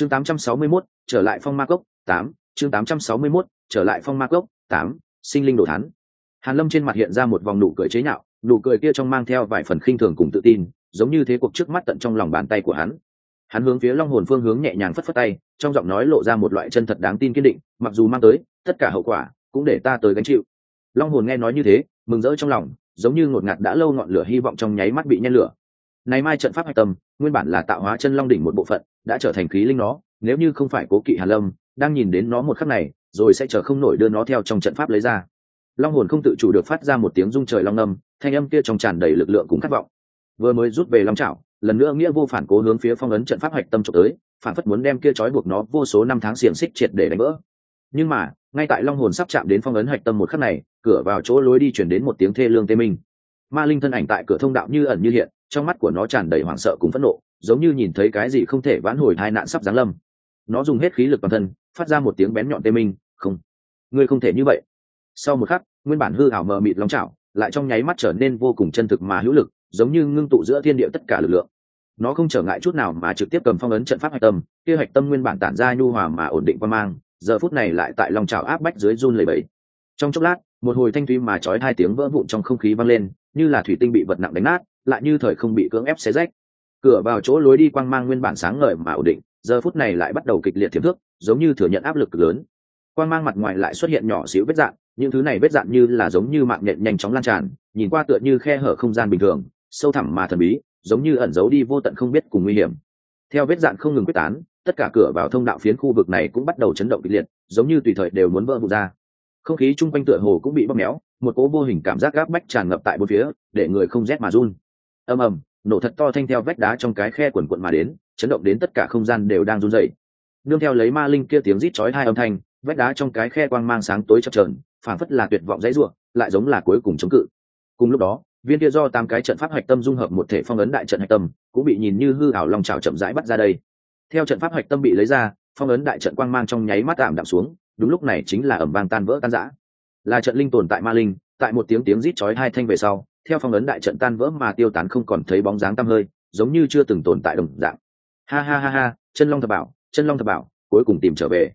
chương 861, trở lại phong ma cốc 8, chương 861, trở lại phong ma cốc 8, sinh linh đồ thán. Hàn lâm trên mặt hiện ra một vòng nụ cười chế nhạo nụ cười kia trong mang theo vài phần khinh thường cùng tự tin giống như thế cuộc trước mắt tận trong lòng bàn tay của hắn. Hắn hướng phía long hồn phương hướng nhẹ nhàng phất phất tay trong giọng nói lộ ra một loại chân thật đáng tin kiên định mặc dù mang tới tất cả hậu quả cũng để ta tới gánh chịu. Long hồn nghe nói như thế mừng rỡ trong lòng giống như ngột ngạt đã lâu ngọn lửa hy vọng trong nháy mắt bị nhen lửa. Này mai trận pháp hạch tâm nguyên bản là tạo hóa chân long đỉnh một bộ phận đã trở thành khí linh nó, nếu như không phải cố kỵ hàn lâm, đang nhìn đến nó một khắc này, rồi sẽ chờ không nổi đưa nó theo trong trận pháp lấy ra. Long hồn không tự chủ được phát ra một tiếng rung trời long âm, thanh âm kia trong tràn đầy lực lượng cũng khát vọng. Vừa mới rút về long trảo, lần nữa nghĩa vô phản cố hướng phía phong ấn trận pháp hạch tâm trộm tới, phản phất muốn đem kia trói buộc nó vô số năm tháng xiềng xích triệt để đánh vỡ. Nhưng mà, ngay tại long hồn sắp chạm đến phong ấn hạch tâm một khắc này, cửa vào chỗ lối đi chuyển đến một tiếng thê lương tê minh. Ma linh thân ảnh tại cửa thông đạo như ẩn như hiện, trong mắt của nó tràn đầy hoảng sợ cùng phẫn nộ giống như nhìn thấy cái gì không thể vãn hồi hai nạn sắp giáng lâm. Nó dùng hết khí lực toàn thân, phát ra một tiếng bén nhọn tê minh, không, ngươi không thể như vậy. Sau một khắc, nguyên bản hư ảo mờ mịt long chảo lại trong nháy mắt trở nên vô cùng chân thực mà hữu lực, giống như ngưng tụ giữa thiên địa tất cả lực lượng. Nó không trở ngại chút nào mà trực tiếp cầm phong ấn trận pháp hạch tâm, kia hạch tâm nguyên bản tản ra nhu hòa mà ổn định qua mang, giờ phút này lại tại lòng chảo áp bách dưới run lầy bẫy trong chốc lát, một hồi thanh thúy mà trói hai tiếng vỡ vụn trong không khí vang lên, như là thủy tinh bị vật nặng đánh nát, lại như thời không bị cưỡng ép xé rách cửa vào chỗ lối đi quang mang nguyên bản sáng ngời mà ổn định, giờ phút này lại bắt đầu kịch liệt thiếp thước, giống như thừa nhận áp lực lớn. Quang mang mặt ngoài lại xuất hiện nhỏ xíu vết dạn, những thứ này vết dạn như là giống như mạng nhện nhanh chóng lan tràn, nhìn qua tựa như khe hở không gian bình thường, sâu thẳm mà thần bí, giống như ẩn giấu đi vô tận không biết cùng nguy hiểm. Theo vết dạn không ngừng quyết tán, tất cả cửa vào thông đạo phiến khu vực này cũng bắt đầu chấn động kịch liệt, giống như tùy thời đều muốn vỡ vụt ra. Không khí chung quanh tựa hồ cũng bị bóp méo, một cố vô hình cảm giác gáp bách tràn ngập tại bốn phía, để người không rét mà run. Ầm ầm nổ thật to thanh theo vách đá trong cái khe quần quận mà đến, chấn động đến tất cả không gian đều đang run rẩy. Nương theo lấy ma linh kia tiếng rít chói hai âm thanh, vách đá trong cái khe quang mang sáng tối chập trờn phảng phất là tuyệt vọng dãy ruộng lại giống là cuối cùng chống cự. Cùng lúc đó, viên kia do tám cái trận pháp hạch tâm dung hợp một thể phong ấn đại trận hạch tâm, cũng bị nhìn như hư ảo long trào chậm rãi bắt ra đây. Theo trận pháp hạch tâm bị lấy ra, phong ấn đại trận quang mang trong nháy mắt tạm đạm xuống, đúng lúc này chính là ẩm vang tan vỡ tan rã. Là trận linh tồn tại ma linh, tại một tiếng tiếng rít chói hai thanh về sau theo phong ấn đại trận tan vỡ mà tiêu tán không còn thấy bóng dáng tăm hơi, giống như chưa từng tồn tại đồng dạng. Ha ha ha ha, chân long thập bảo, chân long thập bảo, cuối cùng tìm trở về.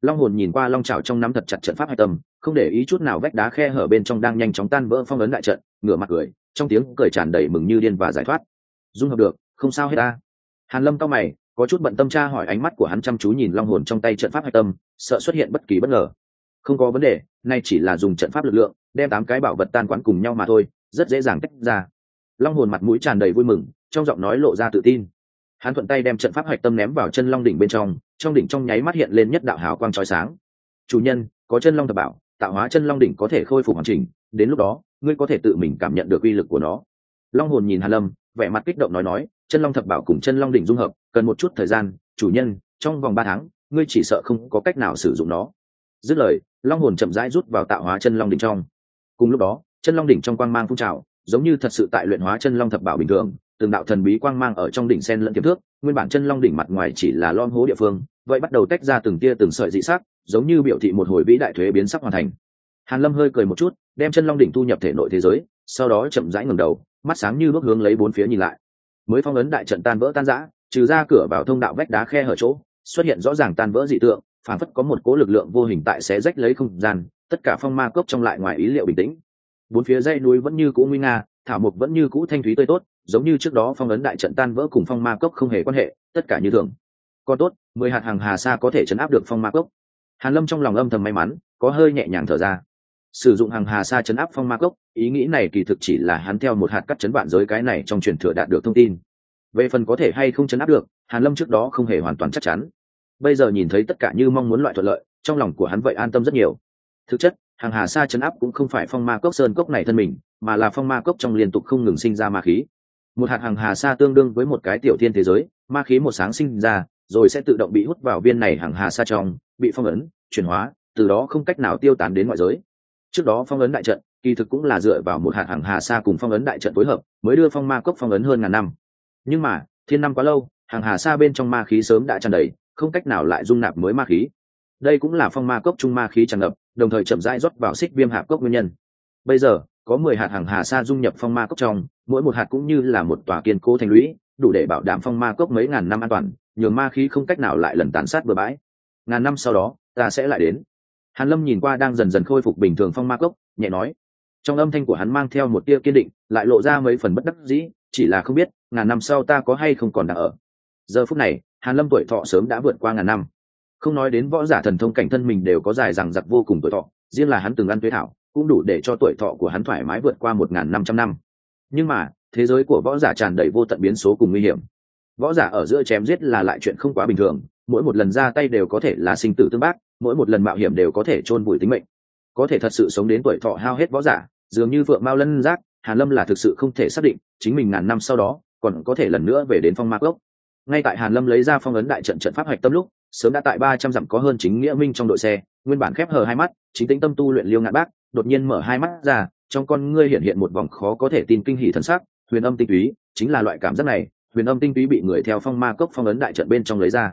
Long hồn nhìn qua long trào trong nắm thật chặt trận pháp hạch tâm không để ý chút nào vách đá khe hở bên trong đang nhanh chóng tan vỡ phong ấn đại trận, ngửa mặt cười, trong tiếng cười tràn đầy mừng như điên và giải thoát. Dung hợp được, không sao hết ta. Hàn lâm cao mày, có chút bận tâm tra hỏi ánh mắt của hắn chăm chú nhìn long hồn trong tay trận pháp hạch tâm sợ xuất hiện bất kỳ bất ngờ. Không có vấn đề, nay chỉ là dùng trận pháp lực lượng, đem tám cái bảo vật tan quán cùng nhau mà thôi rất dễ dàng tách ra. Long hồn mặt mũi tràn đầy vui mừng, trong giọng nói lộ ra tự tin. Hắn thuận tay đem trận pháp hạch tâm ném vào chân long đỉnh bên trong trong đỉnh trong nháy mắt hiện lên nhất đạo hào quang trói sáng. Chủ nhân, có chân long thập bảo, tạo hóa chân long đỉnh có thể khôi phục hoàn chỉnh, đến lúc đó, ngươi có thể tự mình cảm nhận được uy lực của nó. Long hồn nhìn hàn lâm, vẻ mặt kích động nói nói, chân long thập bảo cùng chân long đỉnh dung hợp, cần một chút thời gian, chủ nhân, trong vòng ba tháng, ngươi chỉ sợ không có cách nào sử dụng nó. Dứt lời, long hồn chậm rãi rút vào tạo hóa chân long đỉnh trong. Cùng lúc đó chân long đỉnh trong quang mang phun trào, giống như thật sự tại luyện hóa chân long thập bảo bình thường, từng đạo thần bí quang mang ở trong đỉnh sen lẫn tiềm thước nguyên bản chân long đỉnh mặt ngoài chỉ là lon hố địa phương, vậy bắt đầu tách ra từng tia từng sợi dị sắc, giống như biểu thị một hồi vĩ đại thuế biến sắc hoàn thành. Hàn lâm hơi cười một chút, đem chân long đỉnh thu nhập thể nội thế giới, sau đó chậm rãi ngẩng đầu, mắt sáng như bước hướng lấy bốn phía nhìn lại. Mới phong ấn đại trận tan vỡ tan rã, trừ ra cửa vào thông đạo vách đá khe hở chỗ, xuất hiện rõ ràng tan vỡ dị tượng phản phất có một cố lực lượng vô hình tại xé rách lấy không gian, tất cả phong ma cốc trong lại ngoài ý liệu bình tĩnh bốn phía dãy núi vẫn như cũ nguy nga, thảo mục vẫn như cũ thanh thúy tươi tốt, giống như trước đó phong ấn đại trận tan vỡ cùng phong ma cốc không hề quan hệ, tất cả như thường. Còn tốt, mười hạt hàng hà sa có thể chấn áp được phong ma cốc. Hàn lâm trong lòng âm thầm may mắn, có hơi nhẹ nhàng thở ra. Sử dụng hàng hà sa chấn áp phong ma cốc, ý nghĩ này kỳ thực chỉ là hắn theo một hạt cắt chấn vạn giới cái này trong truyền thừa đạt được thông tin. Về phần có thể hay không chấn áp được, hàn lâm trước đó không hề hoàn toàn chắc chắn. Bây giờ nhìn thấy tất cả như mong muốn loại thuận lợi, trong lòng của hắn vậy an tâm rất nhiều. Thực chất hàng hà sa chấn áp cũng không phải phong ma cốc sơn cốc này thân mình, mà là phong ma cốc trong liên tục không ngừng sinh ra ma khí. Một hạt hàng hà sa tương đương với một cái tiểu thiên thế giới, ma khí một sáng sinh ra, rồi sẽ tự động bị hút vào viên này hàng hà sa trong, bị phong ấn, chuyển hóa, từ đó không cách nào tiêu tán đến ngoại giới. Trước đó phong ấn đại trận, kỳ thực cũng là dựa vào một hạt hàng hà sa cùng phong ấn đại trận phối hợp, mới đưa phong ma cốc phong ấn hơn ngàn năm. Nhưng mà, thiên năm quá lâu, hàng hà sa bên trong ma khí sớm đã tràn đầy, không cách nào lại dung nạp mới ma khí. Đây cũng là phong ma cốc trung ma khí tràn ngập đồng thời chậm rãi rót vào xích viêm hạp cốc nguyên nhân. Bây giờ, có mười hạt hàng hà sa dung nhập phong ma cốc trong, mỗi một hạt cũng như là một tòa kiên cố thành lũy, đủ để bảo đảm phong ma cốc mấy ngàn năm an toàn, nhường ma khí không cách nào lại lần tàn sát bừa bãi. Ngàn năm sau đó, ta sẽ lại đến. Hàn lâm nhìn qua đang dần dần khôi phục bình thường phong ma cốc, nhẹ nói. Trong âm thanh của hắn mang theo một tia kiên định, lại lộ ra mấy phần bất đắc dĩ, chỉ là không biết, ngàn năm sau ta có hay không còn đang ở. Giờ phút này, hàn lâm tuổi thọ sớm đã vượt qua ngàn năm không nói đến võ giả thần thông cảnh thân mình đều có dài rằng giặc vô cùng tuổi thọ, riêng là hắn từng ăn tuế thảo, cũng đủ để cho tuổi thọ của hắn thoải mái vượt qua một ngàn năm trăm năm. Nhưng mà, thế giới của võ giả tràn đầy vô tận biến số cùng nguy hiểm. Võ giả ở giữa chém giết là lại chuyện không quá bình thường, mỗi một lần ra tay đều có thể là sinh tử tương bác, mỗi một lần mạo hiểm đều có thể chôn vùi tính mệnh. Có thể thật sự sống đến tuổi thọ hao hết võ giả, dường như vượng mao lân giác, hàn lâm là thực sự không thể xác định chính mình ngàn năm sau đó, còn có thể lần nữa về đến phong ma gốc ngay tại hàn lâm lấy ra phong ấn đại trận trận pháp hoạch tâm lúc sớm đã tại ba trăm dặm có hơn chính nghĩa minh trong đội xe nguyên bản khép hờ hai mắt chính tĩnh tâm tu luyện liêu ngạn bác đột nhiên mở hai mắt ra trong con ngươi hiện hiện một vòng khó có thể tin kinh hỉ thần sắc huyền âm tinh túy chính là loại cảm giác này huyền âm tinh túy bị người theo phong ma cốc phong ấn đại trận bên trong lấy ra.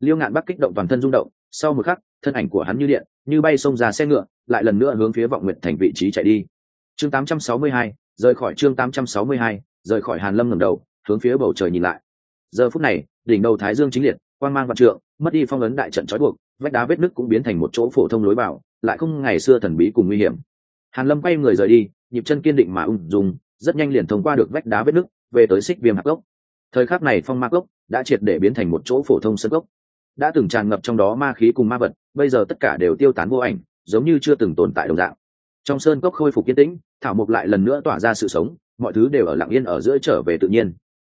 Liêu ngạn bắc kích động toàn thân rung động sau một khắc thân ảnh của hắn như điện như bay xông ra xe ngựa lại lần nữa hướng phía vọng nguyện thành vị trí chạy đi. Chương 862, rời khỏi chương 862, rời khỏi hàn lâm ngẩng đầu hướng phía bầu trời nhìn lại giờ phút này, đỉnh đầu thái dương chính liệt, quang mang vạn trượng, mất đi phong ấn đại trận trói buộc, vách đá vết nứt cũng biến thành một chỗ phổ thông lối vào, lại không ngày xưa thần bí cùng nguy hiểm. Hàn lâm quay người rời đi, nhịp chân kiên định mà ung dung, rất nhanh liền thông qua được vách đá vết nứt, về tới xích viêm hạc gốc thời khắc này phong ma gốc đã triệt để biến thành một chỗ phổ thông sân gốc đã từng tràn ngập trong đó ma khí cùng ma vật, bây giờ tất cả đều tiêu tán vô ảnh, giống như chưa từng tồn tại đồng dạng. Trong sơn cốc khôi phục yên tĩnh, thảo mộc lại lần nữa tỏa ra sự sống, mọi thứ đều ở lặng yên ở giữa trở về tự nhiên.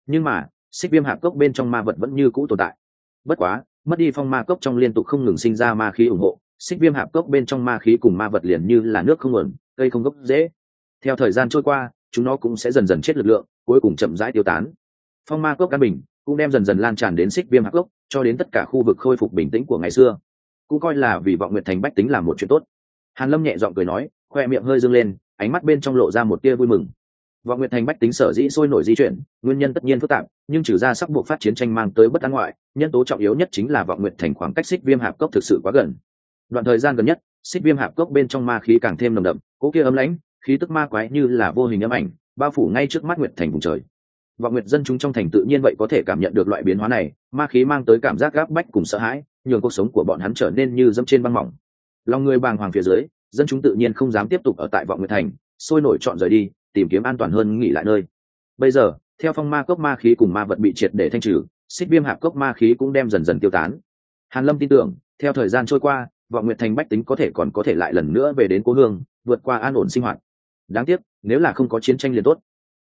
Nhưng mà xích viêm hạp cốc bên trong ma vật vẫn như cũ tồn tại. Bất quá, mất đi phong ma cốc trong liên tục không ngừng sinh ra ma khí ủng hộ, xích viêm hạp cốc bên trong ma khí cùng ma vật liền như là nước không nguồn cây không gốc dễ. Theo thời gian trôi qua, chúng nó cũng sẽ dần dần chết lực lượng, cuối cùng chậm rãi tiêu tán. Phong ma cốc căn bình cũng đem dần dần lan tràn đến xích viêm hạp cốc, cho đến tất cả khu vực khôi phục bình tĩnh của ngày xưa. Cũng coi là vì vọng nguyện thành bách tính làm một chuyện tốt. Hàn lâm nhẹ giọng cười nói, khoe miệng hơi dâng lên, ánh mắt bên trong lộ ra một tia vui mừng vọng Nguyệt thành bách tính sở dĩ sôi nổi di chuyển, nguyên nhân tất nhiên phức tạp, nhưng trừ ra sắp buộc phát chiến tranh mang tới bất an ngoại, nhân tố trọng yếu nhất chính là vọng Nguyệt thành khoảng cách xích viêm hạp cốc thực sự quá gần. Đoạn thời gian gần nhất, xích viêm hạp cốc bên trong ma khí càng thêm nồng đậm cố kia ấm lãnh, khí tức ma quái như là vô hình âm ảnh, bao phủ ngay trước mắt nguyệt thành vùng trời. Vọng nguyệt dân chúng trong thành tự nhiên vậy có thể cảm nhận được loại biến hóa này, ma khí mang tới cảm giác gáp bách cùng sợ hãi, nhường cuộc sống của bọn hắn trở nên như dẫm trên băng mỏng. Lòng người bàng hoàng phía dưới, dân chúng tự nhiên không dám tiếp tục ở tại vọng nguyệt thành, sôi nổi chọn rời đi tìm kiếm an toàn hơn nghỉ lại nơi. Bây giờ, theo phong ma cốc ma khí cùng ma vật bị triệt để thanh trừ, xích viêm hạp cốc ma khí cũng đem dần dần tiêu tán. Hàn lâm tin tưởng, theo thời gian trôi qua, vọng nguyệt thành bách tính có thể còn có thể lại lần nữa về đến cố hương, vượt qua an ổn sinh hoạt. Đáng tiếc, nếu là không có chiến tranh liền tốt.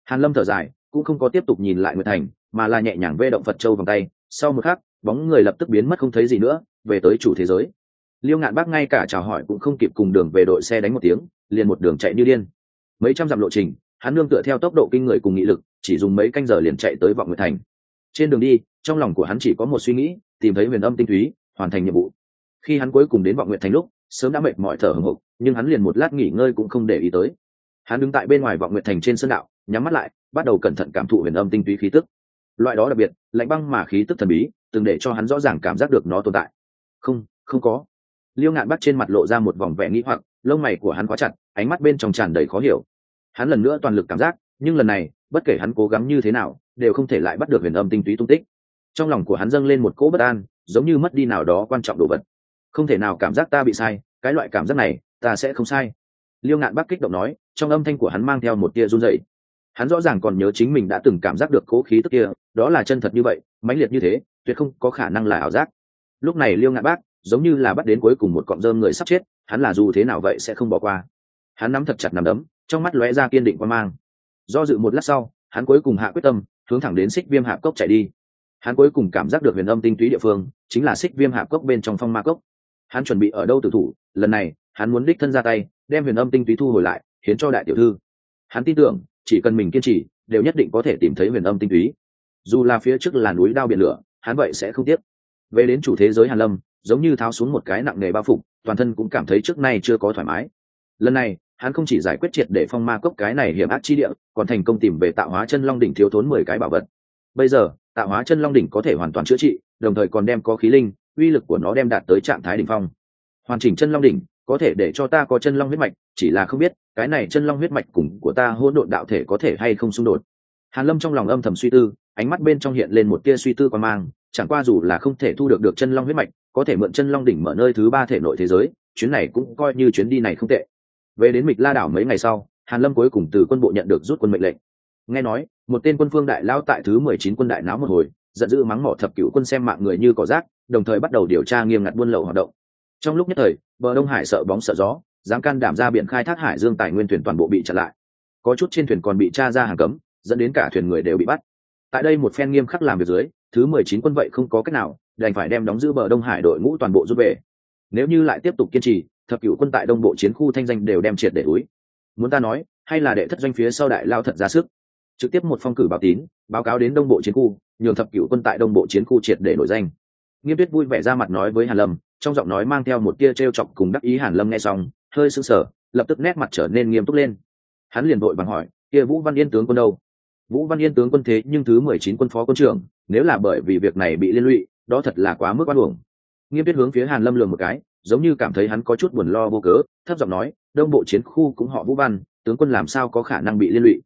Hàn lâm thở dài, cũng không có tiếp tục nhìn lại nguyệt thành, mà là nhẹ nhàng vê động phật châu vòng tay. Sau một khắc, bóng người lập tức biến mất không thấy gì nữa, về tới chủ thế giới. Liêu ngạn bác ngay cả chào hỏi cũng không kịp cùng đường về đội xe đánh một tiếng, liền một đường chạy như điên. Mấy trăm dặm lộ trình hắn nương tựa theo tốc độ kinh người cùng nghị lực, chỉ dùng mấy canh giờ liền chạy tới vọng nguyệt thành. Trên đường đi, trong lòng của hắn chỉ có một suy nghĩ, tìm thấy huyền âm tinh túy, hoàn thành nhiệm vụ. Khi hắn cuối cùng đến vọng nguyệt thành lúc, sớm đã mệt mỏi thở hồng hộc, nhưng hắn liền một lát nghỉ ngơi cũng không để ý tới. Hắn đứng tại bên ngoài vọng nguyệt thành trên sân đạo, nhắm mắt lại, bắt đầu cẩn thận cảm thụ huyền âm tinh túy khí tức. Loại đó đặc biệt, lạnh băng mà khí tức thần bí, từng để cho hắn rõ ràng cảm giác được nó tồn tại. Không không có. Liêu ngạn bắt trên mặt lộ ra một vòng vẻ nghĩ hoặc, lông mày của hắn quá chặt, ánh mắt bên trong tràn đầy khó hiểu hắn lần nữa toàn lực cảm giác, nhưng lần này, bất kể hắn cố gắng như thế nào, đều không thể lại bắt được huyền âm tinh túy tung tích. Trong lòng của hắn dâng lên một cỗ bất an, giống như mất đi nào đó quan trọng đồ vật. Không thể nào cảm giác ta bị sai, cái loại cảm giác này, ta sẽ không sai. Liêu ngạn bắc kích động nói, trong âm thanh của hắn mang theo một tia run dậy hắn rõ ràng còn nhớ chính mình đã từng cảm giác được cố khí tức kia, đó là chân thật như vậy, mãnh liệt như thế, tuyệt không có khả năng là ảo giác. Lúc này liêu ngạn bác giống như là bắt đến cuối cùng một cọng rơm người sắp chết, hắn là dù thế nào vậy sẽ không bỏ qua. Hắn nắm thật chặt nằm đấm trong mắt lóe ra kiên định quan mang. Do dự một lát sau, hắn cuối cùng hạ quyết tâm, hướng thẳng đến xích viêm hạ cốc chạy đi. Hắn cuối cùng cảm giác được huyền âm tinh túy địa phương, chính là xích viêm hạ cốc bên trong phong ma cốc. Hắn chuẩn bị ở đâu tử thủ, lần này, hắn muốn đích thân ra tay, đem huyền âm tinh túy thu hồi lại khiến cho đại tiểu thư. Hắn tin tưởng, chỉ cần mình kiên trì, đều nhất định có thể tìm thấy huyền âm tinh túy. Dù là phía trước là núi đao biển lửa, hắn vậy sẽ không tiếc. Về đến chủ thế giới hàn lâm, giống như tháo xuống một cái nặng nề bao phục toàn thân cũng cảm thấy trước nay chưa có thoải mái. Lần này hắn không chỉ giải quyết triệt để phong ma cốc cái này hiểm ác chi địa, còn thành công tìm về tạo hóa chân long đỉnh thiếu thốn mười cái bảo vật. Bây giờ tạo hóa chân long đỉnh có thể hoàn toàn chữa trị, đồng thời còn đem có khí linh, uy lực của nó đem đạt tới trạng thái đỉnh phong. Hoàn chỉnh chân long đỉnh, có thể để cho ta có chân long huyết mạch, chỉ là không biết, cái này chân long huyết mạch cùng của ta hỗn độn đạo thể có thể hay không xung đột. Hàn lâm trong lòng âm thầm suy tư, ánh mắt bên trong hiện lên một tia suy tư quan mang, chẳng qua dù là không thể thu được được chân long huyết mạch, có thể mượn chân long đỉnh mở nơi thứ ba thể nội thế giới, chuyến này cũng coi như chuyến đi này không tệ về đến mịch la đảo mấy ngày sau, hàn lâm cuối cùng từ quân bộ nhận được rút quân mệnh lệnh. Nghe nói, một tên quân phương đại lao tại thứ mười chín quân đại náo một hồi, giận dữ mắng mỏ thập cửu quân xem mạng người như cỏ rác, đồng thời bắt đầu điều tra nghiêm ngặt buôn lậu hoạt động. Trong lúc nhất thời, bờ đông hải sợ bóng sợ gió, dám can đảm ra biển khai thác hải dương tài nguyên thuyền toàn bộ bị chặn lại. Có chút trên thuyền còn bị tra ra hàng cấm, dẫn đến cả thuyền người đều bị bắt. Tại đây một phen nghiêm khắc làm việc dưới, thứ mười chín quân vậy không có cách nào, đành phải đem đóng giữ bờ đông hải đội ngũ toàn bộ rút về. Nếu như lại tiếp tục kiên trì thập cựu quân tại đông bộ chiến khu thanh danh đều đem triệt để túi muốn ta nói, hay là đệ thất doanh phía sau đại lao thật ra sức? Trực tiếp một phong cử báo tín, báo cáo đến đông bộ chiến khu, nhường thập cựu quân tại đông bộ chiến khu triệt để nổi danh. Nghiêm tuyết vui vẻ ra mặt nói với hàn lâm, trong giọng nói mang theo một tia trêu chọc cùng đắc ý hàn lâm nghe xong, hơi sững sờ, lập tức nét mặt trở nên nghiêm túc lên. Hắn liền vội bằng hỏi, kia vũ văn yên tướng quân đâu? Vũ văn yên tướng quân thế, nhưng thứ mười chín quân phó quân trưởng, nếu là bởi vì việc này bị liên lụy, đó thật là quá mức oan uổng. Nghiêm tuyết hướng phía hàn lâm lường một cái giống như cảm thấy hắn có chút buồn lo vô cớ, thấp giọng nói, đông bộ chiến khu cũng họ vũ văn, tướng quân làm sao có khả năng bị liên lụy?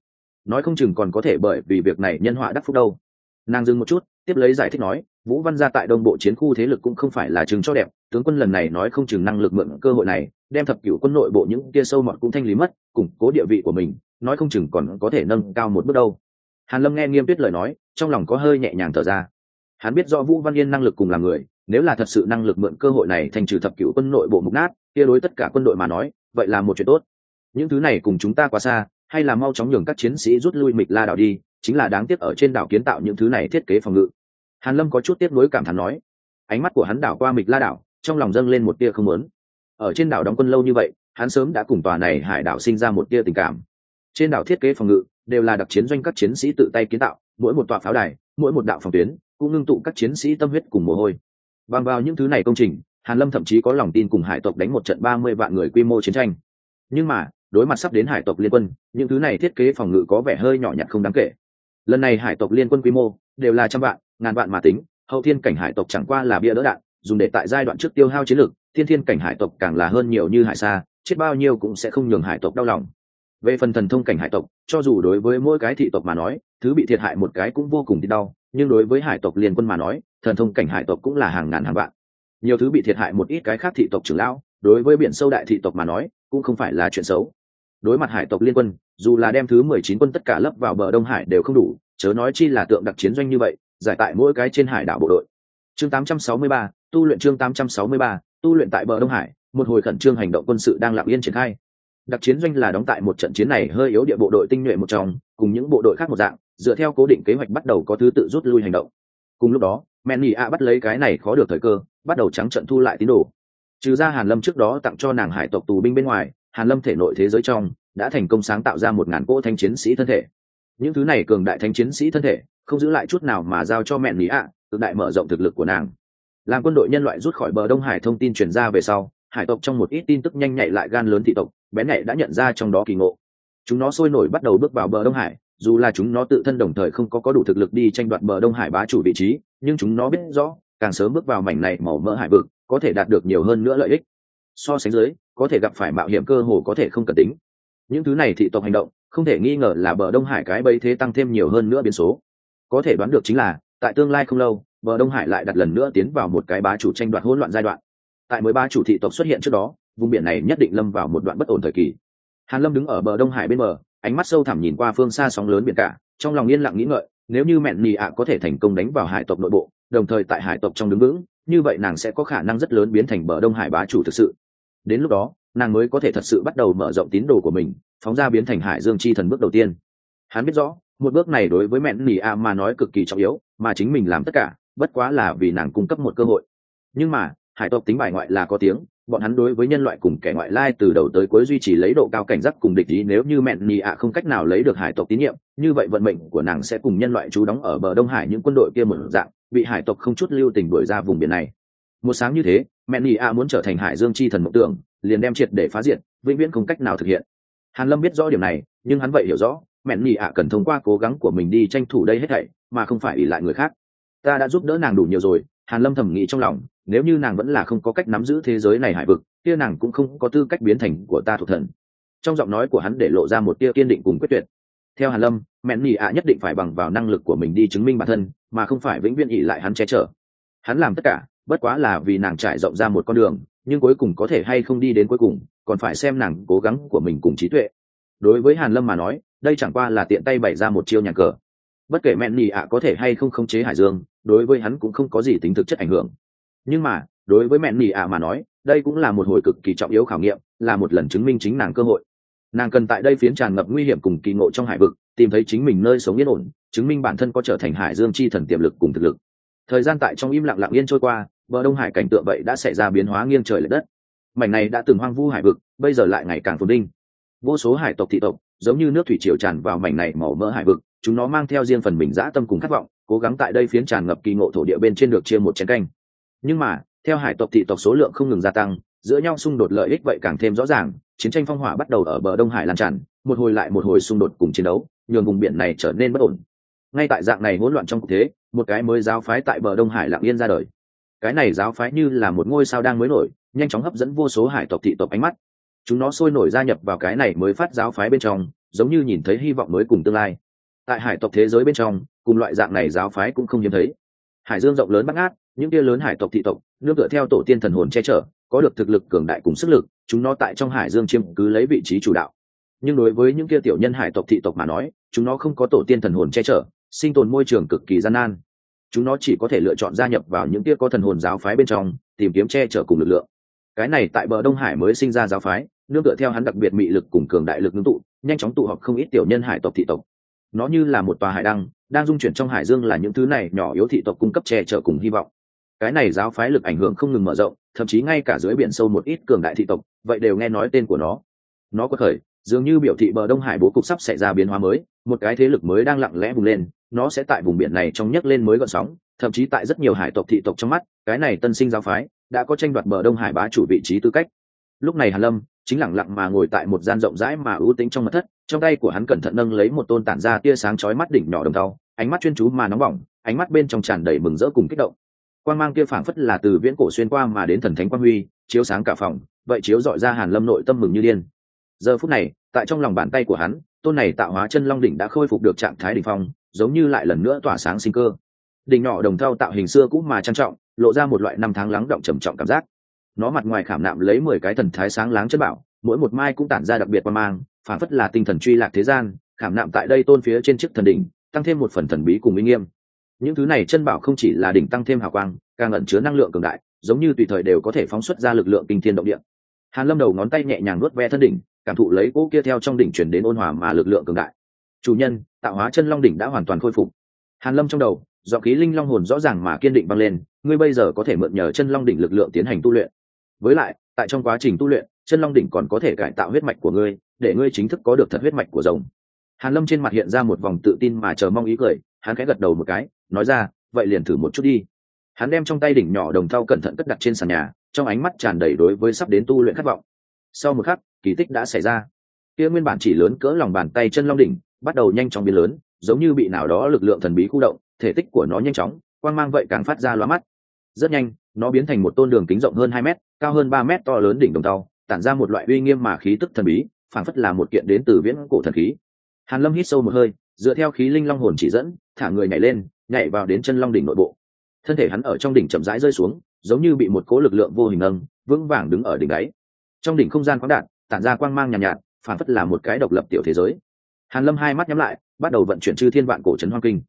Nói không chừng còn có thể bởi vì việc này nhân họa đắc phúc đâu. Nàng dừng một chút, tiếp lấy giải thích nói, vũ văn gia tại đông bộ chiến khu thế lực cũng không phải là chừng cho đẹp, tướng quân lần này nói không chừng năng lực mượn cơ hội này, đem thập cửu quân nội bộ những kia sâu mọt cũng thanh lý mất, củng cố địa vị của mình, nói không chừng còn có thể nâng cao một bước đâu. Hàn lâm nghe nghiêm tuyết lời nói, trong lòng có hơi nhẹ nhàng thở ra. Hắn biết do vũ văn yên năng lực cùng là người nếu là thật sự năng lực mượn cơ hội này thành trừ thập cửu quân nội bộ mục nát, kia đối tất cả quân đội mà nói, vậy là một chuyện tốt. Những thứ này cùng chúng ta quá xa, hay là mau chóng nhường các chiến sĩ rút lui mịch la đảo đi, chính là đáng tiếc ở trên đảo kiến tạo những thứ này thiết kế phòng ngự. Hàn lâm có chút tiếc nuối cảm thán nói. Ánh mắt của hắn đảo qua mịch la đảo, trong lòng dâng lên một tia không muốn. Ở trên đảo đóng quân lâu như vậy, hắn sớm đã cùng tòa này hải đảo sinh ra một tia tình cảm. Trên đảo thiết kế phòng ngự đều là đặc chiến doanh các chiến sĩ tự tay kiến tạo, mỗi một tòa pháo đài, mỗi một đạo phòng tuyến, cũng ngưng tụ các chiến sĩ tâm huyết cùng mồ hôi bằng vào những thứ này công trình, hàn lâm thậm chí có lòng tin cùng hải tộc đánh một trận ba mươi vạn người quy mô chiến tranh. Nhưng mà, đối mặt sắp đến hải tộc liên quân, những thứ này thiết kế phòng ngự có vẻ hơi nhỏ nhặt không đáng kể. Lần này hải tộc liên quân quy mô đều là trăm vạn, ngàn vạn mà tính, hậu thiên cảnh hải tộc chẳng qua là bia đỡ đạn, dùng để tại giai đoạn trước tiêu hao chiến lược thiên thiên cảnh hải tộc càng là hơn nhiều như hải xa, chết bao nhiêu cũng sẽ không nhường hải tộc đau lòng. Về phần thần thông cảnh hải tộc, cho dù đối với mỗi cái thị tộc mà nói, thứ bị thiệt hại một cái cũng vô cùng đi đau nhưng đối với hải tộc liên quân mà nói thần thông cảnh hải tộc cũng là hàng ngàn hàng vạn. Nhiều thứ bị thiệt hại một ít cái khác thị tộc trưởng lão đối với biển sâu đại thị tộc mà nói cũng không phải là chuyện xấu. Đối mặt hải tộc liên quân dù là đem thứ mười chín quân tất cả lấp vào bờ đông hải đều không đủ chớ nói chi là tượng đặc chiến doanh như vậy giải tại mỗi cái trên hải đảo bộ đội. Chương 863, tu luyện chương 863, tu luyện tại bờ đông hải một hồi khẩn trương hành động quân sự đang lặng yên triển khai. Đặc chiến doanh là đóng tại một trận chiến này hơi yếu địa bộ đội tinh nhuệ một trong cùng những bộ đội khác một dạng dựa theo cố định kế hoạch bắt đầu có thứ tự rút lui hành động. Cùng lúc đó men nhị a bắt lấy cái này khó được thời cơ, bắt đầu trắng trận thu lại tín đồ. Trừ ra hàn lâm trước đó tặng cho nàng hải tộc tù binh bên ngoài, hàn lâm thể nội thế giới trong đã thành công sáng tạo ra một ngàn cỗ thanh chiến sĩ thân thể. Những thứ này cường đại thanh chiến sĩ thân thể, không giữ lại chút nào mà giao cho mẹ a, tự đại mở rộng thực lực của nàng. Làm quân đội nhân loại rút khỏi bờ đông hải thông tin truyền ra về sau, hải tộc trong một ít tin tức nhanh nhạy lại gan lớn thị tộc, bén nhạy đã nhận ra trong đó kỳ ngộ. Chúng nó sôi nổi bắt đầu bước vào bờ đông hải dù là chúng nó tự thân đồng thời không có có đủ thực lực đi tranh đoạt bờ đông hải bá chủ vị trí, nhưng chúng nó biết rõ, càng sớm bước vào mảnh này màu mỡ hải vực, có thể đạt được nhiều hơn nữa lợi ích. So sánh dưới, có thể gặp phải mạo hiểm cơ hồ có thể không cần tính. Những thứ này thị tộc hành động, không thể nghi ngờ là bờ đông hải cái bấy thế tăng thêm nhiều hơn nữa biến số. Có thể đoán được chính là, tại tương lai không lâu, bờ đông hải lại đặt lần nữa tiến vào một cái bá chủ tranh đoạt hỗn loạn giai đoạn. Tại mới ba chủ thị tộc xuất hiện trước đó, vùng biển này nhất định lâm vào một đoạn bất ổn thời kỳ. Hàn lâm đứng ở bờ đông hải bên bờ ánh mắt sâu thẳm nhìn qua phương xa sóng lớn biển cả, trong lòng yên lặng nghĩ ngợi, nếu như mẹn nì ạ có thể thành công đánh vào hải tộc nội bộ, đồng thời tại hải tộc trong đứng vững, như vậy nàng sẽ có khả năng rất lớn biến thành bờ đông hải bá chủ thực sự. Đến lúc đó, nàng mới có thể thật sự bắt đầu mở rộng tín đồ của mình, phóng ra biến thành hải dương chi thần bước đầu tiên. Hắn biết rõ, một bước này đối với mẹn nỉ a mà nói cực kỳ trọng yếu, mà chính mình làm tất cả, bất quá là vì nàng cung cấp một cơ hội. Nhưng mà hải tộc tính bài ngoại là có tiếng, bọn hắn đối với nhân loại cùng kẻ ngoại lai từ đầu tới cuối duy trì lấy độ cao cảnh giác cùng địch ý, nếu như mẹn nỉ ạ không cách nào lấy được hải tộc tín nhiệm, như vậy vận mệnh của nàng sẽ cùng nhân loại trú đóng ở bờ đông hải những quân đội kia một dạng, bị hải tộc không chút lưu tình đuổi ra vùng biển này. Một sáng như thế, mẹn nỉ ạ muốn trở thành hải dương chi thần mộng tưởng, liền đem triệt để phá diệt, vĩnh viễn không cách nào thực hiện. Hàn lâm biết rõ điểm này, nhưng hắn vậy hiểu rõ, mẹn nhị ạ cần thông qua cố gắng của mình đi tranh thủ đây hết thảy, mà không phải ỉ lại người khác. Ta đã giúp đỡ nàng đủ nhiều rồi, hàn lâm thầm nghĩ trong lòng nếu như nàng vẫn là không có cách nắm giữ thế giới này hải vực, kia nàng cũng không có tư cách biến thành của ta thuộc thần. Trong giọng nói của hắn để lộ ra một tia kiên định cùng quyết tuyệt. Theo hàn lâm, mẹn nhị ạ nhất định phải bằng vào năng lực của mình đi chứng minh bản thân, mà không phải vĩnh viễn ỉ lại hắn che chở. Hắn làm tất cả, bất quá là vì nàng trải rộng ra một con đường, nhưng cuối cùng có thể hay không đi đến cuối cùng, còn phải xem nàng cố gắng của mình cùng trí tuệ. Đối với hàn lâm mà nói, đây chẳng qua là tiện tay bày ra một chiêu nhà cờ. Bất kể mẹn nhị ạ có thể hay không khống chế hải dương, đối với hắn cũng không có gì tính thực chất ảnh hưởng nhưng mà, đối với mẹ nỉ ạ mà nói, đây cũng là một hồi cực kỳ trọng yếu khảo nghiệm, là một lần chứng minh chính nàng cơ hội. Nàng cần tại đây phiến tràn ngập nguy hiểm cùng kỳ ngộ trong hải vực, tìm thấy chính mình nơi sống yên ổn, chứng minh bản thân có trở thành hải dương chi thần tiềm lực cùng thực lực. Thời gian tại trong im lặng lặng yên trôi qua, bờ đông hải cảnh tượng vậy đã xảy ra biến hóa nghiêng trời l ệ đất. Mảnh này đã từng hoang vu hải vực, bây giờ lại ngày càng phồn đinh vô số hải tộc thị tộc, giống như nước thủy triều tràn vào mảnh này màu mỡ hải vực, chúng nó mang theo riêng phần mình dã tâm cùng khát vọng, cố gắng tại đây phiến tràn ngập kỳ ngộ thổ địa bên trên được chia một chén canh nhưng mà, theo hải tộc thị tộc số lượng không ngừng gia tăng, giữa nhau xung đột lợi ích vậy càng thêm rõ ràng, chiến tranh phong hỏa bắt đầu ở bờ đông hải lan tràn, một hồi lại một hồi xung đột cùng chiến đấu, nhường vùng biển này trở nên bất ổn. Ngay tại dạng này hỗn loạn trong cuộc thế, một cái mới giáo phái tại bờ đông hải lặng yên ra đời. Cái này giáo phái như là một ngôi sao đang mới nổi, nhanh chóng hấp dẫn vô số hải tộc thị tộc ánh mắt. Chúng nó sôi nổi gia nhập vào cái này mới phát giáo phái bên trong, giống như nhìn thấy hy vọng mới cùng tương lai. Tại hải tộc thế giới bên trong, cùng loại dạng này giáo phái cũng không hiếm thấy. Hải dương rộng lớn bắt ngát những kia lớn hải tộc thị tộc, nương tựa theo tổ tiên thần hồn che chở, có được thực lực cường đại cùng sức lực, chúng nó tại trong hải dương chiếm cứ lấy vị trí chủ đạo. Nhưng đối với những kia tiểu nhân hải tộc thị tộc mà nói, chúng nó không có tổ tiên thần hồn che chở, sinh tồn môi trường cực kỳ gian nan. Chúng nó chỉ có thể lựa chọn gia nhập vào những kia có thần hồn giáo phái bên trong, tìm kiếm che chở cùng lực lượng. Cái này tại bờ đông hải mới sinh ra giáo phái, nương tựa theo hắn đặc biệt mị lực cùng cường đại lực ngưng tụ, nhanh chóng tụ họp không ít tiểu nhân hải tộc thị tộc. Nó như là một tòa hải đăng, đang dung chuyển trong hải dương là những thứ này nhỏ yếu thị tộc cung cấp che chở cùng hy vọng cái này giáo phái lực ảnh hưởng không ngừng mở rộng, thậm chí ngay cả dưới biển sâu một ít cường đại thị tộc, vậy đều nghe nói tên của nó. Nó có khởi dường như biểu thị bờ đông hải bố cục sắp xảy ra biến hóa mới, một cái thế lực mới đang lặng lẽ bùng lên, nó sẽ tại vùng biển này trong nhấc lên mới gọn sóng, thậm chí tại rất nhiều hải tộc thị tộc trong mắt, cái này tân sinh giáo phái đã có tranh đoạt bờ đông hải bá chủ vị trí tư cách. Lúc này hàn lâm chính lẳng lặng mà ngồi tại một gian rộng rãi mà ưu tính trong mật thất, trong tay của hắn cẩn thận nâng lấy một tôn tản ra tia sáng chói mắt đỉnh nhỏ đồng tàu ánh mắt chuyên chú mà nóng bỏng, ánh mắt bên trong tràn đầy mừng rỡ cùng kích động quan mang kia phảng phất là từ viễn cổ xuyên qua mà đến thần thánh quang huy, chiếu sáng cả phòng, vậy chiếu dọi ra hàn lâm nội tâm mừng như điên. Giờ phút này, tại trong lòng bàn tay của hắn, tôn này tạo hóa chân long đỉnh đã khôi phục được trạng thái đỉnh phong, giống như lại lần nữa tỏa sáng sinh cơ. Đỉnh nhỏ đồng thau tạo hình xưa cũ mà trang trọng, lộ ra một loại năm tháng lắng động trầm trọng cảm giác. Nó mặt ngoài khảm nạm lấy mười cái thần thái sáng láng chất bảo, mỗi một mai cũng tản ra đặc biệt quan mang phản phất là tinh thần truy lạc thế gian, khảm nạm tại đây tôn phía trên chiếc thần đỉnh, tăng thêm một phần thần bí cùng uy nghiêm những thứ này chân bảo không chỉ là đỉnh tăng thêm hào quang, càng ẩn chứa năng lượng cường đại, giống như tùy thời đều có thể phóng xuất ra lực lượng kinh thiên động địa. Hàn lâm đầu ngón tay nhẹ nhàng nuốt ve thân đỉnh, cảm thụ lấy cỗ kia theo trong đỉnh chuyển đến ôn hòa mà lực lượng cường đại. Chủ nhân, tạo hóa chân long đỉnh đã hoàn toàn khôi phục. Hàn lâm trong đầu do khí linh long hồn rõ ràng mà kiên định băng lên, ngươi bây giờ có thể mượn nhờ chân long đỉnh lực lượng tiến hành tu luyện. Với lại, tại trong quá trình tu luyện, chân long đỉnh còn có thể cải tạo huyết mạch của ngươi, để ngươi chính thức có được thật huyết mạch của rồng. Hàn lâm trên mặt hiện ra một vòng tự tin mà chờ mong ý cười, hắn khẽ gật đầu một cái nói ra, vậy liền thử một chút đi. Hắn đem trong tay đỉnh nhỏ đồng thau cẩn thận cất đặt trên sàn nhà, trong ánh mắt tràn đầy đối với sắp đến tu luyện khát vọng. Sau một khắc, kỳ tích đã xảy ra. Kia nguyên bản chỉ lớn cỡ lòng bàn tay chân long đỉnh, bắt đầu nhanh chóng biến lớn, giống như bị nào đó lực lượng thần bí khu động, thể tích của nó nhanh chóng, quang mang vậy càng phát ra lóa mắt. Rất nhanh, nó biến thành một tôn đường kính rộng hơn hai mét, cao hơn ba mét to lớn đỉnh đồng tàu tản ra một loại uy nghiêm mà khí tức thần bí, phảng phất là một kiện đến từ viễn cổ thần khí. Hàn lâm hít sâu một hơi, dựa theo khí linh long hồn chỉ dẫn, thả người nhảy lên nhảy vào đến chân long đỉnh nội bộ. Thân thể hắn ở trong đỉnh chậm rãi rơi xuống giống như bị một cố lực lượng vô hình nâng vững vàng đứng ở đỉnh đáy. Trong đỉnh không gian khoáng đạn, tản ra quang mang nhàn nhạt, nhạt phản phất là một cái độc lập tiểu thế giới. Hàn lâm hai mắt nhắm lại bắt đầu vận chuyển chư thiên vạn cổ trấn hoang kinh.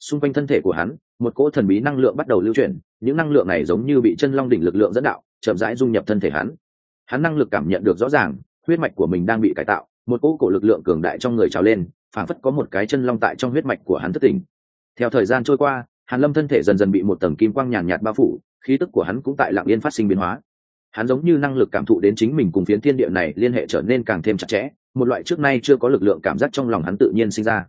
Xung quanh thân thể của hắn một cỗ thần bí năng lượng bắt đầu lưu chuyển những năng lượng này giống như bị chân long đỉnh lực lượng dẫn đạo chậm rãi dung nhập thân thể hắn. Hắn năng lực cảm nhận được rõ ràng huyết mạch của mình đang bị cải tạo một cỗ cổ lực lượng cường đại trong người trào lên phản phất có một cái chân long tại trong huyết mạch của hắn thất tình theo thời gian trôi qua hàn lâm thân thể dần dần bị một tầng kim quang nhàn nhạt bao phủ khí tức của hắn cũng tại lặng yên phát sinh biến hóa. Hắn giống như năng lực cảm thụ đến chính mình cùng phiến thiên địa này liên hệ trở nên càng thêm chặt chẽ một loại trước nay chưa có lực lượng cảm giác trong lòng hắn tự nhiên sinh ra.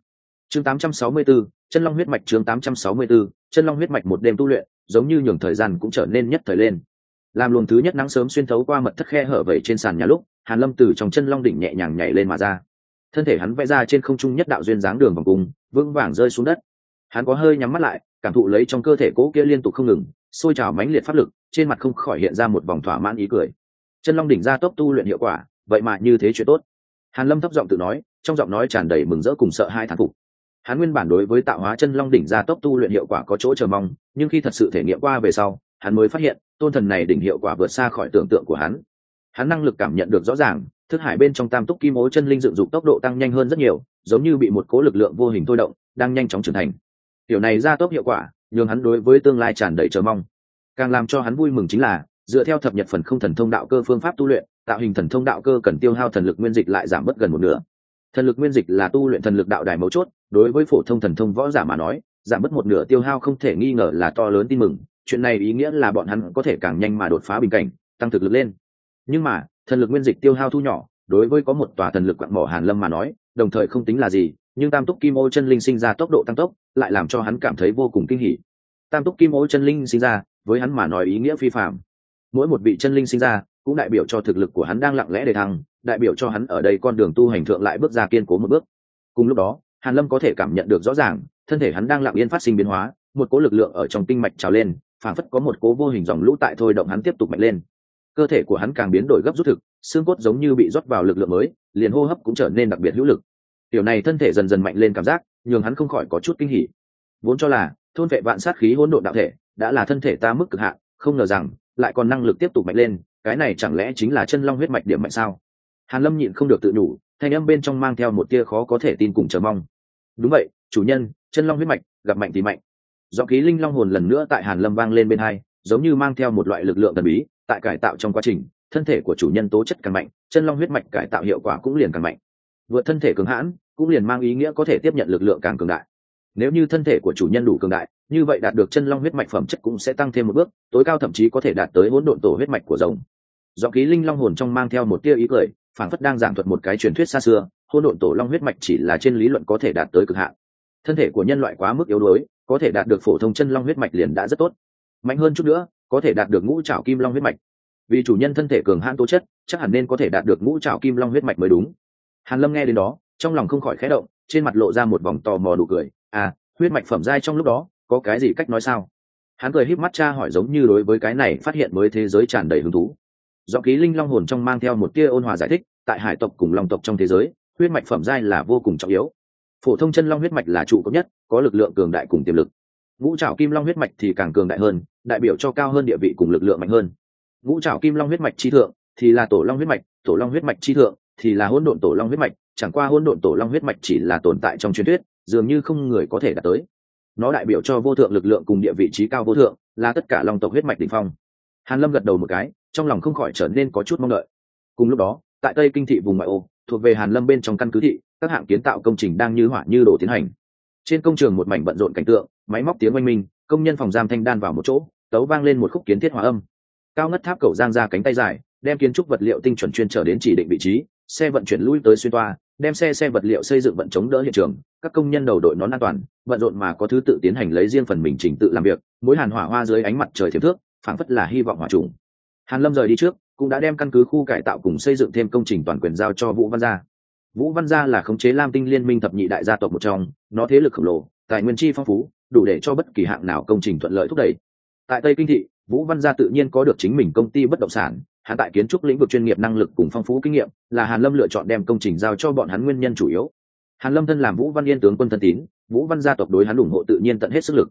Chương 864, chân long huyết mạch chương 864, chân long huyết mạch một đêm tu luyện giống như nhường thời gian cũng trở nên nhất thời lên. Làm luồng thứ nhất nắng sớm xuyên thấu qua mật thất khe hở vẩy trên sàn nhà lúc hàn lâm từ trong chân long đỉnh nhẹ nhàng nhảy lên mà ra. Thân thể hắn vẽ ra trên không trung nhất đạo duyên dáng đường vòng cung vững vàng rơi xuống đất hắn có hơi nhắm mắt lại, cảm thụ lấy trong cơ thể cỗ kia liên tục không ngừng, sôi trào mãnh liệt pháp lực, trên mặt không khỏi hiện ra một vòng thỏa mãn ý cười. Chân long đỉnh ra tốc tu luyện hiệu quả, vậy mà như thế chuyện tốt. Hàn lâm thấp giọng tự nói, trong giọng nói tràn đầy mừng rỡ cùng sợ hai thán phục. Hắn nguyên bản đối với tạo hóa chân long đỉnh gia tốc tu luyện hiệu quả có chỗ chờ mong, nhưng khi thật sự thể nghiệm qua về sau, hắn mới phát hiện, tôn thần này đỉnh hiệu quả vượt xa khỏi tưởng tượng của hắn. Hắn năng lực cảm nhận được rõ ràng, thức hải bên trong tam túc kim ố chân linh dựng dục tốc độ tăng nhanh hơn rất nhiều, giống như bị một cố lực lượng vô hình thôi động, đang nhanh chóng trưởng thành. Tiểu này ra tốc hiệu quả, nhường hắn đối với tương lai tràn đầy chờ mong. Càng làm cho hắn vui mừng chính là, dựa theo thập nhật phần không thần thông đạo cơ phương pháp tu luyện, tạo hình thần thông đạo cơ cần tiêu hao thần lực nguyên dịch lại giảm bớt gần một nửa. Thần lực nguyên dịch là tu luyện thần lực đạo đài mấu chốt, đối với phổ thông thần thông võ giả mà nói, giảm bớt một nửa tiêu hao không thể nghi ngờ là to lớn tin mừng, chuyện này ý nghĩa là bọn hắn có thể càng nhanh mà đột phá bình cảnh, tăng thực lực lên. Nhưng mà, thần lực nguyên dịch tiêu hao thu nhỏ, đối với có một tòa thần lực quặng mỏ hàn lâm mà nói, đồng thời không tính là gì, nhưng tam túc kim ô chân linh sinh ra tốc độ tăng tốc lại làm cho hắn cảm thấy vô cùng kinh hỉ. Tam túc kim ô chân linh sinh ra, với hắn mà nói ý nghĩa phi phạm mỗi một vị chân linh sinh ra, cũng đại biểu cho thực lực của hắn đang lặng lẽ để thăng, đại biểu cho hắn ở đây con đường tu hành thượng lại bước ra kiên cố một bước. Cùng lúc đó, hàn lâm có thể cảm nhận được rõ ràng, thân thể hắn đang lặng yên phát sinh biến hóa, một cố lực lượng ở trong tinh mạch trào lên phản phất có một cố vô hình dòng lũ tại thôi động hắn tiếp tục mạnh lên. Cơ thể của hắn càng biến đổi gấp rút thực, xương cốt giống như bị rót vào lực lượng mới, liền hô hấp cũng trở nên đặc biệt hữu lực. Điều này thân thể dần dần mạnh lên cảm giác nhường hắn không khỏi có chút kinh hỉ. Vốn cho là, thôn vệ vạn sát khí hỗn độn đạo thể đã là thân thể ta mức cực hạn, không ngờ rằng, lại còn năng lực tiếp tục mạnh lên, cái này chẳng lẽ chính là chân long huyết mạch điểm mạnh sao? Hàn lâm nhịn không được tự nhủ, thanh âm bên trong mang theo một tia khó có thể tin cùng chờ mong. Đúng vậy, chủ nhân, chân long huyết mạch, gặp mạnh thì mạnh. Do khí linh long hồn lần nữa tại hàn lâm vang lên bên hai, giống như mang theo một loại lực lượng thần bí, tại cải tạo trong quá trình, thân thể của chủ nhân tố chất càng mạnh, chân long huyết mạch cải tạo hiệu quả cũng liền càng mạnh. Vượt thân thể cường hãn cũng liền mang ý nghĩa có thể tiếp nhận lực lượng càng cường đại. Nếu như thân thể của chủ nhân đủ cường đại, như vậy đạt được chân long huyết mạch phẩm chất cũng sẽ tăng thêm một bước, tối cao thậm chí có thể đạt tới hỗn độn tổ huyết mạch của rồng. Do ký linh long hồn trong mang theo một tia ý cười phản phất đang giảng thuật một cái truyền thuyết xa xưa, hỗn độn tổ long huyết mạch chỉ là trên lý luận có thể đạt tới cực hạn. Thân thể của nhân loại quá mức yếu đuối, có thể đạt được phổ thông chân long huyết mạch liền đã rất tốt. Mạnh hơn chút nữa, có thể đạt được ngũ trảo kim long huyết mạch. Vì chủ nhân thân thể cường hãn tố chất, chắc hẳn nên có thể đạt được ngũ trảo kim long huyết mạch mới đúng. Hàn lâm nghe đến đó trong lòng không khỏi khẽ động, trên mặt lộ ra một vòng tò mò đủ cười. À huyết mạch phẩm giai trong lúc đó, có cái gì cách nói sao? Hắn cười híp mắt cha hỏi giống như đối với cái này phát hiện mới thế giới tràn đầy hứng thú. Do ký linh long hồn trong mang theo một tia ôn hòa giải thích, tại hải tộc cùng long tộc trong thế giới, huyết mạch phẩm giai là vô cùng trọng yếu. Phổ thông chân long huyết mạch là trụ cấp nhất, có lực lượng cường đại cùng tiềm lực. Ngũ trảo kim long huyết mạch thì càng cường đại hơn, đại biểu cho cao hơn địa vị cùng lực lượng mạnh hơn. Ngũ trảo kim long huyết mạch chi thượng thì là tổ long huyết mạch, tổ long huyết mạch chi thượng thì là hỗn độn tổ long huyết mạch chẳng qua hỗn độn tổ long huyết mạch chỉ là tồn tại trong truyền thuyết, dường như không người có thể đạt tới. Nó đại biểu cho vô thượng lực lượng cùng địa vị trí cao vô thượng, là tất cả long tộc huyết mạch đ ỉ n h phong. Hàn lâm gật đầu một cái, trong lòng không khỏi trở nên có chút mong đợi. Cùng lúc đó, tại tây kinh thị vùng ngoại ô, thuộc về hàn lâm bên trong căn cứ thị, các hạng kiến tạo công trình đang như hỏa như đổ tiến hành. Trên công trường một mảnh bận rộn cảnh tượng, máy móc tiếng oanh minh, công nhân phòng giam thanh đan vào một chỗ, tấu vang lên một khúc kiến thiết hòa âm. Cao ngất tháp cầu giang ra cánh tay dài, đem kiến trúc vật liệu tinh chuẩn chuyên trở đến chỉ định vị trí, xe vận chuyển lui tới xuyên toa đem xe xe vật liệu xây dựng vận chống đỡ hiện trường, các công nhân đầu đội nón an toàn, bận rộn mà có thứ tự tiến hành lấy riêng phần mình trình tự làm việc, mối hàn hỏa hoa dưới ánh mặt trời thiệp thước, phảng phất là hy vọng hỏa trùng. Hàn lâm rời đi trước, cũng đã đem căn cứ khu cải tạo cùng xây dựng thêm công trình toàn quyền giao cho vũ văn gia. Vũ văn gia là khống chế lam tinh liên minh thập nhị đại gia tộc một trong, nó thế lực khổng lồ, tài nguyên chi phong phú, đủ để cho bất kỳ hạng nào công trình thuận lợi thúc đẩy. Tại tây kinh thị, vũ văn gia tự nhiên có được chính mình công ty bất động sản hắn tại kiến trúc lĩnh vực chuyên nghiệp năng lực cùng phong phú kinh nghiệm, là hàn lâm lựa chọn đem công trình giao cho bọn hắn nguyên nhân chủ yếu. Hàn lâm thân làm vũ văn yên tướng quân thân tín, vũ văn gia tộc đối hắn ủng hộ tự nhiên tận hết sức lực.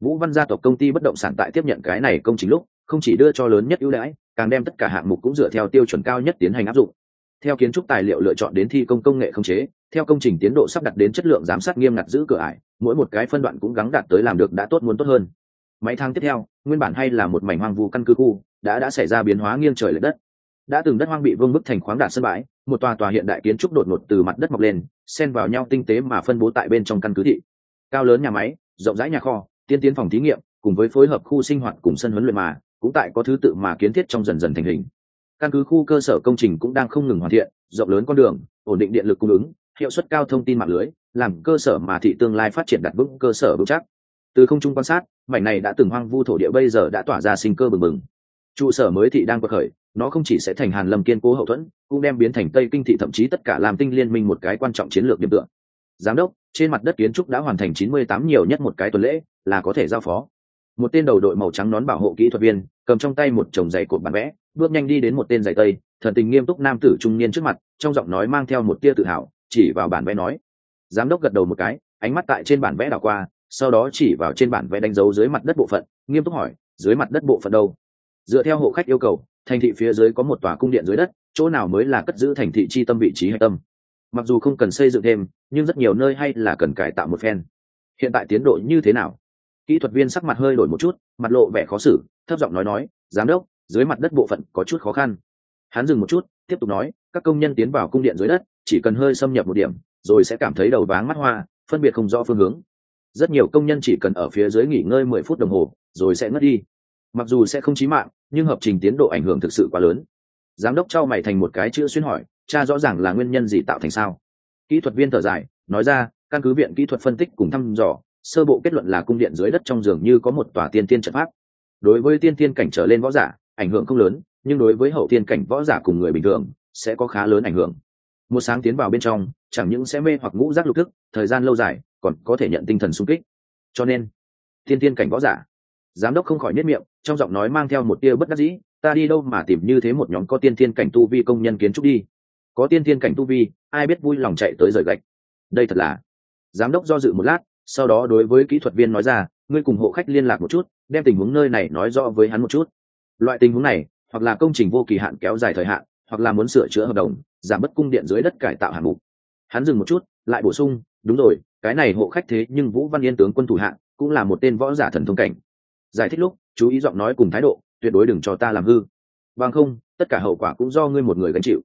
Vũ văn gia tộc công ty bất động sản tại tiếp nhận cái này công trình lúc, không chỉ đưa cho lớn nhất ưu đãi, càng đem tất cả hạng mục cũng dựa theo tiêu chuẩn cao nhất tiến hành áp dụng. Theo kiến trúc tài liệu lựa chọn đến thi công công nghệ không chế, theo công trình tiến độ sắp đặt đến chất lượng giám sát nghiêm ngặt giữ cửa ải, mỗi một cái phân đoạn cũng gắng đạt tới làm được đã tốt muốn tốt hơn. Mấy tháng tiếp theo nguyên bản hay là một mảnh hoang vu căn cứ khu, đã đã xảy ra biến hóa nghiêng trời lệch đất. Đã từng đất hoang bị vương bức thành khoáng đạt sân bãi, một tòa tòa hiện đại kiến trúc đột ngột từ mặt đất mọc lên, xen vào nhau tinh tế mà phân bố tại bên trong căn cứ thị. Cao lớn nhà máy, rộng rãi nhà kho, tiên tiến phòng thí nghiệm, cùng với phối hợp khu sinh hoạt cùng sân huấn luyện mà, cũng tại có thứ tự mà kiến thiết trong dần dần thành hình. Căn cứ khu cơ sở công trình cũng đang không ngừng hoàn thiện, rộng lớn con đường, ổn định điện lực cung ứng, hiệu suất cao thông tin mạng lưới, làm cơ sở mà thị tương lai phát triển đặt vững cơ sở vững chắc từ không trung quan sát, mảnh này đã từng hoang vu thổ địa bây giờ đã tỏa ra sinh cơ bừng bừng. Trụ sở mới thị đang bậc khởi, nó không chỉ sẽ thành hàn lâm kiên cố hậu thuẫn, cũng đem biến thành tây kinh thị thậm chí tất cả làm tinh liên minh một cái quan trọng chiến lược điểm tựa. Giám đốc, trên mặt đất kiến trúc đã hoàn thành chín mươi tám nhiều nhất một cái tuần lễ, là có thể giao phó. Một tên đầu đội màu trắng nón bảo hộ kỹ thuật viên, cầm trong tay một chồng giày cột bản vẽ, bước nhanh đi đến một tên giày tây, thần tình nghiêm túc nam tử trung niên trước mặt, trong giọng nói mang theo một tia tự hào, chỉ vào bản vẽ nói. Giám đốc gật đầu một cái, ánh mắt tại trên bản vẽ đảo qua sau đó chỉ vào trên bản vẽ đánh dấu dưới mặt đất bộ phận, nghiêm túc hỏi, dưới mặt đất bộ phận đâu? Dựa theo hộ khách yêu cầu, thành thị phía dưới có một tòa cung điện dưới đất, chỗ nào mới là cất giữ thành thị chi tâm vị trí hạch tâm? Mặc dù không cần xây dựng thêm, nhưng rất nhiều nơi hay là cần cải tạo một phen. Hiện tại tiến độ như thế nào? Kỹ thuật viên sắc mặt hơi đổi một chút, mặt lộ vẻ khó xử, thấp giọng nói nói, giám đốc, dưới mặt đất bộ phận có chút khó khăn. Hắn dừng một chút, tiếp tục nói, các công nhân tiến vào cung điện dưới đất, chỉ cần hơi xâm nhập một điểm, rồi sẽ cảm thấy đầu váng mắt hoa, phân biệt không rõ phương hướng rất nhiều công nhân chỉ cần ở phía dưới nghỉ ngơi mười phút đồng hồ, rồi sẽ ngất đi. Mặc dù sẽ không chí mạng, nhưng hợp trình tiến độ ảnh hưởng thực sự quá lớn. Giám đốc trao mày thành một cái chữ xuyên hỏi, cha rõ ràng là nguyên nhân gì tạo thành sao? Kỹ thuật viên thở dài, nói ra, căn cứ viện kỹ thuật phân tích cùng thăm dò, sơ bộ kết luận là cung điện dưới đất trong giường như có một tòa tiên tiên trận pháp. Đối với tiên tiên cảnh trở lên võ giả, ảnh hưởng không lớn, nhưng đối với hậu tiên cảnh võ giả cùng người bình thường, sẽ có khá lớn ảnh hưởng. Một sáng tiến vào bên trong, chẳng những sẽ mê hoặc ngũ giác lục thức, thời gian lâu dài còn có thể nhận tinh thần sung kích. Cho nên, thiên tiên cảnh võ giả, giám đốc không khỏi nhất miệng, trong giọng nói mang theo một tia bất đắc dĩ, ta đi đâu mà tìm như thế một nhóm có tiên thiên cảnh tu vi công nhân kiến trúc đi? Có tiên thiên cảnh tu vi, ai biết vui lòng chạy tới rời gạch. Đây thật là, giám đốc do dự một lát, sau đó đối với kỹ thuật viên nói ra, ngươi cùng hộ khách liên lạc một chút, đem tình huống nơi này nói rõ với hắn một chút. Loại tình huống này, hoặc là công trình vô kỳ hạn kéo dài thời hạn, hoặc là muốn sửa chữa hợp đồng, giảm bất cung điện dưới đất cải tạo hạng mục. Hắn dừng một chút, lại bổ sung, đúng rồi cái này hộ khách thế nhưng vũ văn yên tướng quân thủ hạng cũng là một tên võ giả thần thông cảnh. Giải thích lúc chú ý giọng nói cùng thái độ tuyệt đối đừng cho ta làm hư. Bằng không tất cả hậu quả cũng do ngươi một người gánh chịu.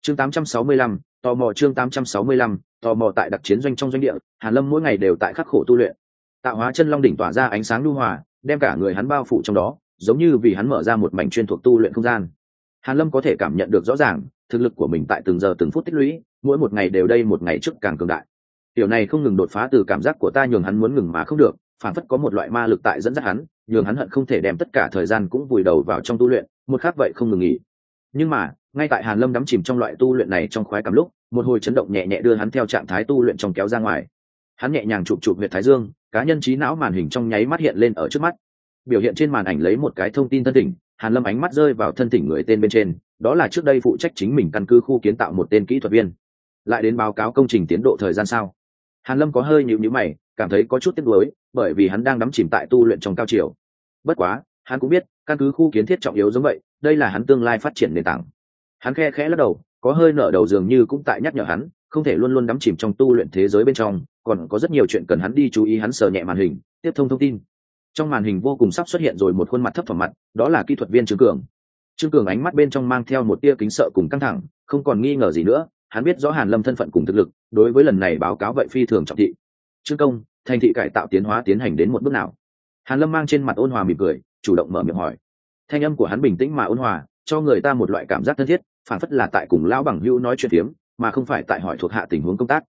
Chương 865, tò mò chương 865, tò mò tại đặc chiến doanh trong doanh địa hàn lâm mỗi ngày đều tại khắc khổ tu luyện. Tạo hóa chân long đỉnh tỏa ra ánh sáng lưu hòa đem cả người hắn bao phủ trong đó giống như vì hắn mở ra một mảnh chuyên thuộc tu luyện không gian. Hàn lâm có thể cảm nhận được rõ ràng thực lực của mình tại từng giờ từng phút tích lũy mỗi một ngày đều đây một ngày trước càng cường đại điều này không ngừng đột phá từ cảm giác của ta nhường hắn muốn ngừng mà không được phản phất có một loại ma lực tại dẫn dắt hắn nhường hắn hận không thể đem tất cả thời gian cũng vùi đầu vào trong tu luyện một khác vậy không ngừng nghỉ. Nhưng mà ngay tại hàn lâm đắm chìm trong loại tu luyện này trong khoái cảm lúc một hồi chấn động nhẹ nhẹ đưa hắn theo trạng thái tu luyện trong kéo ra ngoài. Hắn nhẹ nhàng chụp chụp huyệt thái dương cá nhân trí não màn hình trong nháy mắt hiện lên ở trước mắt. Biểu hiện trên màn ảnh lấy một cái thông tin thân tỉnh, hàn lâm ánh mắt rơi vào thân tỉnh người tên bên trên đó là trước đây phụ trách chính mình căn cứ khu kiến tạo một tên kỹ thuật viên. Lại đến báo cáo công trình tiến độ thời gian sao? Hàn lâm có hơi nhịu nhữ mày, cảm thấy có chút tiếc nuối, bởi vì hắn đang đắm chìm tại tu luyện trong cao chiều. Bất quá, hắn cũng biết, căn cứ khu kiến thiết trọng yếu giống vậy, đây là hắn tương lai phát triển nền tảng. Hắn khe khẽ lắc đầu, có hơi nở đầu dường như cũng tại nhắc nhở hắn, không thể luôn luôn đắm chìm trong tu luyện thế giới bên trong, còn có rất nhiều chuyện cần hắn đi chú ý, hắn sờ nhẹ màn hình, tiếp thông thông tin. Trong màn hình vô cùng sắp xuất hiện rồi một khuôn mặt thấp phẩm mặt, đó là kỹ thuật viên trương cường. Trương cường ánh mắt bên trong mang theo một tia kính sợ cùng căng thẳng, không còn nghi ngờ gì nữa, hắn biết rõ hàn lâm thân phận cùng thực lực đối với lần này báo cáo vậy phi thường trọng thị. Trương công, thành thị cải tạo tiến hóa tiến hành đến một bước nào? Hàn lâm mang trên mặt ôn hòa mỉm cười, chủ động mở miệng hỏi. Thanh âm của hắn bình tĩnh mà ôn hòa, cho người ta một loại cảm giác thân thiết, phản phất là tại cùng lão bằng hữu nói chuyện tiếm mà không phải tại hỏi thuộc hạ tình huống công tác.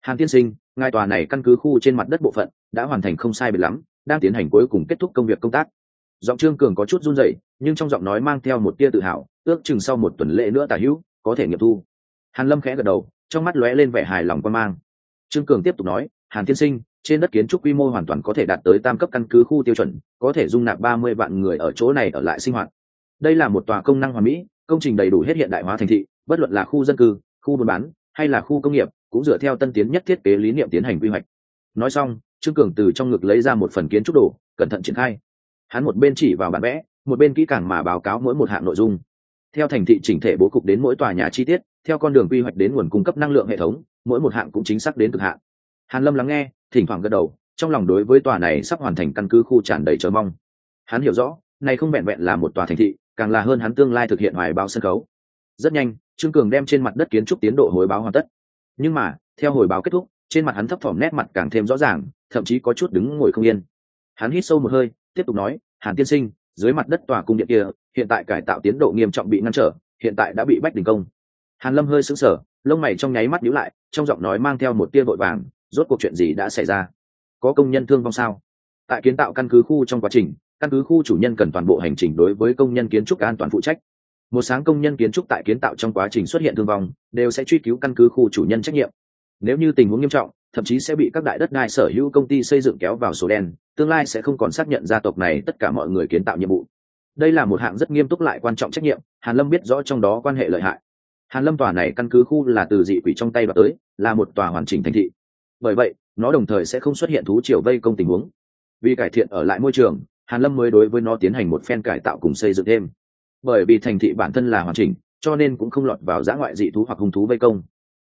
Hàn tiên sinh, ngài tòa này căn cứ khu trên mặt đất bộ phận, đã hoàn thành không sai biệt lắm, đang tiến hành cuối cùng kết thúc công việc công tác. Giọng trương cường có chút run rẩy, nhưng trong giọng nói mang theo một tia tự hào, ước chừng sau một tuần lễ nữa tả hữu, có thể nghiệm thu. Hàn lâm khẽ gật đầu trong mắt lóe lên vẻ hài lòng quan mang. Trương cường tiếp tục nói, hàn tiên sinh, trên đất kiến trúc quy mô hoàn toàn có thể đạt tới tam cấp căn cứ khu tiêu chuẩn, có thể dung nạp ba mươi vạn người ở chỗ này ở lại sinh hoạt. Đây là một tòa công năng hoàn mỹ, công trình đầy đủ hết hiện đại hóa thành thị, bất luận là khu dân cư, khu buôn bán, hay là khu công nghiệp, cũng dựa theo tân tiến nhất thiết kế lý niệm tiến hành quy hoạch. Nói xong, trương cường từ trong ngực lấy ra một phần kiến trúc đồ, cẩn thận triển khai. Hắn một bên chỉ vào bản vẽ, một bên kỹ càng mà báo cáo mỗi một hạng nội dung. Theo thành thị chỉnh thể bố cục đến mỗi tòa nhà chi tiết theo con đường quy hoạch đến nguồn cung cấp năng lượng hệ thống, mỗi một hạng cũng chính xác đến cực hạn. Hàn lâm lắng nghe, thỉnh thoảng gật đầu, trong lòng đối với tòa này sắp hoàn thành căn cứ khu tràn đầy chờ mong. Hắn hiểu rõ, này không vẹn vẹn là một tòa thành thị, càng là hơn hắn tương lai thực hiện hoài báo sân khấu. Rất nhanh, trương cường đem trên mặt đất kiến trúc tiến độ hồi báo hoàn tất. Nhưng mà, theo hồi báo kết thúc, trên mặt hắn thấp thỏm nét mặt càng thêm rõ ràng, thậm chí có chút đứng ngồi không yên. Hắn hít sâu một hơi, tiếp tục nói, hàn tiên sinh, dưới mặt đất tòa cung điện kia, hiện tại cải tạo tiến độ nghiêm trọng bị ngăn trở, hiện tại đã bị bách đình công hàn lâm hơi sững sờ, lông mày trong nháy mắt nhíu lại, trong giọng nói mang theo một tia vội vàng, rốt cuộc chuyện gì đã xảy ra? Có công nhân thương vong sao? Tại kiến tạo căn cứ khu trong quá trình, căn cứ khu chủ nhân cần toàn bộ hành trình đối với công nhân kiến trúc an toàn phụ trách. Một sáng công nhân kiến trúc tại kiến tạo trong quá trình xuất hiện thương vong, đều sẽ truy cứu căn cứ khu chủ nhân trách nhiệm. Nếu như tình huống nghiêm trọng, thậm chí sẽ bị các đại đất đai sở hữu công ty xây dựng kéo vào số đen, tương lai sẽ không còn xác nhận gia tộc này tất cả mọi người kiến tạo nhiệm vụ. Đây là một hạng rất nghiêm túc lại quan trọng trách nhiệm, hàn lâm biết rõ trong đó quan hệ lợi hại hàn lâm tòa này căn cứ khu là từ dị quỷ trong tay vào tới, là một tòa hoàn chỉnh thành thị. Bởi vậy, nó đồng thời sẽ không xuất hiện thú triều vây công tình huống. Vì cải thiện ở lại môi trường, hàn lâm mới đối với nó tiến hành một phen cải tạo cùng xây dựng thêm. Bởi vì thành thị bản thân là hoàn chỉnh, cho nên cũng không lọt vào giã ngoại dị thú hoặc hung thú vây công.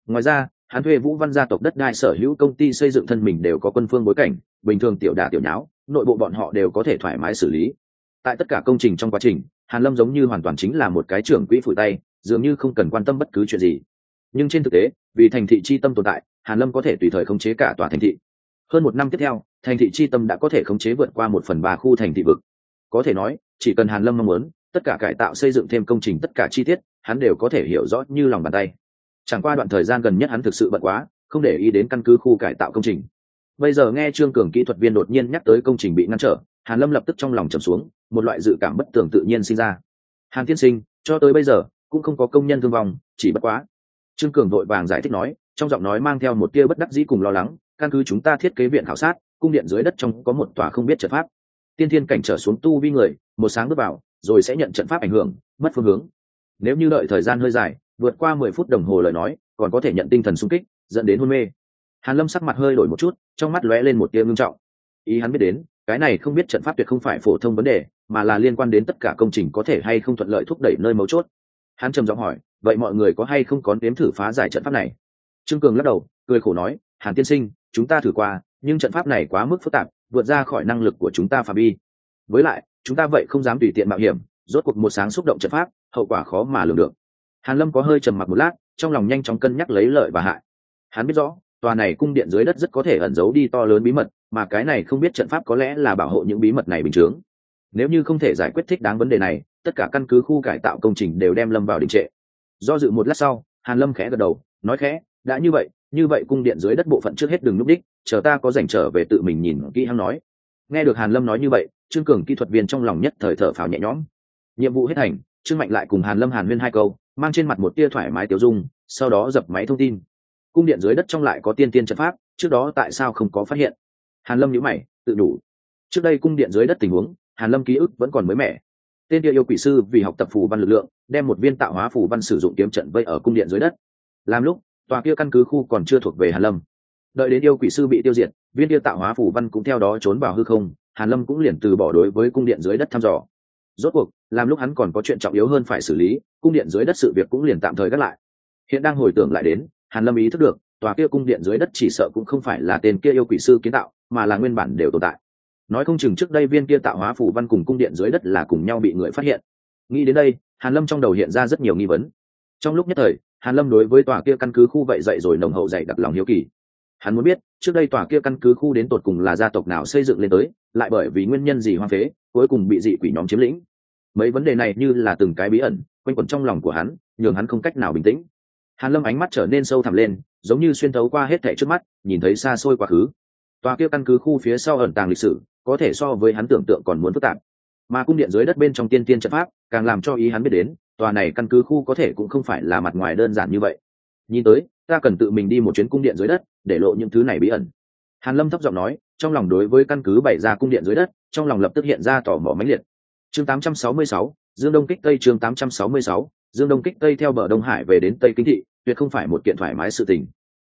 Ngoài ra hắn thuê vũ văn gia tộc đất đai sở hữu công ty xây dựng thân mình đều có quân phương bối cảnh, bình thường tiểu đà tiểu nháo, nội bộ bọn họ đều có thể thoải mái xử lý. Tại tất cả công trình trong quá trình, hàn lâm giống như hoàn toàn chính là một cái trưởng quỹ phủi tay dường như không cần quan tâm bất cứ chuyện gì. Nhưng trên thực tế, vì thành thị chi tâm tồn tại, hàn lâm có thể tùy thời khống chế cả tòa thành thị. Hơn một năm tiếp theo, thành thị chi tâm đã có thể khống chế vượt qua một phần ba khu thành thị vực. Có thể nói, chỉ cần hàn lâm mong muốn, tất cả cải tạo xây dựng thêm công trình tất cả chi tiết, hắn đều có thể hiểu rõ như lòng bàn tay. Chẳng qua đoạn thời gian gần nhất hắn thực sự bận quá, không để ý đến căn cứ khu cải tạo công trình. Bây giờ nghe trương cường kỹ thuật viên đột nhiên nhắc tới công trình bị ngăn trở, hàn lâm lập tức trong lòng trầm xuống, một loại dự cảm bất tường tự nhiên sinh ra. Hàn tiên sinh, cho tới bây giờ cũng không có công nhân thương vong, chỉ bất quá. Trương cường vội vàng giải thích nói, trong giọng nói mang theo một tia bất đắc dĩ cùng lo lắng, căn cứ chúng ta thiết kế viện khảo sát, cung điện dưới đất trong có một tòa không biết trận pháp. Tiên thiên cảnh trở xuống tu vi người, một sáng bước vào, rồi sẽ nhận trận pháp ảnh hưởng, mất phương hướng. Nếu như đợi thời gian hơi dài, vượt qua mười phút đồng hồ lời nói, còn có thể nhận tinh thần sung kích, dẫn đến hôn mê. Hàn lâm sắc mặt hơi đổi một chút, trong mắt lóe lên một tia ngưng trọng. Ý hắn biết đến, cái này không biết trận pháp tuyệt không phải phổ thông vấn đề, mà là liên quan đến tất cả công trình có thể hay không thuận lợi thúc đẩy nơi mấu chốt hắn trầm giọng hỏi, vậy mọi người có hay không có nếm thử phá giải trận pháp này? Trương cường lắc đầu, cười khổ nói, hàn tiên sinh, chúng ta thử qua, nhưng trận pháp này quá mức phức tạp, vượt ra khỏi năng lực của chúng ta phạm vi. Với lại, chúng ta vậy không dám tùy tiện mạo hiểm, rốt cuộc một sáng xúc động trận pháp, hậu quả khó mà lường được. Hàn lâm có hơi trầm mặc một lát, trong lòng nhanh chóng cân nhắc lấy lợi và hại. Hắn biết rõ, tòa này cung điện dưới đất rất có thể ẩn giấu đi to lớn bí mật, mà cái này không biết trận pháp có lẽ là bảo hộ những bí mật này bình thường nếu như không thể giải quyết thích đáng vấn đề này, tất cả căn cứ khu cải tạo công trình đều đem lâm vào đình trệ. Do dự một lát sau, hàn lâm khẽ gật đầu, nói khẽ, đã như vậy như vậy cung điện dưới đất bộ phận trước hết đừng núp đích, chờ ta có dành trở về tự mình nhìn kỹ hăng nói. Nghe được hàn lâm nói như vậy, trương cường kỹ thuật viên trong lòng nhất thời thở phào nhẹ nhõm. Nhiệm vụ hết thành trương mạnh lại cùng hàn lâm hàn huyên hai câu, mang trên mặt một tia thoải mái tiêu dung, sau đó dập máy thông tin. Cung điện dưới đất trong lại có tiên tiên trận pháp, trước đó tại sao không có phát hiện? Hàn lâm nhíu mày, tự đủ. Trước đây cung điện dưới đất tình huống hàn lâm ký ức vẫn còn mới mẻ. Tên địa yêu quỷ sư vì học tập phù văn lực lượng, đem một viên tạo hóa phù văn sử dụng kiếm trận vây ở cung điện dưới đất. Làm lúc, tòa kia căn cứ khu còn chưa thuộc về hàn lâm. Đợi đến yêu quỷ sư bị tiêu diệt, viên kia tạo hóa phù văn cũng theo đó trốn vào hư không, hàn lâm cũng liền từ bỏ đối với cung điện dưới đất thăm dò. Rốt cuộc, làm lúc hắn còn có chuyện trọng yếu hơn phải xử lý, cung điện dưới đất sự việc cũng liền tạm thời gác lại. Hiện đang hồi tưởng lại đến, hàn lâm ý thức được, tòa kia cung điện dưới đất chỉ sợ cũng không phải là tên kia yêu quỷ sư kiến tạo, mà là nguyên bản đều tồn tại nói không chừng trước đây viên kia tạo hóa phù văn cùng cung điện dưới đất là cùng nhau bị người phát hiện. Nghĩ đến đây, hàn lâm trong đầu hiện ra rất nhiều nghi vấn. Trong lúc nhất thời, hàn lâm đối với tòa kia căn cứ khu vậy dậy rồi nồng hậu dậy đặt lòng hiếu kỳ. Hắn muốn biết, trước đây tòa kia căn cứ khu đến tột cùng là gia tộc nào xây dựng lên tới, lại bởi vì nguyên nhân gì hoang phế, cuối cùng bị dị quỷ nhóm chiếm lĩnh. Mấy vấn đề này như là từng cái bí ẩn, quanh quẩn trong lòng của hắn, nhường hắn không cách nào bình tĩnh. Hàn lâm ánh mắt trở nên sâu thẳm lên, giống như xuyên thấu qua hết thảy trước mắt, nhìn thấy xa xôi quá khứ tòa kia căn cứ khu phía sau ẩn tàng lịch sử có thể so với hắn tưởng tượng còn muốn phức tạp. Mà cung điện dưới đất bên trong tiên tiên trận pháp càng làm cho ý hắn biết đến tòa này căn cứ khu có thể cũng không phải là mặt ngoài đơn giản như vậy. Nhìn tới ta cần tự mình đi một chuyến cung điện dưới đất để lộ những thứ này bí ẩn. Hàn lâm thấp giọng nói trong lòng đối với căn cứ bày ra cung điện dưới đất trong lòng lập tức hiện ra tò mò mãnh liệt. Chương 866, dương đông kích tây chương 866, dương đông kích tây theo bờ đông hải về đến tây kinh thị tuyệt không phải một kiện thoải mái sự tình.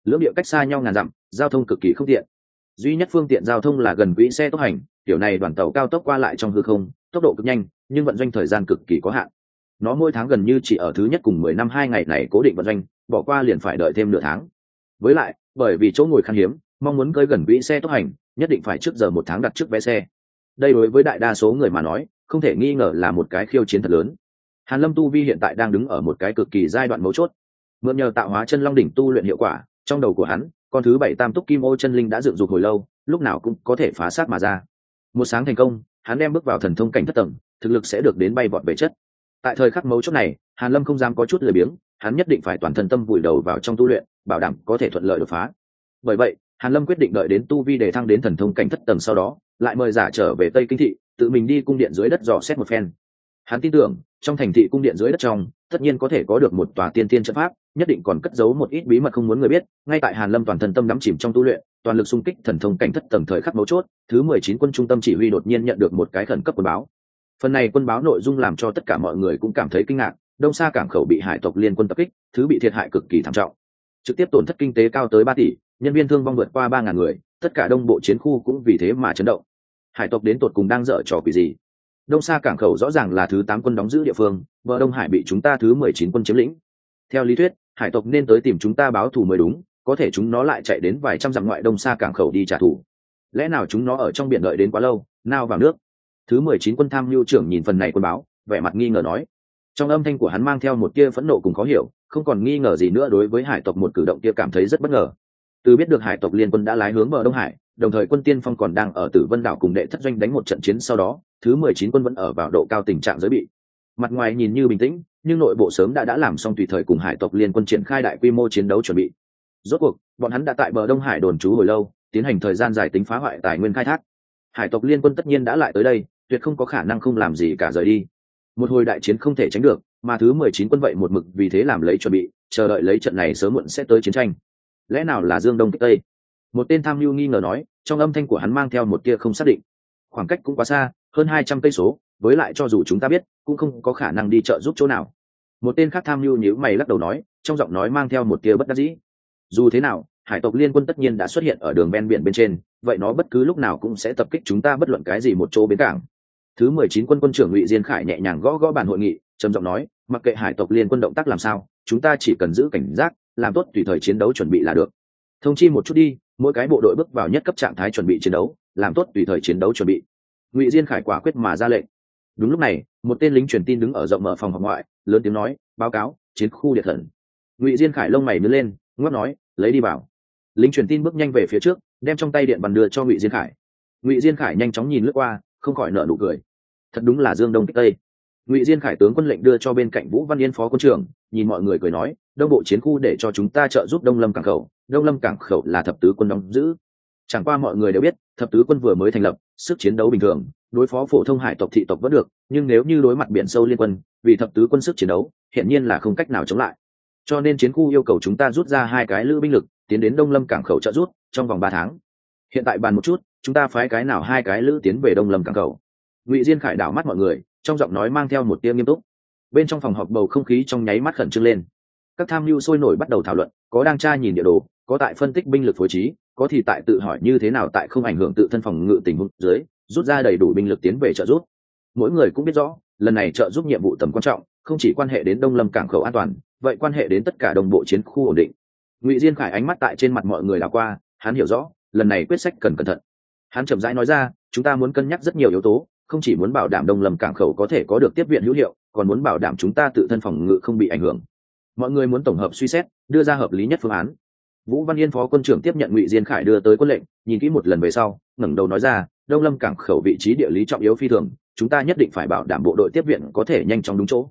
Lưỡng địa cách xa nhau ngàn dặm giao thông cực kỳ không tiện duy nhất phương tiện giao thông là gần quỹ xe tốc hành, kiểu này đoàn tàu cao tốc qua lại trong hư không, tốc độ cực nhanh, nhưng vận doanh thời gian cực kỳ có hạn. Nó mỗi tháng gần như chỉ ở thứ nhất cùng mười năm hai ngày này cố định vận doanh, bỏ qua liền phải đợi thêm nửa tháng. Với lại, bởi vì chỗ ngồi khan hiếm, mong muốn cưới gần quỹ xe tốc hành, nhất định phải trước giờ một tháng đặt trước vé xe. Đây đối với đại đa số người mà nói, không thể nghi ngờ là một cái khiêu chiến thật lớn. Hàn lâm tu vi hiện tại đang đứng ở một cái cực kỳ giai đoạn mấu chốt. Mượn nhờ tạo hóa chân long đỉnh tu luyện hiệu quả, trong đầu của hắn con thứ bảy tam túc kim ô chân linh đã dựng dục hồi lâu, lúc nào cũng có thể phá sát mà ra. Một sáng thành công, hắn đem bước vào thần thông cảnh thất tầng, thực lực sẽ được đến bay vọt về chất. Tại thời khắc mấu chốt này, hàn lâm không dám có chút lười biếng, hắn nhất định phải toàn thân tâm vùi đầu vào trong tu luyện, bảo đảm có thể thuận lợi đột phá. Bởi vậy, hàn lâm quyết định đợi đến tu vi để thăng đến thần thông cảnh thất tầng sau đó, lại mời giả trở về tây kinh thị, tự mình đi cung điện dưới đất dò xét một phen. Hắn tin tưởng, trong thành thị cung điện dưới đất trong, tất nhiên có thể có được một tòa tiên tiên trận pháp nhất định còn cất giấu một ít bí mật không muốn người biết, ngay tại hàn lâm toàn thân tâm đắm chìm trong tu luyện, toàn lực xung kích thần thông cảnh thất tầng thời khắc mấu chốt, thứ mười chín quân trung tâm chỉ huy đột nhiên nhận được một cái khẩn cấp quân báo. Phần này quân báo nội dung làm cho tất cả mọi người cũng cảm thấy kinh ngạc, đông xa cảng khẩu bị hải tộc liên quân tập kích, thứ bị thiệt hại cực kỳ thảm trọng. Trực tiếp tổn thất kinh tế cao tới ba tỷ, nhân viên thương vong vượt qua ba ngàn người, tất cả đông bộ chiến khu cũng vì thế mà chấn động. Hải tộc đến tột cùng đang dở trò quỷ gì? Đông xa cảng khẩu rõ ràng là thứ tám quân đóng giữ địa phương vợ đông hải bị chúng ta thứ mười chín quân chiếm lĩnh. Theo lý thuyết hải tộc nên tới tìm chúng ta báo thù mới đúng, có thể chúng nó lại chạy đến vài trăm dặm ngoại đông xa cảng khẩu đi trả thù. Lẽ nào chúng nó ở trong biển đợi đến quá lâu nao vào nước? Thứ mười chín quân tham mưu trưởng nhìn phần này quân báo, vẻ mặt nghi ngờ nói. Trong âm thanh của hắn mang theo một tia phẫn nộ cùng khó hiểu, không còn nghi ngờ gì nữa đối với hải tộc một cử động kia cảm thấy rất bất ngờ. Từ biết được hải tộc liên quân đã lái hướng bờ đông hải, đồng thời quân tiên phong còn đang ở tử vân đảo cùng đệ thất doanh đánh một trận chiến sau đó, thứ mười chín quân vẫn ở vào độ cao tình trạng giới bị mặt ngoài nhìn như bình tĩnh, nhưng nội bộ sớm đã đã làm xong tùy thời cùng hải tộc liên quân triển khai đại quy mô chiến đấu chuẩn bị. Rốt cuộc, bọn hắn đã tại bờ đông hải đồn trú hồi lâu, tiến hành thời gian dài tính phá hoại tài nguyên khai thác. Hải tộc liên quân tất nhiên đã lại tới đây, tuyệt không có khả năng không làm gì cả rời đi. Một hồi đại chiến không thể tránh được, mà thứ mười chín quân vậy một mực vì thế làm lấy chuẩn bị, chờ đợi lấy trận này sớm muộn sẽ tới chiến tranh. Lẽ nào là dương đông kích tây? Một tên tham mưu nghi ngờ nói, trong âm thanh của hắn mang theo một tia không xác định. Khoảng cách cũng quá xa, hơn hai trăm cây số với lại cho dù chúng ta biết, cũng không có khả năng đi trợ giúp chỗ nào. Một tên khác tham mưu nhữ mày lắc đầu nói, trong giọng nói mang theo một tia bất đắc dĩ. Dù thế nào, hải tộc liên quân tất nhiên đã xuất hiện ở đường ven biển bên trên, vậy nó bất cứ lúc nào cũng sẽ tập kích chúng ta bất luận cái gì một chỗ bến cảng. Thứ mười chín quân quân trưởng ngụy diên khải nhẹ nhàng gõ gõ bàn hội nghị, trầm giọng nói, mặc kệ hải tộc liên quân động tác làm sao, chúng ta chỉ cần giữ cảnh giác, làm tốt tùy thời chiến đấu chuẩn bị là được. Thông chi một chút đi, mỗi cái bộ đội bước vào nhất cấp trạng thái chuẩn bị chiến đấu, làm tốt tùy thời chiến đấu chuẩn bị. Ngụy diên khải quả quyết mà ra lệnh đúng lúc này, một tên lính truyền tin đứng ở rộng mở phòng học ngoại, lớn tiếng nói, báo cáo, chiến khu địa thần. Ngụy diên khải lông mày nứt lên, ngoắc nói, lấy đi vào. Lính truyền tin bước nhanh về phía trước, đem trong tay điện bàn đưa cho ngụy diên khải. Ngụy diên khải nhanh chóng nhìn lướt qua, không khỏi nợ nụ cười. Thật đúng là dương đông kích tây. Ngụy diên khải tướng quân lệnh đưa cho bên cạnh vũ văn yên phó quân trưởng, nhìn mọi người cười nói, đông bộ chiến khu để cho chúng ta trợ giúp đông lâm cảng khẩu, đông lâm cảng khẩu là thập tứ quân đóng giữ. Chẳng qua mọi người đều biết, thập tứ quân vừa mới thành lập, sức chiến đấu bình thường đối phó phổ thông hải tộc thị tộc vẫn được, nhưng nếu như đối mặt biển sâu liên quân, vì thập tứ quân sức chiến đấu hiện nhiên là không cách nào chống lại. Cho nên chiến khu yêu cầu chúng ta rút ra hai cái lữ binh lực, tiến đến đông lâm cảng khẩu trợ rút trong vòng ba tháng. Hiện tại bàn một chút, chúng ta phái cái nào hai cái lữ tiến về đông lâm cảng khẩu. Ngụy diên khải đảo mắt mọi người, trong giọng nói mang theo một tia nghiêm túc. Bên trong phòng họp bầu không khí trong nháy mắt khẩn trương lên. Các tham mưu sôi nổi bắt đầu thảo luận, có đang tra nhìn địa đồ, có tại phân tích binh lực phối trí, có thì tại tự hỏi như thế nào tại không ảnh hưởng tự thân phòng ngự tình huống dưới rút ra đầy đủ binh lực tiến về trợ giúp. Mỗi người cũng biết rõ, lần này trợ giúp nhiệm vụ tầm quan trọng, không chỉ quan hệ đến đông lâm cảng khẩu an toàn, vậy quan hệ đến tất cả đồng bộ chiến khu ổn định. Ngụy diên khải ánh mắt tại trên mặt mọi người đảo qua, hắn hiểu rõ, lần này quyết sách cần cẩn thận. Hắn chậm rãi nói ra, chúng ta muốn cân nhắc rất nhiều yếu tố, không chỉ muốn bảo đảm đông lâm cảng khẩu có thể có được tiếp viện hữu hiệu, còn muốn bảo đảm chúng ta tự thân phòng ngự không bị ảnh hưởng. Mọi người muốn tổng hợp suy xét, đưa ra hợp lý nhất phương án. Vũ văn yên phó quân trưởng tiếp nhận ngụy diên khải đưa tới quân lệnh, nhìn kỹ một lần về sau, ngẩng đầu nói ra đông lâm cảng khẩu vị trí địa lý trọng yếu phi thường, chúng ta nhất định phải bảo đảm bộ đội tiếp viện có thể nhanh chóng đúng chỗ.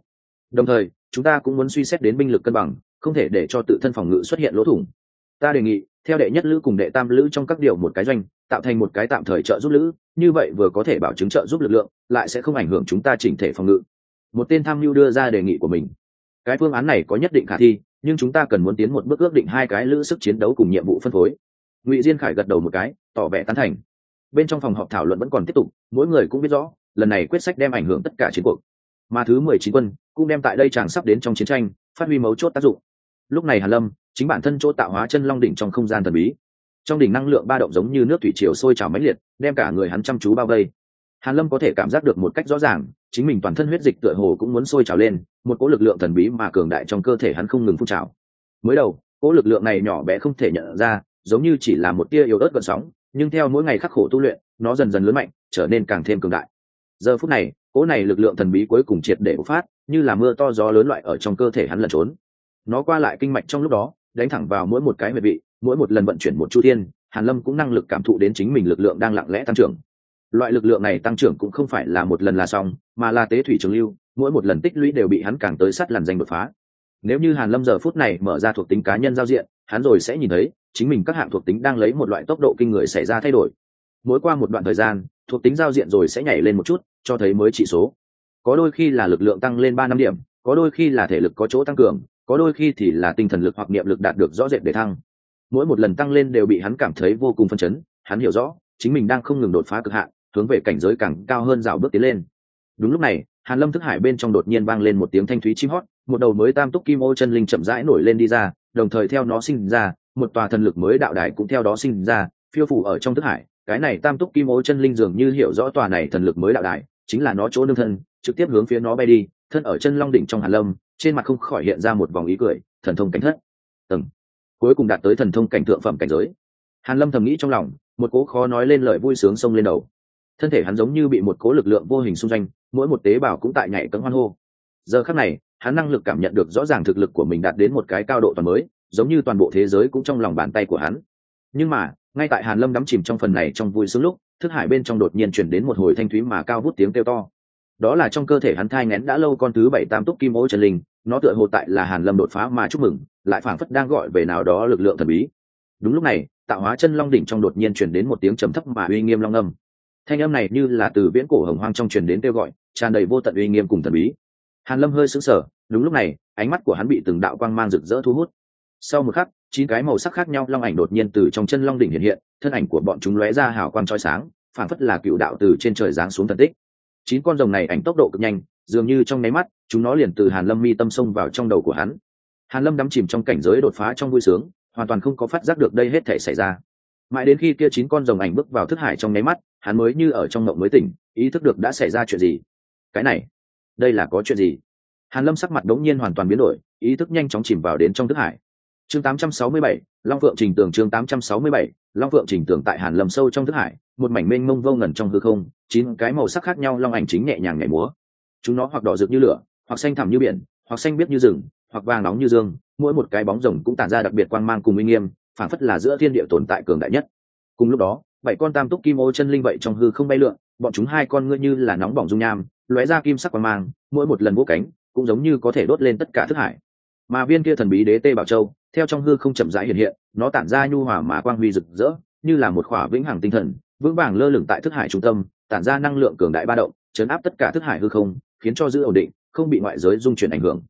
Đồng thời, chúng ta cũng muốn suy xét đến binh lực cân bằng, không thể để cho tự thân phòng ngự xuất hiện lỗ thủng. Ta đề nghị, theo đệ nhất lữ cùng đệ tam lữ trong các điều một cái doanh, tạo thành một cái tạm thời trợ giúp lữ, như vậy vừa có thể bảo chứng trợ giúp lực lượng, lại sẽ không ảnh hưởng chúng ta chỉnh thể phòng ngự. Một tên tham mưu đưa ra đề nghị của mình. Cái phương án này có nhất định khả thi, nhưng chúng ta cần muốn tiến một bước ước định hai cái lữ sức chiến đấu cùng nhiệm vụ phân phối. Ngụy diên khải gật đầu một cái, tỏ vẻ tán thành bên trong phòng họp thảo luận vẫn còn tiếp tục, mỗi người cũng biết rõ, lần này quyết sách đem ảnh hưởng tất cả chiến cuộc. Mà thứ mười chín quân cũng đem tại đây chàng sắp đến trong chiến tranh, phát huy mấu chốt tác dụng. Lúc này hàn lâm, chính bản thân chỗ tạo hóa chân long đỉnh trong không gian thần bí. Trong đỉnh năng lượng ba động giống như nước thủy triều sôi trào mãnh liệt, đem cả người hắn chăm chú bao vây. Hàn lâm có thể cảm giác được một cách rõ ràng, chính mình toàn thân huyết dịch tựa hồ cũng muốn sôi trào lên, một cỗ lực lượng thần bí mà cường đại trong cơ thể hắn không ngừng phun trào. Mới đầu, cỗ lực lượng này nhỏ bé không thể nhận ra, giống như chỉ là một tia yếu ớt gợn sóng nhưng theo mỗi ngày khắc khổ tu luyện, nó dần dần lớn mạnh, trở nên càng thêm cường đại. Giờ phút này, cỗ này lực lượng thần bí cuối cùng triệt để bộc phát, như là mưa to gió lớn loại ở trong cơ thể hắn lẩn trốn. Nó qua lại kinh mạch trong lúc đó, đánh thẳng vào mỗi một cái huyệt vị, mỗi một lần vận chuyển một chu thiên, hàn lâm cũng năng lực cảm thụ đến chính mình lực lượng đang lặng lẽ tăng trưởng. Loại lực lượng này tăng trưởng cũng không phải là một lần là xong, mà là tế thủy trường lưu, mỗi một lần tích lũy đều bị hắn càng tới sát làn danh đột phá. Nếu như hàn lâm giờ phút này mở ra thuộc tính cá nhân giao diện, hắn rồi sẽ nhìn thấy chính mình các hạng thuộc tính đang lấy một loại tốc độ kinh người xảy ra thay đổi. Mỗi qua một đoạn thời gian, thuộc tính giao diện rồi sẽ nhảy lên một chút, cho thấy mới chỉ số. Có đôi khi là lực lượng tăng lên ba năm điểm, có đôi khi là thể lực có chỗ tăng cường, có đôi khi thì là tinh thần lực hoặc niệm lực đạt được rõ rệt để thăng. Mỗi một lần tăng lên đều bị hắn cảm thấy vô cùng phân chấn, hắn hiểu rõ, chính mình đang không ngừng đột phá cực hạn, hướng về cảnh giới càng cao hơn rào bước tiến lên. Đúng lúc này, hàn lâm thức hải bên trong đột nhiên vang lên một tiếng thanh thúy chim hót, một đầu mới tam túc kim ô chân linh chậm rãi nổi lên đi ra, đồng thời theo nó sinh ra một tòa thần lực mới đạo đài cũng theo đó sinh ra phiêu phủ ở trong thức hải. Cái này tam túc kim ô chân linh dường như hiểu rõ tòa này thần lực mới đạo đài chính là nó chỗ nương thân trực tiếp hướng phía nó bay đi thân ở chân long đỉnh trong hàn lâm trên mặt không khỏi hiện ra một vòng ý cười thần thông cảnh thất. Tầng cuối cùng đạt tới thần thông cảnh thượng phẩm cảnh giới. Hàn lâm thầm nghĩ trong lòng một cố khó nói lên lời vui sướng xông lên đầu. Thân thể hắn giống như bị một cố lực lượng vô hình xung danh, mỗi một tế bào cũng tại nhảy cấm hoan hô. Giờ khắc này hắn năng lực cảm nhận được rõ ràng thực lực của mình đạt đến một cái cao độ toàn mới giống như toàn bộ thế giới cũng trong lòng bàn tay của hắn. Nhưng mà, ngay tại hàn lâm đắm chìm trong phần này trong vui sướng lúc, thức hải bên trong đột nhiên chuyển đến một hồi thanh thúy mà cao vút tiếng kêu to. Đó là trong cơ thể hắn thai ngén đã lâu con thứ bảy tam túc kim ô chân linh, nó tựa hồ tại là hàn lâm đột phá mà chúc mừng, lại phảng phất đang gọi về nào đó lực lượng thần bí. Đúng lúc này, tạo hóa chân long đỉnh trong đột nhiên chuyển đến một tiếng trầm thấp mà uy nghiêm long âm. Thanh âm này như là từ viễn cổ hồng hoang trong truyền đến kêu gọi, tràn đầy vô tận uy nghiêm cùng thần bí. Hàn lâm hơi sững sờ, đúng lúc này, ánh mắt của hắn bị từng đạo quang mang rực rỡ thu hút sau một khắc, chín cái màu sắc khác nhau long ảnh đột nhiên từ trong chân long đỉnh hiện hiện, thân ảnh của bọn chúng lóe ra hào quang chói sáng, phảng phất là cựu đạo từ trên trời giáng xuống thần tích. Chín con rồng này ảnh tốc độ cực nhanh, dường như trong nháy mắt, chúng nó liền từ hàn lâm mi tâm xông vào trong đầu của hắn. Hàn lâm đắm chìm trong cảnh giới đột phá trong vui sướng, hoàn toàn không có phát giác được đây hết thể xảy ra. Mãi đến khi kia chín con rồng ảnh bước vào thức hải trong nháy mắt, hắn mới như ở trong mộng mới tỉnh, ý thức được đã xảy ra chuyện gì. Cái này, đây là có chuyện gì? Hàn lâm sắc mặt đống nhiên hoàn toàn biến đổi, ý thức nhanh chóng chìm vào đến trong thức hải chương 867, long phượng trình tường chương 867, long phượng trình tường tại hàn lâm sâu trong thức hải một mảnh mênh mông vô ngần trong hư không chín cái màu sắc khác nhau long ảnh chính nhẹ nhàng nhảy múa. Chúng nó hoặc đỏ rực như lửa hoặc xanh thẳm như biển hoặc xanh biếc như rừng hoặc vàng nóng như dương mỗi một cái bóng rồng cũng tản ra đặc biệt quang mang cùng uy nghiêm phản phất là giữa thiên địa tồn tại cường đại nhất. Cùng lúc đó bảy con tam túc kim ô chân linh vậy trong hư không bay lượn bọn chúng hai con ngươi như là nóng bỏng dung nham lóe ra kim sắc quang mang mỗi một lần vỗ cánh cũng giống như có thể đốt lên tất cả thức hải. Mà viên kia thần bí đế tê bảo châu theo trong hư không chậm rãi hiện hiện, nó tản ra nhu hòa mà quang huy rực rỡ, như là một khỏa vĩnh hằng tinh thần, vững vàng lơ lửng tại thức hải trung tâm, tản ra năng lượng cường đại ba động, chấn áp tất cả thức hải hư không, khiến cho giữ ổn định, không bị ngoại giới dung chuyển ảnh hưởng.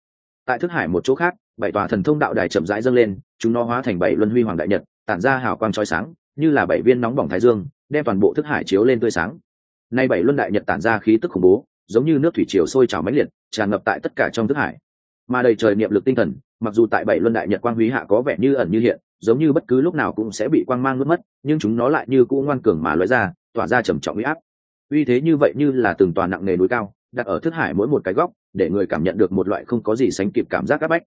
Tại thức hải một chỗ khác, bảy tòa thần thông đạo đài chậm rãi dâng lên, chúng nó hóa thành bảy luân huy hoàng đại nhật, tản ra hào quang trói sáng, như là bảy viên nóng bỏng thái dương, đem toàn bộ thức hải chiếu lên tươi sáng. Nay bảy luân đại nhật tản ra khí tức khủng bố, giống như nước thủy triều sôi trào mãnh liệt, tràn ngập tại tất cả trong thức hải. Mà đầy trời niệm lực tinh thần mặc dù tại bảy luân đại nhật quang húy hạ có vẻ như ẩn như hiện, giống như bất cứ lúc nào cũng sẽ bị quang mang nuốt mất, nhưng chúng nó lại như cũ ngoan cường mà lóe ra, tỏa ra trầm trọng uy áp. Uy thế như vậy như là từng tòa nặng nề núi cao, đặt ở thức hải mỗi một cái góc, để người cảm nhận được một loại không có gì sánh kịp cảm giác áp bách.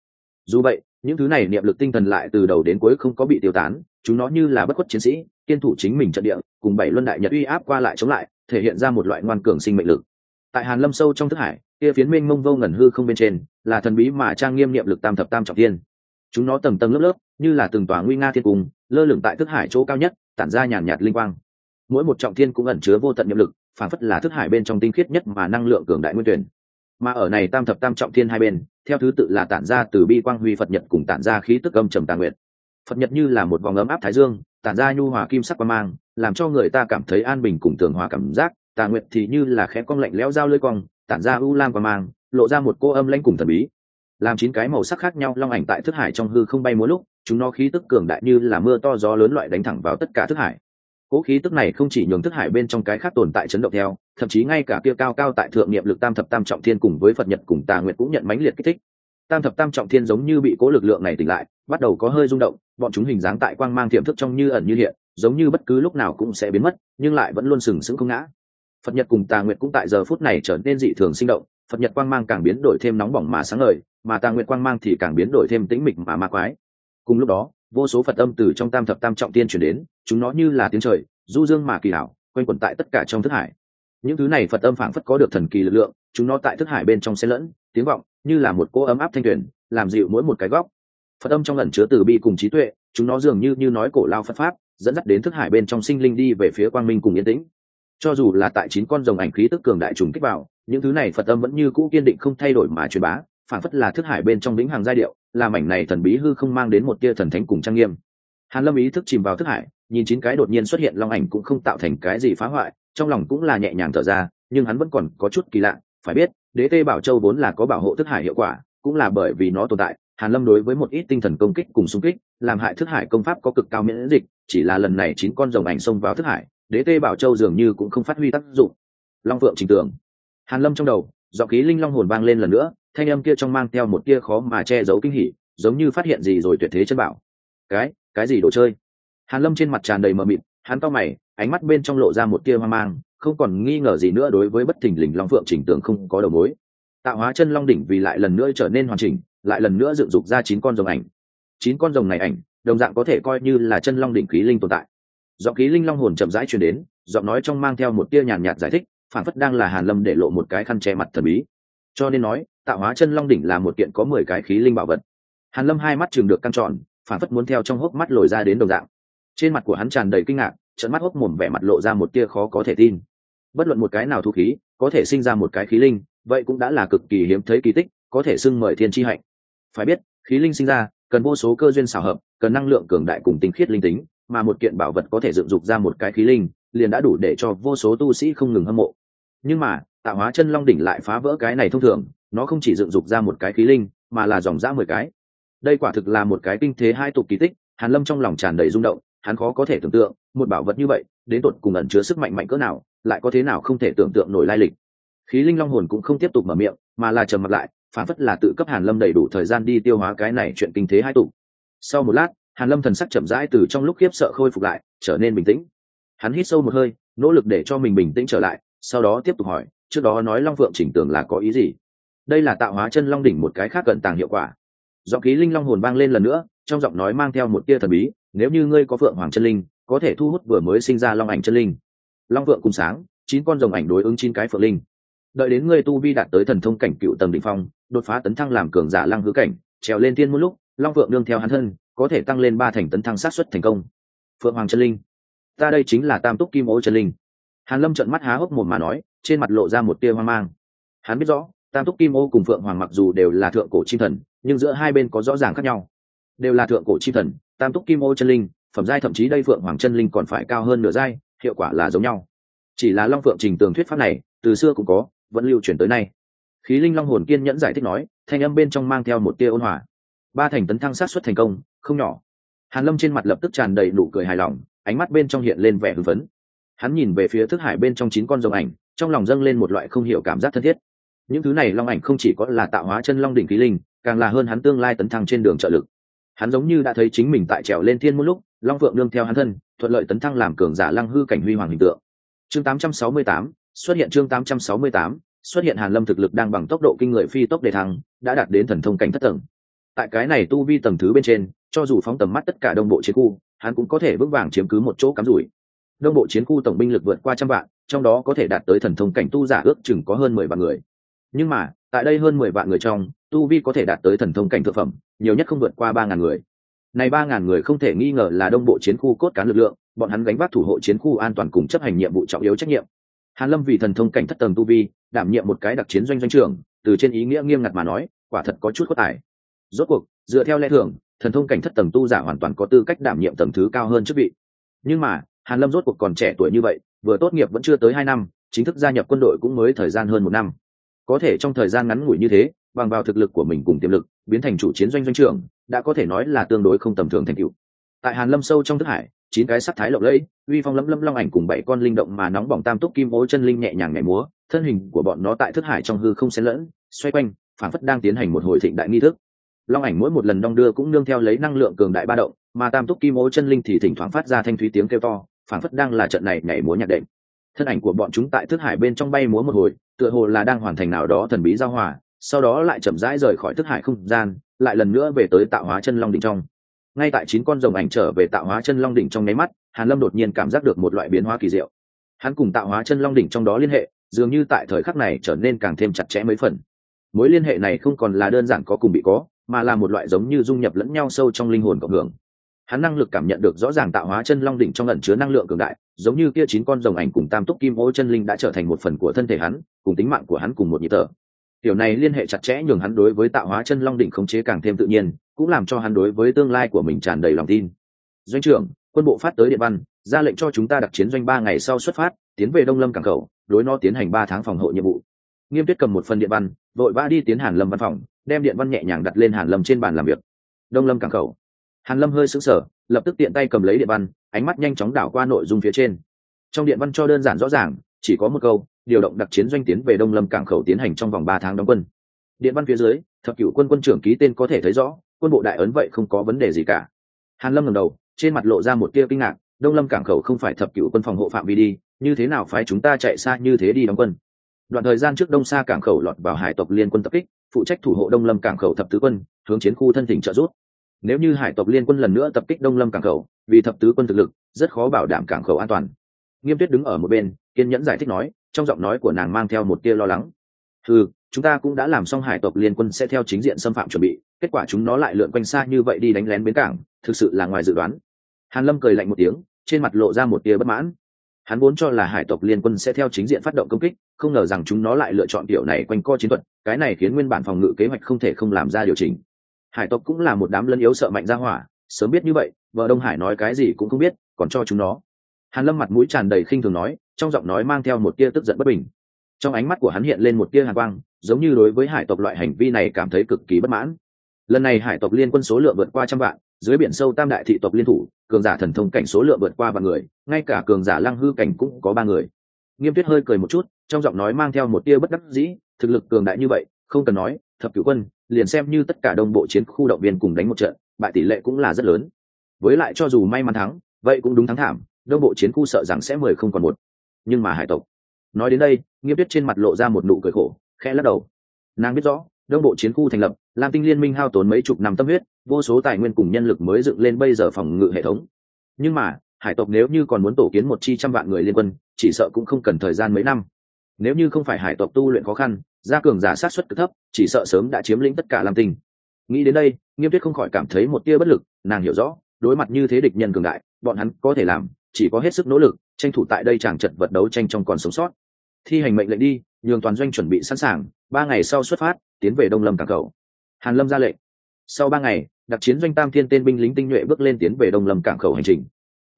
Dù vậy, những thứ này niệm lực tinh thần lại từ đầu đến cuối không có bị tiêu tán, chúng nó như là bất khuất chiến sĩ, kiên thủ chính mình trận địa, cùng bảy luân đại nhật uy áp qua lại chống lại, thể hiện ra một loại ngoan cường sinh mệnh lực tại hàn lâm sâu trong thức hải, kia phiến minh mông vô ngẩn hư không bên trên, là thần bí mà trang nghiêm niệm lực tam thập tam trọng thiên. Chúng nó tầng tầng lớp lớp, như là từng tòa nguy nga thiên cung, lơ lửng tại thức hải chỗ cao nhất, tản ra nhàn nhạt linh quang. Mỗi một trọng thiên cũng ẩn chứa vô tận niệm lực, phản phất là thức hải bên trong tinh khiết nhất mà năng lượng cường đại nguyên tuyển. Mà ở này tam thập tam trọng thiên hai bên, theo thứ tự là tản ra từ bi quang huy phật nhật cùng tản ra khí tức âm trầm tà nguyện. Phật nhật như là một vòng ấm áp thái dương, tản ra nhu hòa kim sắc quang mang, làm cho người ta cảm thấy an bình cùng tường hòa cảm giác tà Nguyệt thì như là khẽ cong lạnh lẽo dao lưỡi cong, tản ra u lam và mang, lộ ra một cô âm lãnh cùng thần bí. Làm chín cái màu sắc khác nhau long ảnh tại thức hải trong hư không bay múa lúc, chúng nó khí tức cường đại như là mưa to gió lớn loại đánh thẳng vào tất cả thức hải. Cố khí tức này không chỉ nhường thức hải bên trong cái khác tồn tại chấn động theo, thậm chí ngay cả kia cao cao tại thượng niệm lực tam thập tam trọng thiên cùng với phật nhật cùng tà Nguyệt cũng nhận mãnh liệt kích thích. Tam thập tam trọng thiên giống như bị cố lực lượng này tỉnh lại, bắt đầu có hơi rung động, bọn chúng hình dáng tại quang mang tiềm thức trong như ẩn như hiện, giống như bất cứ lúc nào cũng sẽ biến mất, nhưng lại vẫn luôn sừng sững không ngã phật nhật cùng tà Nguyệt cũng tại giờ phút này trở nên dị thường sinh động, phật nhật quang mang càng biến đổi thêm nóng bỏng mà sáng ngời, mà tà Nguyệt quang mang thì càng biến đổi thêm tĩnh mịch mà ma quái. Cùng lúc đó, vô số phật âm từ trong tam thập tam trọng tiên chuyển đến, chúng nó như là tiếng trời, du dương mà kỳ hảo quanh quẩn tại tất cả trong thức hải. Những thứ này phật âm phảng phất có được thần kỳ lực lượng, chúng nó tại thức hải bên trong xe lẫn, tiếng vọng như là một cỗ ấm áp thanh tuyển làm dịu mỗi một cái góc. Phật âm trong lần chứa từ bi cùng trí tuệ, chúng nó dường như như nói cổ lao phật pháp, dẫn dắt đến thức hải bên trong sinh linh đi về phía quang minh cùng yên tĩnh cho dù là tại chín con rồng ảnh khí tức cường đại trùng kích vào, những thứ này phật âm vẫn như cũ kiên định không thay đổi mà truyền bá, phản phất là thức hải bên trong lĩnh hàng giai điệu, làm ảnh này thần bí hư không mang đến một tia thần thánh cùng trang nghiêm. Hàn lâm ý thức chìm vào thức hải, nhìn chín cái đột nhiên xuất hiện long ảnh cũng không tạo thành cái gì phá hoại, trong lòng cũng là nhẹ nhàng thở ra, nhưng hắn vẫn còn có chút kỳ lạ, phải biết, đế tê bảo châu vốn là có bảo hộ thức hải hiệu quả, cũng là bởi vì nó tồn tại, hàn lâm đối với một ít tinh thần công kích cùng xung kích, làm hại thức hải công pháp có cực cao miễn dịch, chỉ là lần này chín con rồng ảnh xông vào thức hải đế tê bảo châu dường như cũng không phát huy tác dụng. Long vượng trình tưởng. Hàn lâm trong đầu dọ khí linh long hồn vang lên lần nữa, thanh âm kia trong mang theo một tia khó mà che giấu kinh hỉ, giống như phát hiện gì rồi tuyệt thế chân bảo. Cái cái gì đồ chơi? Hàn lâm trên mặt tràn đầy mờ mịt, hắn to mày, ánh mắt bên trong lộ ra một tia hoang mang, không còn nghi ngờ gì nữa đối với bất thình lình long phượng chỉnh tưởng không có đầu mối. Tạo hóa chân long đỉnh vì lại lần nữa trở nên hoàn chỉnh, lại lần nữa dựng dục ra chín con rồng ảnh. Chín con rồng này ảnh, đồng dạng có thể coi như là chân long đỉnh khí linh tồn tại giọng khí linh long hồn chậm rãi truyền đến, giọng nói trong mang theo một tia nhàn nhạt giải thích phản phất đang là hàn lâm để lộ một cái khăn che mặt thần bí. Cho nên nói, tạo hóa chân long đỉnh là một kiện có mười cái khí linh bảo vật. Hàn lâm hai mắt trường được căng tròn phản phất muốn theo trong hốc mắt lồi ra đến đồng dạng. Trên mặt của hắn tràn đầy kinh ngạc trận mắt hốc mồm vẻ mặt lộ ra một tia khó có thể tin. Bất luận một cái nào thu khí, có thể sinh ra một cái khí linh, vậy cũng đã là cực kỳ hiếm thấy kỳ tích, có thể xưng mời thiên tri hạnh. Phải biết, khí linh sinh ra, cần vô số cơ duyên xảo hợp, cần năng lượng cường đại cùng tinh khiết linh tính mà một kiện bảo vật có thể dựng dục ra một cái khí linh, liền đã đủ để cho vô số tu sĩ không ngừng hâm mộ. Nhưng mà, tạo hóa chân long đỉnh lại phá vỡ cái này thông thường, nó không chỉ dựng dục ra một cái khí linh, mà là dòng ra mười cái. Đây quả thực là một cái kinh thế hai tục kỳ tích, hàn lâm trong lòng tràn đầy rung động, hắn khó có thể tưởng tượng, một bảo vật như vậy, đến tột cùng ẩn chứa sức mạnh mạnh cỡ nào, lại có thế nào không thể tưởng tượng nổi lai lịch. Khí linh long hồn cũng không tiếp tục mở miệng, mà là trầm mặt lại, phản phất là tự cấp hàn lâm đầy đủ thời gian đi tiêu hóa cái này chuyện kinh thế hai tục. Sau một lát hàn lâm thần sắc chậm rãi từ trong lúc khiếp sợ khôi phục lại, trở nên bình tĩnh. Hắn hít sâu một hơi, nỗ lực để cho mình bình tĩnh trở lại, sau đó tiếp tục hỏi, trước đó nói long phượng chỉnh tường là có ý gì? Đây là tạo hóa chân long đỉnh một cái khác cận tàng hiệu quả. Do khí linh long hồn vang lên lần nữa, trong giọng nói mang theo một tia thần bí, nếu như ngươi có phượng hoàng chân linh, có thể thu hút vừa mới sinh ra long ảnh chân linh. Long phượng cùng sáng, chín con rồng ảnh đối ứng chín cái phượng linh. Đợi đến ngươi tu vi đạt tới thần thông cảnh cựu tầng đỉnh phong, đột phá tấn thăng làm cường giả lăng hứa cảnh, trèo lên thiên một lúc long phượng đương theo hắn thân, có thể tăng lên ba thành tấn thăng sát xuất thành công. Phượng hoàng chân linh, ta đây chính là tam túc kim ô chân linh. Hàn lâm trận mắt há hốc một mà nói, trên mặt lộ ra một tia hoang mang. Hắn biết rõ, tam túc kim ô cùng phượng hoàng mặc dù đều là thượng cổ chim thần, nhưng giữa hai bên có rõ ràng khác nhau. Đều là thượng cổ chim thần, tam túc kim ô chân linh, phẩm giai thậm chí đây phượng hoàng chân linh còn phải cao hơn nửa giai, hiệu quả là giống nhau. Chỉ là long phượng trình tường thuyết pháp này, từ xưa cũng có, vẫn lưu truyền tới nay. Khí linh long hồn kiên nhẫn giải thích nói, thanh âm bên trong mang theo một tia ôn hòa ba thành tấn thăng sát xuất thành công không nhỏ. Hàn lâm trên mặt lập tức tràn đầy nụ cười hài lòng ánh mắt bên trong hiện lên vẻ hưng phấn. Hắn nhìn về phía thức hải bên trong chín con rồng ảnh trong lòng dâng lên một loại không hiểu cảm giác thân thiết. Những thứ này long ảnh không chỉ có là tạo hóa chân long đỉnh khí linh càng là hơn hắn tương lai tấn thăng trên đường trợ lực. Hắn giống như đã thấy chính mình tại trèo lên thiên một lúc long phượng nương theo hắn thân thuận lợi tấn thăng làm cường giả lăng hư cảnh huy hoàng hình tượng. Chương 868, xuất hiện chương 868, xuất hiện hàn lâm thực lực đang bằng tốc độ kinh người phi tốc đề thăng đã đạt đến thần thông cảnh thất tầng tại cái này tu vi tầng thứ bên trên, cho dù phóng tầm mắt tất cả đông bộ chiến khu, hắn cũng có thể vững vàng chiếm cứ một chỗ cắm rủi. Đông bộ chiến khu tổng binh lực vượt qua trăm vạn, trong đó có thể đạt tới thần thông cảnh tu giả ước chừng có hơn mười vạn người. Nhưng mà, tại đây hơn mười vạn người trong, tu vi có thể đạt tới thần thông cảnh thực phẩm, nhiều nhất không vượt qua ba ngàn người. Này ba ngàn người không thể nghi ngờ là đông bộ chiến khu cốt cán lực lượng, bọn hắn gánh vác thủ hộ chiến khu an toàn cùng chấp hành nhiệm vụ trọng yếu trách nhiệm. Hàn lâm vì thần thông cảnh thất tầng tu vi, đảm nhiệm một cái đặc chiến doanh doanh trưởng, từ trên ý nghĩa nghiêm ngặt mà nói, quả thật có chút có tài rốt cuộc, dựa theo lẽ thường, thần thông cảnh thất tầng tu giả hoàn toàn có tư cách đảm nhiệm tầng thứ cao hơn chức vị. Nhưng mà, hàn lâm rốt cuộc còn trẻ tuổi như vậy, vừa tốt nghiệp vẫn chưa tới hai năm, chính thức gia nhập quân đội cũng mới thời gian hơn một năm. Có thể trong thời gian ngắn ngủi như thế, bằng vào thực lực của mình cùng tiềm lực, biến thành chủ chiến doanh doanh trưởng, đã có thể nói là tương đối không tầm thường thành tựu. Tại hàn lâm sâu trong thức hải, chín cái sắc thái lộng lẫy, uy phong lấm lấm long ảnh cùng bảy con linh động mà nóng bỏng tam túc kim ô chân linh nhẹ nhàng nhảy múa, thân hình của bọn nó tại thức hải trong hư không xen lẫn, xoay quanh phản phất đang tiến hành một hồi thịnh đại nghi thức long ảnh mỗi một lần đong đưa cũng nương theo lấy năng lượng cường đại ba động, mà tam túc kim ô chân linh thì thỉnh thoảng phát ra thanh thúy tiếng kêu to phản phất đang là trận này nhảy múa nhạc đệm. Thân ảnh của bọn chúng tại thức hải bên trong bay múa một hồi, tựa hồ là đang hoàn thành nào đó thần bí giao hòa, sau đó lại chậm rãi rời khỏi thức hải không gian, lại lần nữa về tới tạo hóa chân long đỉnh trong. Ngay tại chín con rồng ảnh trở về tạo hóa chân long đỉnh trong nháy mắt, hàn lâm đột nhiên cảm giác được một loại biến hóa kỳ diệu. Hắn cùng tạo hóa chân long đỉnh trong đó liên hệ, dường như tại thời khắc này trở nên càng thêm chặt chẽ mấy phần. Mối liên hệ này không còn là đơn giản có cùng bị có mà là một loại giống như dung nhập lẫn nhau sâu trong linh hồn cộng hưởng. Hắn năng lực cảm nhận được rõ ràng tạo hóa chân long đỉnh trong ẩn chứa năng lượng cường đại, giống như kia chín con rồng ảnh cùng tam túc kim ô chân linh đã trở thành một phần của thân thể hắn, cùng tính mạng của hắn cùng một nhịp thở. Điều này liên hệ chặt chẽ nhường hắn đối với tạo hóa chân long đỉnh khống chế càng thêm tự nhiên, cũng làm cho hắn đối với tương lai của mình tràn đầy lòng tin. Doanh trưởng, quân bộ phát tới điện văn, ra lệnh cho chúng ta đặc chiến doanh ba ngày sau xuất phát, tiến về đông lâm cảng khẩu, đối nó tiến hành ba tháng phòng hộ nhiệm vụ nghiêm tuyết cầm một phần điện văn, vội vã đi tiến hàn lâm văn phòng, đem điện văn nhẹ nhàng đặt lên hàn lâm trên bàn làm việc. Đông lâm cảng khẩu. Hàn lâm hơi sững sờ, lập tức tiện tay cầm lấy điện văn, ánh mắt nhanh chóng đảo qua nội dung phía trên. Trong điện văn cho đơn giản rõ ràng, chỉ có một câu, điều động đặc chiến doanh tiến về đông lâm cảng khẩu tiến hành trong vòng ba tháng đóng quân. Điện văn phía dưới, thập cửu quân quân trưởng ký tên có thể thấy rõ, quân bộ đại ấn vậy không có vấn đề gì cả. Hàn lâm ngẩng đầu, trên mặt lộ ra một tia kinh ngạc, đông lâm cảng khẩu không phải thập cựu quân phòng hộ phạm vi đi, như thế nào phái chúng ta chạy xa như thế đi đóng quân? Đoạn thời gian trước đông xa cảng khẩu lọt vào hải tộc liên quân tập kích, phụ trách thủ hộ đông lâm cảng khẩu thập tứ quân, hướng chiến khu thân thỉnh trợ giúp. Nếu như hải tộc liên quân lần nữa tập kích đông lâm cảng khẩu, vì thập tứ quân thực lực, rất khó bảo đảm cảng khẩu an toàn. Nghiêm tuyết đứng ở một bên, kiên nhẫn giải thích nói, trong giọng nói của nàng mang theo một tia lo lắng. Ừ chúng ta cũng đã làm xong hải tộc liên quân sẽ theo chính diện xâm phạm chuẩn bị, kết quả chúng nó lại lượn quanh xa như vậy đi đánh lén bến cảng, thực sự là ngoài dự đoán. Hàn lâm cười lạnh một tiếng, trên mặt lộ ra một tia bất mãn hắn vốn cho là hải tộc liên quân sẽ theo chính diện phát động công kích, không ngờ rằng chúng nó lại lựa chọn kiểu này quanh co chiến thuật, cái này khiến nguyên bản phòng ngự kế hoạch không thể không làm ra điều chỉnh. Hải tộc cũng là một đám lân yếu sợ mạnh ra hỏa, sớm biết như vậy, vợ đông hải nói cái gì cũng không biết, còn cho chúng nó. Hàn lâm mặt mũi tràn đầy khinh thường nói, trong giọng nói mang theo một tia tức giận bất bình. Trong ánh mắt của hắn hiện lên một tia hàn quang, giống như đối với hải tộc loại hành vi này cảm thấy cực kỳ bất mãn. Lần này hải tộc liên quân số lượng vượt qua trăm vạn dưới biển sâu tam đại thị tộc liên thủ, cường giả thần thông cảnh số lượng vượt qua và người, ngay cả cường giả lăng hư cảnh cũng có ba người. Nghiêm tuyết hơi cười một chút, trong giọng nói mang theo một tia bất đắc dĩ, thực lực cường đại như vậy, không cần nói, thập cửu quân, liền xem như tất cả đông bộ chiến khu động viên cùng đánh một trận, bại tỷ lệ cũng là rất lớn. Với lại cho dù may mắn thắng, vậy cũng đúng thắng thảm, đông bộ chiến khu sợ rằng sẽ mười không còn một. Nhưng mà hải tộc. Nói đến đây, nghiêm tuyết trên mặt lộ ra một nụ cười khổ, khẽ lắc đầu. Nàng biết rõ đông bộ chiến khu thành lập, lam tinh liên minh hao tốn mấy chục năm tâm huyết, vô số tài nguyên cùng nhân lực mới dựng lên bây giờ phòng ngự hệ thống. Nhưng mà, hải tộc nếu như còn muốn tổ kiến một chi trăm vạn người liên quân, chỉ sợ cũng không cần thời gian mấy năm. Nếu như không phải hải tộc tu luyện khó khăn, gia cường giả sát xuất cực thấp, chỉ sợ sớm đã chiếm lĩnh tất cả lam tinh. Nghĩ đến đây, nghiêm tuyết không khỏi cảm thấy một tia bất lực, nàng hiểu rõ, đối mặt như thế địch nhân cường đại, bọn hắn có thể làm, chỉ có hết sức nỗ lực, tranh thủ tại đây chàng trận vật đấu tranh trong còn sống sót. Thi hành mệnh lệnh đi, nhường toàn doanh chuẩn bị sẵn sàng ba ngày sau xuất phát, tiến về đông lâm cảng cầu hàn lâm ra lệnh. Sau ba ngày, đặc chiến doanh tam thiên tên binh lính tinh nhuệ bước lên tiến về đông lâm cảng khẩu hành trình.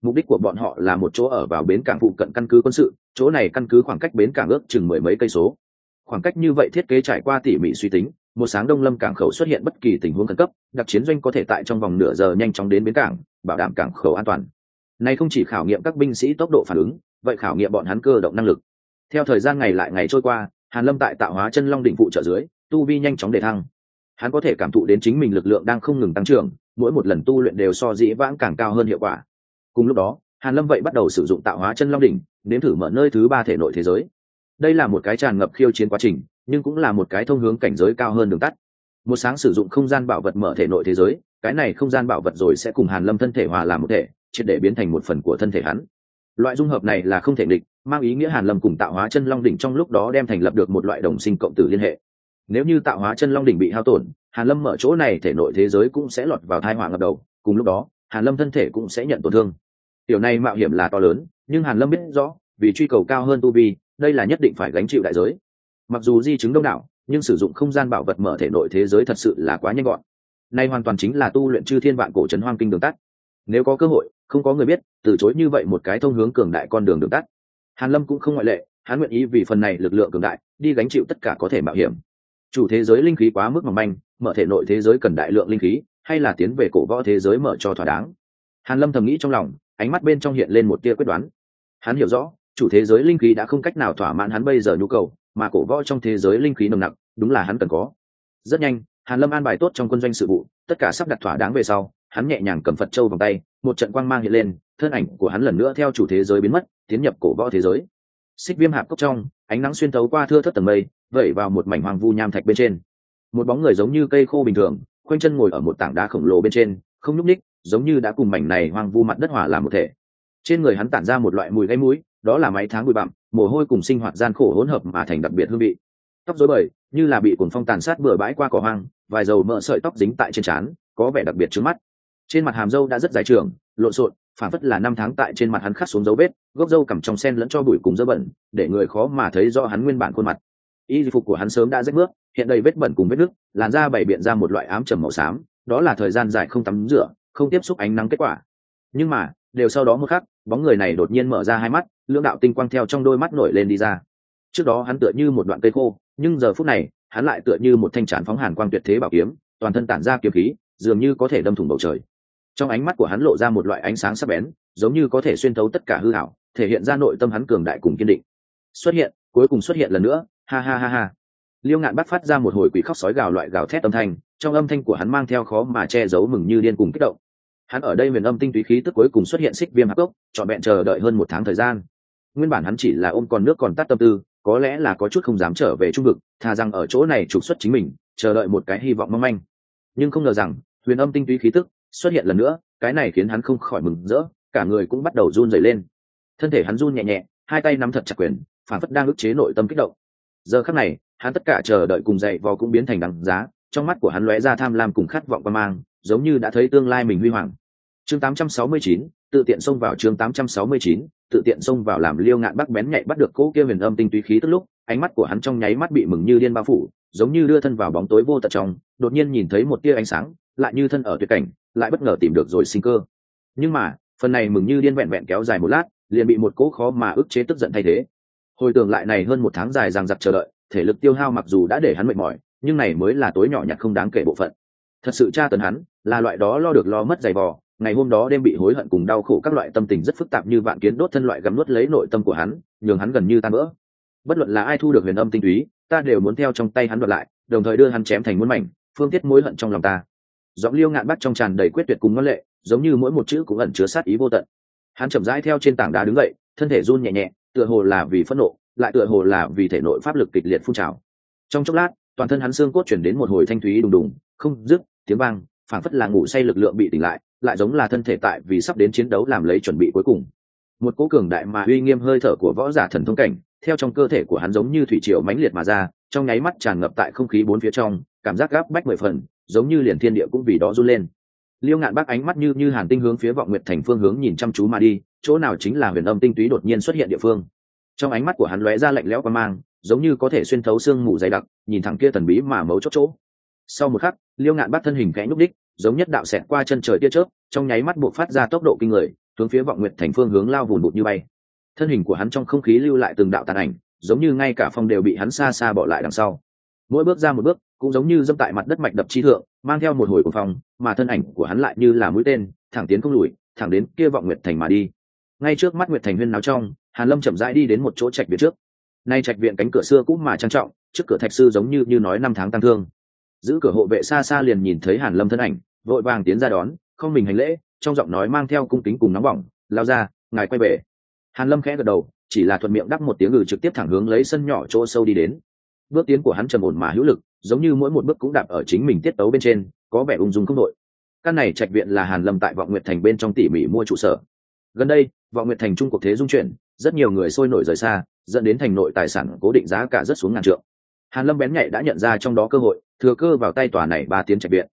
Mục đích của bọn họ là một chỗ ở vào bến cảng phụ cận căn cứ quân sự, chỗ này căn cứ khoảng cách bến cảng ước chừng mười mấy cây số. Khoảng cách như vậy thiết kế trải qua tỉ mỉ suy tính, một sáng đông lâm cảng khẩu xuất hiện bất kỳ tình huống khẩn cấp, đặc chiến doanh có thể tại trong vòng nửa giờ nhanh chóng đến bến cảng, bảo đảm cảng khẩu an toàn. Này không chỉ khảo nghiệm các binh sĩ tốc độ phản ứng, vậy khảo nghiệm bọn hắn cơ động năng lực. Theo thời gian ngày lại ngày trôi qua hàn lâm tại tạo hóa chân long đỉnh phụ trợ dưới, tu vi nhanh chóng đề thăng. Hắn có thể cảm thụ đến chính mình lực lượng đang không ngừng tăng trưởng, mỗi một lần tu luyện đều so dĩ vãng càng cao hơn hiệu quả. Cùng lúc đó, hàn lâm vậy bắt đầu sử dụng tạo hóa chân long đỉnh đến thử mở nơi thứ ba thể nội thế giới. Đây là một cái tràn ngập khiêu chiến quá trình, nhưng cũng là một cái thông hướng cảnh giới cao hơn đường tắt. Một sáng sử dụng không gian bảo vật mở thể nội thế giới, cái này không gian bảo vật rồi sẽ cùng hàn lâm thân thể hòa làm một thể, triệt để biến thành một phần của thân thể hắn loại dung hợp này là không thể địch mang ý nghĩa hàn lâm cùng tạo hóa chân long đỉnh trong lúc đó đem thành lập được một loại đồng sinh cộng tử liên hệ. Nếu như tạo hóa chân long đỉnh bị hao tổn, hàn lâm mở chỗ này thể nội thế giới cũng sẽ lọt vào thai họa ngập đầu, cùng lúc đó, hàn lâm thân thể cũng sẽ nhận tổn thương. Điều này mạo hiểm là to lớn, nhưng hàn lâm biết rõ, vì truy cầu cao hơn tu vi, đây là nhất định phải gánh chịu đại giới. Mặc dù di chứng đông đảo, nhưng sử dụng không gian bảo vật mở thể nội thế giới thật sự là quá nhanh gọn. Nay hoàn toàn chính là tu luyện chư thiên vạn cổ trấn hoang kinh đường tắt. Nếu có cơ hội không có người biết, từ chối như vậy một cái thông hướng cường đại con đường đường tắt. Hàn lâm cũng không ngoại lệ, hắn nguyện ý vì phần này lực lượng cường đại, đi gánh chịu tất cả có thể mạo hiểm. Chủ thế giới linh khí quá mức mỏng manh, mở thể nội thế giới cần đại lượng linh khí, hay là tiến về cổ võ thế giới mở cho thỏa đáng? Hàn lâm thầm nghĩ trong lòng, ánh mắt bên trong hiện lên một tia quyết đoán. Hắn hiểu rõ, chủ thế giới linh khí đã không cách nào thỏa mãn hắn bây giờ nhu cầu, mà cổ võ trong thế giới linh khí nồng nặc, đúng là hắn cần có. Rất nhanh, hàn lâm an bài tốt trong quân doanh sự vụ, tất cả sắp đặt thỏa đáng về sau hắn nhẹ nhàng cầm phật châu vòng tay, một trận quang mang hiện lên, thân ảnh của hắn lần nữa theo chủ thế giới biến mất, tiến nhập cổ võ thế giới. Xích viêm hạp cốc trong, ánh nắng xuyên thấu qua thưa thất tầng mây, vẩy vào một mảnh hoàng vu nham thạch bên trên. Một bóng người giống như cây khô bình thường, khoanh chân ngồi ở một tảng đá khổng lồ bên trên, không nhúc ních giống như đã cùng mảnh này hoang vu mặt đất hỏa làm một thể. Trên người hắn tản ra một loại mùi gây mũi, đó là máy tháng bụi bặm, mồ hôi cùng sinh hoạt gian khổ hỗn hợp mà thành đặc biệt hương vị. Tóc rối bời, như là bị cuồng phong tàn sát bừa bãi qua cỏ hoang, vài dầu mỡ sợi tóc dính tại trên trán, có vẻ đặc biệt trước mắt trên mặt hàm dâu đã rất dài trường lộn xộn phản phất là năm tháng tại trên mặt hắn khắc xuống dấu vết, gốc dâu cầm trong sen lẫn cho bụi cùng dơ bẩn, để người khó mà thấy rõ hắn nguyên bản khuôn mặt. Y phục của hắn sớm đã rách nước, hiện đầy vết bẩn cùng vết nước làn da bày biện ra một loại ám trầm màu xám, đó là thời gian dài không tắm rửa, không tiếp xúc ánh nắng kết quả. Nhưng mà, đều sau đó một khắc, bóng người này đột nhiên mở ra hai mắt, lưỡng đạo tinh quang theo trong đôi mắt nổi lên đi ra. Trước đó hắn tựa như một đoạn cây khô, nhưng giờ phút này, hắn lại tựa như một thanh trán phóng hàn quang tuyệt thế bảo kiếm, toàn thân tản ra kiếm khí, dường như có thể đâm thủng bầu trời trong ánh mắt của hắn lộ ra một loại ánh sáng sắc bén, giống như có thể xuyên thấu tất cả hư hảo thể hiện ra nội tâm hắn cường đại cùng kiên định. Xuất hiện, cuối cùng xuất hiện lần nữa, ha ha ha ha. Liêu ngạn bắt phát ra một hồi quỷ khóc sói gào loại gào thét âm thanh, trong âm thanh của hắn mang theo khó mà che giấu mừng như điên cùng kích động. Hắn ở đây huyền âm tinh túy khí tức cuối cùng xuất hiện xích viêm hắc cốc trọn vẹn chờ đợi hơn một tháng thời gian. Nguyên bản hắn chỉ là ôm còn nước còn tắt tâm tư, có lẽ là có chút không dám trở về trung vực thà rằng ở chỗ này trục xuất chính mình, chờ đợi một cái hy vọng mong manh. Nhưng không ngờ rằng, huyền âm tinh túy khí tức xuất hiện lần nữa cái này khiến hắn không khỏi mừng rỡ cả người cũng bắt đầu run rẩy lên. Thân thể hắn run nhẹ nhẹ hai tay nắm thật chặt quyền phản phất đang ức chế nội tâm kích động. Giờ khắc này hắn tất cả chờ đợi cùng dậy vò cũng biến thành đằng giá trong mắt của hắn lóe ra tham lam cùng khát vọng quan mang giống như đã thấy tương lai mình huy hoàng. Chương 869, tự tiện xông vào chương 869, tự tiện xông vào làm liêu ngạn bắc bén nhạy bắt được cỗ kia huyền âm tinh túy khí tức lúc ánh mắt của hắn trong nháy mắt bị mừng như điên bao phủ giống như đưa thân vào bóng tối vô tận trong đột nhiên nhìn thấy một tia ánh sáng lại như thân ở tuyệt cảnh lại bất ngờ tìm được rồi sinh cơ. Nhưng mà, phần này mừng như điên vẹn vẹn kéo dài một lát, liền bị một cỗ khó mà ức chế tức giận thay thế. Hồi tưởng lại này hơn một tháng dài rằng giặc chờ đợi, thể lực tiêu hao mặc dù đã để hắn mệt mỏi, nhưng này mới là tối nhỏ nhặt không đáng kể bộ phận. Thật sự tra tấn hắn, là loại đó lo được lo mất giày vò, ngày hôm đó đêm bị hối hận cùng đau khổ các loại tâm tình rất phức tạp như vạn kiến đốt thân loại gắm nuốt lấy nội tâm của hắn, nhường hắn gần như tan vỡ. Bất luận là ai thu được huyền âm tinh túy, ta đều muốn theo trong tay hắn đoạt lại, đồng thời đưa hắn chém thành muôn mảnh, phương tiết mối hận trong lòng ta giọng liêu ngạn bắt trong tràn đầy quyết tuyệt cùng ngân lệ, giống như mỗi một chữ cũng ẩn chứa sát ý vô tận. Hắn chậm rãi theo trên tảng đá đứng dậy, thân thể run nhẹ nhẹ, tựa hồ là vì phẫn nộ, lại tựa hồ là vì thể nội pháp lực kịch liệt phun trào. Trong chốc lát, toàn thân hắn xương cốt chuyển đến một hồi thanh thúy đùng đùng, không dứt, tiếng vang, phảng phất là ngủ say lực lượng bị tỉnh lại lại giống là thân thể tại vì sắp đến chiến đấu làm lấy chuẩn bị cuối cùng. Một cố cường đại mà uy nghiêm hơi thở của võ giả thần thông cảnh, theo trong cơ thể của hắn giống như thủy triều mãnh liệt mà ra, trong nháy mắt tràn ngập tại không khí bốn phía trong, cảm giác gáp bách mười phần giống như liền thiên địa cũng vì đó run lên. Liêu ngạn bác ánh mắt như như hàn tinh hướng phía vọng nguyệt thành phương hướng nhìn chăm chú mà đi, chỗ nào chính là huyền âm tinh túy đột nhiên xuất hiện địa phương. Trong ánh mắt của hắn lóe ra lạnh lẽo qua mang, giống như có thể xuyên thấu xương mù dày đặc, nhìn thẳng kia thần bí mà mấu chốt chỗ. Sau một khắc, liêu ngạn bác thân hình khẽ nhúc đích, giống nhất đạo xẹt qua chân trời tia chớp, trong nháy mắt buộc phát ra tốc độ kinh người, hướng phía vọng nguyệt thành phương hướng lao vùn bụt như bay. Thân hình của hắn trong không khí lưu lại từng đạo tàn ảnh, giống như ngay cả phong đều bị hắn xa xa bỏ lại đằng sau. Mỗi bước ra một bước cũng giống như dâm tại mặt đất mạch đập chi thượng mang theo một hồi của phòng, mà thân ảnh của hắn lại như là mũi tên thẳng tiến không lùi thẳng đến kia vọng nguyệt thành mà đi. Ngay trước mắt nguyệt thành huyên náo trong hàn lâm chậm rãi đi đến một chỗ trạch viện trước. Nay trạch viện cánh cửa xưa cũ mà trang trọng trước cửa thạch sư giống như như nói năm tháng tăng thương. Giữ cửa hộ vệ xa xa liền nhìn thấy hàn lâm thân ảnh vội vàng tiến ra đón không mình hành lễ trong giọng nói mang theo cung kính cùng nóng bỏng lao ra ngài quay về. Hàn lâm khẽ gật đầu chỉ là thuận miệng đắp một tiếng ngừ trực tiếp thẳng hướng lấy sân nhỏ chỗ sâu đi đến bước tiến của hắn trầm ổn mà hữu lực, giống như mỗi một bước cũng đạp ở chính mình tiết tấu bên trên, có vẻ ung dung không đội. Căn này trạch viện là hàn lâm tại vọng nguyệt thành bên trong tỉ mỉ mua trụ sở. Gần đây, vọng nguyệt thành trung cuộc thế dung chuyển, rất nhiều người sôi nổi rời xa, dẫn đến thành nội tài sản cố định giá cả rất xuống ngàn trượng. Hàn lâm bén nhạy đã nhận ra trong đó cơ hội, thừa cơ vào tay tòa này ba tiến trạch viện.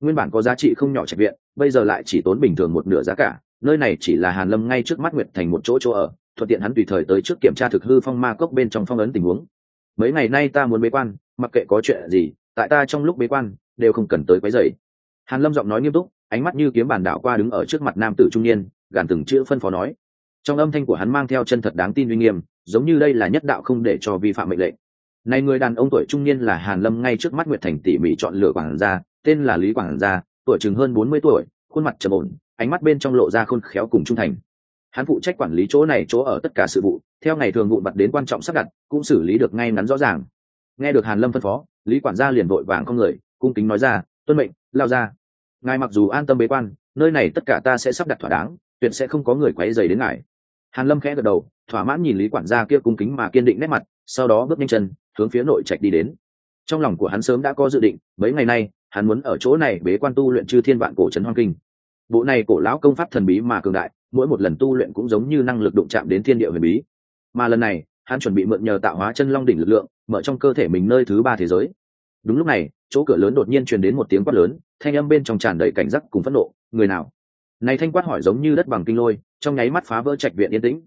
Nguyên bản có giá trị không nhỏ trạch viện, bây giờ lại chỉ tốn bình thường một nửa giá cả, nơi này chỉ là hàn lâm ngay trước mắt nguyệt thành một chỗ chỗ ở, thuận tiện hắn tùy thời tới trước kiểm tra thực hư phong ma cốc bên trong phong ấn tình huống mấy ngày nay ta muốn bế quan, mặc kệ có chuyện gì, tại ta trong lúc bế quan, đều không cần tới quấy rầy. Hàn lâm giọng nói nghiêm túc, ánh mắt như kiếm bản đảo qua đứng ở trước mặt nam tử trung niên, gàn từng chữ phân phó nói. Trong âm thanh của hắn mang theo chân thật đáng tin uy nghiêm, giống như đây là nhất đạo không để cho vi phạm mệnh lệnh. Này người đàn ông tuổi trung niên là hàn lâm ngay trước mắt nguyệt thành tỉ mỉ chọn lựa quảng gia, tên là lý quảng gia, tuổi chừng hơn bốn mươi tuổi, khuôn mặt trầm ổn, ánh mắt bên trong lộ ra khôn khéo cùng trung thành hắn phụ trách quản lý chỗ này chỗ ở tất cả sự vụ, theo ngày thường vụn vặt đến quan trọng sắp đặt, cũng xử lý được ngay ngắn rõ ràng. Nghe được hàn lâm phân phó, lý quản gia liền vội vàng không người, cung kính nói ra, tuân mệnh, lao ra. Ngài mặc dù an tâm bế quan, nơi này tất cả ta sẽ sắp đặt thỏa đáng, tuyệt sẽ không có người quấy rầy đến ngài. Hàn lâm khẽ gật đầu, thỏa mãn nhìn lý quản gia kia cung kính mà kiên định nét mặt, sau đó bước nhanh chân, hướng phía nội trạch đi đến. Trong lòng của hắn sớm đã có dự định, mấy ngày nay, hắn muốn ở chỗ này bế quan tu luyện chư thiên vạn cổ trấn hoang kinh bộ này cổ lão công pháp thần bí mà cường đại, mỗi một lần tu luyện cũng giống như năng lực đụng chạm đến thiên địa huyền bí. Mà lần này, hắn chuẩn bị mượn nhờ tạo hóa chân long đỉnh lực lượng, mở trong cơ thể mình nơi thứ ba thế giới. Đúng lúc này, chỗ cửa lớn đột nhiên truyền đến một tiếng quát lớn, thanh âm bên trong tràn đầy cảnh giác cùng phẫn nộ. Người nào? Này thanh quát hỏi giống như đất bằng kinh lôi, trong nháy mắt phá vỡ trạch viện yên tĩnh.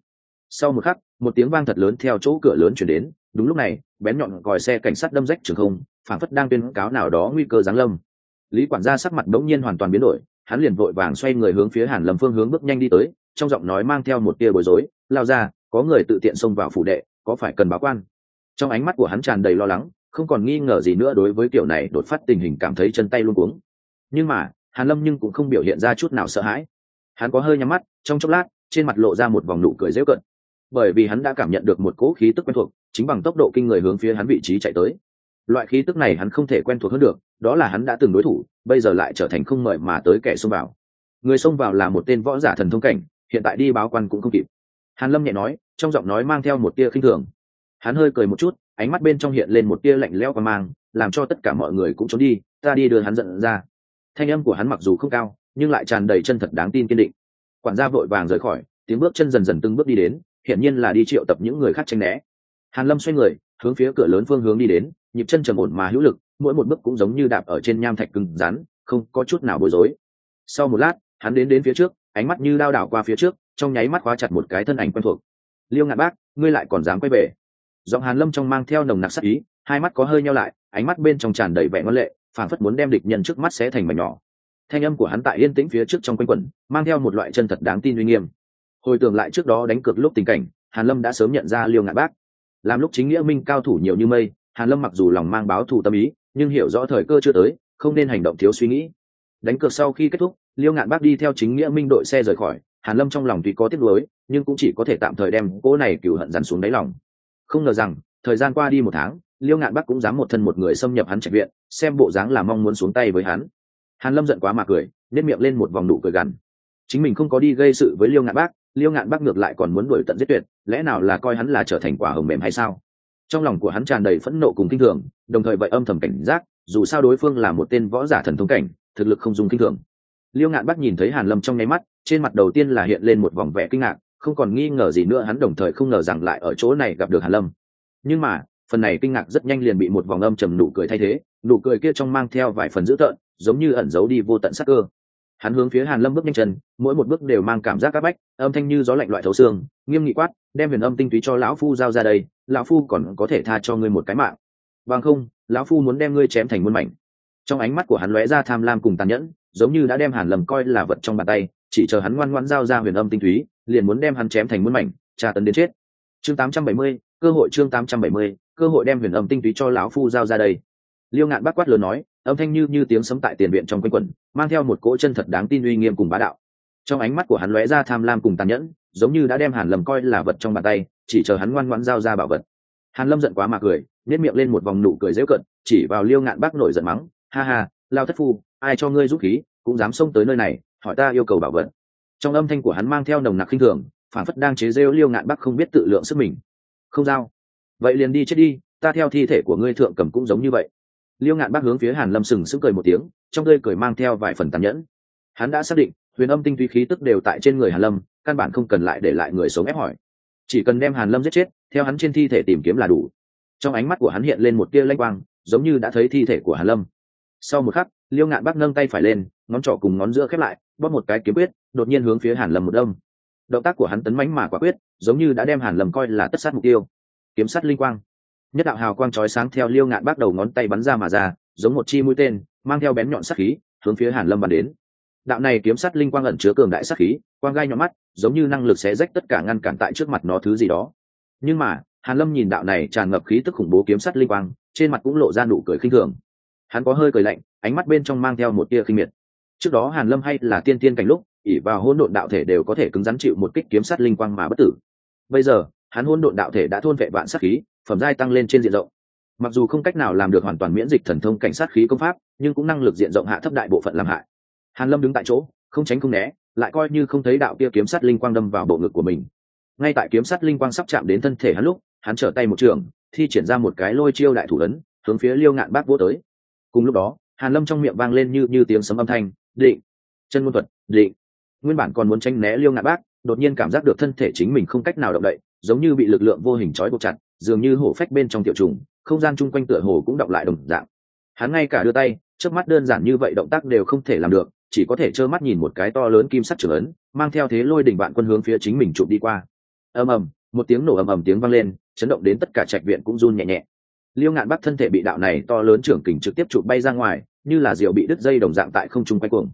Sau một khắc, một tiếng vang thật lớn theo chỗ cửa lớn chuyển đến. Đúng lúc này, bén nhọn còi xe cảnh sát đâm rách trường không, phảng phất đang tuyên cáo nào đó nguy cơ giáng lâm. Lý quản gia sắc mặt bỗng nhiên hoàn toàn biến đổi hắn liền vội vàng xoay người hướng phía hàn lâm phương hướng bước nhanh đi tới, trong giọng nói mang theo một tia bối rối, lao ra, có người tự tiện xông vào phủ đệ, có phải cần báo quan? Trong ánh mắt của hắn tràn đầy lo lắng, không còn nghi ngờ gì nữa đối với kiểu này đột phát tình hình cảm thấy chân tay luôn cuống. Nhưng mà, hàn lâm nhưng cũng không biểu hiện ra chút nào sợ hãi. Hắn có hơi nhắm mắt, trong chốc lát, trên mặt lộ ra một vòng nụ cười dễ cận. Bởi vì hắn đã cảm nhận được một cỗ khí tức quen thuộc, chính bằng tốc độ kinh người hướng phía hắn vị trí chạy tới. Loại khí tức này hắn không thể quen thuộc hơn được đó là hắn đã từng đối thủ, bây giờ lại trở thành không mời mà tới kẻ xông vào. Người xông vào là một tên võ giả thần thông cảnh, hiện tại đi báo quan cũng không kịp. Hàn lâm nhẹ nói, trong giọng nói mang theo một tia khinh thường. Hắn hơi cười một chút, ánh mắt bên trong hiện lên một tia lạnh lẽo và mang, làm cho tất cả mọi người cũng trốn đi, ta đi đưa hắn giận ra. Thanh âm của hắn mặc dù không cao, nhưng lại tràn đầy chân thật đáng tin kiên định. Quản gia vội vàng rời khỏi, tiếng bước chân dần dần từng bước đi đến, hiển nhiên là đi triệu tập những người khác tranh né. Hàn lâm xoay người, hướng phía cửa lớn phương hướng đi đến, nhịp chân trầm ổn mà hữu lực mỗi một bước cũng giống như đạp ở trên nham thạch cứng rắn, không có chút nào bối rối. Sau một lát, hắn đến đến phía trước, ánh mắt như đao đảo qua phía trước, trong nháy mắt khóa chặt một cái thân ảnh quen thuộc. Liêu ngạn bác, ngươi lại còn dám quay về? Giọng hàn lâm trong mang theo nồng nặc sắc ý, hai mắt có hơi nhau lại, ánh mắt bên trong tràn đầy vẻ ngon lệ, phảng phất muốn đem địch nhân trước mắt xé thành mảnh nhỏ. Thanh âm của hắn tại yên tĩnh phía trước trong quanh quẩn, mang theo một loại chân thật đáng tin uy nghiêm. Hồi tưởng lại trước đó đánh cược lúc tình cảnh, hàn lâm đã sớm nhận ra liêu ngạn bác. Làm lúc chính nghĩa minh cao thủ nhiều như mây, hàn lâm mặc dù lòng mang báo thù tâm ý nhưng hiểu rõ thời cơ chưa tới, không nên hành động thiếu suy nghĩ. Đánh cược sau khi kết thúc, liêu ngạn bác đi theo chính nghĩa minh đội xe rời khỏi, hàn lâm trong lòng tuy có tiếc nuối, nhưng cũng chỉ có thể tạm thời đem cỗ này cửu hận dằn xuống đáy lòng. Không ngờ rằng, thời gian qua đi một tháng, liêu ngạn bắc cũng dám một thân một người xâm nhập hắn trạch viện, xem bộ dáng là mong muốn xuống tay với hắn. Hàn lâm giận quá mà cười nên miệng lên một vòng nụ cười gằn. Chính mình không có đi gây sự với liêu ngạn bác, liêu ngạn bác ngược lại còn muốn đuổi tận giết tuyệt, lẽ nào là coi hắn là trở thành quả hồng mềm hay sao? Trong lòng của hắn tràn đầy phẫn nộ cùng kinh thường, đồng thời vậy âm thầm cảnh giác, dù sao đối phương là một tên võ giả thần thông cảnh, thực lực không dùng kinh thường. Liêu ngạn bắt nhìn thấy hàn lâm trong nháy mắt, trên mặt đầu tiên là hiện lên một vòng vẻ kinh ngạc, không còn nghi ngờ gì nữa, hắn đồng thời không ngờ rằng lại ở chỗ này gặp được hàn lâm. Nhưng mà, phần này kinh ngạc rất nhanh liền bị một vòng âm trầm nụ cười thay thế, nụ cười kia trong mang theo vài phần dữ tợn, giống như ẩn giấu đi vô tận sắc cơ hắn hướng phía hàn lâm bước nhanh chân mỗi một bước đều mang cảm giác áp bách âm thanh như gió lạnh loại thấu xương nghiêm nghị quát đem huyền âm tinh túy cho lão phu giao ra đây lão phu còn có thể tha cho ngươi một cái mạng. Bằng không lão phu muốn đem ngươi chém thành muôn mảnh. Trong ánh mắt của hắn lóe ra tham lam cùng tàn nhẫn giống như đã đem hàn lâm coi là vật trong bàn tay chỉ chờ hắn ngoan ngoãn giao ra huyền âm tinh túy liền muốn đem hắn chém thành muôn mảnh tra tấn đến chết. Chương 870, cơ hội chương 870, cơ hội đem huyền âm tinh túy cho lão phu giao ra đây. Liêu ngạn bác quát lớn nói âm thanh như như tiếng sấm tại tiền viện trong quanh quẩn, mang theo một cỗ chân thật đáng tin uy nghiêm cùng bá đạo. Trong ánh mắt của hắn lóe ra tham lam cùng tàn nhẫn, giống như đã đem hàn lâm coi là vật trong bàn tay, chỉ chờ hắn ngoan ngoãn giao ra bảo vật. Hàn lâm giận quá mà cười nếp miệng lên một vòng nụ cười dễ cận, chỉ vào liêu ngạn bác nổi giận mắng, ha ha, lao thất phu, ai cho ngươi giúp khí, cũng dám xông tới nơi này, hỏi ta yêu cầu bảo vật. Trong âm thanh của hắn mang theo nồng nặc khinh thường, phản phất đang chế rêu liêu ngạn bác không biết tự lượng sức mình. Không giao. Vậy liền đi chết đi, ta theo thi thể của ngươi thượng cầm cũng giống như vậy liêu ngạn bác hướng phía hàn lâm sừng sững cười một tiếng, trong tươi cười mang theo vài phần tàn nhẫn. Hắn đã xác định, huyền âm tinh túy khí tức đều tại trên người hàn lâm, căn bản không cần lại để lại người sống ép hỏi. Chỉ cần đem hàn lâm giết chết, theo hắn trên thi thể tìm kiếm là đủ. Trong ánh mắt của hắn hiện lên một tia lanh quang, giống như đã thấy thi thể của hàn lâm. Sau một khắc, liêu ngạn bác nâng tay phải lên, ngón trỏ cùng ngón giữa khép lại, bóp một cái kiếm quyết, đột nhiên hướng phía hàn lâm một đông động tác của hắn tấn mãnh mà quả quyết, giống như đã đem hàn lâm coi là tất sát mục tiêu. Kiếm sát linh quang nhất đạo hào quang chói sáng theo liêu ngạn bắt đầu ngón tay bắn ra mà ra, giống một chi mũi tên, mang theo bén nhọn sắc khí, hướng phía hàn lâm bắn đến. Đạo này kiếm sắt linh quang ẩn chứa cường đại sắc khí, quang gai nhọn mắt, giống như năng lực xé rách tất cả ngăn cản tại trước mặt nó thứ gì đó. Nhưng mà, hàn lâm nhìn đạo này tràn ngập khí tức khủng bố kiếm sắt linh quang, trên mặt cũng lộ ra nụ cười khinh thường. Hắn có hơi cười lạnh, ánh mắt bên trong mang theo một tia khinh miệt. Trước đó hàn lâm hay là tiên tiên cảnh lúc ỉ vào hỗn độn đạo thể đều có thể cứng rắn chịu một kích kiếm sắt linh quang mà bất tử. Bây giờ, hắn hỗn độn đạo thể đã thôn vệ vạn sát khí phẩm giai tăng lên trên diện rộng. Mặc dù không cách nào làm được hoàn toàn miễn dịch thần thông cảnh sát khí công pháp nhưng cũng năng lực diện rộng hạ thấp đại bộ phận làm hại. Hàn lâm đứng tại chỗ không tránh không né lại coi như không thấy đạo kia kiếm Sát linh quang đâm vào bộ ngực của mình. Ngay tại kiếm Sát linh quang sắp chạm đến thân thể hắn lúc hắn trở tay một trường thi triển ra một cái lôi chiêu đại thủ lớn, hướng phía liêu ngạn bác vô tới. Cùng lúc đó hàn lâm trong miệng vang lên như như tiếng sấm âm thanh định chân môn thuật định. Nguyên bản còn muốn tránh né liêu ngạn bác đột nhiên cảm giác được thân thể chính mình không cách nào động đậy giống như bị lực lượng vô hình trói buộc chặt dường như hổ phách bên trong tiểu trùng, không gian chung quanh tựa hồ cũng động lại đồng dạng. Hắn ngay cả đưa tay trước mắt đơn giản như vậy động tác đều không thể làm được, chỉ có thể trơ mắt nhìn một cái to lớn kim sắt trưởng ấn, mang theo thế lôi đỉnh bạn quân hướng phía chính mình chụp đi qua. Ầm ầm, một tiếng nổ ầm ầm tiếng vang lên, chấn động đến tất cả trạch viện cũng run nhẹ nhẹ. Liêu ngạn bắt thân thể bị đạo này to lớn trưởng kình trực tiếp chụp bay ra ngoài, như là diều bị đứt dây đồng dạng tại không trung quay cuồng.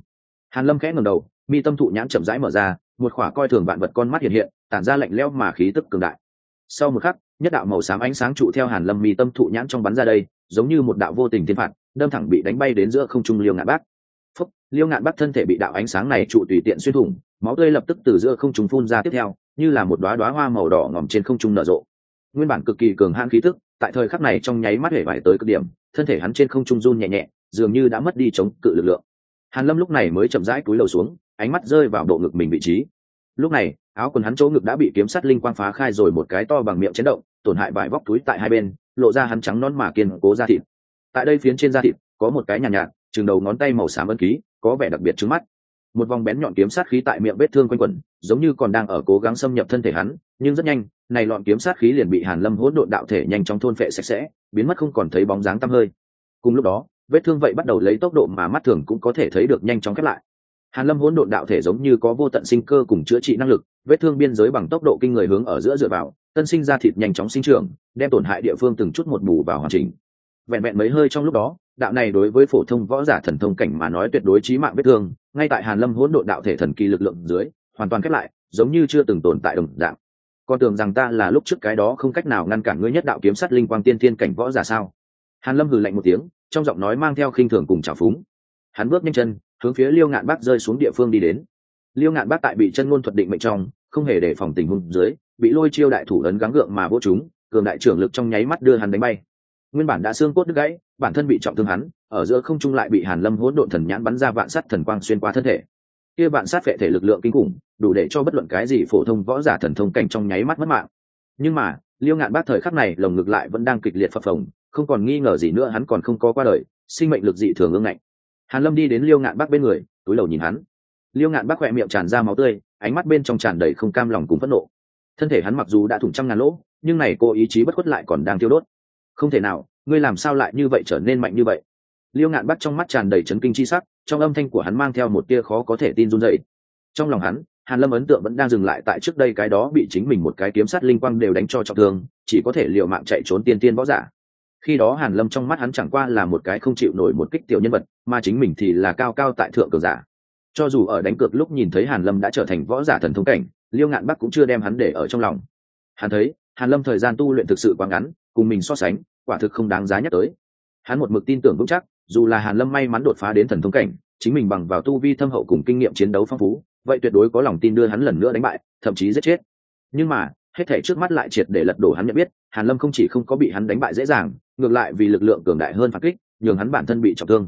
Hàn lâm khẽ ngẩng đầu, mi tâm thụ nhãn chậm rãi mở ra, một khỏa coi thường vạn vật con mắt hiện hiện, tản ra lạnh lẽo mà khí tức cường đại. Sau một khắc nhất đạo màu xám ánh sáng trụ theo hàn lâm mi tâm thụ nhãn trong bắn ra đây, giống như một đạo vô tình thiên phạt, đâm thẳng bị đánh bay đến giữa không trung liêu ngạn bác. Phúc, liêu ngạn bác thân thể bị đạo ánh sáng này trụ tùy tiện xuyên thủng, máu tươi lập tức từ giữa không trung phun ra tiếp theo, như là một đóa đóa hoa màu đỏ ngòm trên không trung nở rộ. Nguyên bản cực kỳ cường hãn khí tức, tại thời khắc này trong nháy mắt hể vải tới cực điểm, thân thể hắn trên không trung run nhẹ nhẹ, dường như đã mất đi chống cự lực lượng. Hàn lâm lúc này mới chậm rãi cúi đầu xuống, ánh mắt rơi vào độ ngực mình vị trí lúc này áo quần hắn chỗ ngực đã bị kiếm sắt linh quang phá khai rồi một cái to bằng miệng chấn động tổn hại vài vóc túi tại hai bên lộ ra hắn trắng non mà kiên cố da thịt. Tại đây phiến trên da thịt có một cái nhàn nhạt, nhạt chừng đầu ngón tay màu xám ân ký có vẻ đặc biệt trứng mắt. Một vòng bén nhọn kiếm sát khí tại miệng vết thương quanh quẩn giống như còn đang ở cố gắng xâm nhập thân thể hắn nhưng rất nhanh này lọn kiếm sát khí liền bị hàn lâm hỗn độn đạo thể nhanh chóng thôn phệ sạch sẽ biến mất không còn thấy bóng dáng tăm hơi. Cùng lúc đó vết thương vậy bắt đầu lấy tốc độ mà mắt thường cũng có thể thấy được nhanh chóng khép lại hàn lâm hỗn độn đạo thể giống như có vô tận sinh cơ cùng chữa trị năng lực, vết thương biên giới bằng tốc độ kinh người hướng ở giữa dựa vào, tân sinh ra thịt nhanh chóng sinh trưởng, đem tổn hại địa phương từng chút một bù vào hoàn chỉnh. Vẹn vẹn mấy hơi trong lúc đó, đạo này đối với phổ thông võ giả thần thông cảnh mà nói tuyệt đối chí mạng vết thương, ngay tại hàn lâm hỗn độn đạo thể thần kỳ lực lượng dưới, hoàn toàn khép lại, giống như chưa từng tồn tại đồng dạng. Con tưởng rằng ta là lúc trước cái đó không cách nào ngăn cản ngươi nhất đạo kiếm sát linh quang tiên thiên cảnh võ giả sao? Hàn lâm hừ lạnh một tiếng, trong giọng nói mang theo khinh thường cùng trào phúng. Hắn bước nhanh chân hướng phía liêu ngạn bác rơi xuống địa phương đi đến. Liêu ngạn bác tại bị chân ngôn thuật định mệnh trong, không hề đề phòng tình huống dưới, bị lôi chiêu đại thủ ấn gắng gượng mà vô chúng cường đại trưởng lực trong nháy mắt đưa hắn đánh bay. Nguyên bản đã xương cốt đứt gãy, bản thân bị trọng thương hắn, ở giữa không trung lại bị hàn lâm hỗn độn thần nhãn bắn ra vạn sát thần quang xuyên qua thân thể. Kia vạn sát vệ thể lực lượng kinh khủng, đủ để cho bất luận cái gì phổ thông võ giả thần thông cảnh trong nháy mắt mất mạng. Nhưng mà, liêu ngạn bác thời khắc này lồng ngực lại vẫn đang kịch liệt phập phồng, không còn nghi ngờ gì nữa hắn còn không có qua đời, sinh mệnh lực dị thường ương ngạnh hàn lâm đi đến liêu ngạn Bắc bên người, túi đầu nhìn hắn. Liêu ngạn Bắc khỏe miệng tràn ra máu tươi, ánh mắt bên trong tràn đầy không cam lòng cùng phẫn nộ. Thân thể hắn mặc dù đã thủng trăm ngàn lỗ, nhưng này cô ý chí bất khuất lại còn đang tiêu đốt. Không thể nào, ngươi làm sao lại như vậy trở nên mạnh như vậy? Liêu ngạn bắt trong mắt tràn đầy chấn kinh chi sắc, trong âm thanh của hắn mang theo một tia khó có thể tin run dậy trong lòng hắn, hàn lâm ấn tượng vẫn đang dừng lại tại trước đây cái đó bị chính mình một cái kiếm sắt linh quang đều đánh cho trọng thương, chỉ có thể liều mạng chạy trốn tiên tiên võ giả khi đó hàn lâm trong mắt hắn chẳng qua là một cái không chịu nổi một kích tiểu nhân vật, mà chính mình thì là cao cao tại thượng cường giả. Cho dù ở đánh cược lúc nhìn thấy hàn lâm đã trở thành võ giả thần thông cảnh, liêu ngạn bắc cũng chưa đem hắn để ở trong lòng. Hắn thấy, hàn lâm thời gian tu luyện thực sự quá ngắn, cùng mình so sánh, quả thực không đáng giá nhắc tới. Hắn một mực tin tưởng vững chắc, dù là hàn lâm may mắn đột phá đến thần thông cảnh, chính mình bằng vào tu vi thâm hậu cùng kinh nghiệm chiến đấu phong phú, vậy tuyệt đối có lòng tin đưa hắn lần nữa đánh bại, thậm chí giết chết. Nhưng mà, hết thể trước mắt lại triệt để lật đổ hắn nhận biết, hàn lâm không chỉ không có bị hắn đánh bại dễ dàng ngược lại vì lực lượng cường đại hơn phản kích, nhường hắn bản thân bị trọng thương.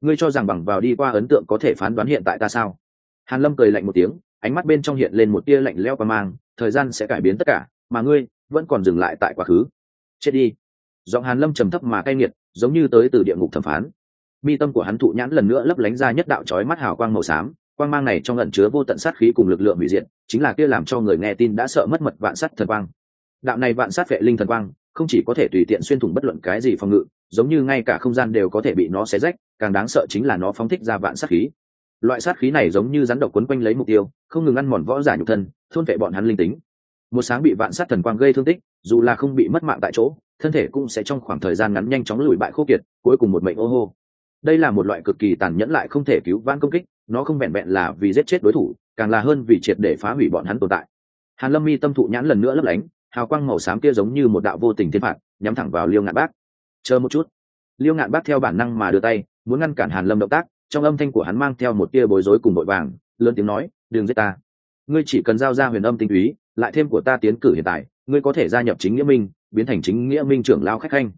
Ngươi cho rằng bằng vào đi qua ấn tượng có thể phán đoán hiện tại ta sao? Hàn lâm cười lạnh một tiếng, ánh mắt bên trong hiện lên một tia lạnh lẽo qua mang, thời gian sẽ cải biến tất cả, mà ngươi vẫn còn dừng lại tại quá khứ. Chết đi. Giọng hàn lâm trầm thấp mà cay nghiệt, giống như tới từ địa ngục thẩm phán. Mi tâm của hắn thụ nhãn lần nữa lấp lánh ra nhất đạo chói mắt hào quang màu xám, quang mang này trong ẩn chứa vô tận sát khí cùng lực lượng hủy diệt, chính là kia làm cho người nghe tin đã sợ mất mật vạn sát thần quang. Đạo này vạn sát vệ linh thần quang không chỉ có thể tùy tiện xuyên thủng bất luận cái gì phòng ngự, giống như ngay cả không gian đều có thể bị nó xé rách, càng đáng sợ chính là nó phóng thích ra vạn sát khí. Loại sát khí này giống như rắn độc quấn quanh lấy mục tiêu, không ngừng ăn mòn võ giả nhục thân, thôn vệ bọn hắn linh tính. Một sáng bị vạn sát thần quang gây thương tích, dù là không bị mất mạng tại chỗ, thân thể cũng sẽ trong khoảng thời gian ngắn nhanh chóng lùi bại khô kiệt, cuối cùng một mệnh ô hô. Đây là một loại cực kỳ tàn nhẫn lại không thể cứu vãn công kích, nó không vẹn vẹn là vì giết chết đối thủ, càng là hơn vì triệt để phá hủy bọn hắn tồn tại. Hàn lâm mi tâm thụ nhãn lần nữa lấp lánh hào quang màu xám kia giống như một đạo vô tình thiên phạt, nhắm thẳng vào liêu ngạn bác. Chờ một chút. Liêu ngạn bác theo bản năng mà đưa tay, muốn ngăn cản hàn lâm động tác, trong âm thanh của hắn mang theo một tia bối rối cùng vội vàng, lớn tiếng nói, đừng giết ta. Ngươi chỉ cần giao ra huyền âm tinh túy, lại thêm của ta tiến cử hiện tại, ngươi có thể gia nhập chính nghĩa minh, biến thành chính nghĩa minh trưởng lao khách khanh.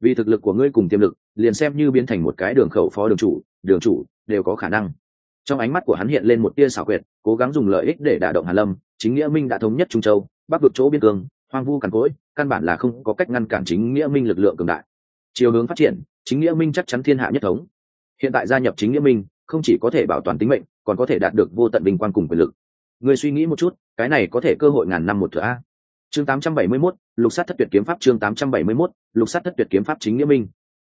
Vì thực lực của ngươi cùng tiềm lực, liền xem như biến thành một cái đường khẩu phó đường chủ đường chủ đều có khả năng. Trong ánh mắt của hắn hiện lên một tia xảo quyệt, cố gắng dùng lợi ích để đả động hàn lâm, chính nghĩa minh đã thống nhất trung châu, bắc vực chỗ biên cương hoang vu cằn cỗi căn bản là không có cách ngăn cản chính nghĩa minh lực lượng cường đại. Chiều hướng phát triển chính nghĩa minh chắc chắn thiên hạ nhất thống. Hiện tại gia nhập chính nghĩa minh không chỉ có thể bảo toàn tính mệnh còn có thể đạt được vô tận bình quan cùng quyền lực. Người suy nghĩ một chút cái này có thể cơ hội ngàn năm một thừa a. Chương 871, lục sát thất tuyệt kiếm pháp chương 871, lục sát thất tuyệt kiếm pháp chính nghĩa minh.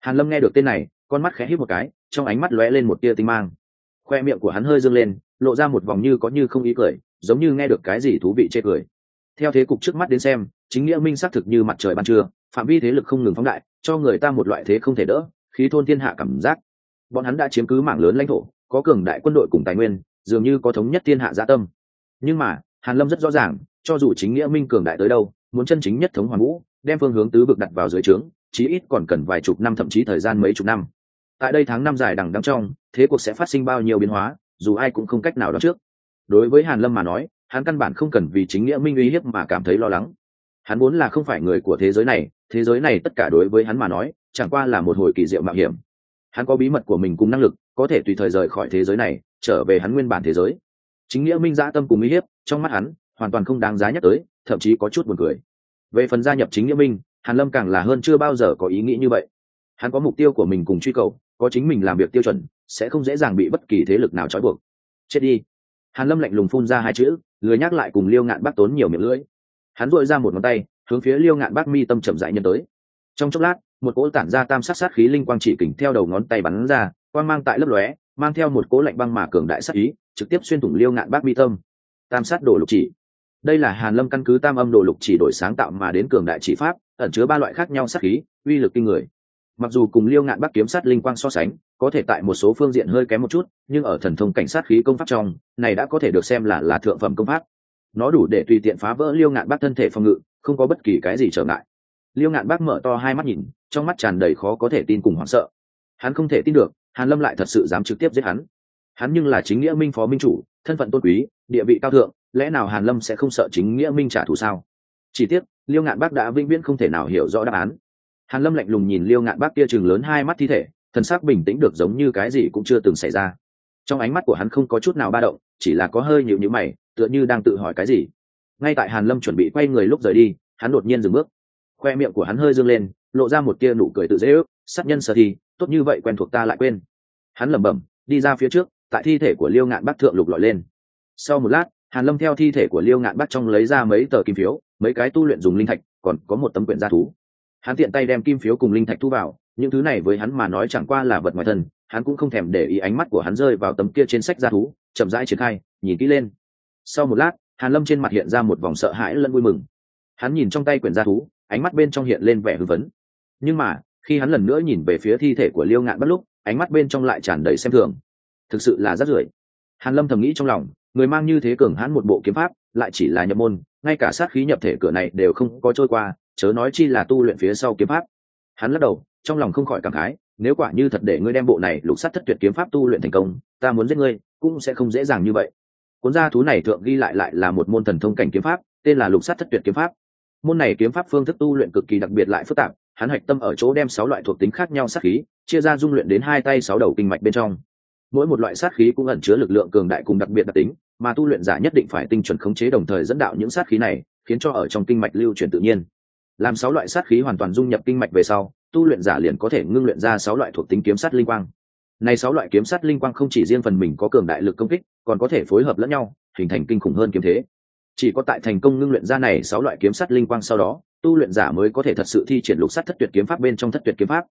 Hàn lâm nghe được tên này con mắt khẽ hít một cái trong ánh mắt lóe lên một tia tinh mang. Khoe miệng của hắn hơi dương lên lộ ra một vòng như có như không ý cười giống như nghe được cái gì thú vị chê cười theo thế cục trước mắt đến xem, chính nghĩa minh xác thực như mặt trời ban trưa, phạm vi thế lực không ngừng phóng đại, cho người ta một loại thế không thể đỡ, khí thôn thiên hạ cảm giác. Bọn hắn đã chiếm cứ mảng lớn lãnh thổ, có cường đại quân đội cùng tài nguyên, dường như có thống nhất thiên hạ gia tâm. Nhưng mà, hàn lâm rất rõ ràng, cho dù chính nghĩa minh cường đại tới đâu, muốn chân chính nhất thống hoàn vũ, đem phương hướng tứ vực đặt vào dưới trướng, chí ít còn cần vài chục năm thậm chí thời gian mấy chục năm. Tại đây tháng năm dài đằng đẵng trong, thế cuộc sẽ phát sinh bao nhiêu biến hóa, dù ai cũng không cách nào đoán trước. Đối với hàn lâm mà nói hắn căn bản không cần vì chính nghĩa minh uy hiếp mà cảm thấy lo lắng. Hắn vốn là không phải người của thế giới này, thế giới này tất cả đối với hắn mà nói, chẳng qua là một hồi kỳ diệu mạo hiểm. Hắn có bí mật của mình cùng năng lực, có thể tùy thời rời khỏi thế giới này, trở về hắn nguyên bản thế giới. Chính nghĩa minh dã tâm cùng uy hiếp, trong mắt hắn, hoàn toàn không đáng giá nhắc tới, thậm chí có chút buồn cười. Về phần gia nhập chính nghĩa minh, hàn lâm càng là hơn chưa bao giờ có ý nghĩ như vậy. Hắn có mục tiêu của mình cùng truy cầu, có chính mình làm việc tiêu chuẩn, sẽ không dễ dàng bị bất kỳ thế lực nào trói buộc. Chết đi. Hàn lâm lạnh lùng phun ra hai chữ lười nhắc lại cùng liêu ngạn bác tốn nhiều miệng lưỡi. Hắn dội ra một ngón tay, hướng phía liêu ngạn bác mi tâm chậm rãi nhân tới. Trong chốc lát, một cỗ tản ra tam sát sát khí linh quang chỉ kình theo đầu ngón tay bắn ra, quang mang tại lấp lóe, mang theo một cỗ lạnh băng mà cường đại sát ý, trực tiếp xuyên thủng liêu ngạn bác mi tâm. Tam sát đổ lục chỉ. Đây là hàn lâm căn cứ tam âm đồ lục chỉ đổi sáng tạo mà đến cường đại chỉ pháp, ẩn chứa ba loại khác nhau sát khí, uy lực kinh người. Mặc dù cùng liêu ngạn bác kiếm sát linh quang so sánh có thể tại một số phương diện hơi kém một chút, nhưng ở thần thông cảnh sát khí công pháp trong, này đã có thể được xem là là thượng phẩm công pháp. Nó đủ để tùy tiện phá vỡ liêu ngạn bác thân thể phòng ngự, không có bất kỳ cái gì trở ngại. Liêu ngạn bác mở to hai mắt nhìn, trong mắt tràn đầy khó có thể tin cùng hoảng sợ. Hắn không thể tin được, hàn lâm lại thật sự dám trực tiếp giết hắn. Hắn nhưng là chính nghĩa minh phó minh chủ, thân phận tôn quý, địa vị cao thượng, lẽ nào hàn lâm sẽ không sợ chính nghĩa minh trả thù sao? Chỉ tiếc, liêu ngạn bác đã vĩnh viễn không thể nào hiểu rõ đáp án. Hàn lâm lạnh lùng nhìn liêu ngạn bác kia chừng lớn hai mắt thi thể thần sắc bình tĩnh được giống như cái gì cũng chưa từng xảy ra. Trong ánh mắt của hắn không có chút nào ba động, chỉ là có hơi nhịu nhữ mày, tựa như đang tự hỏi cái gì. Ngay tại hàn lâm chuẩn bị quay người lúc rời đi, hắn đột nhiên dừng bước. Khoe miệng của hắn hơi dương lên, lộ ra một tia nụ cười tự dễ ước, sát nhân sở thi tốt như vậy quen thuộc ta lại quên. Hắn lẩm bẩm, đi ra phía trước, tại thi thể của liêu ngạn bắc thượng lục lọi lên. Sau một lát, hàn lâm theo thi thể của liêu ngạn bắc trong lấy ra mấy tờ kim phiếu, mấy cái tu luyện dùng linh thạch, còn có một tấm quyển gia thú. Hắn tiện tay đem kim phiếu cùng linh thạch thu vào những thứ này với hắn mà nói chẳng qua là vật ngoài thân, hắn cũng không thèm để ý ánh mắt của hắn rơi vào tấm kia trên sách gia thú, chậm rãi triển khai, nhìn kỹ lên. Sau một lát, hàn lâm trên mặt hiện ra một vòng sợ hãi lẫn vui mừng. Hắn nhìn trong tay quyển gia thú, ánh mắt bên trong hiện lên vẻ hư vấn. Nhưng mà, khi hắn lần nữa nhìn về phía thi thể của liêu ngạn bắt lúc, ánh mắt bên trong lại tràn đầy xem thường. Thực sự là rất rưởi hàn lâm thầm nghĩ trong lòng, người mang như thế cường hắn một bộ kiếm pháp, lại chỉ là nhập môn, ngay cả sát khí nhập thể cửa này đều không có trôi qua, chớ nói chi là tu luyện phía sau kiếm pháp. Hắn lắc đầu trong lòng không khỏi cảm khái, nếu quả như thật để ngươi đem bộ này lục sát thất tuyệt kiếm pháp tu luyện thành công, ta muốn giết ngươi, cũng sẽ không dễ dàng như vậy. Cuốn gia thú này thượng ghi lại lại là một môn thần thông cảnh kiếm pháp, tên là lục sát thất tuyệt kiếm pháp. Môn này kiếm pháp phương thức tu luyện cực kỳ đặc biệt lại phức tạp, hắn hạch tâm ở chỗ đem sáu loại thuộc tính khác nhau sát khí, chia ra dung luyện đến hai tay sáu đầu kinh mạch bên trong. Mỗi một loại sát khí cũng ẩn chứa lực lượng cường đại cùng đặc biệt đặc tính, mà tu luyện giả nhất định phải tinh chuẩn khống chế đồng thời dẫn đạo những sát khí này, khiến cho ở trong kinh mạch lưu chuyển tự nhiên. Làm sáu loại sát khí hoàn toàn dung nhập kinh mạch về sau tu luyện giả liền có thể ngưng luyện ra sáu loại thuộc tính kiếm sát linh quang. Này sáu loại kiếm sát linh quang không chỉ riêng phần mình có cường đại lực công kích, còn có thể phối hợp lẫn nhau, hình thành kinh khủng hơn kiếm thế. Chỉ có tại thành công ngưng luyện ra này sáu loại kiếm sát linh quang sau đó, tu luyện giả mới có thể thật sự thi triển lục sát thất tuyệt kiếm pháp bên trong thất tuyệt kiếm pháp.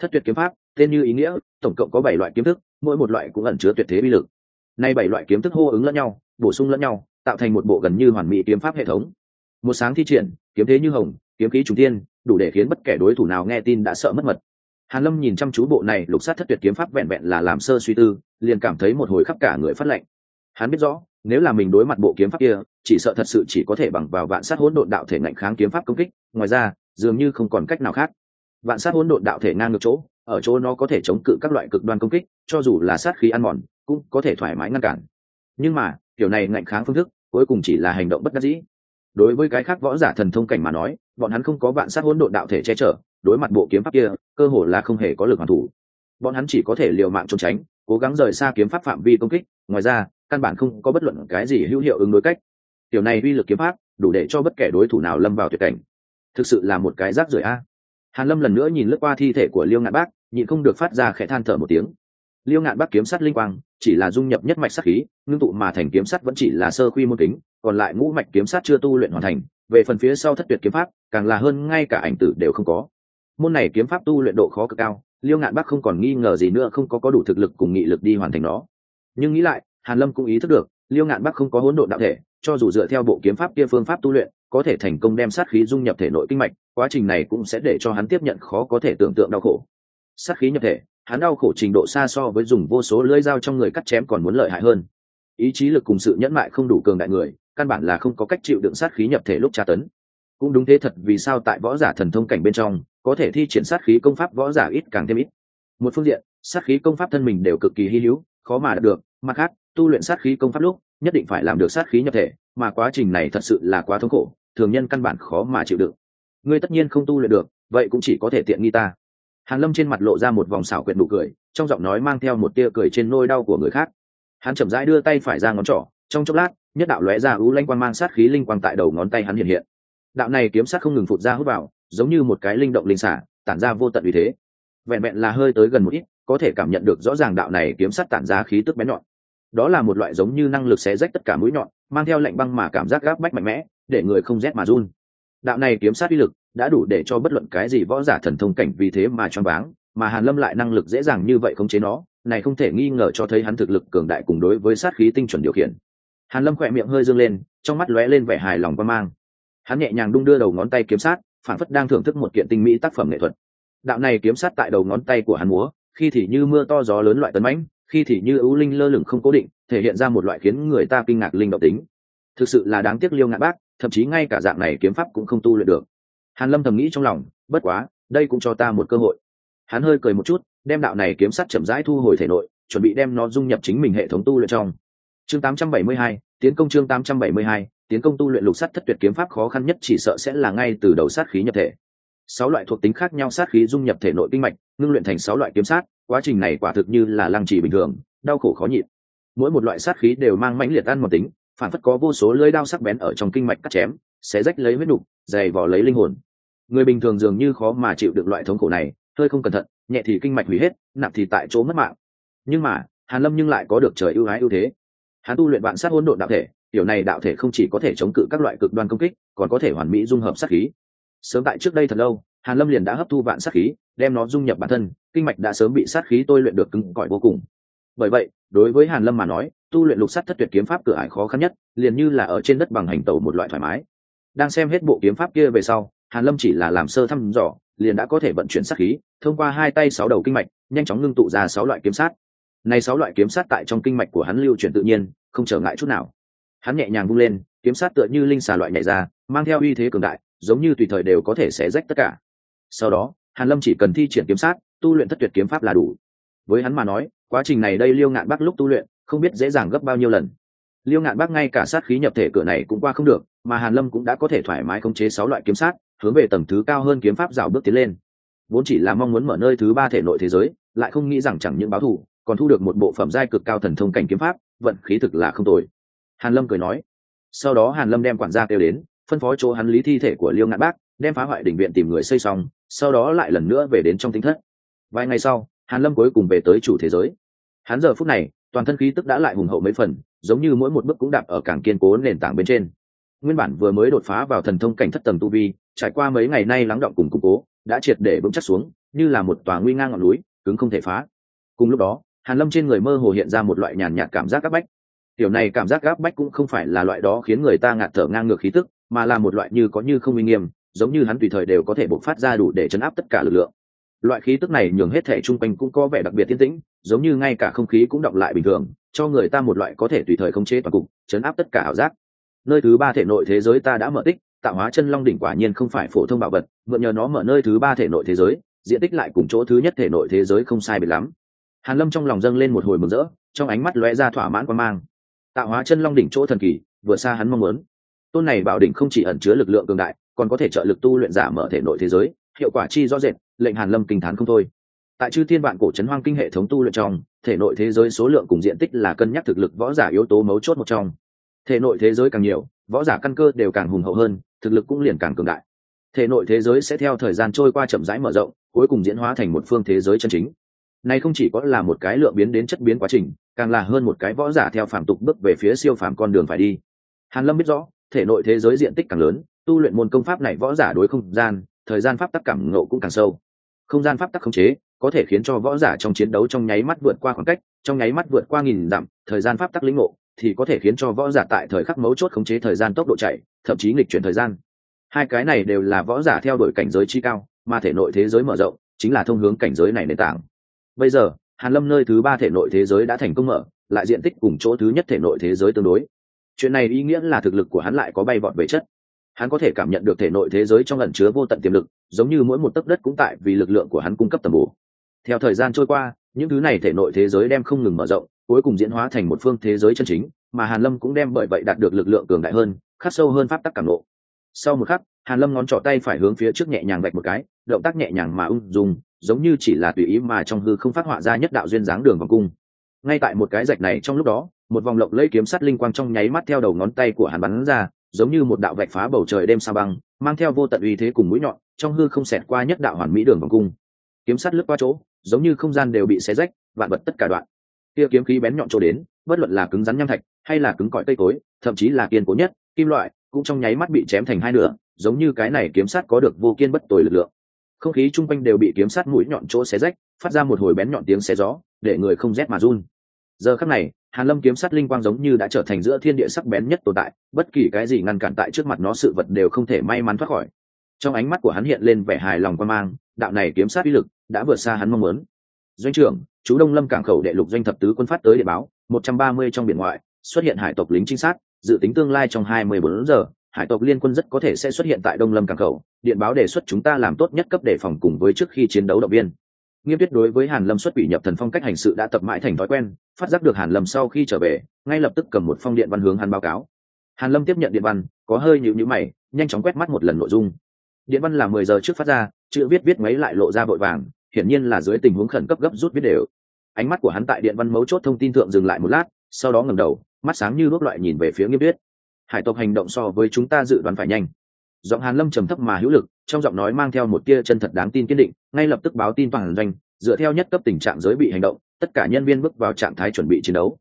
Thất tuyệt kiếm pháp, tên như ý nghĩa, tổng cộng có bảy loại kiếm thức, mỗi một loại cũng ẩn chứa tuyệt thế bi lực. Nay bảy loại kiếm thức hô ứng lẫn nhau, bổ sung lẫn nhau, tạo thành một bộ gần như hoàn mỹ kiếm pháp hệ thống. Một sáng thi triển, kiếm thế như hồng kiếm khí trùng tiên đủ để khiến bất kể đối thủ nào nghe tin đã sợ mất mật. Hàn lâm nhìn chăm chú bộ này lục sát thất tuyệt kiếm pháp vẹn vẹn là làm sơ suy tư, liền cảm thấy một hồi khắp cả người phát lệnh hắn biết rõ, nếu là mình đối mặt bộ kiếm pháp kia, chỉ sợ thật sự chỉ có thể bằng vào vạn sát hỗn độn đạo thể ngạnh kháng kiếm pháp công kích, ngoài ra, dường như không còn cách nào khác. Vạn sát hỗn độn đạo thể ngang ngược chỗ, ở chỗ nó có thể chống cự các loại cực đoan công kích, cho dù là sát khí ăn mòn, cũng có thể thoải mái ngăn cản. Nhưng mà, kiểu này ngạnh kháng phương thức, cuối cùng chỉ là hành động bất đắc dĩ đối với cái khác võ giả thần thông cảnh mà nói, bọn hắn không có vạn sát hỗn độn đạo thể che chở, đối mặt bộ kiếm pháp kia, cơ hồ là không hề có lực hoàn thủ. Bọn hắn chỉ có thể liều mạng trốn tránh, cố gắng rời xa kiếm pháp phạm vi công kích, ngoài ra, căn bản không có bất luận cái gì hữu hiệu ứng đối cách. Tiểu này uy lực kiếm pháp, đủ để cho bất kể đối thủ nào lâm vào tuyệt cảnh. Thực sự là một cái rác rưởi a. Hàn lâm lần nữa nhìn lướt qua thi thể của liêu ngạn bác, nhịn không được phát ra khẽ than thở một tiếng. Liêu ngạn bác kiếm sắt linh quang, chỉ là dung nhập nhất mạch sắc khí, ngưng tụ mà thành kiếm sắt vẫn chỉ là sơ quy môn kính còn lại ngũ mạch kiếm sát chưa tu luyện hoàn thành, về phần phía sau thất tuyệt kiếm pháp, càng là hơn ngay cả ảnh tử đều không có. Môn này kiếm pháp tu luyện độ khó cực cao, liêu ngạn bắc không còn nghi ngờ gì nữa, không có có đủ thực lực cùng nghị lực đi hoàn thành nó. Nhưng nghĩ lại, hàn lâm cũng ý thức được, liêu ngạn bắc không có hỗn độn đạo thể, cho dù dựa theo bộ kiếm pháp kia phương pháp tu luyện, có thể thành công đem sát khí dung nhập thể nội kinh mạch, quá trình này cũng sẽ để cho hắn tiếp nhận khó có thể tưởng tượng đau khổ. Sát khí nhập thể, hắn đau khổ trình độ xa so với dùng vô số lưỡi dao trong người cắt chém còn muốn lợi hại hơn. Ý chí lực cùng sự nhẫn mại không đủ cường đại người căn bản là không có cách chịu đựng sát khí nhập thể lúc tra tấn. Cũng đúng thế thật, vì sao tại võ giả thần thông cảnh bên trong, có thể thi triển sát khí công pháp võ giả ít càng thêm ít? Một phương diện, sát khí công pháp thân mình đều cực kỳ hy hữu, khó mà đạt được. Mặt khác, tu luyện sát khí công pháp lúc, nhất định phải làm được sát khí nhập thể, mà quá trình này thật sự là quá thống khổ, thường nhân căn bản khó mà chịu đựng. Ngươi tất nhiên không tu luyện được, vậy cũng chỉ có thể tiện nghi ta. Hàn lâm trên mặt lộ ra một vòng xảo quyệt nụ cười, trong giọng nói mang theo một tia cười trên nôi đau của người khác. Hắn chậm rãi đưa tay phải ra ngón trỏ trong chốc lát, nhất đạo lóe ra ú lanh quang mang sát khí linh quang tại đầu ngón tay hắn hiện hiện. Đạo này kiếm sát không ngừng phụt ra hút vào, giống như một cái linh động linh xả, tản ra vô tận vì thế. Vẹn vẹn là hơi tới gần một ít, có thể cảm nhận được rõ ràng đạo này kiếm sát tản ra khí tức bén nhọn. Đó là một loại giống như năng lực xé rách tất cả mũi nhọn, mang theo lệnh băng mà cảm giác gác bách mạnh mẽ, để người không rét mà run. Đạo này kiếm sát uy lực đã đủ để cho bất luận cái gì võ giả thần thông cảnh vì thế mà choáng váng, mà hàn lâm lại năng lực dễ dàng như vậy khống chế nó, này không thể nghi ngờ cho thấy hắn thực lực cường đại cùng đối với sát khí tinh chuẩn điều khiển hàn lâm khỏe miệng hơi dương lên, trong mắt lóe lên vẻ hài lòng quan mang. Hắn nhẹ nhàng đung đưa đầu ngón tay kiếm sát phản phất đang thưởng thức một kiện tinh mỹ tác phẩm nghệ thuật. Đạo này kiếm sát tại đầu ngón tay của hắn múa, khi thì như mưa to gió lớn loại tấn mãnh, khi thì như ưu linh lơ lửng không cố định, thể hiện ra một loại khiến người ta kinh ngạc linh động tính. Thực sự là đáng tiếc liêu ngạn bác, thậm chí ngay cả dạng này kiếm pháp cũng không tu luyện được. Hàn lâm thầm nghĩ trong lòng, bất quá, đây cũng cho ta một cơ hội. Hắn hơi cười một chút, đem đạo này kiếm sắt chậm rãi thu hồi thể nội, chuẩn bị đem nó dung nhập chính mình hệ thống tu luyện trong chương 872, tiến công chương 872, tiến công tu luyện lục sắt thất tuyệt kiếm pháp khó khăn nhất chỉ sợ sẽ là ngay từ đầu sát khí nhập thể. Sáu loại thuộc tính khác nhau sát khí dung nhập thể nội kinh mạch ngưng luyện thành sáu loại kiếm sát quá trình này quả thực như là lăng trì bình thường đau khổ khó nhịn. Mỗi một loại sát khí đều mang mãnh liệt ăn một tính phản phất có vô số lưỡi đao sắc bén ở trong kinh mạch cắt chém sẽ rách lấy huyết nục dày vò lấy linh hồn. Người bình thường dường như khó mà chịu được loại thống khổ này hơi không cẩn thận nhẹ thì kinh mạch hủy hết nặng thì tại chỗ mất mạng. Nhưng mà hàn lâm nhưng lại có được trời ưu ái ưu thế hắn tu luyện vạn sát hỗn độn đạo thể điều này đạo thể không chỉ có thể chống cự các loại cực đoan công kích, còn có thể hoàn mỹ dung hợp sát khí. Sớm tại trước đây thật lâu, hàn lâm liền đã hấp thu vạn sát khí, đem nó dung nhập bản thân, kinh mạch đã sớm bị sát khí tôi luyện được cứng cỏi vô cùng. Bởi vậy, đối với hàn lâm mà nói, tu luyện lục sát thất tuyệt kiếm pháp cửa ải khó khăn nhất, liền như là ở trên đất bằng hành tẩu một loại thoải mái. Đang xem hết bộ kiếm pháp kia về sau, hàn lâm chỉ là làm sơ thăm dò, liền đã có thể vận chuyển sát khí, thông qua hai tay sáu đầu kinh mạch, nhanh chóng ngưng tụ ra sáu loại kiếm sát này sáu loại kiếm sát tại trong kinh mạch của hắn lưu chuyển tự nhiên, không trở ngại chút nào. Hắn nhẹ nhàng vung lên, kiếm sát tựa như linh xà loại nhảy ra, mang theo uy thế cường đại, giống như tùy thời đều có thể xé rách tất cả. Sau đó, hàn lâm chỉ cần thi triển kiếm sát, tu luyện thất tuyệt kiếm pháp là đủ. Với hắn mà nói, quá trình này đây liêu ngạn bắc lúc tu luyện, không biết dễ dàng gấp bao nhiêu lần. Liêu ngạn bắc ngay cả sát khí nhập thể cửa này cũng qua không được, mà hàn lâm cũng đã có thể thoải mái khống chế sáu loại kiếm sát, hướng về tầng thứ cao hơn kiếm pháp rào bước tiến lên. Vốn chỉ là mong muốn mở nơi thứ ba thể nội thế giới, lại không nghĩ rằng chẳng những báo thù còn thu được một bộ phẩm giai cực cao thần thông cảnh kiếm pháp, vận khí thực là không tồi. Hàn lâm cười nói, sau đó hàn lâm đem quản gia kêu đến, phân phó chỗ hắn lý thi thể của liêu ngạn bác, đem phá hoại đỉnh viện tìm người xây xong, sau đó lại lần nữa về đến trong tính thất. Vài ngày sau, hàn lâm cuối cùng về tới chủ thế giới. Hắn giờ phút này, toàn thân khí tức đã lại hùng hậu mấy phần, giống như mỗi một bước cũng đạp ở càng kiên cố nền tảng bên trên. Nguyên bản vừa mới đột phá vào thần thông cảnh thất tầng tu vi, trải qua mấy ngày nay lắng động cùng củng cố, đã triệt để vững chắc xuống, như là một tòa nguy ngang ngọn núi, cứng không thể phá. Cùng lúc đó hàn lâm trên người mơ hồ hiện ra một loại nhàn nhạt cảm giác áp bách. Tiểu này cảm giác áp bách cũng không phải là loại đó khiến người ta ngạt thở ngang ngược khí tức, mà là một loại như có như không uy nghiêm, giống như hắn tùy thời đều có thể bộc phát ra đủ để chấn áp tất cả lực lượng. Loại khí tức này nhường hết thể trung quanh cũng có vẻ đặc biệt tiên tĩnh, giống như ngay cả không khí cũng động lại bình thường, cho người ta một loại có thể tùy thời khống chế toàn cục, chấn áp tất cả ảo giác. Nơi thứ ba thể nội thế giới ta đã mở tích, tạo hóa chân long đỉnh quả nhiên không phải phổ thông bảo vật, mượn nhờ nó mở nơi thứ ba thể nội thế giới, diện tích lại cùng chỗ thứ nhất thể nội thế giới không sai biệt lắm hàn lâm trong lòng dâng lên một hồi mừng rỡ, trong ánh mắt lóe ra thỏa mãn quan mang. Tạo hóa chân long đỉnh chỗ thần kỳ, vừa xa hắn mong muốn. Tôn này bảo đỉnh không chỉ ẩn chứa lực lượng cường đại, còn có thể trợ lực tu luyện giả mở thể nội thế giới, hiệu quả chi rõ rệt, lệnh hàn lâm kinh thán không thôi. Tại chư thiên vạn cổ chấn hoang kinh hệ thống tu luyện trong, thể nội thế giới số lượng cùng diện tích là cân nhắc thực lực võ giả yếu tố mấu chốt một trong. Thể nội thế giới càng nhiều, võ giả căn cơ đều càng hùng hậu hơn, thực lực cũng liền càng cường đại. Thể nội thế giới sẽ theo thời gian trôi qua chậm rãi mở rộng, cuối cùng diễn hóa thành một phương thế giới chân chính này không chỉ có là một cái lượng biến đến chất biến quá trình, càng là hơn một cái võ giả theo phàm tục bước về phía siêu phàm con đường phải đi. Hàn lâm biết rõ, thể nội thế giới diện tích càng lớn, tu luyện môn công pháp này võ giả đối không gian, thời gian pháp tắc cảm ngộ cũng càng sâu. Không gian pháp tắc khống chế, có thể khiến cho võ giả trong chiến đấu trong nháy mắt vượt qua khoảng cách, trong nháy mắt vượt qua nghìn dặm, thời gian pháp tắc lĩnh ngộ thì có thể khiến cho võ giả tại thời khắc mấu chốt khống chế thời gian tốc độ chạy, thậm chí nghịch chuyển thời gian. Hai cái này đều là võ giả theo đuổi cảnh giới chi cao, mà thể nội thế giới mở rộng, chính là thông hướng cảnh giới này nền tảng bây giờ, hàn lâm nơi thứ ba thể nội thế giới đã thành công mở, lại diện tích cùng chỗ thứ nhất thể nội thế giới tương đối. Chuyện này ý nghĩa là thực lực của hắn lại có bay vọt về chất. Hắn có thể cảm nhận được thể nội thế giới trong ẩn chứa vô tận tiềm lực, giống như mỗi một tấc đất cũng tại vì lực lượng của hắn cung cấp tầm bổ. Theo thời gian trôi qua, những thứ này thể nội thế giới đem không ngừng mở rộng, cuối cùng diễn hóa thành một phương thế giới chân chính, mà hàn lâm cũng đem bởi vậy đạt được lực lượng cường đại hơn, khắc sâu hơn pháp tắc cảm nộ sau một khắc, hàn lâm ngón trỏ tay phải hướng phía trước nhẹ nhàng vạch một cái, động tác nhẹ nhàng mà ung dung giống như chỉ là tùy ý mà trong hư không phát họa ra nhất đạo duyên dáng đường vòng cung. Ngay tại một cái rạch này trong lúc đó, một vòng lộng lẫy kiếm sắt linh quang trong nháy mắt theo đầu ngón tay của hắn bắn ra, giống như một đạo vạch phá bầu trời đêm sa băng, mang theo vô tận uy thế cùng mũi nhọn, trong hư không xẹt qua nhất đạo hoàn mỹ đường vòng cung. Kiếm sắt lướt qua chỗ, giống như không gian đều bị xé rách, vạn vật tất cả đoạn. Kia kiếm khí bén nhọn chỗ đến, bất luận là cứng rắn nham thạch, hay là cứng cỏi cây cối, thậm chí là kiên cố nhất, kim loại, cũng trong nháy mắt bị chém thành hai nửa, giống như cái này kiếm sắt có được vô kiên bất tồi lực lượng không khí chung quanh đều bị kiếm sắt mũi nhọn chỗ xé rách, phát ra một hồi bén nhọn tiếng xé gió, để người không rét mà run. Giờ khắc này, hàn lâm kiếm sắt linh quang giống như đã trở thành giữa thiên địa sắc bén nhất tồn tại, bất kỳ cái gì ngăn cản tại trước mặt nó sự vật đều không thể may mắn thoát khỏi. Trong ánh mắt của hắn hiện lên vẻ hài lòng quan mang, đạo này kiếm sát uy lực đã vượt xa hắn mong muốn. Doanh trưởng, chú đông lâm cảng khẩu đệ lục doanh thập tứ quân phát tới địa báo, một trăm ba mươi trong biển ngoại, xuất hiện hải tộc lính trinh sát, dự tính tương lai trong hai mươi bốn giờ hải tộc liên quân rất có thể sẽ xuất hiện tại đông lâm cảng khẩu, điện báo đề xuất chúng ta làm tốt nhất cấp đề phòng cùng với trước khi chiến đấu động viên. Nghiêm tuyết đối với hàn lâm xuất bị nhập thần phong cách hành sự đã tập mãi thành thói quen, phát giác được hàn lâm sau khi trở về, ngay lập tức cầm một phong điện văn hướng hắn báo cáo. Hàn lâm tiếp nhận điện văn, có hơi nhịu nhữ mày, nhanh chóng quét mắt một lần nội dung. Điện văn là mười giờ trước phát ra, chữ viết viết mấy lại lộ ra vội vàng, hiển nhiên là dưới tình huống khẩn cấp gấp rút viết đều. Ánh mắt của hắn tại điện văn mấu chốt thông tin thượng dừng lại một lát, sau đó ngẩng đầu, mắt sáng như nước loại nhìn về phía nghiêm tuyết hải tộc hành động so với chúng ta dự đoán phải nhanh. Giọng hàn lâm trầm thấp mà hữu lực, trong giọng nói mang theo một tia chân thật đáng tin kiên định, ngay lập tức báo tin toàn doanh, dựa theo nhất cấp tình trạng giới bị hành động, tất cả nhân viên bước vào trạng thái chuẩn bị chiến đấu.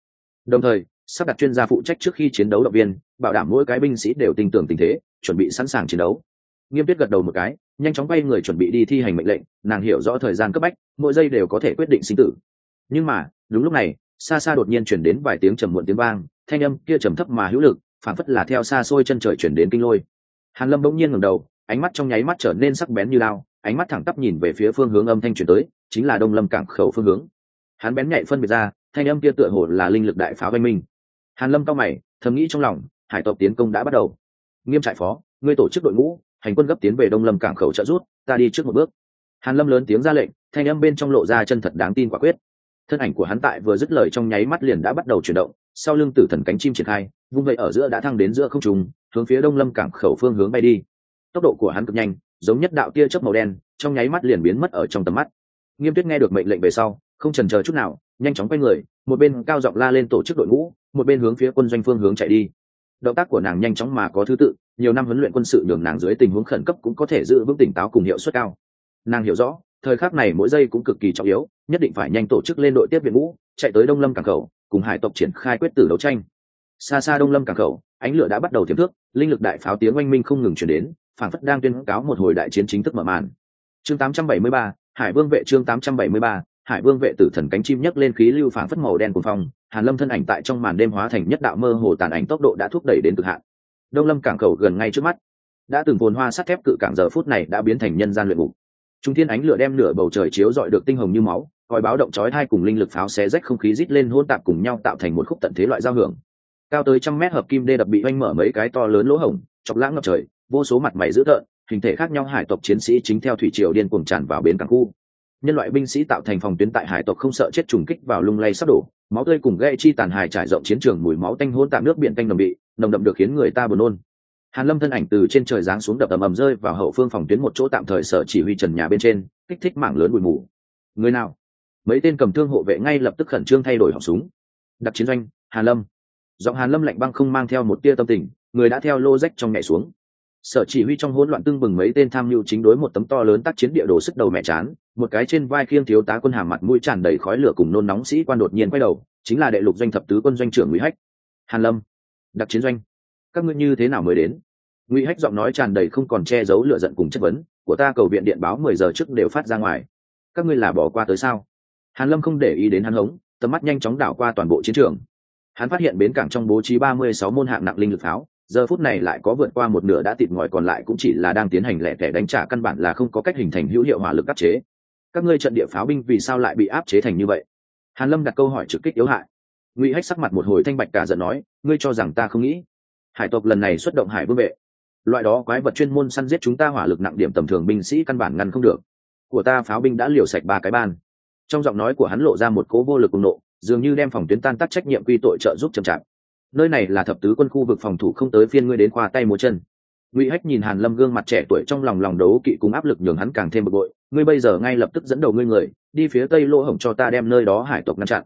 Đồng thời, sắp đặt chuyên gia phụ trách trước khi chiến đấu động viên, bảo đảm mỗi cái binh sĩ đều tin tưởng tình thế, chuẩn bị sẵn sàng chiến đấu. Nghiêm tuyết gật đầu một cái, nhanh chóng bay người chuẩn bị đi thi hành mệnh lệnh, nàng hiểu rõ thời gian cấp bách, mỗi giây đều có thể quyết định sinh tử. Nhưng mà, đúng lúc này, xa xa đột nhiên chuyển đến vài tiếng trầm muộn tiếng vang, thanh âm kia trầm thấp mà hữu lực phản phất là theo xa xôi chân trời chuyển đến kinh lôi. Hàn lâm bỗng nhiên ngẩng đầu, ánh mắt trong nháy mắt trở nên sắc bén như lao, ánh mắt thẳng tắp nhìn về phía phương hướng âm thanh chuyển tới, chính là đông lâm cảng khẩu phương hướng. Hắn bén nhạy phân biệt ra, thanh âm kia tựa hồ là linh lực đại pháo văn minh. Hàn lâm cao mày, thầm nghĩ trong lòng, hải tộc tiến công đã bắt đầu. Nghiêm trại phó, ngươi tổ chức đội ngũ, hành quân gấp tiến về đông lâm cảng khẩu trợ rút ta đi trước một bước. Hàn lâm lớn tiếng ra lệnh, thanh âm bên trong lộ ra chân thật đáng tin quả quyết. Thân ảnh của hắn tại vừa dứt lời trong nháy mắt liền đã bắt đầu chuyển động sau lưng tử thần cánh chim triển khai, vung vẩy ở giữa đã thăng đến giữa không trung, hướng phía đông lâm cảng khẩu phương hướng bay đi. Tốc độ của hắn cực nhanh, giống nhất đạo tia chớp màu đen, trong nháy mắt liền biến mất ở trong tầm mắt. Nghiêm tuyết nghe được mệnh lệnh về sau, không chần chờ chút nào, nhanh chóng quay người, một bên cao giọng la lên tổ chức đội ngũ, một bên hướng phía quân doanh phương hướng chạy đi. Động tác của nàng nhanh chóng mà có thứ tự, nhiều năm huấn luyện quân sự nhường nàng dưới tình huống khẩn cấp cũng có thể giữ vững tỉnh táo cùng hiệu suất cao. Nàng hiểu rõ, thời khắc này mỗi giây cũng cực kỳ trọng yếu, nhất định phải nhanh tổ chức lên đội tiếp viện ngũ, chạy tới đông lâm cảng khẩu cùng hải tộc triển khai quyết tử đấu tranh. Xa xa đông lâm cảng khẩu ánh lửa đã bắt đầu tiềm thước linh lực đại pháo tiếng oanh minh không ngừng chuyển đến phản phất đang tuyên cáo một hồi đại chiến chính thức mở màn. Chương 873, hải vương vệ chương 873, hải vương vệ tử thần cánh chim nhấc lên khí lưu phản phất màu đen cuồng phong hàn lâm thân ảnh tại trong màn đêm hóa thành nhất đạo mơ hồ tàn ảnh tốc độ đã thúc đẩy đến cực hạn. Đông lâm cảng khẩu gần ngay trước mắt. Đã từng vồn hoa sắt thép cự cảng giờ phút này đã biến thành nhân gian luyện ngục. Trung thiên ánh lửa đem nửa bầu trời chiếu dọi được tinh hồng như máu còi báo động chói hai cùng linh lực pháo xé rách không khí rít lên hỗn tạp cùng nhau tạo thành một khúc tận thế loại giao hưởng. Cao tới trăm mét hợp kim đê đập bị oanh mở mấy cái to lớn lỗ hổng, chọc lãng ngập trời, vô số mặt mày dữ tợn, hình thể khác nhau hải tộc chiến sĩ chính theo thủy triều điên cuồng tràn vào bến cảng khu. Nhân loại binh sĩ tạo thành phòng tuyến tại hải tộc không sợ chết trùng kích vào lung lay sắp đổ, máu tươi cùng gãy chi tàn hài trải rộng chiến trường mùi máu tanh hôn tạm nước biển tanh nồng bị, nồng đậm được khiến người ta buồn nôn. Hàn lâm thân ảnh từ trên trời giáng xuống đập ầm ầm rơi vào hậu phương phòng tuyến một chỗ tạm thời sở chỉ huy trần nhà bên trên, kích thích mảng lớn bụi mù. Người nào? Mấy tên cầm thương hộ vệ ngay lập tức khẩn trương thay đổi họng súng. Đặc chiến doanh, hàn lâm. Giọng hàn lâm lạnh băng không mang theo một tia tâm tình, người đã theo lô rách trong nhảy xuống. Sở chỉ huy trong hỗn loạn tưng bừng mấy tên tham mưu chính đối một tấm to lớn tác chiến địa đồ sức đầu mẹ chán, một cái trên vai khiêng thiếu tá quân hàm mặt mũi tràn đầy khói lửa cùng nôn nóng sĩ quan đột nhiên quay đầu, chính là đệ lục doanh thập tứ quân doanh trưởng ngụy hách. Hàn lâm. Đặc chiến doanh. Các ngươi như thế nào mới đến? Ngụy hách giọng nói tràn đầy không còn che giấu lửa giận cùng chất vấn, của ta cầu viện điện báo mười giờ trước đều phát ra ngoài. Các ngươi là bỏ qua tới sao? Hàn lâm không để ý đến hắn hống, tầm mắt nhanh chóng đảo qua toàn bộ chiến trường. Hắn phát hiện bến cảng trong bố trí ba mươi sáu môn hạng nặng linh lực pháo, giờ phút này lại có vượt qua một nửa đã tịt ngòi còn lại cũng chỉ là đang tiến hành lẻ tẻ đánh trả căn bản là không có cách hình thành hữu hiệu hỏa lực áp chế. Các ngươi trận địa pháo binh vì sao lại bị áp chế thành như vậy? Hàn lâm đặt câu hỏi trực kích yếu hại. Ngụy hách sắc mặt một hồi thanh bạch cả giận nói, ngươi cho rằng ta không nghĩ. Hải tộc lần này xuất động hải vương vệ. Loại đó quái vật chuyên môn săn giết chúng ta hỏa lực nặng điểm tầm thường binh sĩ căn bản ngăn không được. Của ta pháo binh đã liều sạch ba cái ban trong giọng nói của hắn lộ ra một cố vô lực cùng nộ, dường như đem phòng tuyến tan tác trách nhiệm quy tội trợ giúp chậm chạp. Nơi này là thập tứ quân khu vực phòng thủ không tới phiên ngươi đến khoa tay múa chân. Ngụy hách nhìn hàn lâm gương mặt trẻ tuổi trong lòng lòng đấu kỵ cùng áp lực nhường hắn càng thêm bực bội, ngươi bây giờ ngay lập tức dẫn đầu ngươi người, đi phía tây lỗ hổng cho ta đem nơi đó hải tộc ngăn chặn.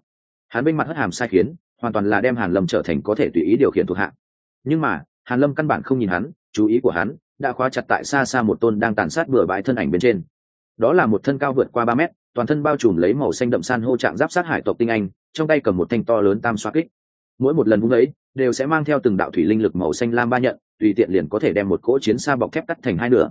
Hắn bên mặt hất hàm sai khiến, hoàn toàn là đem hàn lâm trở thành có thể tùy ý điều khiển thuộc hạ. Nhưng mà, hàn lâm căn bản không nhìn hắn, chú ý của hắn đã khóa chặt tại xa xa một tôn đang tàn sát bừa bãi thân ảnh bên trên. Đó là một thân cao vượt qua ba mét toàn thân bao trùm lấy màu xanh đậm san hô trạng giáp sát hải tộc tinh anh, trong tay cầm một thanh to lớn tam xoa kích. Mỗi một lần vung ấy, đều sẽ mang theo từng đạo thủy linh lực màu xanh lam ba nhận, tùy tiện liền có thể đem một cỗ chiến xa bọc thép cắt thành hai nửa.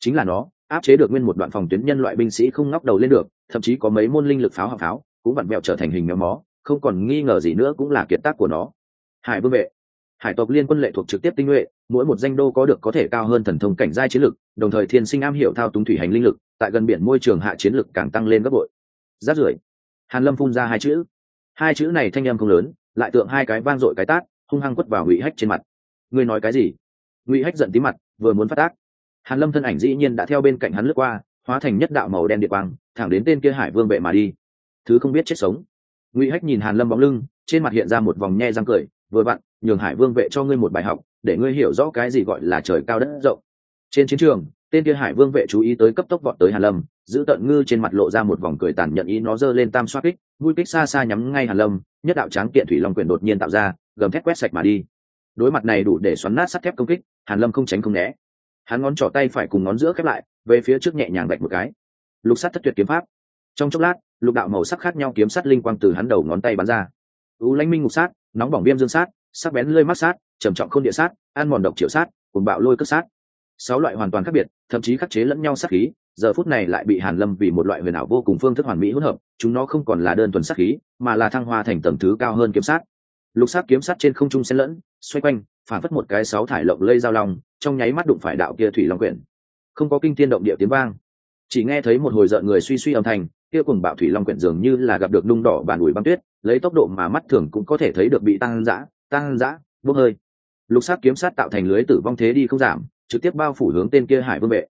Chính là nó, áp chế được nguyên một đoạn phòng tuyến nhân loại binh sĩ không ngóc đầu lên được, thậm chí có mấy môn linh lực pháo hạng pháo, cũng vặn mẹo trở thành hình méo mó, không còn nghi ngờ gì nữa cũng là kiệt tác của nó. Hải vương vệ. Hải tộc liên quân lệ thuộc trực tiếp tinh nhuệ, mỗi một danh đô có được có thể cao hơn thần thông cảnh giai chiến lực, đồng thời thiên sinh am hiểu thao túng thủy hành linh lực tại gần biển môi trường hạ chiến lực càng tăng lên gấp bội. Rát rưởi. Hàn lâm phun ra hai chữ. Hai chữ này thanh âm không lớn, lại tượng hai cái vang dội cái tát, hung hăng quất vào ngụy hách trên mặt. Ngươi nói cái gì? Ngụy hách giận tí mặt, vừa muốn phát tác. Hàn lâm thân ảnh dĩ nhiên đã theo bên cạnh hắn lướt qua, hóa thành nhất đạo màu đen địa quang, thẳng đến tên kia hải vương vệ mà đi. Thứ không biết chết sống. Ngụy hách nhìn hàn lâm bóng lưng, trên mặt hiện ra một vòng nhe răng cười, vừa vặn, nhường hải vương vệ cho ngươi một bài học, để ngươi hiểu rõ cái gì gọi là trời cao đất rộng. Trên chiến trường tên kia hải vương vệ chú ý tới cấp tốc vọt tới hàn lâm, giữ tận ngư trên mặt lộ ra một vòng cười tàn nhận ý nó giơ lên tam xoát kích, vui kích xa xa nhắm ngay hàn lâm, nhất đạo tráng kiện thủy long quyền đột nhiên tạo ra, gầm thép quét sạch mà đi. Đối mặt này đủ để xoắn nát sắt thép công kích, hàn lâm không tránh không né. Hắn ngón trỏ tay phải cùng ngón giữa khép lại, về phía trước nhẹ nhàng bạch một cái. Lục sắt thất tuyệt kiếm pháp. Trong chốc lát, lục đạo màu sắc khác nhau kiếm sắt linh quang từ hắn đầu ngón tay bắn ra. U lãnh minh ngục sát, nóng bỏng viêm dương sát, sắc bén lơi mắt sát, trầm trọng không địa sát, ăn mòn độc triệu sát cùng bạo lôi cất sát sáu loại hoàn toàn khác biệt, thậm chí khắc chế lẫn nhau sát khí, giờ phút này lại bị hàn lâm vì một loại huyền ảo vô cùng phương thức hoàn mỹ hỗn hợp, chúng nó không còn là đơn thuần sát khí, mà là thăng hoa thành tầng thứ cao hơn kiếm sát. Lục sát kiếm sát trên không trung xen lẫn, xoay quanh, phản phất một cái sáu thải lộng lây giao long, trong nháy mắt đụng phải đạo kia thủy long quyển. Không có kinh thiên động địa tiếng vang. Chỉ nghe thấy một hồi rợn người suy suy âm thanh, kia cùng bạo thủy long quyển dường như là gặp được nung đỏ bàn ủi băng tuyết, lấy tốc độ mà mắt thường cũng có thể thấy được bị tăng dã tăng dã, bốc hơi. Lục sát kiếm sát tạo thành lưới tử vong thế đi không giảm trực tiếp bao phủ hướng tên kia hải vương vệ.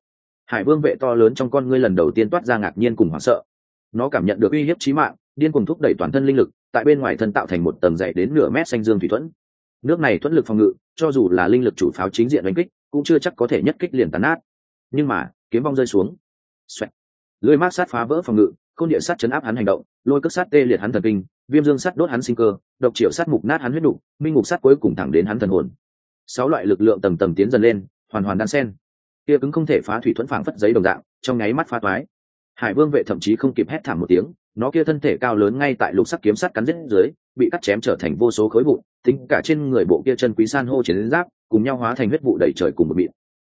Hải vương vệ to lớn trong con ngươi lần đầu tiên toát ra ngạc nhiên cùng hoảng sợ. Nó cảm nhận được uy hiếp chí mạng, điên cùng thúc đẩy toàn thân linh lực, tại bên ngoài thân tạo thành một tầng dày đến nửa mét xanh dương thủy thuẫn. Nước này thuẫn lực phòng ngự, cho dù là linh lực chủ pháo chính diện đánh kích, cũng chưa chắc có thể nhất kích liền tàn nát. Nhưng mà, kiếm vong rơi xuống. Xoẹt. lưới mát sát phá vỡ phòng ngự côn địa sát chấn áp hắn hành động, lôi cất sát tê liệt hắn thần kinh, viêm dương sát đốt hắn sinh cơ, độc triệu sát mục nát hắn huyết đủ, minh ngục sát cuối cùng thẳng đến hắn thần hồn. Sáu loại lực lượng tầng tầng tiến dần lên hoàn hoàn đan sen. Kia cứng không thể phá thủy thuẫn phảng phất giấy đồng dạng, trong nháy mắt phá toái. Hải vương vệ thậm chí không kịp hét thảm một tiếng, nó kia thân thể cao lớn ngay tại lục sắc kiếm sắt cắn rết dưới, bị cắt chém trở thành vô số khối vụn, tính cả trên người bộ kia chân quý san hô chiến giáp, cùng nhau hóa thành huyết vụ đầy trời cùng một miệng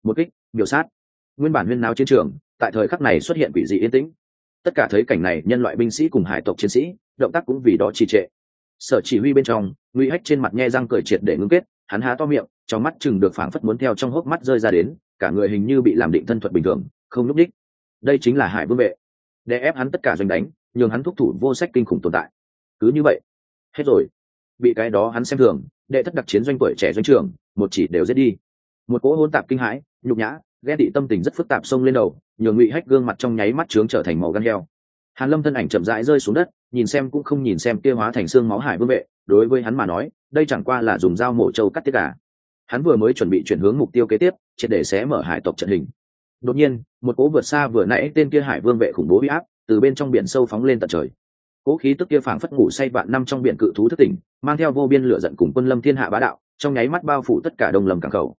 một kích biểu sát. Nguyên bản huyên náo chiến trường, tại thời khắc này xuất hiện quỷ dị yên tĩnh. Tất cả thấy cảnh này, nhân loại binh sĩ cùng hải tộc chiến sĩ, động tác cũng vì đó trì trệ. Sở chỉ huy bên trong, ngụy hách trên mặt nhe răng cười triệt để ngưng kết, hắn há to miệng trong mắt chừng được phảng phất muốn theo trong hốc mắt rơi ra đến, cả người hình như bị làm định thân thuật bình thường, không núp đích đây chính là hải vương vệ. Để ép hắn tất cả doanh đánh, nhường hắn thúc thủ vô sách kinh khủng tồn tại. Cứ như vậy, hết rồi. Bị cái đó hắn xem thường, đệ thất đặc chiến doanh tuổi trẻ doanh trường một chỉ đều giết đi. Một cỗ hôn tạp kinh hãi, nhục nhã ghen tị tâm tình rất phức tạp xông lên đầu, nhường ngụy hách gương mặt trong nháy mắt trướng trở thành màu gan heo. Hàn lâm thân ảnh chậm rãi rơi xuống đất, nhìn xem cũng không nhìn xem kia hóa thành xương máu hải vương vệ, đối với hắn mà nói, đây chẳng qua là dùng dao mổ trâu cắt tiết cả hắn vừa mới chuẩn bị chuyển hướng mục tiêu kế tiếp, triệt để xé mở hải tộc trận hình. Đột nhiên, một cỗ vượt xa vừa nãy tên kia hải vương vệ khủng bố huy áp, từ bên trong biển sâu phóng lên tận trời. Cỗ khí tức kia phảng phất ngủ say vạn năm trong biển cự thú thất tỉnh, mang theo vô biên lửa giận cùng quân lâm thiên hạ bá đạo, trong nháy mắt bao phủ tất cả đông lầm cảng khẩu.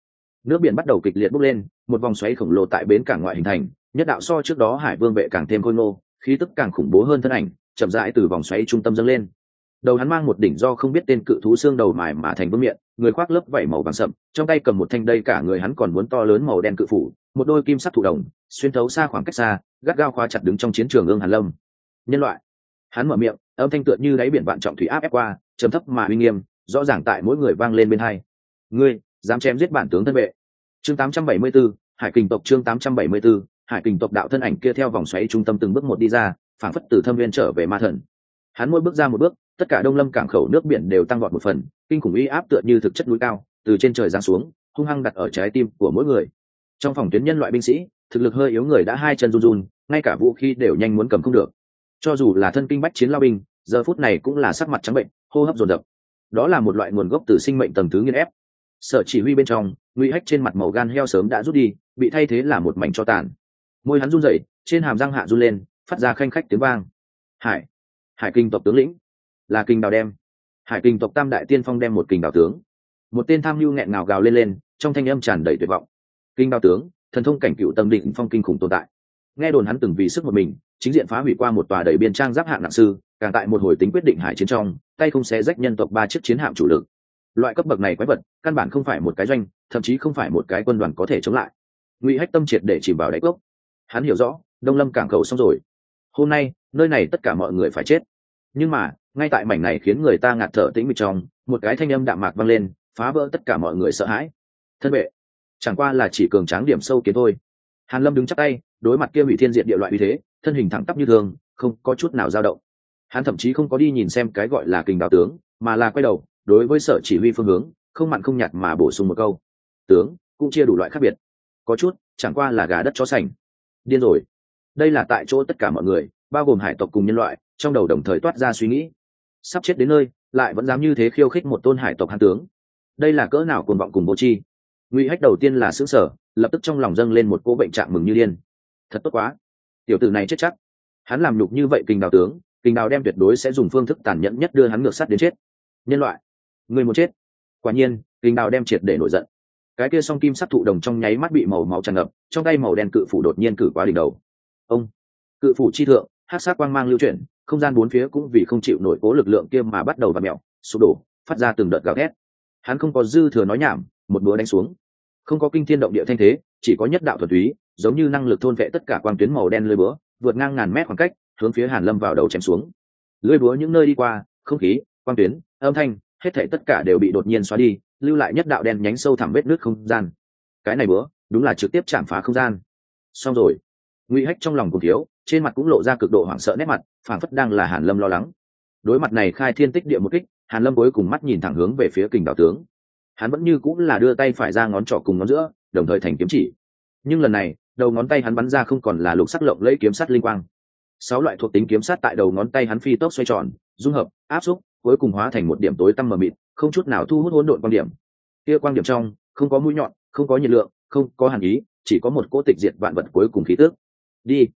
Nước biển bắt đầu kịch liệt bốc lên, một vòng xoáy khổng lồ tại bến cảng ngoại hình thành, nhất đạo so trước đó hải vương vệ càng thêm khôi ngô, khí tức càng khủng bố hơn thân ảnh, chậm rãi từ vòng xoáy trung tâm dâng lên đầu hắn mang một đỉnh do không biết tên cự thú xương đầu mài mà thành vương miệng người khoác lớp vảy màu vàng sậm trong tay cầm một thanh đây cả người hắn còn muốn to lớn màu đen cự phủ một đôi kim sắc thủ đồng xuyên thấu xa khoảng cách xa gắt gao khóa chặt đứng trong chiến trường ương hàn lâm. Nhân loại. Hắn mở miệng âm thanh tựa như đáy biển vạn trọng thủy áp ép qua trầm thấp mà uy nghiêm rõ ràng tại mỗi người vang lên bên hai. Ngươi dám chém giết bản tướng thân vệ. Chương 874, hải kình tộc chương 874, hải kình tộc đạo thân ảnh kia theo vòng xoáy trung tâm từng bước một đi ra phản phất từ thâm viên trở về ma thần hắn mỗi bước ra một bước, tất cả đông lâm cảng khẩu nước biển đều tăng vọt một phần, kinh khủng uy áp tựa như thực chất núi cao, từ trên trời giáng xuống, hung hăng đặt ở trái tim của mỗi người. Trong phòng tuyến nhân loại binh sĩ, thực lực hơi yếu người đã hai chân run run, ngay cả vũ khí đều nhanh muốn cầm không được. Cho dù là thân kinh bách chiến lao binh, giờ phút này cũng là sắc mặt trắng bệnh, hô hấp dồn dập. Đó là một loại nguồn gốc từ sinh mệnh tầng thứ nghiên ép. Sở chỉ huy bên trong nguy hách trên mặt màu gan heo sớm đã rút đi, bị thay thế là một mảnh cho tàn. Môi hắn run rẩy, trên hàm răng hạ run lên, phát ra khanh khách tiếng vang. Hải hải kinh tộc tướng lĩnh, là kinh đào đem. Hải kinh tộc tam đại tiên phong đem một kinh đào tướng. Một tên tham mưu nghẹn ngào gào lên lên, trong thanh âm tràn đầy tuyệt vọng. Kinh đào tướng, thần thông cảnh cựu tâm định phong kinh khủng tồn tại. Nghe đồn hắn từng vì sức một mình, chính diện phá hủy qua một tòa đầy biên trang giáp hạng nặng sư, càng tại một hồi tính quyết định hải chiến trong, tay không xé rách nhân tộc ba chiếc chiến hạm chủ lực. Loại cấp bậc này quái vật, căn bản không phải một cái doanh, thậm chí không phải một cái quân đoàn có thể chống lại. Ngụy hách tâm triệt để chìm vào đáy cốc. Hắn hiểu rõ, đông lâm cảng khẩu xong rồi hôm nay, nơi này tất cả mọi người phải chết. Nhưng mà, ngay tại mảnh này khiến người ta ngạt thở tĩnh mịch trong, một cái thanh âm đạm mạc vang lên, phá vỡ tất cả mọi người sợ hãi. Thân vệ, chẳng qua là chỉ cường tráng điểm sâu kiến thôi. Hàn lâm đứng chắc tay, đối mặt kia hủy thiên diện địa loại uy thế, thân hình thẳng tắp như thường, không có chút nào dao động. Hắn thậm chí không có đi nhìn xem cái gọi là kình đạo tướng, mà là quay đầu, đối với sở chỉ huy phương hướng, không mặn không nhạt mà bổ sung một câu. Tướng, cũng chia đủ loại khác biệt. Có chút, chẳng qua là gà đất chó sành. Điên rồi đây là tại chỗ tất cả mọi người, bao gồm hải tộc cùng nhân loại, trong đầu đồng thời toát ra suy nghĩ. Sắp chết đến nơi, lại vẫn dám như thế khiêu khích một tôn hải tộc hán tướng. Đây là cỡ nào cuồng vọng cùng vô chi ngụy hách đầu tiên là xứ sở lập tức trong lòng dâng lên một cỗ bệnh trạng mừng như điên. Thật tốt quá. Tiểu tử này chết chắc. Hắn làm nhục như vậy kinh đào tướng, kinh đào đem tuyệt đối sẽ dùng phương thức tàn nhẫn nhất đưa hắn ngược sắt đến chết. Nhân loại, người muốn chết. Quả nhiên, kinh đào đem triệt để nổi giận. Cái kia song kim sắc thụ đồng trong nháy mắt bị màu máu tràn ngập, trong tay màu đen cự phủ đột nhiên cử qua đỉnh đầu ông, cự phủ chi thượng, hát sát quang mang lưu chuyển, không gian bốn phía cũng vì không chịu nổi cố lực lượng kia mà bắt đầu và mẹo sụp đổ, phát ra từng đợt gào thét. Hắn không có dư thừa nói nhảm, một búa đánh xuống. Không có kinh thiên động địa thanh thế, chỉ có nhất đạo thuần túy, giống như năng lực thôn vệ tất cả quang tuyến màu đen lưới búa, vượt ngang ngàn mét khoảng cách, hướng phía hàn lâm vào đầu chém xuống. Lưới búa những nơi đi qua, không khí, quang tuyến, âm thanh, hết thảy tất cả đều bị đột nhiên xóa đi, lưu lại nhất đạo đen nhánh sâu thẳm vết nước không gian. Cái này búa, đúng là trực tiếp chạm phá không gian. Xong rồi ngụy hách trong lòng cùng thiếu, trên mặt cũng lộ ra cực độ hoảng sợ nét mặt, phảng phất đang là hàn lâm lo lắng. Đối mặt này khai thiên tích địa một kích, hàn lâm cuối cùng mắt nhìn thẳng hướng về phía kình đạo tướng. Hắn vẫn như cũng là đưa tay phải ra ngón trỏ cùng ngón giữa, đồng thời thành kiếm chỉ. Nhưng lần này, đầu ngón tay hắn bắn ra không còn là lục sắc lộng lẫy kiếm sắt linh quang. Sáu loại thuộc tính kiếm sắt tại đầu ngón tay hắn phi tốc xoay tròn, dung hợp, áp xúc, cuối cùng hóa thành một điểm tối tăm mờ mịt, không chút nào thu hút hỗn độn quan điểm. Kia quan điểm trong, không có mũi nhọn, không có nhiệt lượng, không có hàn ý, chỉ có một cỗ tịch diệt vạn vật cuối cùng khí tước đi.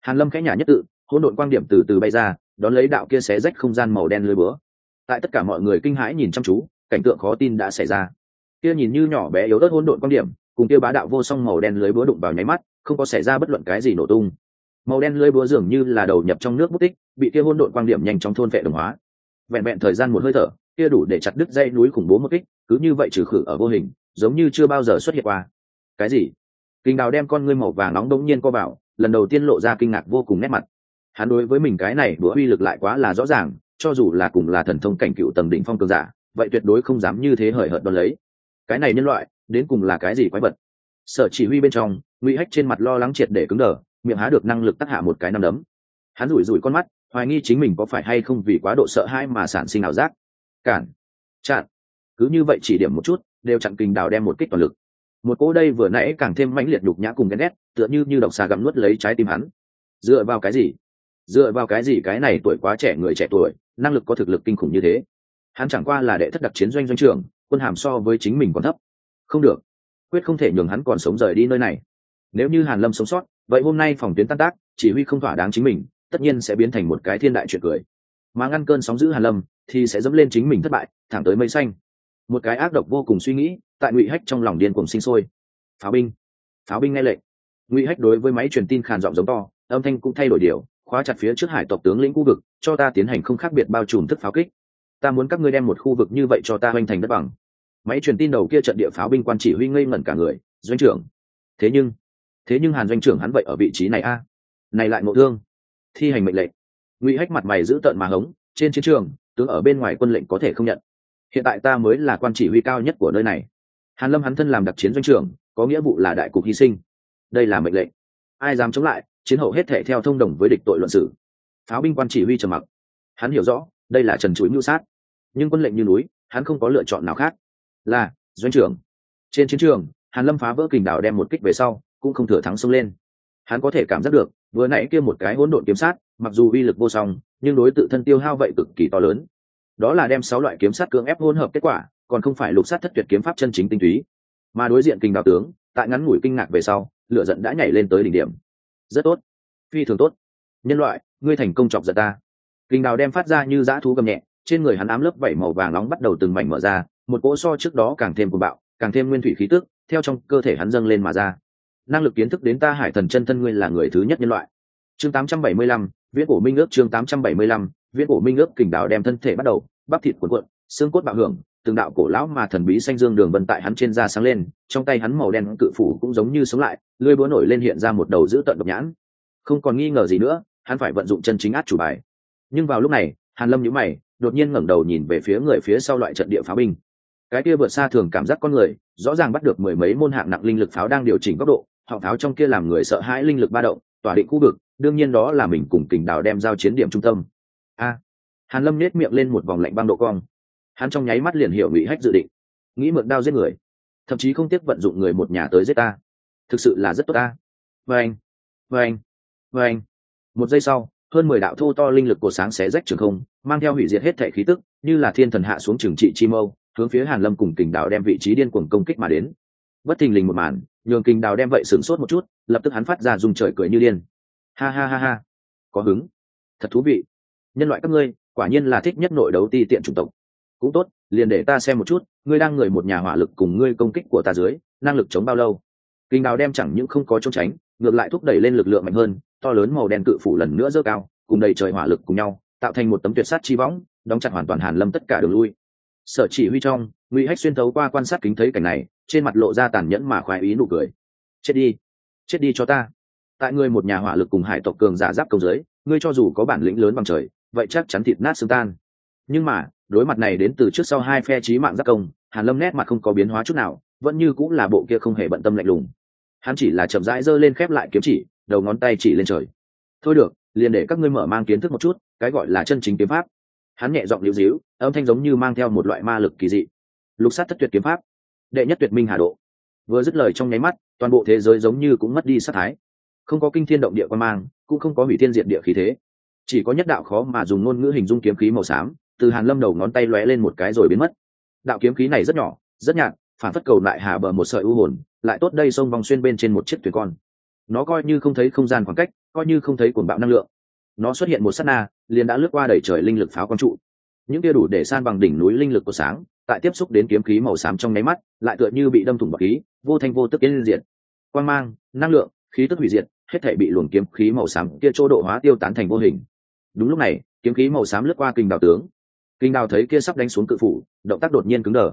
Hàn lâm khẽ nhả nhất tự, hỗn độn quan điểm từ từ bay ra, đón lấy đạo kia xé rách không gian màu đen lưới búa. Tại tất cả mọi người kinh hãi nhìn chăm chú, cảnh tượng khó tin đã xảy ra. Kia nhìn như nhỏ bé yếu ớt hỗn độn quan điểm, cùng kia bá đạo vô song màu đen lưới búa đụng vào nháy mắt, không có xảy ra bất luận cái gì nổ tung. Màu đen lưới búa dường như là đầu nhập trong nước bút tích, bị kia hỗn độn quan điểm nhanh chóng thôn vệ đồng hóa. Vẹn vẹn thời gian một hơi thở, kia đủ để chặt đứt dây núi khủng bố một kích, cứ như vậy trừ khử ở vô hình, giống như chưa bao giờ xuất hiện qua. Cái gì? Kinh đào đem con ngươi màu vàng nóng đống nhiên co vào lần đầu tiên lộ ra kinh ngạc vô cùng nét mặt. Hắn đối với mình cái này bữa uy lực lại quá là rõ ràng, cho dù là cùng là thần thông cảnh cựu tầng đỉnh phong cường giả, vậy tuyệt đối không dám như thế hời hợt đón lấy. Cái này nhân loại, đến cùng là cái gì quái vật? Sở chỉ huy bên trong, ngụy hách trên mặt lo lắng triệt để cứng đờ, miệng há được năng lực tác hạ một cái nằm đấm. Hắn rủi rủi con mắt, hoài nghi chính mình có phải hay không vì quá độ sợ hãi mà sản sinh ảo giác. Cản, chặn. Cứ như vậy chỉ điểm một chút, đều chặn kình đào đem một kích toàn lực. Một cỗ đây vừa nãy càng thêm mãnh liệt nhục nhã cùng ghen ghét tựa như như độc xà gặm nuốt lấy trái tim hắn. Dựa vào cái gì? Dựa vào cái gì cái này tuổi quá trẻ người trẻ tuổi, năng lực có thực lực kinh khủng như thế? Hắn chẳng qua là đệ thất đặc chiến doanh doanh trưởng, quân hàm so với chính mình còn thấp. Không được. Quyết không thể nhường hắn còn sống rời đi nơi này. Nếu như hàn lâm sống sót, vậy hôm nay phòng tuyến tan tác, chỉ huy không thỏa đáng chính mình, tất nhiên sẽ biến thành một cái thiên đại chuyện cười. Mà ngăn cơn sóng giữ hàn lâm, thì sẽ dẫm lên chính mình thất bại, thẳng tới mây xanh. Một cái ác độc vô cùng suy nghĩ, tại ngụy hách trong lòng điên cuồng sinh sôi. Pháo binh. Pháo binh nghe lệnh ngụy hách đối với máy truyền tin khàn giọng giống to, âm thanh cũng thay đổi điều, khóa chặt phía trước hải tộc tướng lĩnh khu vực, cho ta tiến hành không khác biệt bao trùm thức pháo kích. Ta muốn các ngươi đem một khu vực như vậy cho ta hoành thành đất bằng. Máy truyền tin đầu kia trận địa pháo binh quan chỉ huy ngây ngẩn cả người, doanh trưởng. Thế nhưng thế nhưng hàn doanh trưởng hắn vậy ở vị trí này a? Này lại ngộ thương. Thi hành mệnh lệnh. Ngụy hách mặt mày giữ tợn mà hống, trên chiến trường, tướng ở bên ngoài quân lệnh có thể không nhận. Hiện tại ta mới là quan chỉ huy cao nhất của nơi này. Hàn lâm hắn thân làm đặc chiến doanh trưởng, có nghĩa vụ là đại cục hy sinh đây là mệnh lệnh. Ai dám chống lại, chiến hậu hết thể theo thông đồng với địch tội luận sử pháo binh quan chỉ huy trầm mặc. Hắn hiểu rõ, đây là trần chuối mưu sát. Nhưng quân lệnh như núi, hắn không có lựa chọn nào khác. Là, doanh trưởng. Trên chiến trường, hàn lâm phá vỡ kình đảo đem một kích về sau, cũng không thừa thắng xông lên. Hắn có thể cảm giác được, vừa nãy kia một cái hỗn độn kiếm sát, mặc dù uy lực vô song, nhưng đối tự thân tiêu hao vậy cực kỳ to lớn. Đó là đem sáu loại kiếm sát cưỡng ép hỗn hợp kết quả, còn không phải lục sát thất tuyệt kiếm pháp chân chính tinh túy. Mà đối diện kình đào tướng, tại ngắn ngủi kinh ngạc về sau lửa giận đã nhảy lên tới đỉnh điểm. Rất tốt. Phi thường tốt. Nhân loại ngươi thành công chọc giận ta. Kinh đào đem phát ra như dã thú gầm nhẹ trên người hắn ám lớp vảy màu vàng nóng bắt đầu từng mảnh mở ra một cỗ so trước đó càng thêm cuồng bạo càng thêm nguyên thủy khí tức theo trong cơ thể hắn dâng lên mà ra. Năng lực kiến thức đến ta hải thần chân thân ngươi là người thứ nhất nhân loại. Chương 875, viễn cổ minh ước chương 875, viễn cổ minh ước kình đạo đem thân thể bắt đầu bắp thịt cuộn cuộn xương cốt bạo hưởng từng đạo cổ lão mà thần bí xanh dương đường vân tại hắn trên da sáng lên trong tay hắn màu đen cự phủ cũng giống như sống lại lưỡi búa nổi lên hiện ra một đầu dữ tận độc nhãn. Không còn nghi ngờ gì nữa, hắn phải vận dụng chân chính át chủ bài. Nhưng vào lúc này, hàn lâm nhíu mày, đột nhiên ngẩng đầu nhìn về phía người phía sau loại trận địa pháo binh. Cái kia vượt xa thường cảm giác con người, rõ ràng bắt được mười mấy môn hạng nặng linh lực pháo đang điều chỉnh góc độ, họ pháo trong kia làm người sợ hãi linh lực ba động, tỏa định khu vực, đương nhiên đó là mình cùng kình đào đem giao chiến điểm trung tâm. A! Hàn lâm nết miệng lên một vòng lạnh băng độ cong. Hắn trong nháy mắt liền hiểu ngụy hách dự định, nghĩ mượn đao giết người, thậm chí không tiếc vận dụng người một nhà tới giết ta thực sự là rất tốt ta. Vâng vâng vâng một giây sau, hơn mười đạo thô to linh lực của sáng xé rách trường không, mang theo hủy diệt hết thể khí tức, như là thiên thần hạ xuống trường trị chi mâu, hướng phía hàn lâm cùng kình đào đem vị trí điên cuồng công kích mà đến. Bất thình lình một màn, nhường kình đào đem vậy sửng sốt một chút, lập tức hắn phát ra dùng trời cười như điên. Ha ha ha ha, có hứng. Thật thú vị. Nhân loại các ngươi, quả nhiên là thích nhất nội đấu ti tiện chủng tộc. Cũng tốt, liền để ta xem một chút, ngươi đang người một nhà hỏa lực cùng ngươi công kích của ta dưới, năng lực chống bao lâu kinh đào đem chẳng những không có trốn tránh, ngược lại thúc đẩy lên lực lượng mạnh hơn, to lớn màu đen cự phủ lần nữa dơ cao, cùng đầy trời hỏa lực cùng nhau, tạo thành một tấm tuyệt sát chi võng, đóng chặt hoàn toàn hàn lâm tất cả đường lui. Sở chỉ huy trong, ngụy hách xuyên thấu qua quan sát kính thấy cảnh này, trên mặt lộ ra tàn nhẫn mà khoái ý nụ cười. Chết đi chết đi cho ta. Tại ngươi một nhà hỏa lực cùng hải tộc cường giả giáp công giới, ngươi cho dù có bản lĩnh lớn bằng trời, vậy chắc chắn thịt nát xương tan. Nhưng mà, đối mặt này đến từ trước sau hai phe trí mạng giáp công, hàn lâm nét mặt không có biến hóa chút nào, vẫn như cũng là bộ kia không hề bận tâm lạnh lùng hắn chỉ là chậm rãi giơ lên khép lại kiếm chỉ, đầu ngón tay chỉ lên trời. Thôi được, liền để các ngươi mở mang kiến thức một chút, cái gọi là chân chính kiếm pháp. Hắn nhẹ giọng liễu díu âm thanh giống như mang theo một loại ma lực kỳ dị. Lục sát thất tuyệt kiếm pháp, đệ nhất tuyệt minh hà độ. Vừa dứt lời trong nháy mắt, toàn bộ thế giới giống như cũng mất đi sát thái. Không có kinh thiên động địa quan mang, cũng không có hủy thiên diệt địa khí thế. Chỉ có nhất đạo khó mà dùng ngôn ngữ hình dung kiếm khí màu xám, từ hàn lâm đầu ngón tay lóe lên một cái rồi biến mất. Đạo kiếm khí này rất nhỏ, rất nhạt, phản phất cầu lại hạ bờ một sợi u hồn lại tốt đây sông vòng xuyên bên trên một chiếc thuyền con. Nó coi như không thấy không gian khoảng cách, coi như không thấy cuồng bạo năng lượng. Nó xuất hiện một sát na, liền đã lướt qua đẩy trời linh lực pháo quang trụ. Những kia đủ để san bằng đỉnh núi linh lực của sáng, tại tiếp xúc đến kiếm khí màu xám trong nháy mắt, lại tựa như bị đâm thủng bọc khí, vô thanh vô tức yên diệt. Quang mang, năng lượng, khí tức hủy diệt, hết thể bị luồng kiếm khí màu xám kia chỗ độ hóa tiêu tán thành vô hình. Đúng lúc này, kiếm khí màu xám lướt qua kinh đào tướng. Kinh đào thấy kia sắp đánh xuống cự phủ, động tác đột nhiên cứng đờ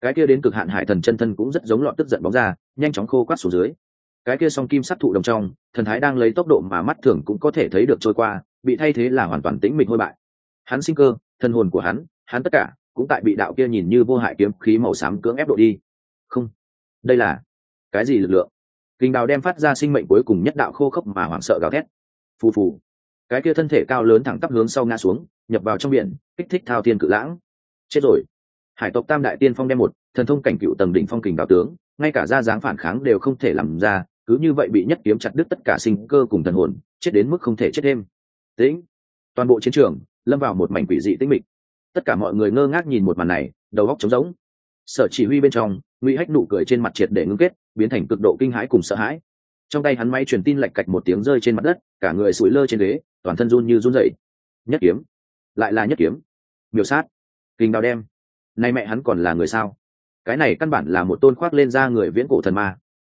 cái kia đến cực hạn hải thần chân thân cũng rất giống lọt tức giận bóng ra, nhanh chóng khô quát xuống dưới. Cái kia song kim sắc thụ đồng trong, thần thái đang lấy tốc độ mà mắt thường cũng có thể thấy được trôi qua, bị thay thế là hoàn toàn tĩnh mịch hôi bại. Hắn sinh cơ, thân hồn của hắn hắn tất cả cũng tại bị đạo kia nhìn như vô hại kiếm khí màu xám cưỡng ép độ đi. Không, đây là cái gì lực lượng? Kinh đào đem phát ra sinh mệnh cuối cùng nhất đạo khô khốc mà hoảng sợ gào thét. Phù phù. Cái kia thân thể cao lớn thẳng tắp hướng sau ngã xuống, nhập vào trong biển, kích thích thao thiên cự lãng. Chết rồi hải tộc tam đại tiên phong đem một, thần thông cảnh cựu tầng đỉnh phong kình đạo tướng, ngay cả ra dáng phản kháng đều không thể làm ra, cứ như vậy bị nhất kiếm chặt đứt tất cả sinh cơ cùng thần hồn, chết đến mức không thể chết thêm. Tĩnh. Toàn bộ chiến trường, lâm vào một mảnh quỷ dị tĩnh mịch. Tất cả mọi người ngơ ngác nhìn một màn này, đầu góc trống rỗng. Sở chỉ huy bên trong, ngụy hách nụ cười trên mặt triệt để ngưng kết, biến thành cực độ kinh hãi cùng sợ hãi. Trong tay hắn máy truyền tin lạch cạch một tiếng rơi trên mặt đất, cả người sủi lơ trên ghế, toàn thân run như run dậy nhất kiếm. Lại là nhất kiếm. Miêu sát. Kinh đào đem nay mẹ hắn còn là người sao? Cái này căn bản là một tôn khoác lên ra người viễn cổ thần ma.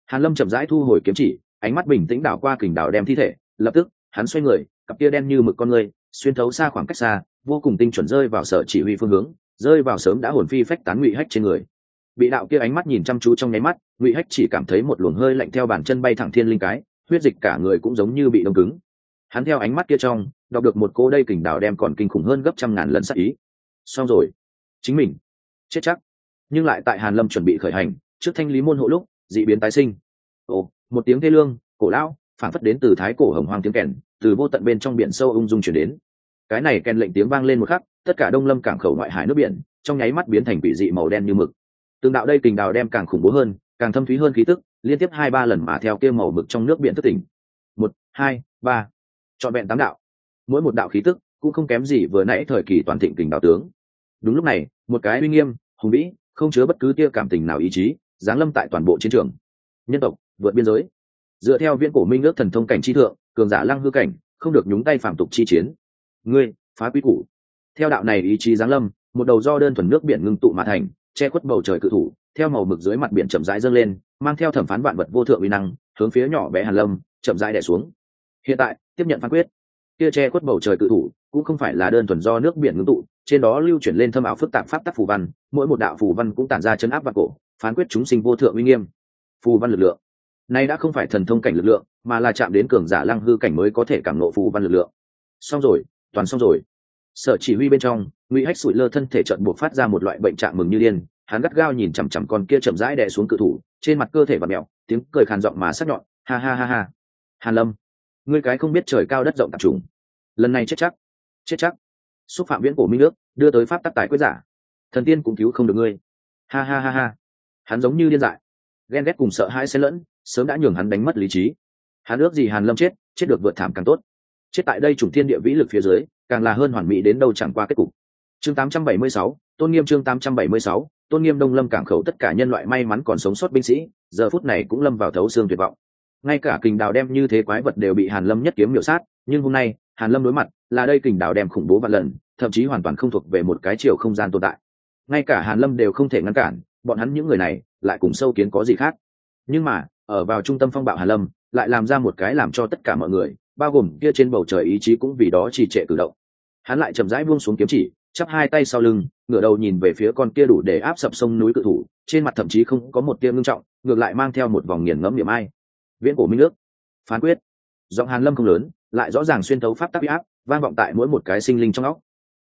Hàn lâm chậm rãi thu hồi kiếm chỉ, ánh mắt bình tĩnh đảo qua kình đảo đem thi thể, lập tức, hắn xoay người, cặp tia đen như mực con người xuyên thấu xa khoảng cách xa, vô cùng tinh chuẩn rơi vào sở chỉ huy phương hướng, rơi vào sớm đã hồn phi phách tán ngụy hách trên người. Bị đạo kia ánh mắt nhìn chăm chú trong nháy mắt, ngụy hách chỉ cảm thấy một luồng hơi lạnh theo bàn chân bay thẳng thiên linh cái, huyết dịch cả người cũng giống như bị đông cứng. Hắn theo ánh mắt kia trong, đọc được một cô đây kình đảo đem còn kinh khủng hơn gấp trăm ngàn lần sắc ý. Xong rồi. Chính mình chết chắc. Nhưng lại tại hàn lâm chuẩn bị khởi hành, trước thanh lý môn hộ lúc, dị biến tái sinh. Ồ, một tiếng thê lương, cổ lão phản phất đến từ thái cổ hồng hoang tiếng kèn, từ vô tận bên trong biển sâu ung dung chuyển đến. Cái này kèn lệnh tiếng vang lên một khắc, tất cả đông lâm cảng khẩu ngoại hải nước biển, trong nháy mắt biến thành vị dị màu đen như mực. Từng đạo đây tình đào đem càng khủng bố hơn, càng thâm thúy hơn khí tức, liên tiếp hai ba lần mà theo kia màu mực trong nước biển thất tỉnh. Một, hai, ba. Trọn vẹn tám đạo. Mỗi một đạo khí tức cũng không kém gì vừa nãy thời kỳ toàn thịnh kình đạo tướng đúng lúc này, một cái uy nghiêm, hùng vĩ, không chứa bất cứ tia cảm tình nào ý chí, giáng lâm tại toàn bộ chiến trường. Nhân tộc, vượt biên giới. Dựa theo viễn cổ minh ước thần thông cảnh chi thượng, cường giả lăng hư cảnh, không được nhúng tay phạm tục chi chiến. Ngươi, phá quy củ. Theo đạo này ý chí giáng lâm, một đầu do đơn thuần nước biển ngưng tụ mà thành, che khuất bầu trời cự thủ, theo màu mực dưới mặt biển chậm rãi dâng lên, mang theo thẩm phán vạn vật vô thượng uy năng, hướng phía nhỏ bé hàn lâm, chậm rãi đè xuống. Hiện tại, tiếp nhận phán quyết. Kia che khuất bầu trời cự thủ, cũng không phải là đơn thuần do nước biển ngưng tụ trên đó lưu chuyển lên thâm ảo phức tạp pháp tắc phù văn, mỗi một đạo phù văn cũng tản ra chấn áp và cổ, phán quyết chúng sinh vô thượng uy nghiêm. Phù văn lực lượng. Nay đã không phải thần thông cảnh lực lượng, mà là chạm đến cường giả lăng hư cảnh mới có thể cảm nộ phù văn lực lượng. Xong rồi, toàn xong rồi. Sở chỉ huy bên trong, ngụy hách sụi lơ thân thể trận buộc phát ra một loại bệnh trạng mừng như điên, hắn gắt gao nhìn chằm chằm con kia chậm rãi đè xuống cự thủ, trên mặt cơ thể và mẹo tiếng cười khàn giọng mà sắc nhọn, ha ha ha ha. Hàn lâm, ngươi cái không biết trời cao đất rộng tạp trùng. Lần này chết chắc chết chắc xúc phạm viễn cổ minh nước đưa tới pháp tắc tài quyết giả. Thần tiên cũng cứu không được ngươi. Ha ha ha ha. Hắn giống như điên dại. Ghen ghét cùng sợ hãi xen lẫn sớm đã nhường hắn đánh mất lý trí. Hắn ước gì hàn lâm chết chết được vượt thảm càng tốt. Chết tại đây chủng thiên địa vĩ lực phía dưới càng là hơn hoàn mỹ đến đâu chẳng qua kết cục. Chương 876, tôn nghiêm chương 876, tôn nghiêm đông lâm cảng khẩu tất cả nhân loại may mắn còn sống sót binh sĩ giờ phút này cũng lâm vào thấu xương tuyệt vọng. Ngay cả kình đào đem như thế quái vật đều bị hàn lâm nhất kiếm miểu sát nhưng hôm nay hàn lâm đối mặt là đây kình đào đem khủng bố vạn lần, thậm chí hoàn toàn không thuộc về một cái chiều không gian tồn tại. Ngay cả hàn lâm đều không thể ngăn cản, bọn hắn những người này lại cùng sâu kiến có gì khác? Nhưng mà, ở vào trung tâm phong bạo hàn lâm, lại làm ra một cái làm cho tất cả mọi người, bao gồm kia trên bầu trời ý chí cũng vì đó trì trệ cử động. Hắn lại chậm rãi buông xuống kiếm chỉ, chắp hai tay sau lưng, ngửa đầu nhìn về phía con kia đủ để áp sập sông núi cự thủ, trên mặt thậm chí không có một tia ngưng trọng, ngược lại mang theo một vòng nghiền ngẫm niệm ai. Viễn cổ minh nước phán quyết. Giọng hàn lâm không lớn, lại rõ ràng xuyên thấu pháp tắc áp vang vọng tại mỗi một cái sinh linh trong óc.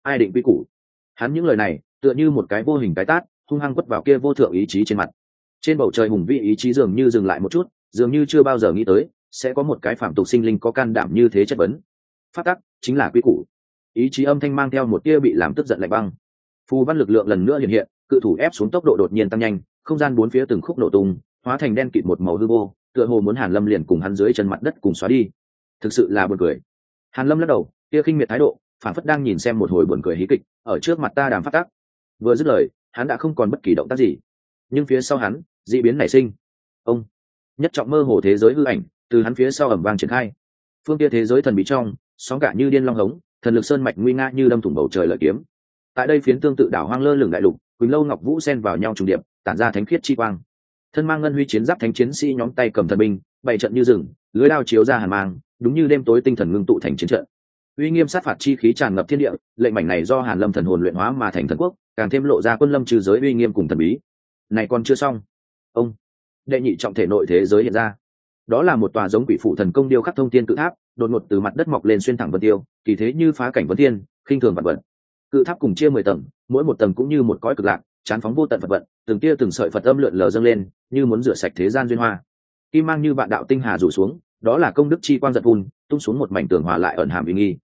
Ai định quy củ? Hắn những lời này, tựa như một cái vô hình cái tát, hung hăng quất vào kia vô thượng ý chí trên mặt. Trên bầu trời hùng vĩ ý chí dường như dừng lại một chút, dường như chưa bao giờ nghĩ tới, sẽ có một cái phạm tục sinh linh có can đảm như thế chất vấn. Phát tắc, chính là quy củ. Ý chí âm thanh mang theo một tia bị làm tức giận lạnh băng. Phù văn lực lượng lần nữa hiện hiện, cự thủ ép xuống tốc độ đột nhiên tăng nhanh, không gian bốn phía từng khúc nổ tung, hóa thành đen kịt một màu hư vô, tựa hồ muốn hàn lâm liền cùng hắn dưới chân mặt đất cùng xóa đi. Thực sự là buồn cười. Hàn lâm lắc đầu kia khinh miệt thái độ phản phất đang nhìn xem một hồi buồn cười hí kịch, ở trước mặt ta đàm phát tác. Vừa dứt lời, hắn đã không còn bất kỳ động tác gì. Nhưng phía sau hắn d ị biến nảy sinh. Ông, nhất trọng mơ hồ thế giới hư ảnh, từ hắn phía sau ẩm vang triển khai. Phương kia thế giới thần bị trong, sóng cả như điên long hống, thần lực sơn mạch nguy nga như đâm thủng bầu trời lợi kiếm. Tại đây phiến tương tự đảo hoang lơ lửng đại lục, quỳnh lâu ngọc vũ xen vào nhau trùng điệp, tản ra thánh khiết chi quang. Thân mang ngân huy chiến giáp thánh chiến sĩ nhóm tay cầm thần binh, bày trận như rừng, lưới đao chiếu ra hàn mang, đúng như đêm tối tinh thần ngưng tụ thành chiến trận uy nghiêm sát phạt chi khí tràn ngập thiên địa, lệnh mảnh này do hàn lâm thần hồn luyện hóa mà thành thần quốc, càng thêm lộ ra quân lâm trừ giới uy nghiêm cùng thần bí. Này còn chưa xong. Ông, đệ nhị trọng thể nội thế giới hiện ra. Đó là một tòa giống quỷ phụ thần công điêu khắc thông thiên cự tháp, đột ngột từ mặt đất mọc lên xuyên thẳng vân tiêu, kỳ thế như phá cảnh vân thiên, khinh thường vật. Vận cự tháp cùng chia mười tầng, mỗi một tầng cũng như một cõi cực lạc, chán phóng vô tận vật vận từng tia từng sợi phật âm lượn lờ dâng lên, như muốn rửa sạch thế gian duyên hoa. Kim mang như vạn đạo tinh hà rủ xuống đó là công đức chi quang giật vun, tung xuống một mảnh tường hòa lại ẩn hàm uy nghi.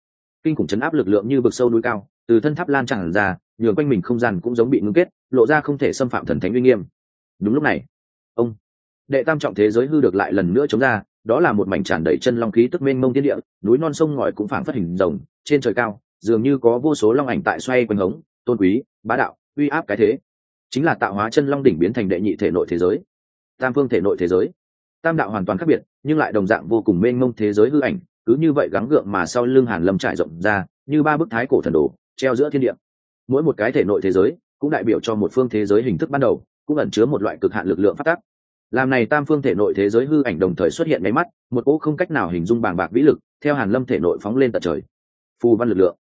Kinh khủng chấn áp lực lượng như vực sâu núi cao, từ thân tháp lan tràn ra, nhường quanh mình không gian cũng giống bị ngưng kết, lộ ra không thể xâm phạm thần thánh uy nghiêm. Đúng lúc này, ông đệ tam trọng thế giới hư được lại lần nữa chống ra, đó là một mảnh tràn đầy chân long khí tức mênh mông tiên địa, núi non sông ngòi cũng phảng phất hình rồng, trên trời cao, dường như có vô số long ảnh tại xoay quanh hống, tôn quý, bá đạo, uy áp cái thế. Chính là tạo hóa chân long đỉnh biến thành đệ nhị thể nội thế giới, tam phương thể nội thế giới. Tam đạo hoàn toàn khác biệt nhưng lại đồng dạng vô cùng mênh mông thế giới hư ảnh, cứ như vậy gắng gượng mà sau lưng hàn lâm trải rộng ra, như ba bức thái cổ thần đồ, treo giữa thiên địa. Mỗi một cái thể nội thế giới, cũng đại biểu cho một phương thế giới hình thức ban đầu, cũng ẩn chứa một loại cực hạn lực lượng phát tác. Làm này tam phương thể nội thế giới hư ảnh đồng thời xuất hiện máy mắt, một cỗ không cách nào hình dung bàng bạc vĩ lực, theo hàn lâm thể nội phóng lên tận trời. Phù văn lực lượng.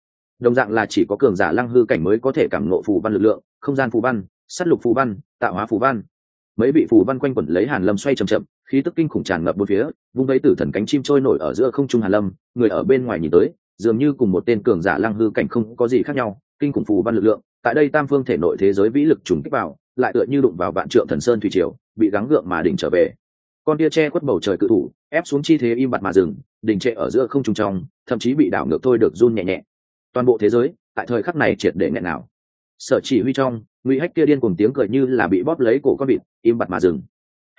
Đồng dạng là chỉ có cường giả lăng hư cảnh mới có thể cảm nộ phù văn lực lượng, không gian phù văn sắt lục phù văn, tạo hóa phù văn. Mấy vị phù văn quanh quẩn lấy hàn lâm xoay chậm chậm khí tức kinh khủng tràn ngập bốn phía, vung vấy tử thần cánh chim trôi nổi ở giữa không trung hàn lâm, người ở bên ngoài nhìn tới, dường như cùng một tên cường giả lăng hư cảnh không có gì khác nhau, kinh khủng phù văn lực lượng, tại đây tam phương thể nội thế giới vĩ lực trùng kích vào, lại tựa như đụng vào vạn trượng thần sơn thủy triều, bị gắng gượng mà đỉnh trở về. Con tia che quất bầu trời cự thủ, ép xuống chi thế im bặt mà dừng, đình trệ ở giữa không trung trong, thậm chí bị đảo ngược thôi được run nhẹ nhẹ. Toàn bộ thế giới, tại thời khắc này triệt để nghẹn nào. Sở chỉ huy trong, ngụy hách kia điên cùng tiếng cười như là bị bóp lấy cổ con vịt, im bặt mà dừng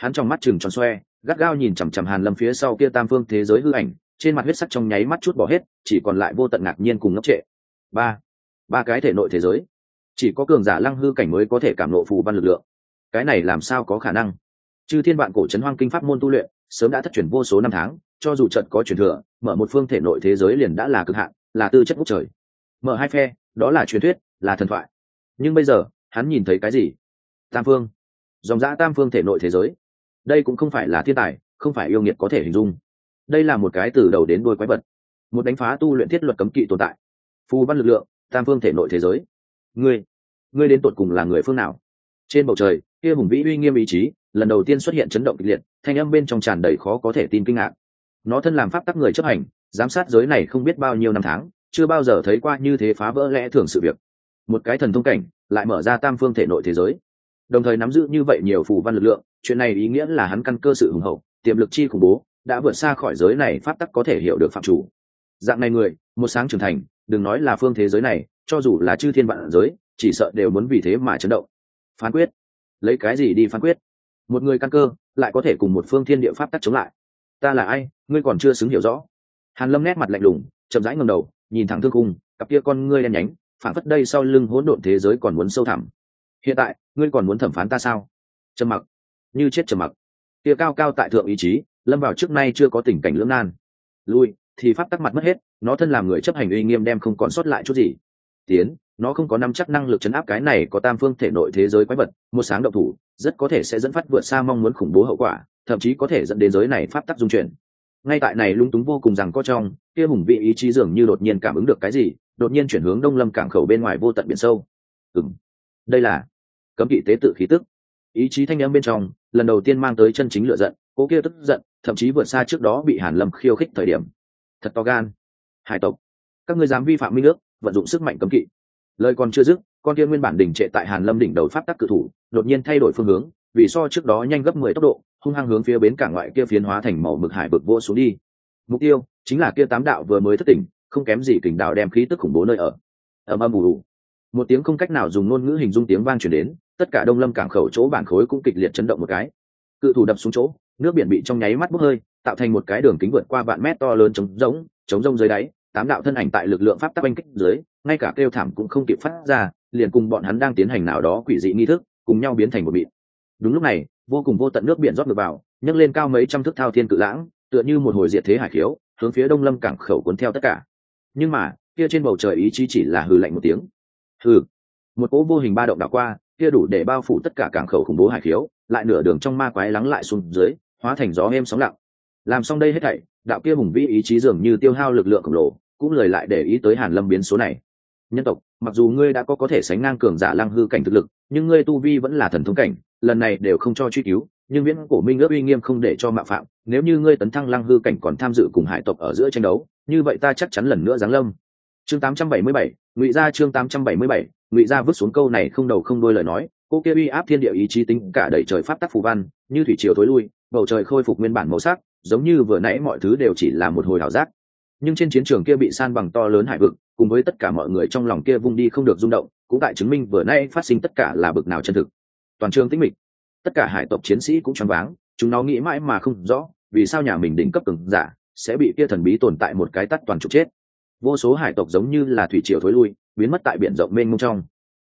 hắn trong mắt chừng tròn xoe, gắt gao nhìn chằm chằm hàn lâm phía sau kia tam phương thế giới hư ảnh, trên mặt huyết sắc trong nháy mắt chút bỏ hết, chỉ còn lại vô tận ngạc nhiên cùng ngốc trệ. Ba ba cái thể nội thế giới. Chỉ có cường giả lăng hư cảnh mới có thể cảm nộ phù văn lực lượng. Cái này làm sao có khả năng? Chư thiên vạn cổ trấn hoang kinh pháp môn tu luyện, sớm đã thất truyền vô số năm tháng, cho dù trận có truyền thừa, mở một phương thể nội thế giới liền đã là cực hạn, là tư chất ngút trời. Mở hai phe, đó là truyền thuyết, là thần thoại. Nhưng bây giờ, hắn nhìn thấy cái gì? Tam phương. Dòng dã tam phương thể nội thế giới đây cũng không phải là thiên tài, không phải yêu nghiệt có thể hình dung. Đây là một cái từ đầu đến đôi quái vật, một đánh phá tu luyện thiết luật cấm kỵ tồn tại. Phù văn lực lượng, tam phương thể nội thế giới. Ngươi ngươi đến tột cùng là người phương nào? Trên bầu trời, kia hùng vĩ uy nghiêm ý chí, lần đầu tiên xuất hiện chấn động kịch liệt, thanh âm bên trong tràn đầy khó có thể tin kinh ngạc. Nó thân làm pháp tắc người chấp hành, giám sát giới này không biết bao nhiêu năm tháng, chưa bao giờ thấy qua như thế phá vỡ lẽ thường sự việc. Một cái thần thông cảnh, lại mở ra tam phương thể nội thế giới đồng thời nắm giữ như vậy nhiều phù văn lực lượng, chuyện này ý nghĩa là hắn căn cơ sự hùng hậu, tiềm lực chi khủng bố, đã vượt xa khỏi giới này pháp tắc có thể hiểu được phạm chủ. Dạng này người, một sáng trưởng thành, đừng nói là phương thế giới này, cho dù là chư thiên vạn giới, chỉ sợ đều muốn vì thế mà chấn động. Phán quyết. Lấy cái gì đi phán quyết? Một người căn cơ, lại có thể cùng một phương thiên địa pháp tắc chống lại. Ta là ai? Ngươi còn chưa xứng hiểu rõ. Hàn lâm nét mặt lạnh lùng, chậm rãi ngầm đầu, nhìn thẳng thương khung, cặp kia con ngươi đen nhánh phản phất đây sau lưng hỗn độn thế giới còn muốn sâu thẳm hiện tại, ngươi còn muốn thẩm phán ta sao? Trầm mặc. Như chết trầm mặc. Tia cao cao tại thượng ý chí, lâm vào trước nay chưa có tình cảnh lưỡng nan. Lui, thì pháp tắc mặt mất hết, nó thân làm người chấp hành uy nghiêm đem không còn sót lại chút gì. Tiến, nó không có năm chắc năng lực chấn áp cái này có tam phương thể nội thế giới quái vật, một sáng động thủ, rất có thể sẽ dẫn phát vượt xa mong muốn khủng bố hậu quả, thậm chí có thể dẫn đến giới này pháp tắc dung chuyển. Ngay tại này lung túng vô cùng rằng có trong, kia hùng vị ý chí dường như đột nhiên cảm ứng được cái gì, đột nhiên chuyển hướng đông lâm cảng khẩu bên ngoài vô tận biển sâu. Ừng đây là cấm kỵ tế tự khí tức. Ý chí thanh âm bên trong, lần đầu tiên mang tới chân chính lựa giận cô kia tức giận, thậm chí vượt xa trước đó bị hàn lâm khiêu khích thời điểm. Thật to gan. Hải tộc, các ngươi dám vi phạm minh ước, vận dụng sức mạnh cấm kỵ. Lời còn chưa dứt, con kia nguyên bản đỉnh trệ tại hàn lâm đỉnh đầu pháp tắc cự thủ, đột nhiên thay đổi phương hướng, vì so trước đó nhanh gấp mười tốc độ, hung hăng hướng phía bến cảng ngoại kia phiến hóa thành màu mực hải vực vô xuống đi. Mục tiêu chính là kia tám đạo vừa mới thất tỉnh, không kém gì kình đạo đem khí tức khủng bố nơi ở. Ầm ầm ủ một tiếng không cách nào dùng ngôn ngữ hình dung tiếng vang chuyển đến, tất cả đông lâm cảng khẩu chỗ bản khối cũng kịch liệt chấn động một cái. Cự thủ đập xuống chỗ, nước biển bị trong nháy mắt bốc hơi, tạo thành một cái đường kính vượt qua vạn mét to lớn trống rỗng, trống rông dưới đáy, tám đạo thân ảnh tại lực lượng pháp tắc oanh kích dưới, ngay cả kêu thảm cũng không kịp phát ra, liền cùng bọn hắn đang tiến hành nào đó quỷ dị nghi thức, cùng nhau biến thành một bịt đúng lúc này, vô cùng vô tận nước biển rót ngược vào, nhấc lên cao mấy trăm thước thao thiên cự lãng, tựa như một hồi diệt thế hải khiếu, hướng phía đông lâm cảng khẩu cuốn theo tất cả. Nhưng mà, kia trên bầu trời ý chí chỉ là hừ lạnh một tiếng hừ. Một cỗ vô hình ba động đảo qua, kia đủ để bao phủ tất cả cảng khẩu khủng bố hải khiếu, lại nửa đường trong ma quái lắng lại xuống dưới, hóa thành gió êm sóng lặng. Làm xong đây hết thảy, đạo kia hùng vĩ ý chí dường như tiêu hao lực lượng khổng lồ, cũng lời lại để ý tới hàn lâm biến số này. Nhân tộc, mặc dù ngươi đã có có thể sánh ngang cường giả lăng hư cảnh thực lực, nhưng ngươi tu vi vẫn là thần thông cảnh, lần này đều không cho truy cứu, nhưng viễn cổ minh ước uy nghiêm không để cho mạo phạm, nếu như ngươi tấn thăng lăng hư cảnh còn tham dự cùng hải tộc ở giữa tranh đấu, như vậy ta chắc chắn lần nữa giáng lâm chương 877, ngụy gia chương 877, ngụy gia vứt xuống câu này không đầu không đuôi lời nói cô kia uy áp thiên địa ý chí tính cả đẩy trời pháp tắc phù văn như thủy triều tối lui bầu trời khôi phục nguyên bản màu sắc giống như vừa nãy mọi thứ đều chỉ là một hồi ảo giác. Nhưng trên chiến trường kia bị san bằng to lớn hải vực cùng với tất cả mọi người trong lòng kia vung đi không được rung động cũng tại chứng minh vừa nãy phát sinh tất cả là bực nào chân thực. Toàn trường tĩnh mịch. Tất cả hải tộc chiến sĩ cũng choáng váng chúng nó nghĩ mãi mà không rõ vì sao nhà mình đỉnh cấp cường giả sẽ bị kia thần bí tồn tại một cái tắt toàn trục chết vô số hải tộc giống như là thủy triều thối lui, biến mất tại biển rộng mênh mông trong.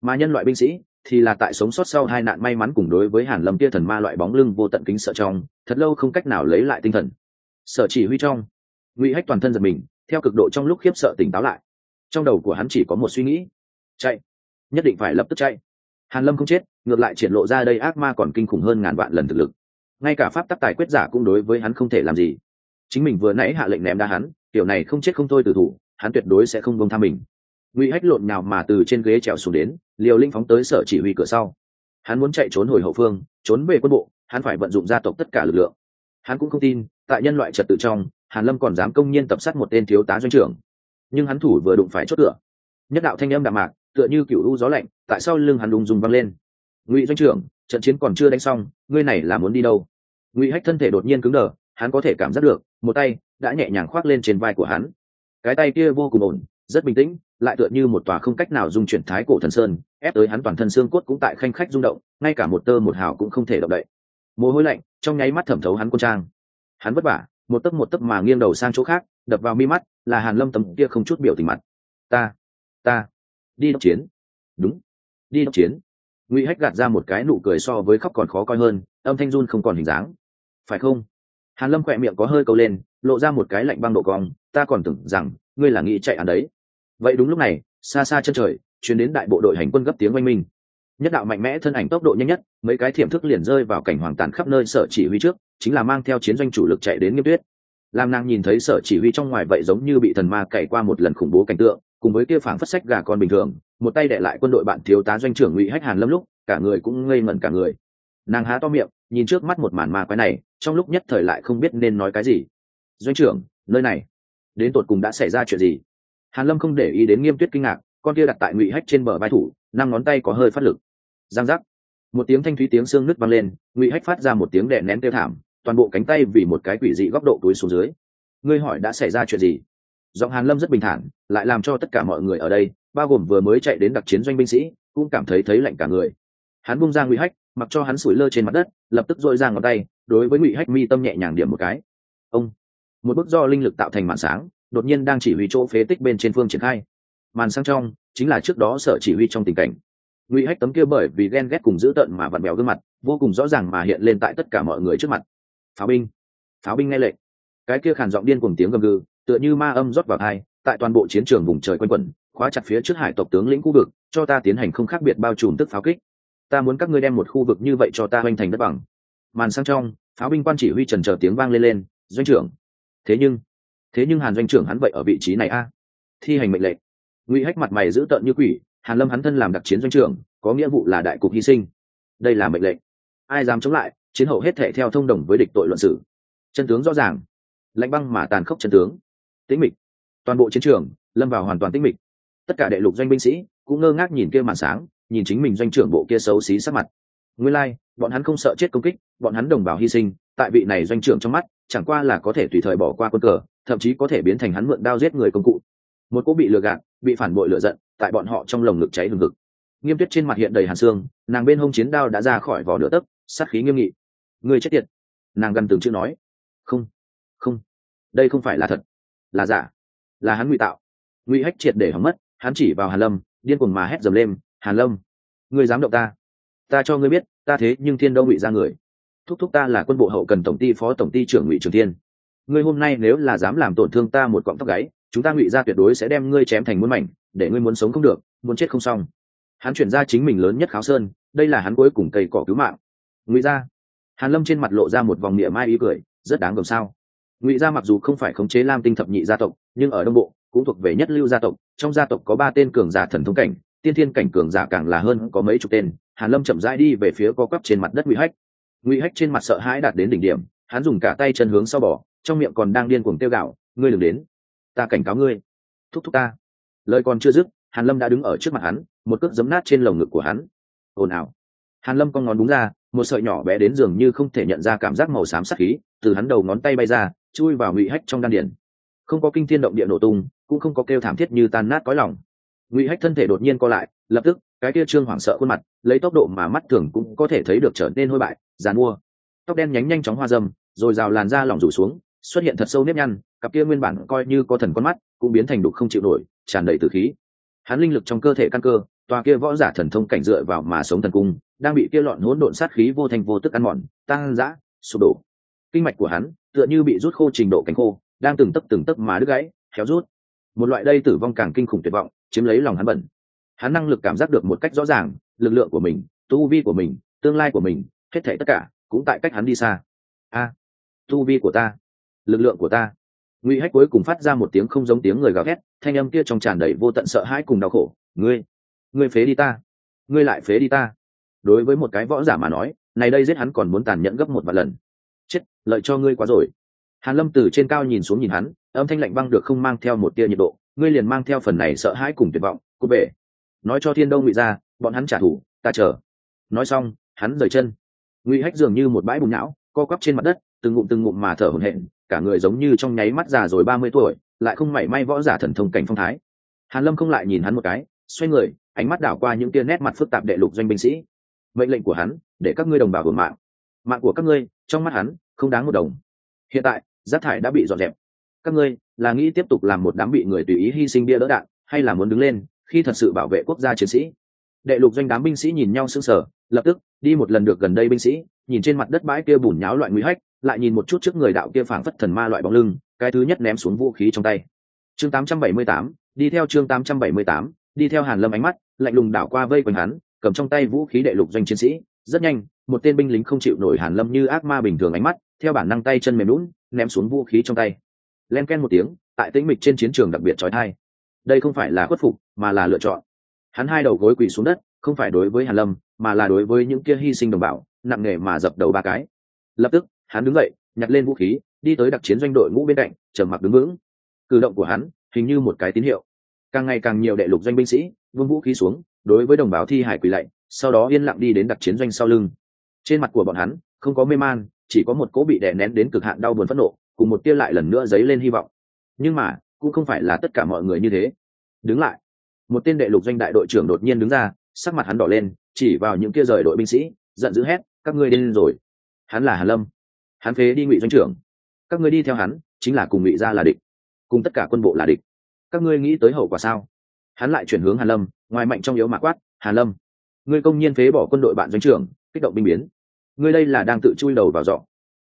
Mà nhân loại binh sĩ thì là tại sống sót sau hai nạn may mắn cùng đối với hàn lâm kia thần ma loại bóng lưng vô tận kính sợ trong, thật lâu không cách nào lấy lại tinh thần. Sợ chỉ huy trong, ngụy hách toàn thân giật mình, theo cực độ trong lúc khiếp sợ tỉnh táo lại. Trong đầu của hắn chỉ có một suy nghĩ, chạy, nhất định phải lập tức chạy. Hàn lâm không chết, ngược lại triển lộ ra đây ác ma còn kinh khủng hơn ngàn vạn lần thực lực. Ngay cả pháp tắc tài quyết giả cũng đối với hắn không thể làm gì. Chính mình vừa nãy hạ lệnh ném đá hắn kiểu này không chết không thôi từ thủ hắn tuyệt đối sẽ không bông tha mình. Ngụy hách lộn nào mà từ trên ghế trèo xuống đến, liều linh phóng tới sở chỉ huy cửa sau. Hắn muốn chạy trốn hồi hậu phương, trốn về quân bộ, hắn phải vận dụng gia tộc tất cả lực lượng. Hắn cũng không tin, tại nhân loại trật tự trong, hàn lâm còn dám công nhiên tập sát một tên thiếu tá doanh trưởng. Nhưng hắn thủ vừa đụng phải chốt cửa. Nhất đạo thanh âm đạm mạc, tựa như kiểu u gió lạnh, tại sao lưng hắn đùng dùng văng lên. Ngụy doanh trưởng, trận chiến còn chưa đánh xong, ngươi này là muốn đi đâu? Ngụy hách thân thể đột nhiên cứng đờ, hắn có thể cảm giác được, một tay đã nhẹ nhàng khoác lên trên vai của hắn cái tay kia vô cùng ổn, rất bình tĩnh, lại tựa như một tòa không cách nào dung chuyển thái cổ thần sơn, ép tới hắn toàn thân xương cốt cũng tại khanh khách rung động, ngay cả một tơ một hào cũng không thể động đậy. Mồ hôi lạnh, trong nháy mắt thẩm thấu hắn quân trang. Hắn vất vả, một tấc một tấc mà nghiêng đầu sang chỗ khác, đập vào mi mắt, là hàn lâm tầm kia không chút biểu tình mặt. Ta ta, đi đốc chiến. Đúng, đi đốc chiến. Ngụy hách gạt ra một cái nụ cười so với khóc còn khó coi hơn, âm thanh run không còn hình dáng. Phải không? Hàn lâm khỏe miệng có hơi câu lên lộ ra một cái lạnh băng độ cong, ta còn tưởng rằng, ngươi là nghĩ chạy án đấy. Vậy đúng lúc này, xa xa chân trời chuyến đến đại bộ đội hành quân gấp tiếng oanh minh. Nhất đạo mạnh mẽ thân ảnh tốc độ nhanh nhất, mấy cái thiểm thức liền rơi vào cảnh hoàng tàn khắp nơi sở chỉ huy trước, chính là mang theo chiến doanh chủ lực chạy đến nghiêm tuyết. Làm nàng nhìn thấy sở chỉ huy trong ngoài vậy giống như bị thần ma cày qua một lần khủng bố cảnh tượng, cùng với kia phảng phất sách gà con bình thường, một tay đệ lại quân đội bạn thiếu tá doanh trưởng ngụy hách hàn lâm lúc, cả người cũng ngây ngẩn cả người. Nàng há to miệng, nhìn trước mắt một màn ma quái này, trong lúc nhất thời lại không biết nên nói cái gì doanh trưởng, nơi này. Đến tột cùng đã xảy ra chuyện gì? Hàn lâm không để ý đến nghiêm tuyết kinh ngạc, con kia đặt tại ngụy hách trên bờ vai thủ, năm ngón tay có hơi phát lực. Giang giác. Một tiếng thanh thúy tiếng xương nứt vang lên, ngụy hách phát ra một tiếng đè nén tiêu thảm, toàn bộ cánh tay vì một cái quỷ dị góc độ túi xuống dưới. Ngươi hỏi đã xảy ra chuyện gì? Giọng hàn lâm rất bình thản, lại làm cho tất cả mọi người ở đây, bao gồm vừa mới chạy đến đặc chiến doanh binh sĩ, cũng cảm thấy thấy lạnh cả người. Hắn bung ra ngụy hách, mặc cho hắn sủi lơ trên mặt đất, lập tức dội ra ngón tay, đối với ngụy hách mi tâm nhẹ nhàng điểm một cái. Ông một bức do linh lực tạo thành màn sáng, đột nhiên đang chỉ huy chỗ phế tích bên trên phương triển khai. Màn sáng trong, chính là trước đó sở chỉ huy trong tình cảnh. Ngụy hách tấm kia bởi vì ghen ghét cùng dữ tợn mà vặn bèo gương mặt, vô cùng rõ ràng mà hiện lên tại tất cả mọi người trước mặt. Pháo binh pháo binh nghe lệnh. Cái kia khàn giọng điên cùng tiếng gầm gừ, tựa như ma âm rót vào hai tại toàn bộ chiến trường vùng trời quanh quẩn, khóa chặt phía trước hải tộc tướng lĩnh khu vực, cho ta tiến hành không khác biệt bao trùm tức pháo kích. Ta muốn các ngươi đem một khu vực như vậy cho ta hoành thành đất bằng. Màn sang trong, pháo binh quan chỉ huy trần chờ tiếng vang lên lên, doanh trưởng thế nhưng thế nhưng hàn doanh trưởng hắn vậy ở vị trí này a? Thi hành mệnh lệnh. Ngụy hách mặt mày giữ tợn như quỷ hàn lâm hắn thân làm đặc chiến doanh trưởng có nghĩa vụ là đại cục hy sinh. Đây là mệnh lệnh. Ai dám chống lại chiến hậu hết thể theo thông đồng với địch tội luận xử. Chân tướng rõ ràng. Lạnh băng mà tàn khốc chân tướng. Tĩnh mịch. Toàn bộ chiến trường lâm vào hoàn toàn tĩnh mịch. Tất cả đệ lục doanh binh sĩ cũng ngơ ngác nhìn kia màn sáng nhìn chính mình doanh trưởng bộ kia xấu xí sắc mặt. Nguyên lai、like, bọn hắn không sợ chết công kích bọn hắn đồng bào hy sinh tại vị này doanh trưởng trong mắt chẳng qua là có thể tùy thời bỏ qua quân cờ, thậm chí có thể biến thành hắn mượn đao giết người công cụ. Một cô bị lừa gạt, bị phản bội lựa giận, tại bọn họ trong lồng ngực cháy hừng ngực nghiêm tuyết trên mặt hiện đầy hàn xương, nàng bên hông chiến đao đã ra khỏi vỏ nửa tấc, sát khí nghiêm nghị. Người chết tiệt. Nàng gần từng chữ nói. Không không. Đây không phải là thật. Là giả. Là hắn ngụy tạo. Ngụy hách triệt để hỏng mất, hắn chỉ vào hàn lâm, điên cuồng mà hét dầm lên. Hàn lâm, ngươi dám động ta. Ta cho ngươi biết, ta thế nhưng thiên đâu ngụy ra người thúc thúc ta là quân bộ hậu cần tổng ty phó tổng ty trưởng ngụy trường thiên. Ngươi hôm nay nếu là dám làm tổn thương ta một cọng tóc gáy, chúng ta ngụy ra tuyệt đối sẽ đem ngươi chém thành muôn mảnh, để ngươi muốn sống không được, muốn chết không xong. Hắn chuyển ra chính mình lớn nhất kháo sơn, đây là hắn cuối cùng cây cỏ cứu mạng. Ngụy ra hàn lâm trên mặt lộ ra một vòng niệm mai ý cười, rất đáng gồm sao. Ngụy gia mặc dù không phải khống chế lam tinh thập nhị gia tộc, nhưng ở đông bộ, cũng thuộc về nhất lưu gia tộc, trong gia tộc có ba tên cường giả thần thống cảnh, tiên thiên cảnh cường giả càng là hơn có mấy chục tên. Hàn lâm chậm rãi đi về phía co quắp trên mặt đất ngụy hách ngụy hách trên mặt sợ hãi đạt đến đỉnh điểm, hắn dùng cả tay chân hướng sau bỏ trong miệng còn đang điên cuồng tiêu gạo ngươi đừng đến, ta cảnh cáo ngươi, thúc thúc ta. Lời còn chưa dứt, hàn lâm đã đứng ở trước mặt hắn, một cước giấm nát trên lồng ngực của hắn. Ồn ào. Hàn lâm con ngón đúng ra, một sợi nhỏ bé đến dường như không thể nhận ra cảm giác màu xám sắc khí, từ hắn đầu ngón tay bay ra, chui vào ngụy hách trong đan điển không có kinh thiên động địa nổ tung, cũng không có kêu thảm thiết như tan nát cõi lòng. Ngụy hách thân thể đột nhiên co lại, lập tức, cái kia trương hoảng sợ khuôn mặt, lấy tốc độ mà mắt thường cũng có thể thấy được trở nên hôi bại dàn mua tóc đen nhánh nhanh chóng hoa dâm, rồi rào làn da lỏng rủ xuống, xuất hiện thật sâu nếp nhăn, cặp kia nguyên bản coi như có thần con mắt, cũng biến thành đục không chịu nổi, tràn đầy từ khí. Hắn linh lực trong cơ thể căn cơ, tòa kia võ giả thần thông cảnh dựa vào mà sống thần cung, đang bị kia lọn hỗn độn sát khí vô thành vô tức ăn mòn tăng dã sụp đổ. Kinh mạch của hắn, tựa như bị rút khô trình độ cánh khô, đang từng tấc từng tấc mà đứt gãy, khéo rút. Một loại đây tử vong càng kinh khủng tuyệt vọng, chiếm lấy lòng hắn bẩn. Hắn năng lực cảm giác được một cách rõ ràng, lực lượng của mình, tu vi của mình, tương lai của mình hết thảy tất cả, cũng tại cách hắn đi xa. A, tu vi của ta, lực lượng của ta. Ngụy hách cuối cùng phát ra một tiếng không giống tiếng người gào thét, thanh âm kia trong tràn đầy vô tận sợ hãi cùng đau khổ. Ngươi ngươi phế đi ta, ngươi lại phế đi ta. Đối với một cái võ giả mà nói, này đây giết hắn còn muốn tàn nhẫn gấp một vài lần. Chết, lợi cho ngươi quá rồi. Hàn lâm từ trên cao nhìn xuống nhìn hắn, âm thanh lạnh băng được không mang theo một tia nhiệt độ, ngươi liền mang theo phần này sợ hãi cùng tuyệt vọng, cô bể. Nói cho thiên đông ngụy ra, bọn hắn trả thù, ta chờ. Nói xong, hắn rời chân ngụy hách dường như một bãi bùn não co quắp trên mặt đất, từng ngụm từng ngụm mà thở hổn hển, cả người giống như trong nháy mắt già rồi ba mươi tuổi, lại không mảy may võ giả thần thông cảnh phong thái. Hàn lâm không lại nhìn hắn một cái, xoay người, ánh mắt đảo qua những tia nét mặt phức tạp đệ lục doanh binh sĩ. Mệnh lệnh của hắn, để các ngươi đồng bào hưởng mạng. Mạng của các ngươi, trong mắt hắn, không đáng một đồng. Hiện tại, rác thải đã bị dọn dẹp. Các ngươi, là nghĩ tiếp tục làm một đám bị người tùy ý hy sinh bia đỡ đạn, hay là muốn đứng lên, khi thật sự bảo vệ quốc gia chiến sĩ? Đệ lục doanh đám binh sĩ nhìn nhau sững sờ lập tức đi một lần được gần đây binh sĩ nhìn trên mặt đất bãi kia bùn nháo loại nguy hách lại nhìn một chút trước người đạo kia phảng phất thần ma loại bóng lưng cái thứ nhất ném xuống vũ khí trong tay. Chương 878, đi theo chương 878, đi theo hàn lâm ánh mắt lạnh lùng đảo qua vây quanh hắn cầm trong tay vũ khí đệ lục doanh chiến sĩ. Rất nhanh một tên binh lính không chịu nổi hàn lâm như ác ma bình thường ánh mắt theo bản năng tay chân mềm lún ném xuống vũ khí trong tay. Len ken một tiếng tại tĩnh mịch trên chiến trường đặc biệt trói thai. Đây không phải là khuất phục mà là lựa chọn. Hắn hai đầu gối quỳ xuống đất không phải đối với hàn lâm, mà là đối với những kia hy sinh đồng bào, nặng nề mà dập đầu ba cái. Lập tức, hắn đứng dậy, nhặt lên vũ khí, đi tới đặc chiến doanh đội ngũ bên cạnh, trầm mặc đứng vững. Cử động của hắn, hình như một cái tín hiệu. Càng ngày càng nhiều đệ lục doanh binh sĩ, vung vũ khí xuống, đối với đồng bào thi hải quỳ lạy, sau đó yên lặng đi đến đặc chiến doanh sau lưng. Trên mặt của bọn hắn, không có mê man, chỉ có một cỗ bị đè nén đến cực hạn đau buồn phẫn nộ, cùng một tia lại lần nữa dấy lên hy vọng. Nhưng mà, cũng không phải là tất cả mọi người như thế. Đứng lại. Một tên đệ lục doanh đại đội trưởng đột nhiên đứng ra sắc mặt hắn đỏ lên, chỉ vào những kia rời đội binh sĩ, giận dữ hét, các ngươi điên rồi. Hắn là hàn lâm. Hắn phế đi ngụy doanh trưởng. Các ngươi đi theo hắn, chính là cùng ngụy gia là địch. Cùng tất cả quân bộ là địch. Các ngươi nghĩ tới hậu quả sao? Hắn lại chuyển hướng hàn lâm, ngoài mạnh trong yếu mà quát, hàn lâm, ngươi công nhiên phế bỏ quân đội bạn doanh trưởng, kích động binh biến. Ngươi đây là đang tự chui đầu vào dọ.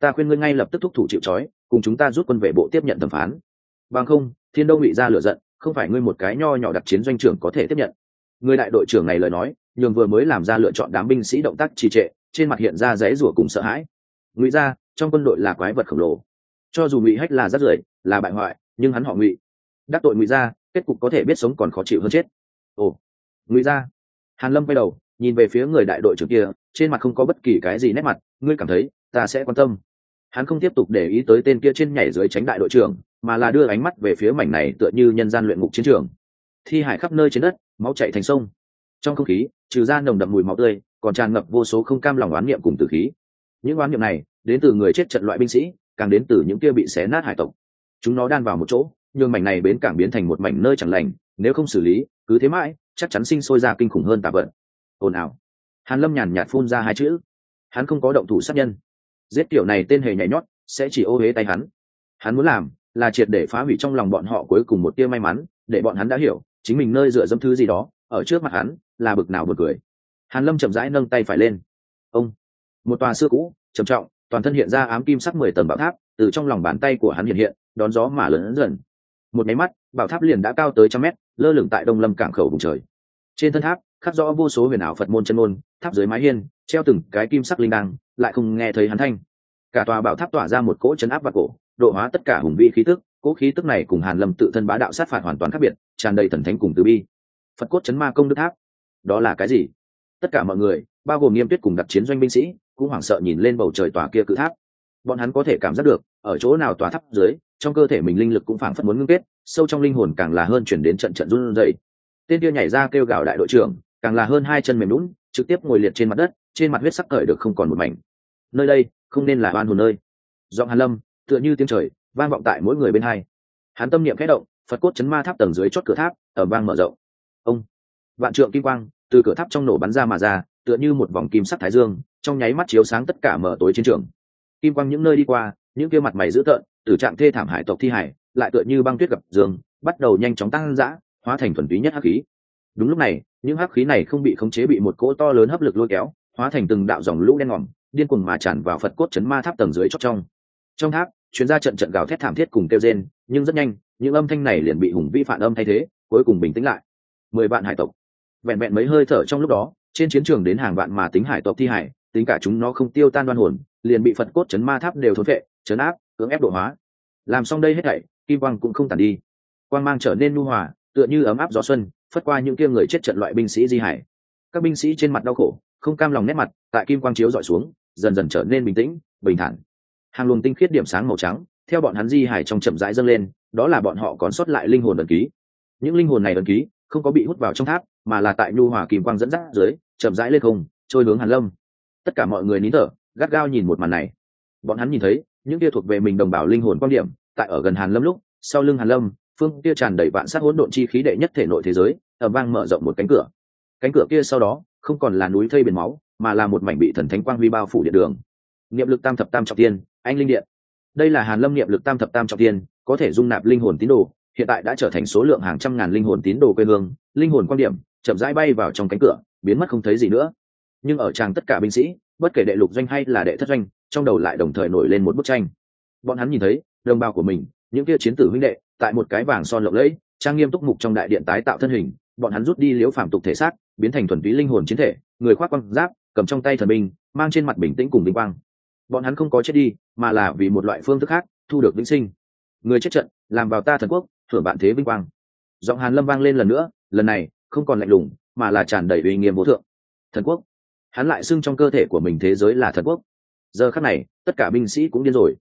Ta khuyên ngươi ngay lập tức thúc thủ chịu trói, cùng chúng ta rút quân về bộ tiếp nhận thẩm phán. Bằng không, thiên đông ngụy ra lửa giận, không phải ngươi một cái nho nhỏ đặc chiến doanh trưởng có thể tiếp nhận người đại đội trưởng này lời nói, nhường vừa mới làm ra lựa chọn đám binh sĩ động tác trì trệ, trên mặt hiện ra dãy rủa cùng sợ hãi. Ngụy ra trong quân đội là quái vật khổng lồ. Cho dù ngụy hách là rất rưởi, là bại hoại, nhưng hắn họ ngụy. Đắc tội ngụy ra kết cục có thể biết sống còn khó chịu hơn chết. Ồ, ngụy ra hàn lâm quay đầu, nhìn về phía người đại đội trưởng kia, trên mặt không có bất kỳ cái gì nét mặt, ngươi cảm thấy, ta sẽ quan tâm. Hắn không tiếp tục để ý tới tên kia trên nhảy dưới tránh đại đội trưởng, mà là đưa ánh mắt về phía mảnh này tựa như nhân gian luyện ngục chiến trường thi hải khắp nơi trên đất, máu chạy thành sông. Trong không khí, trừ ra nồng đậm mùi máu tươi, còn tràn ngập vô số không cam lòng oán niệm cùng tử khí. Những oán niệm này, đến từ người chết trận loại binh sĩ, càng đến từ những kia bị xé nát hải tộc. Chúng nó đan vào một chỗ, nhường mảnh này bến cảng biến thành một mảnh nơi chẳng lành, nếu không xử lý, cứ thế mãi, chắc chắn sinh sôi ra kinh khủng hơn tạ vận ồn ào. Hàn lâm nhàn nhạt phun ra hai chữ. Hắn không có động thủ sát nhân. Giết kiểu này tên hề nhảy nhót, sẽ chỉ ô huế tay hắn. Hắn muốn làm là triệt để phá hủy trong lòng bọn họ cuối cùng một tia may mắn, để bọn hắn đã hiểu chính mình nơi dựa dẫm thứ gì đó, ở trước mặt hắn, là bực nào bực cười. Hàn lâm chậm rãi nâng tay phải lên. Ông, một tòa xưa cũ, trầm trọng, toàn thân hiện ra ám kim sắc mười tầng bảo tháp, từ trong lòng bàn tay của hắn hiện hiện, đón gió mà lớn dần. Một máy mắt, bảo tháp liền đã cao tới trăm mét, lơ lửng tại đông lâm cảng khẩu vùng trời. Trên thân tháp, khắc rõ vô số huyền ảo phật môn chân môn tháp dưới mái hiên, treo từng cái kim sắc linh đăng, lại không nghe thấy hắn thanh. Cả tòa bảo tháp tỏa ra một cỗ chấn áp và cổ, độ hóa tất cả hùng vị khí tức cỗ khí tức này cùng hàn lâm tự thân bá đạo sát phạt hoàn toàn khác biệt, tràn đầy thần thánh cùng từ bi. Phật cốt chấn ma công đức tháp, đó là cái gì? Tất cả mọi người, bao gồm nghiêm tuyết cùng đặc chiến doanh binh sĩ, cũng hoảng sợ nhìn lên bầu trời tòa kia cự tháp. Bọn hắn có thể cảm giác được, ở chỗ nào tòa tháp dưới, trong cơ thể mình linh lực cũng phảng phất muốn ngưng kết, sâu trong linh hồn càng là hơn chuyển đến trận trận run rẩy. Tên kia nhảy ra kêu gào đại đội trưởng, càng là hơn hai chân mềm lún trực tiếp ngồi liệt trên mặt đất, trên mặt huyết sắc cởi được không còn một mảnh. Nơi đây, không nên là oan hồn nơi. Giọng hàn lâm, tựa như tiếng trời vang vọng tại mỗi người bên hai. Hắn tâm niệm khẽ động, phật cốt chấn ma tháp tầng dưới chốt cửa tháp, ở vang mở rộng. Ông, vạn trượng kim quang, từ cửa tháp trong nổ bắn ra mà ra, tựa như một vòng kim sắc thái dương, trong nháy mắt chiếu sáng tất cả mở tối chiến trường. Kim quang những nơi đi qua, những kia mặt mày dữ tợn tử trạng thê thảm hải tộc thi hải, lại tựa như băng tuyết gặp dương, bắt đầu nhanh chóng tăng dã, hóa thành thuần túy nhất hắc khí. Đúng lúc này, những hắc khí này không bị khống chế bị một cỗ to lớn hấp lực lôi kéo, hóa thành từng đạo dòng lũ đen ngòm, điên cuồng mà tràn vào phật cốt chấn ma tháp tầng dưới chót trong. Trong tháp chuyên gia trận trận gào thét thảm thiết cùng kêu rên, nhưng rất nhanh, những âm thanh này liền bị hùng vĩ phản âm thay thế, cuối cùng bình tĩnh lại. Mười vạn hải tộc. Vẹn vẹn mấy hơi thở trong lúc đó, trên chiến trường đến hàng vạn mà tính hải tộc thi hải, tính cả chúng nó không tiêu tan đoan hồn, liền bị phật cốt chấn ma tháp đều thốn vệ chấn áp, cưỡng ép độ hóa. Làm xong đây hết thảy, kim quang cũng không tàn đi. Quang mang trở nên nu hòa, tựa như ấm áp gió xuân, phất qua những kia người chết trận loại binh sĩ di hải. Các binh sĩ trên mặt đau khổ, không cam lòng nét mặt, tại kim quang chiếu dọi xuống, dần dần trở nên bình tĩnh, bình thản hàng luồng tinh khiết điểm sáng màu trắng, theo bọn hắn di hải trong chậm rãi dâng lên, đó là bọn họ còn sót lại linh hồn ẩn ký. Những linh hồn này ẩn ký không có bị hút vào trong tháp, mà là tại nhu hòa kim quang dẫn dắt dưới, chậm rãi lên không, trôi hướng hàn lâm. Tất cả mọi người nín thở, gắt gao nhìn một màn này. Bọn hắn nhìn thấy, những kia thuộc về mình đồng bào linh hồn quan điểm, tại ở gần hàn lâm lúc, sau lưng hàn lâm, phương kia tràn đầy vạn sát hỗn độn chi khí đệ nhất thể nội thế giới ở vang mở rộng một cánh cửa. Cánh cửa kia sau đó, không còn là núi thây biển máu, mà là một mảnh bị thần thánh quang huy bao phủ địa đường. Niệm lực tam thập tam trọng tiên anh linh điện. Đây là hàn lâm niệm lực tam thập tam trọng tiên có thể dung nạp linh hồn tín đồ, hiện tại đã trở thành số lượng hàng trăm ngàn linh hồn tín đồ quê hương, linh hồn quan điểm chậm rãi bay vào trong cánh cửa, biến mất không thấy gì nữa. Nhưng ở tràng tất cả binh sĩ, bất kể đệ lục doanh hay là đệ thất doanh, trong đầu lại đồng thời nổi lên một bức tranh. Bọn hắn nhìn thấy, đồng bào của mình, những kia chiến tử huynh đệ, tại một cái vàng son lộng lẫy, trang nghiêm túc mục trong đại điện tái tạo thân hình, bọn hắn rút đi liếu phàm tục thể xác, biến thành thuần túy linh hồn chiến thể, người khoác quang giáp, cầm trong tay thần binh, mang trên mặt bình tĩnh cùng vinh quang bọn hắn không có chết đi, mà là vì một loại phương thức khác, thu được vĩnh sinh. Người chết trận, làm vào ta thần quốc hưởng bạn thế vinh quang. Giọng hàn lâm vang lên lần nữa, lần này, không còn lạnh lùng, mà là tràn đầy uy nghiêm vô thượng. Thần quốc. Hắn lại xưng trong cơ thể của mình thế giới là thần quốc. Giờ khắc này, tất cả binh sĩ cũng điên rồi.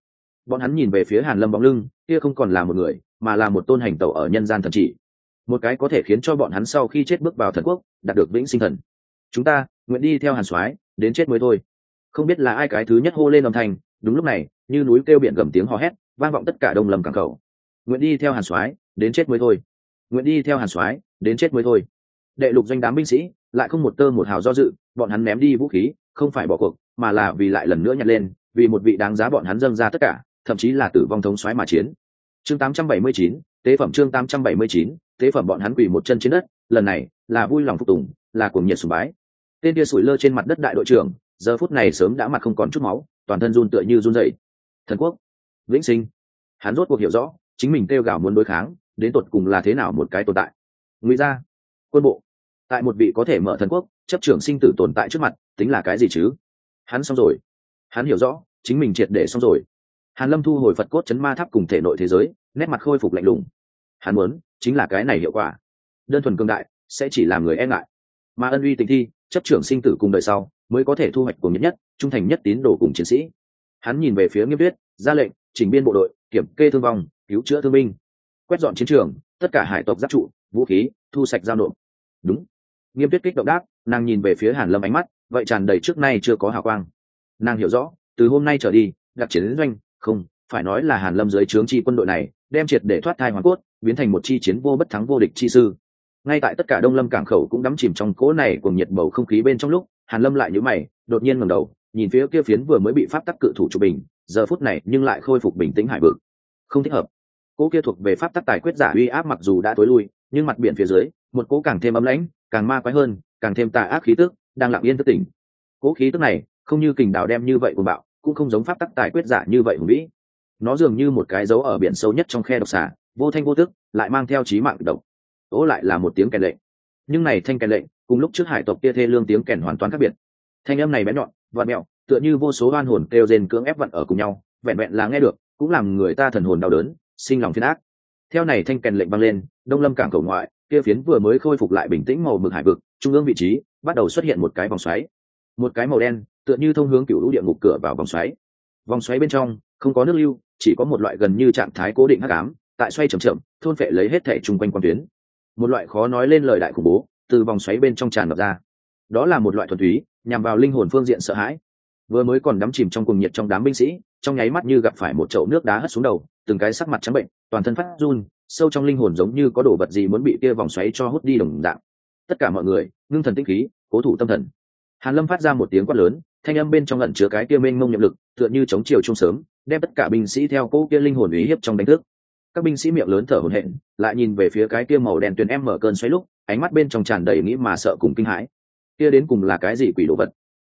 Bọn hắn nhìn về phía hàn lâm bóng lưng, kia không còn là một người, mà là một tôn hành tẩu ở nhân gian thần chỉ. Một cái có thể khiến cho bọn hắn sau khi chết bước vào thần quốc, đạt được vĩnh sinh thần. Chúng ta, nguyện đi theo hàn soái, đến chết mới thôi không biết là ai cái thứ nhất hô lên âm thanh đúng lúc này như núi kêu biển gầm tiếng hò hét vang vọng tất cả đông lầm cảng khẩu. Nguyện đi theo hàn soái đến chết mới thôi. Nguyện đi theo hàn soái đến chết mới thôi. Đệ lục doanh đám binh sĩ lại không một tơ một hào do dự bọn hắn ném đi vũ khí không phải bỏ cuộc mà là vì lại lần nữa nhặt lên vì một vị đáng giá bọn hắn dâng ra tất cả thậm chí là tử vong thống soái mà chiến. Chương 879, tế phẩm chương 879, tế phẩm bọn hắn quỳ một chân trên đất lần này là vui lòng phục tùng là cuồng nhiệt sùng bái. Tên kia sủi lơ trên mặt đất đại đội trưởng giờ phút này sớm đã mặt không còn chút máu, toàn thân run tựa như run dậy thần quốc, vĩnh sinh. Hắn rốt cuộc hiểu rõ, chính mình kêu gào muốn đối kháng, đến tột cùng là thế nào một cái tồn tại. Ngụy gia, quân bộ. Tại một vị có thể mở thần quốc, chấp trưởng sinh tử tồn tại trước mặt, tính là cái gì chứ? Hắn xong rồi. Hắn hiểu rõ, chính mình triệt để xong rồi. Hàn lâm thu hồi phật cốt chấn ma tháp cùng thể nội thế giới, nét mặt khôi phục lạnh lùng. Hắn muốn, chính là cái này hiệu quả. Đơn thuần cương đại, sẽ chỉ làm người e ngại. Mà ân uy tình thi, chấp trưởng sinh tử cùng đời sau mới có thể thu hoạch cùng nhất nhất, trung thành nhất tín đồ cùng chiến sĩ. Hắn nhìn về phía nghiêm tuyết, ra lệnh, chỉnh biên bộ đội, kiểm kê thương vong, cứu chữa thương binh. Quét dọn chiến trường, tất cả hải tộc giáp trụ, vũ khí, thu sạch giao nộp. Đúng. Nghiêm tuyết kích động đáp, nàng nhìn về phía hàn lâm ánh mắt, vậy tràn đầy trước nay chưa có hào quang. Nàng hiểu rõ, từ hôm nay trở đi, đặc chiến doanh, không, phải nói là hàn lâm dưới trướng chi quân đội này, đem triệt để thoát thai hoàn cốt, biến thành một chi chiến vô bất thắng vô địch chi sư. Ngay tại tất cả đông lâm cảng khẩu cũng đắm chìm trong cỗ này cùng nhiệt bầu không khí bên trong lúc hàn lâm lại nhíu mày, đột nhiên ngẩng đầu, nhìn phía kia phiến vừa mới bị pháp tắc cự thủ chụp bình, giờ phút này nhưng lại khôi phục bình tĩnh hải vực. Không thích hợp. Cỗ kia thuộc về pháp tắc tài quyết giả uy áp mặc dù đã tối lui, nhưng mặt biển phía dưới, một cỗ càng thêm ấm lãnh, càng ma quái hơn, càng thêm tà ác khí tức, đang lặng yên thức tỉnh. Cỗ khí tức này, không như kình đào đem như vậy của bạo, cũng không giống pháp tắc tài quyết giả như vậy hùng vĩ. Nó dường như một cái dấu ở biển sâu nhất trong khe độc xả vô thanh vô tức, lại mang theo trí mạng độc. Ố lại là một tiếng kèn lệnh. Nhưng này thanh kèn lệnh cùng lúc trước hải tộc kia thê lương tiếng kèn hoàn toàn khác biệt. Thanh âm này bé nhọn, vặn mẹo, tựa như vô số oan hồn kêu rên cưỡng ép vặn ở cùng nhau, vẹn vẹn là nghe được, cũng làm người ta thần hồn đau đớn, sinh lòng phiền ác. Theo này thanh kèn lệnh vang lên, đông lâm cảng cầu ngoại, kia phiến vừa mới khôi phục lại bình tĩnh màu mực hải vực, trung ương vị trí, bắt đầu xuất hiện một cái vòng xoáy. Một cái màu đen, tựa như thông hướng cựu lũ địa ngục cửa vào vòng xoáy. Vòng xoáy bên trong, không có nước lưu, chỉ có một loại gần như trạng thái cố định hắc ám, tại xoay chậm chậm, thôn phệ lấy hết thể chung quanh quan tuyến. Một loại khó nói lên lời đại khủng bố từ vòng xoáy bên trong tràn ngập ra. Đó là một loại thuần túy, nhằm vào linh hồn phương diện sợ hãi. Vừa mới còn đắm chìm trong cuồng nhiệt trong đám binh sĩ, trong nháy mắt như gặp phải một chậu nước đá hất xuống đầu, từng cái sắc mặt trắng bệnh, toàn thân phát run, sâu trong linh hồn giống như có đồ vật gì muốn bị kia vòng xoáy cho hút đi đồng dạng. Tất cả mọi người, ngưng thần tinh khí, cố thủ tâm thần. Hàn lâm phát ra một tiếng quát lớn, thanh âm bên trong lẩn chứa cái kia mênh mông nhiệm lực, tựa như chống chiều trung sớm, đem tất cả binh sĩ theo cỗ kia linh hồn ý hiếp trong đánh thức các binh sĩ miệng lớn thở hổn hển, lại nhìn về phía cái kia màu đen tuyền em mở cơn xoáy lúc, ánh mắt bên trong tràn đầy nghĩ mà sợ cùng kinh hãi. Kia đến cùng là cái gì quỷ đồ vật?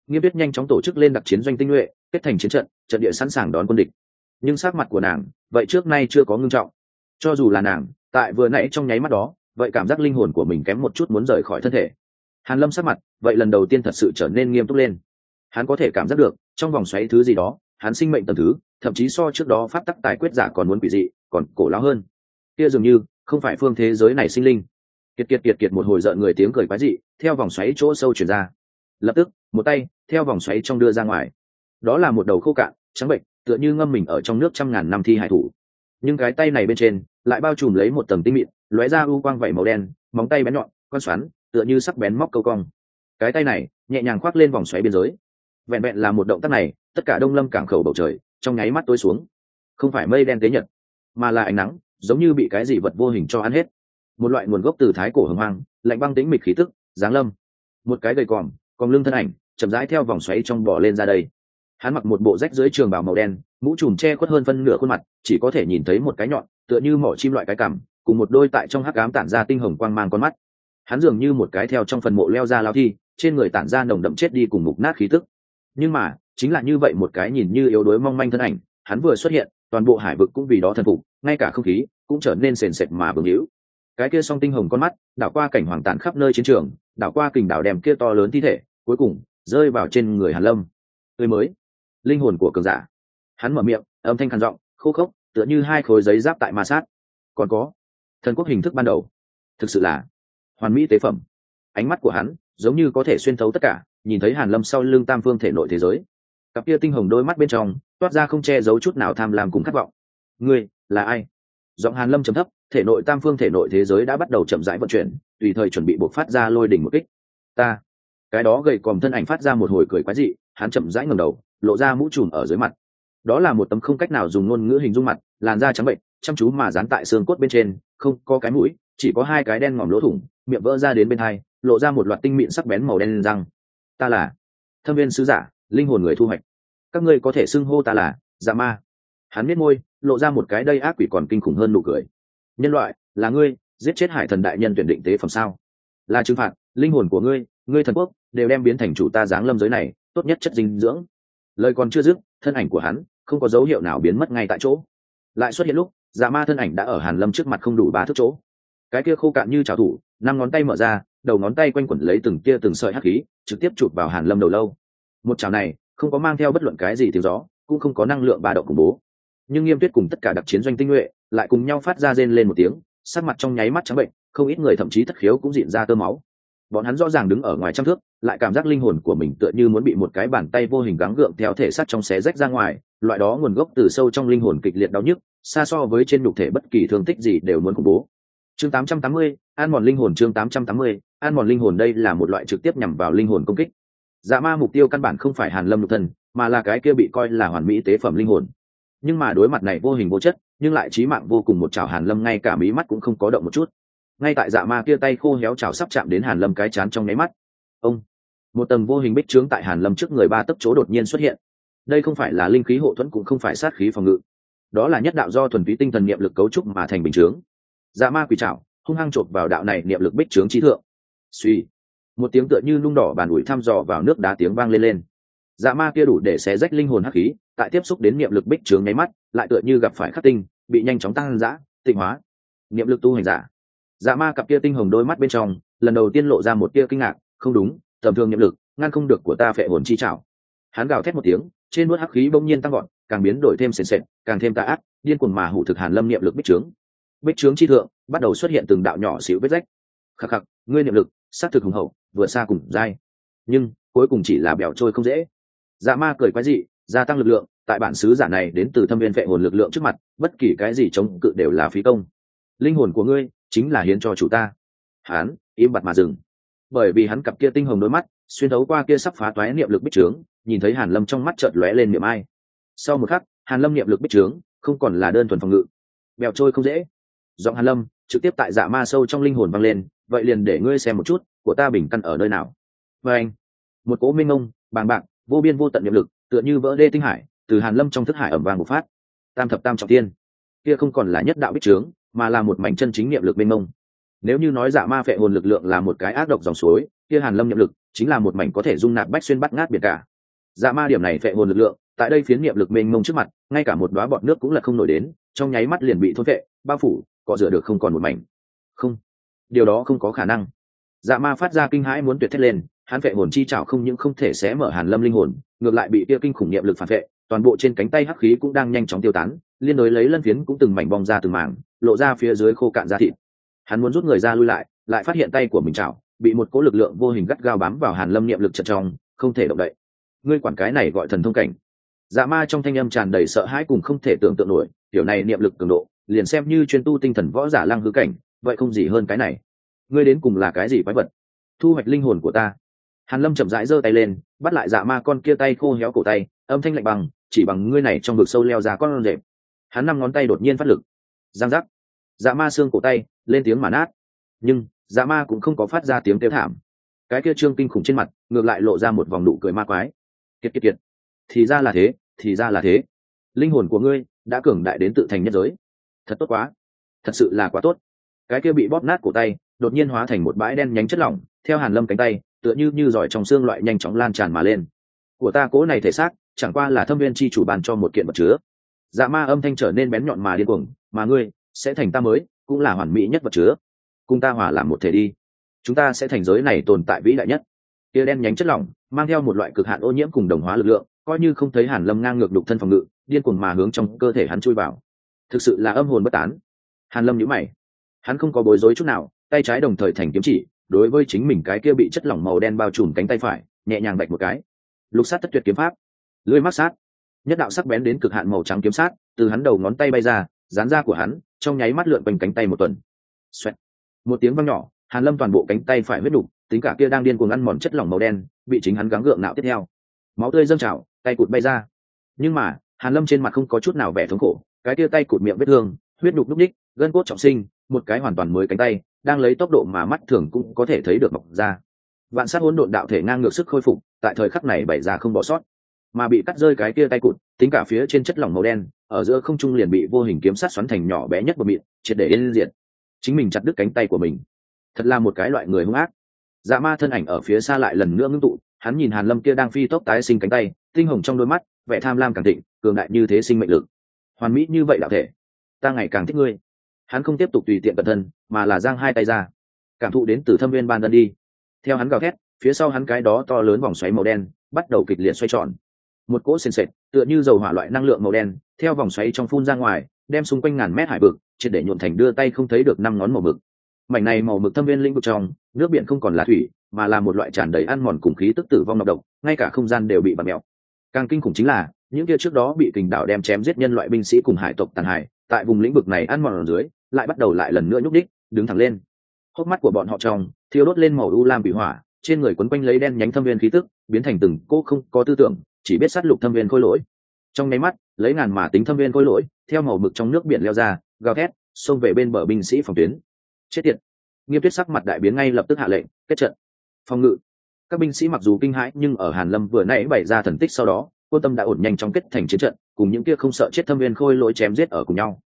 Nghiêm biết nhanh chóng tổ chức lên đặc chiến doanh tinh nhuệ, kết thành chiến trận trận địa sẵn sàng đón quân địch. Nhưng sắc mặt của nàng, vậy trước nay chưa có ngưng trọng. Cho dù là nàng, tại vừa nãy trong nháy mắt đó, vậy cảm giác linh hồn của mình kém một chút muốn rời khỏi thân thể. Hàn lâm sắc mặt, vậy lần đầu tiên thật sự trở nên nghiêm túc lên. Hắn có thể cảm giác được, trong vòng xoáy thứ gì đó, hắn sinh mệnh tầm thứ thậm chí so trước đó pháp tắc tài quyết giả còn muốn quỷ dị, còn cổ lão hơn. Kia dường như, không phải phương thế giới này sinh linh. Kiệt kiệt kiệt kiệt một hồi rợn người tiếng cười quái dị, theo vòng xoáy chỗ sâu chuyển ra. Lập tức, một tay, theo vòng xoáy trong đưa ra ngoài. Đó là một đầu khô cạn, trắng bệnh, tựa như ngâm mình ở trong nước trăm ngàn năm thi hải thủ. Nhưng cái tay này bên trên, lại bao trùm lấy một tầng tinh mịn, lóe ra u quang vẩy màu đen, móng tay bén nhọn con xoắn, tựa như sắc bén móc câu cong. Cái tay này, nhẹ nhàng khoác lên vòng xoáy biên giới. Vẹn vẹn là một động tác này, tất cả đông lâm cảng khẩu bầu trời trong nháy mắt tối xuống. Không phải mây đen tế nhật, mà là ánh nắng, giống như bị cái gì vật vô hình cho ăn hết. Một loại nguồn gốc từ thái cổ hồng hoang, lạnh băng tĩnh mịch khí tức, giáng lâm. Một cái gầy còm còn lưng thân ảnh, chậm rãi theo vòng xoáy trong bỏ lên ra đây. Hắn mặc một bộ rách dưới trường bào màu đen, mũ trùm che khuất hơn phân nửa khuôn mặt, chỉ có thể nhìn thấy một cái nhọn, tựa như mỏ chim loại cái cằm, cùng một đôi tại trong hắc ám tản ra tinh hồng quang mang con mắt. Hắn dường như một cái theo trong phần mộ leo ra lao thi, trên người tản ra nồng đậm chết đi cùng mục nát khí tức. Nhưng mà chính là như vậy một cái nhìn như yếu đuối mong manh thân ảnh, hắn vừa xuất hiện, toàn bộ hải vực cũng vì đó thần phục, ngay cả không khí cũng trở nên sền sệt mà bừng hữu cái kia song tinh hồng con mắt, đảo qua cảnh hoàng tàn khắp nơi chiến trường, đảo qua kình đảo đèm kia to lớn thi thể, cuối cùng rơi vào trên người hàn lâm. Tươi mới. Linh hồn của cường giả. Hắn mở miệng, âm thanh khàn giọng, khô khốc, tựa như hai khối giấy giáp tại ma sát. Còn có, thần quốc hình thức ban đầu. Thực sự là hoàn mỹ tế phẩm. Ánh mắt của hắn giống như có thể xuyên thấu tất cả, nhìn thấy hàn lâm sau lưng tam phương thể nội thế giới cặp kia tinh hồng đôi mắt bên trong, toát ra không che giấu chút nào tham lam cùng khát vọng. Ngươi, là ai? Giọng hàn lâm trầm thấp, thể nội tam phương thể nội thế giới đã bắt đầu chậm rãi vận chuyển, tùy thời chuẩn bị buộc phát ra lôi đỉnh một kích. Ta. Cái đó gầy còm thân ảnh phát ra một hồi cười quái dị, hắn chậm rãi ngẩng đầu, lộ ra mũ trùm ở dưới mặt. Đó là một tấm không cách nào dùng ngôn ngữ hình dung mặt, làn da trắng bệnh, chăm chú mà dán tại xương cốt bên trên, không có cái mũi, chỉ có hai cái đen ngòm lỗ thủng, miệng vỡ ra đến bên hai, lộ ra một loạt tinh mịn sắc bén màu đen răng. Ta là thâm viên sứ giả, linh hồn người thu hoạch các ngươi có thể xưng hô ta là dạ ma. Hắn biết môi, lộ ra một cái đây ác quỷ còn kinh khủng hơn nụ cười. Nhân loại, là ngươi, giết chết hải thần đại nhân tuyển định tế phẩm sao? Là trừng phạt, linh hồn của ngươi ngươi thần quốc, đều đem biến thành chủ ta giáng lâm giới này, tốt nhất chất dinh dưỡng. Lời còn chưa dứt, thân ảnh của hắn, không có dấu hiệu nào biến mất ngay tại chỗ. Lại xuất hiện lúc dạ ma thân ảnh đã ở hàn lâm trước mặt không đủ ba thước chỗ. Cái kia khô cạn như trào thủ, năm ngón tay mở ra, đầu ngón tay quanh quẩn lấy từng tia từng sợi hắc khí, trực tiếp chụp vào hàn lâm đầu lâu. Một chảo này không có mang theo bất luận cái gì tiếng gió cũng không có năng lượng ba động khủng bố. Nhưng nghiêm tuyết cùng tất cả đặc chiến doanh tinh nhuệ lại cùng nhau phát ra rên lên một tiếng sắc mặt trong nháy mắt trắng bệnh không ít người thậm chí thất khiếu cũng diện ra tơ máu. Bọn hắn rõ ràng đứng ở ngoài trăm thước lại cảm giác linh hồn của mình tựa như muốn bị một cái bàn tay vô hình gắng gượng theo thể xác trong xé rách ra ngoài loại đó nguồn gốc từ sâu trong linh hồn kịch liệt đau nhức xa so với trên nhục thể bất kỳ thương tích gì đều muốn khủng bố. Chương 880, an mòn linh hồn chương 880, an mòn linh hồn đây là một loại trực tiếp nhằm vào linh hồn công kích dạ ma mục tiêu căn bản không phải hàn lâm lục thân, mà là cái kia bị coi là hoàn mỹ tế phẩm linh hồn. Nhưng mà đối mặt này vô hình vô chất, nhưng lại trí mạng vô cùng một chảo hàn lâm ngay cả mí mắt cũng không có động một chút. Ngay tại dạ ma kia tay khô héo chảo sắp chạm đến hàn lâm cái chán trong nháy mắt, ông, một tầng vô hình bích trướng tại hàn lâm trước người ba tấc chỗ đột nhiên xuất hiện. Đây không phải là linh khí hộ thuẫn cũng không phải sát khí phòng ngự. Đó là nhất đạo do thuần túy tinh thần niệm lực cấu trúc mà thành bình chướng dạ ma quỷ trảo hung hăng chộp vào đạo này niệm lực bích trướng trí thượng. Suy một tiếng tựa như lung đỏ bàn ủi thăm dò vào nước đá tiếng vang lên lên. Dạ ma kia đủ để xé rách linh hồn hắc khí, tại tiếp xúc đến niệm lực bích trướng nháy mắt, lại tựa như gặp phải khắc tinh, bị nhanh chóng tăng dã, tịnh hóa. Niệm lực tu hành giả. Dạ ma cặp kia tinh hồng đôi mắt bên trong, lần đầu tiên lộ ra một tia kinh ngạc, không đúng, tầm thường niệm lực, ngăn không được của ta phệ hồn chi trảo. Hắn gào thét một tiếng, trên nuốt hắc khí bỗng nhiên tăng gọn càng biến đổi thêm sền sệt, càng thêm tà ác, điên cuồng mà hủ thực hàn lâm niệm lực bích trướng. Bích trướng chi thượng, bắt đầu xuất hiện từng đạo nhỏ xíu vết rách. Khắc khắc, ngươi niệm lực, sát thực hùng hậu vừa xa cùng dai. Nhưng, cuối cùng chỉ là bẻo trôi không dễ. Dạ ma cười quái dị, gia tăng lực lượng, tại bản sứ giả này đến từ thâm viên vệ hồn lực lượng trước mặt, bất kỳ cái gì chống cự đều là phí công. Linh hồn của ngươi, chính là hiến cho chủ ta. Hán, im bặt mà dừng. Bởi vì hắn cặp kia tinh hồng đôi mắt, xuyên thấu qua kia sắp phá toái niệm lực bích trướng, nhìn thấy hàn lâm trong mắt chợt lóe lên niệm ai. Sau một khắc, hàn lâm niệm lực bích trướng, không còn là đơn thuần phòng ngự. Bèo trôi không dễ. Giọng hàn lâm, trực tiếp tại dạ ma sâu trong linh hồn vang lên vậy liền để ngươi xem một chút của ta bình căn ở nơi nào. Và anh, một cỗ minh ông, bàng bạc, vô biên vô tận niệm lực, tựa như vỡ đê tinh hải, từ hàn lâm trong thức hải ẩm vàng một phát. Tam thập tam trọng tiên. Kia không còn là nhất đạo bích trướng, mà là một mảnh chân chính niệm lực mênh mông nếu như nói dạ ma phệ hồn lực lượng là một cái ác độc dòng suối, kia hàn lâm niệm lực chính là một mảnh có thể dung nạp bách xuyên bắt ngát biển cả. Dạ ma điểm này phệ hồn lực lượng, tại đây phiến niệm lực mênh mông trước mặt, ngay cả một đóa bọt nước cũng là không nổi đến, trong nháy mắt liền bị thôn phệ, bao phủ, cọ rửa được không còn một mảnh. Không điều đó không có khả năng. Dạ ma phát ra kinh hãi muốn tuyệt thét lên, hắn vệ hồn chi chảo không những không thể xé mở hàn lâm linh hồn, ngược lại bị kia kinh khủng niệm lực phản vệ, toàn bộ trên cánh tay hắc khí cũng đang nhanh chóng tiêu tán, liên đối lấy lân phiến cũng từng mảnh bong ra từng mảng, lộ ra phía dưới khô cạn da thịt. Hắn muốn rút người ra lui lại lại phát hiện tay của mình chảo bị một cỗ lực lượng vô hình gắt gao bám vào hàn lâm niệm lực chật trong, không thể động đậy. Ngươi quản cái này gọi thần thông cảnh. Dạ ma trong thanh âm tràn đầy sợ hãi cùng không thể tưởng tượng nổi kiểu này niệm lực cường độ, liền xem như chuyên tu tinh thần võ giả lăng hư cảnh vậy không gì hơn cái này. Ngươi đến cùng là cái gì quái vật? Thu hoạch linh hồn của ta. Hàn lâm chậm rãi giơ tay lên, bắt lại dạ ma con kia tay khô héo cổ tay, âm thanh lạnh bằng, chỉ bằng ngươi này trong vực sâu leo ra con rệp. Hắn năm ngón tay đột nhiên phát lực. Giang giác. Dạ ma xương cổ tay, lên tiếng mà nát. Nhưng dạ ma cũng không có phát ra tiếng kêu thảm. Cái kia trương kinh khủng trên mặt, ngược lại lộ ra một vòng nụ cười ma quái. Kiệt kiệt kiệt. Thì ra là thế, thì ra là thế. Linh hồn của ngươi đã cường đại đến tự thành nhất giới. Thật tốt quá. Thật sự là quá tốt cái kia bị bóp nát cổ tay, đột nhiên hóa thành một bãi đen nhánh chất lỏng, theo hàn lâm cánh tay, tựa như như giỏi trong xương loại nhanh chóng lan tràn mà lên. Của ta cố này thể xác, chẳng qua là thâm viên chi chủ bàn cho một kiện vật chứa. Dạ ma âm thanh trở nên bén nhọn mà điên cuồng, mà ngươi, sẽ thành ta mới, cũng là hoàn mỹ nhất vật chứa. Cùng ta hòa làm một thể đi. Chúng ta sẽ thành giới này tồn tại vĩ đại nhất. Tia đen nhánh chất lỏng, mang theo một loại cực hạn ô nhiễm cùng đồng hóa lực lượng, coi như không thấy hàn lâm ngang ngược đục thân phòng ngự, điên cuồng mà hướng trong cơ thể hắn chui vào. Thực sự là âm hồn bất tán. Hàn lâm nhíu mày hắn không có bối rối chút nào, tay trái đồng thời thành kiếm chỉ, đối với chính mình cái kia bị chất lỏng màu đen bao trùm cánh tay phải, nhẹ nhàng bạch một cái. Lục sát tất tuyệt kiếm pháp. Lưỡi mắc sát. Nhất đạo sắc bén đến cực hạn màu trắng kiếm sát, từ hắn đầu ngón tay bay ra, dán ra của hắn, trong nháy mắt lượn quanh cánh tay một tuần. Xoẹt. một tiếng vang nhỏ, hàn lâm toàn bộ cánh tay phải huyết đục, tính cả kia đang điên cuồng ăn mòn chất lỏng màu đen, bị chính hắn gắng gượng nạo tiếp theo. Máu tươi dâng trào, tay cụt bay ra. Nhưng mà, hàn lâm trên mặt không có chút nào vẻ thống khổ, cái kia tay cụt miệng vết thương, huyết đục núc ních gân cốt trọng sinh một cái hoàn toàn mới cánh tay, đang lấy tốc độ mà mắt thường cũng có thể thấy được mọc ra. Vạn sát hỗn độn đạo thể ngang ngược sức khôi phục, tại thời khắc này bày ra không bỏ sót. Mà bị cắt rơi cái kia tay cụt, tính cả phía trên chất lỏng màu đen, ở giữa không trung liền bị vô hình kiếm sát xoắn thành nhỏ bé nhất một mịn, triệt để yên diệt. Chính mình chặt đứt cánh tay của mình. Thật là một cái loại người hung ác. Dạ ma thân ảnh ở phía xa lại lần nữa ngưng tụ, hắn nhìn hàn lâm kia đang phi tốc tái sinh cánh tay, tinh hồng trong đôi mắt, vẻ tham lam càng thịnh, cường đại như thế sinh mệnh lực. Hoàn mỹ như vậy đạo thể, ta ngày càng thích ngươi hắn không tiếp tục tùy tiện cẩn thân mà là giang hai tay ra. Cảm thụ đến từ thâm viên ban đơn đi. Theo hắn gào thét, phía sau hắn cái đó to lớn vòng xoáy màu đen bắt đầu kịch liệt xoay tròn. Một cỗ sền sệt, tựa như dầu hỏa loại năng lượng màu đen, theo vòng xoáy trong phun ra ngoài, đem xung quanh ngàn mét hải vực, triệt để nhuộn thành đưa tay không thấy được năm ngón màu mực. Mảnh này màu mực thâm viên lĩnh vực trong, nước biển không còn là thủy, mà là một loại tràn đầy ăn mòn cùng khí tức tử vong độc độc, ngay cả không gian đều bị bật mẹo càng kinh khủng chính là, những kia trước đó bị kình đảo đem chém giết nhân loại binh sĩ cùng hải tộc tàn hải tại vùng lĩnh vực này ăn mòn ở dưới lại bắt đầu lại lần nữa nhúc đích đứng thẳng lên. Hốc mắt của bọn họ trong, thiêu đốt lên màu u lam bị hỏa, trên người quấn quanh lấy đen nhánh thâm viên khí tức, biến thành từng cô không có tư tưởng, chỉ biết sát lục thâm viên khôi lỗi. Trong nháy mắt, lấy ngàn mà tính thâm viên khôi lỗi, theo màu mực trong nước biển leo ra, gào thét, xông về bên bờ binh sĩ phòng tuyến. Chết tiệt. Nghiêm tuyết sắc mặt đại biến ngay lập tức hạ lệnh, kết trận. Phòng ngự. Các binh sĩ mặc dù kinh hãi nhưng ở hàn lâm vừa nãy bày ra thần tích sau đó, quân tâm đã ổn nhanh trong kết thành chiến trận, cùng những kia không sợ chết thâm viên khôi lỗi chém giết ở cùng nhau.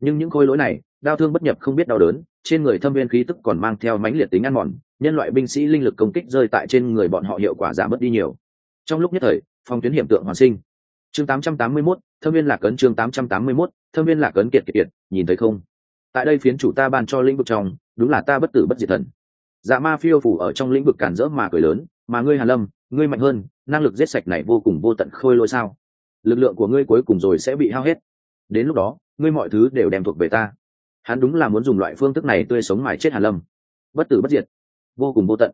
Nhưng những khôi lỗi này Đao thương bất nhập không biết đau đớn trên người thâm viên khí tức còn mang theo mãnh liệt tính ăn mòn nhân loại binh sĩ linh lực công kích rơi tại trên người bọn họ hiệu quả giảm bớt đi nhiều. Trong lúc nhất thời phong tuyến hiểm tượng hoàn sinh. Chương 881, thâm viên lạc cấn chương 881, thâm viên lạc cấn kiệt kiệt kiệt nhìn thấy không? Tại đây phiến chủ ta ban cho lĩnh vực trong đúng là ta bất tử bất diệt thần. Dạ ma phiêu phủ ở trong lĩnh vực cản rỡ mà cười lớn mà ngươi hàn lâm ngươi mạnh hơn năng lực giết sạch này vô cùng vô tận khôi lỗi sao? Lực lượng của ngươi cuối cùng rồi sẽ bị hao hết. Đến lúc đó ngươi mọi thứ đều đem thuộc về ta hắn đúng là muốn dùng loại phương thức này tươi sống mài chết hàn lâm. Bất tử bất diệt. Vô cùng vô tận.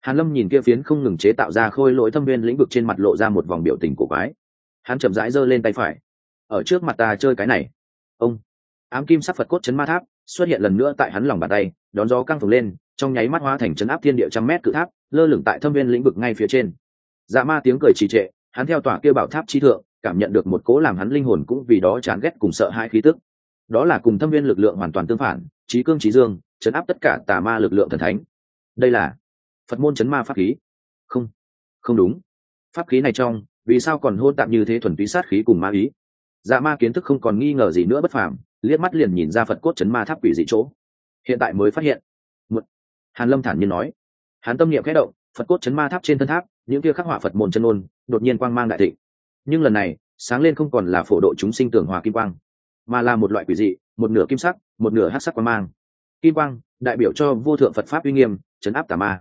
Hàn lâm nhìn kia phiến không ngừng chế tạo ra khôi lỗi thâm viên lĩnh vực trên mặt lộ ra một vòng biểu tình cổ quái. Hắn chậm rãi giơ lên tay phải. Ở trước mặt ta chơi cái này. Ông. Ám kim sắc phật cốt chấn ma tháp xuất hiện lần nữa tại hắn lòng bàn tay, đón gió căng phồng lên, trong nháy mắt hóa thành chấn áp thiên địa trăm mét cự tháp, lơ lửng tại thâm viên lĩnh vực ngay phía trên. Dạ ma tiếng cười trì trệ, hắn theo tòa kia bảo tháp chi thượng, cảm nhận được một cố làm hắn linh hồn cũng vì đó chán ghét cùng sợ hãi khí tức đó là cùng thâm viên lực lượng hoàn toàn tương phản, trí cương trí dương, chấn áp tất cả tà ma lực lượng thần thánh. Đây là phật môn chấn ma pháp khí. Không không đúng. Pháp khí này trong, vì sao còn hôn tạm như thế thuần túy sát khí cùng ma ý? Dạ ma kiến thức không còn nghi ngờ gì nữa bất phàm, liếc mắt liền nhìn ra phật cốt chấn ma tháp quỷ dị chỗ. Hiện tại mới phát hiện. Một, hàn lâm thản nhiên nói. Hàn tâm niệm khẽ động, phật cốt chấn ma tháp trên thân tháp, những kia khắc họa phật môn chân ôn đột nhiên quang mang đại thịnh. Nhưng lần này, sáng lên không còn là phổ độ chúng sinh tưởng hòa kim quang mà là một loại quỷ dị, một nửa kim sắc, một nửa hắc sắc quang mang. Kim quang, đại biểu cho vô thượng phật pháp uy nghiêm, chấn áp tà ma.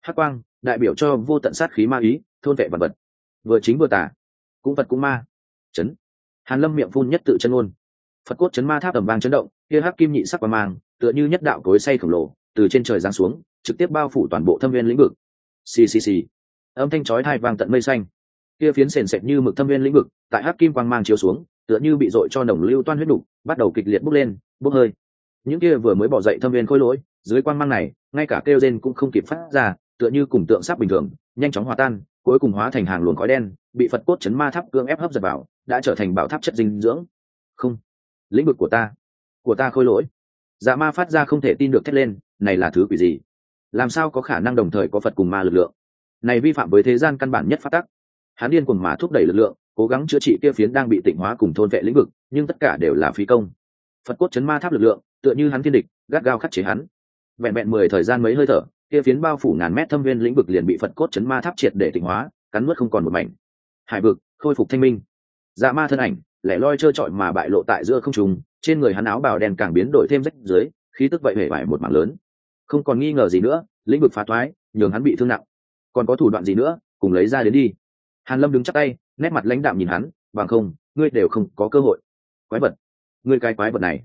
Hắc quang, đại biểu cho vô tận sát khí ma ý, thôn vệ vật vật. Vừa chính vừa tà, cũng phật cũng ma. Chấn. Hàn lâm miệng phun nhất tự chân ôn phật cốt chấn ma tháp tầm vang chấn động, kia hắc kim nhị sắc quang mang, tựa như nhất đạo cối say khổng lồ, từ trên trời giáng xuống, trực tiếp bao phủ toàn bộ thâm viên lĩnh vực. Xì xì xì. Âm thanh chói tai vang tận mây xanh. Kia phiến sền sệt như mực thâm viên lĩnh vực, tại hắc kim quang mang chiếu xuống tựa như bị dội cho nồng lưu toan huyết đục, bắt đầu kịch liệt bốc lên, bốc hơi. Những kia vừa mới bỏ dậy thâm viên khôi lỗi, dưới quan mang này, ngay cả kêu rên cũng không kịp phát ra, tựa như cùng tượng sáp bình thường, nhanh chóng hòa tan, cuối cùng hóa thành hàng luồng khói đen, bị phật cốt chấn ma tháp cương ép hấp giật vào, đã trở thành bảo tháp chất dinh dưỡng. Không, lĩnh vực của ta của ta khôi lỗi. Dạ ma phát ra không thể tin được thét lên, này là thứ quỷ gì? Làm sao có khả năng đồng thời có phật cùng ma lực lượng? Này vi phạm với thế gian căn bản nhất phát tắc. Hắn điên cùng mà thúc đẩy lực lượng cố gắng chữa trị kia phiến đang bị tịnh hóa cùng thôn vệ lĩnh vực, nhưng tất cả đều là phí công. Phật cốt chấn ma tháp lực lượng, tựa như hắn thiên địch, gắt gao khắc chế hắn. Vẹn vẹn mười thời gian mấy hơi thở, kia phiến bao phủ ngàn mét thâm viên lĩnh vực liền bị phật cốt chấn ma tháp triệt để tịnh hóa, cắn nuốt không còn một mảnh. Hải vực, khôi phục thanh minh. Dạ ma thân ảnh, lẻ loi trơ trọi mà bại lộ tại giữa không trung, trên người hắn áo bào đen càng biến đổi thêm rách dưới, khí tức vậy hể vải một mảng lớn. Không còn nghi ngờ gì nữa, lĩnh vực phá thoái, nhường hắn bị thương nặng. Còn có thủ đoạn gì nữa, cùng lấy ra đến đi. Hàn lâm đứng chắc tay nét mặt lãnh đạm nhìn hắn, bằng không, ngươi đều không có cơ hội. Quái vật, ngươi cái quái vật này.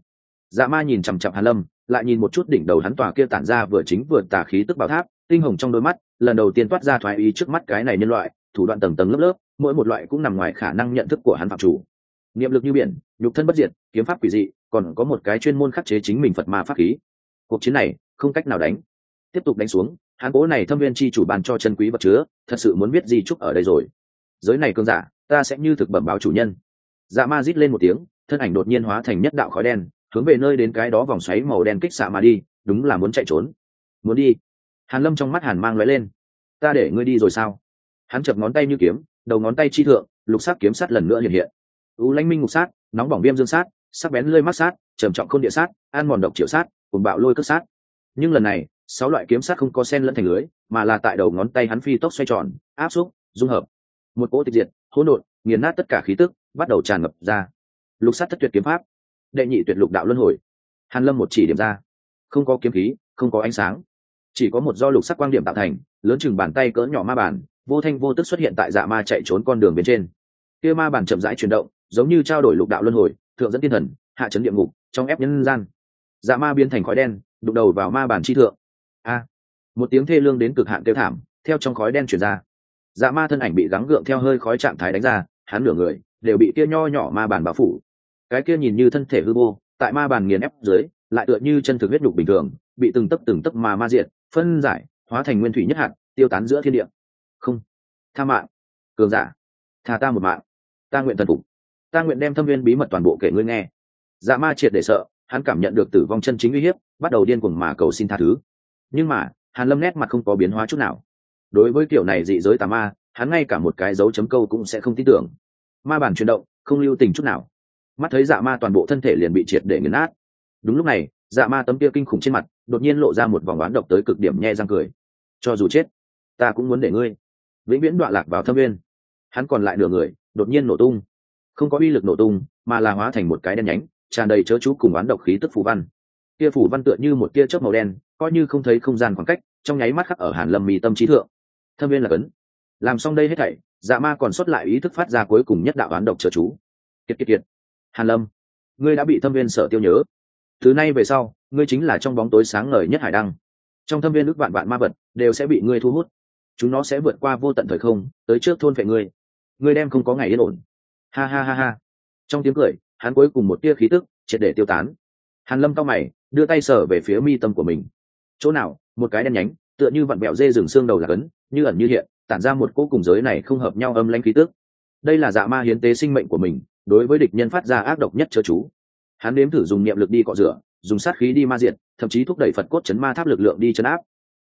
Dạ ma nhìn chằm chằm hàn lâm, lại nhìn một chút đỉnh đầu hắn tòa kia tản ra vừa chính vừa tà khí tức bảo tháp, tinh hồng trong đôi mắt, lần đầu tiên toát ra thoái ý trước mắt cái này nhân loại, thủ đoạn tầng tầng lớp lớp, mỗi một loại cũng nằm ngoài khả năng nhận thức của hắn phạm chủ. Niệm lực như biển, nhục thân bất diệt, kiếm pháp quỷ dị, còn có một cái chuyên môn khắc chế chính mình phật ma pháp khí. Cuộc chiến này, không cách nào đánh. Tiếp tục đánh xuống, hắn cố này thâm viên chi chủ bàn cho chân quý vật chứa, thật sự muốn biết gì chúc ở đây rồi giới này cơn giả, ta sẽ như thực bẩm báo chủ nhân. Dạ ma rít lên một tiếng, thân ảnh đột nhiên hóa thành nhất đạo khói đen, hướng về nơi đến cái đó vòng xoáy màu đen kích xạ mà đi, đúng là muốn chạy trốn. Muốn đi. Hàn lâm trong mắt hàn mang lóe lên. Ta để ngươi đi rồi sao? Hắn chập ngón tay như kiếm, đầu ngón tay chi thượng, lục sắc kiếm sát lần nữa hiện hiện. U lãnh minh ngục sát, nóng bỏng viêm dương sát, sắc bén lơi mắt sát, trầm trọng khôn địa sát, an mòn độc triệu sát cùng bạo lôi cất sát. Nhưng lần này, sáu loại kiếm sát không có sen lẫn thành lưới, mà là tại đầu ngón tay hắn phi tốc xoay tròn, áp xúc, dung hợp một cỗ tịch diệt, hỗn độn, nghiền nát tất cả khí tức, bắt đầu tràn ngập ra. Lục sát thất tuyệt kiếm pháp, đệ nhị tuyệt lục đạo luân hồi. Hàn lâm một chỉ điểm ra. Không có kiếm khí, không có ánh sáng. Chỉ có một do lục sắc quang điểm tạo thành, lớn chừng bàn tay cỡ nhỏ ma bản vô thanh vô tức xuất hiện tại dạ ma chạy trốn con đường bên trên. Kia ma bản chậm rãi chuyển động, giống như trao đổi lục đạo luân hồi, thượng dẫn thiên thần, hạ trấn địa ngục, trong ép nhân gian. Dạ ma biến thành khói đen, đụng đầu vào ma bản chi thượng. A! Một tiếng thê lương đến cực hạn kêu thảm, theo trong khói đen chuyển ra dạ ma thân ảnh bị gắng gượng theo hơi khói trạng thái đánh ra, hắn nửa người, đều bị kia nho nhỏ ma bản bao phủ. Cái kia nhìn như thân thể hư vô, tại ma bản nghiền ép dưới, lại tựa như chân thực huyết nhục bình thường, bị từng tấc từng tấc mà ma diệt, phân giải, hóa thành nguyên thủy nhất hạt, tiêu tán giữa thiên địa. Không. Tha mạng. Cường giả. Tha ta một mạng. Ta nguyện thần phục. Ta nguyện đem thâm viên bí mật toàn bộ kể ngươi nghe. Dạ ma triệt để sợ, hắn cảm nhận được tử vong chân chính uy hiếp, bắt đầu điên cuồng mà cầu xin tha thứ. Nhưng mà, hàn lâm nét mặt không có biến hóa chút nào đối với kiểu này dị giới tà ma, hắn ngay cả một cái dấu chấm câu cũng sẽ không tin tưởng. Ma bản chuyển động, không lưu tình chút nào. Mắt thấy dạ ma toàn bộ thân thể liền bị triệt để nghiền nát. Đúng lúc này dạ ma tấm kia kinh khủng trên mặt, đột nhiên lộ ra một vòng oán độc tới cực điểm nhe răng cười. Cho dù chết, ta cũng muốn để ngươi. Vĩnh viễn đoạn lạc vào thâm viên hắn còn lại nửa người, đột nhiên nổ tung. Không có uy lực nổ tung, mà là hóa thành một cái đen nhánh, tràn đầy chớ chú cùng oán độc khí tức phù văn. Kia phủ văn tựa như một tia chớp màu đen, coi như không thấy không gian khoảng cách, trong nháy mắt khắc ở hàn lâm mì tâm trí thượng thâm viên là cấn. Làm xong đây hết thảy dạ ma còn xuất lại ý thức phát ra cuối cùng nhất đạo oán độc trợ chú. Kiệt kiệt kiệt. Hàn lâm, ngươi đã bị thâm viên sở tiêu nhớ. Thứ nay về sau, ngươi chính là trong bóng tối sáng ngời nhất hải đăng. Trong thâm viên ước vạn vạn ma vật đều sẽ bị ngươi thu hút. Chúng nó sẽ vượt qua vô tận thời không, tới trước thôn vệ ngươi. Ngươi đem không có ngày yên ổn. Ha ha ha ha. Trong tiếng cười, hắn cuối cùng một tia khí tức, triệt để tiêu tán. Hàn lâm cao mày, đưa tay sở về phía mi tâm của mình. Chỗ nào, một cái đen nhánh, tựa như vặn bẹo dê rừng xương đầu là cấn như ẩn như hiện, tản ra một cỗ cùng giới này không hợp nhau âm lãnh khí tức. Đây là dạ ma hiến tế sinh mệnh của mình, đối với địch nhân phát ra ác độc nhất chớ chú. Hắn nếm thử dùng niệm lực đi cọ rửa, dùng sát khí đi ma diệt, thậm chí thúc đẩy phật cốt chấn ma tháp lực lượng đi chấn áp.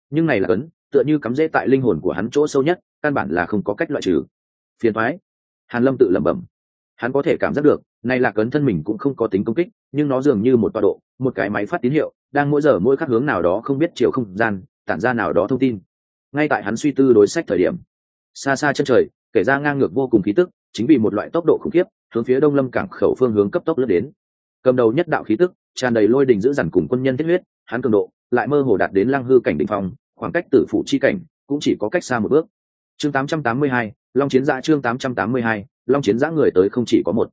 Nhưng này là cấn tựa như cắm rễ tại linh hồn của hắn chỗ sâu nhất, căn bản là không có cách loại trừ. Phiền thoái hàn lâm tự lẩm bẩm. Hắn có thể cảm giác được, này là cấn thân mình cũng không có tính công kích, nhưng nó dường như một tọa độ, một cái máy phát tín hiệu, đang mỗi giờ mỗi khắc hướng nào đó không biết chiều không gian, tản ra nào đó thông tin ngay tại hắn suy tư đối sách thời điểm xa xa chân trời kể ra ngang ngược vô cùng khí tức chính vì một loại tốc độ khủng khiếp hướng phía đông lâm cảng khẩu phương hướng cấp tốc lướt đến. Cầm đầu nhất đạo khí tức tràn đầy lôi đình giữ dằn cùng quân nhân thiết huyết hắn cường độ lại mơ hồ đạt đến lăng hư cảnh đ ỉ n h phong khoảng cách tử phụ chi cảnh cũng chỉ có cách xa một bước. Chương 882, long chiến giã chương 882, long chiến giã người tới không chỉ có một.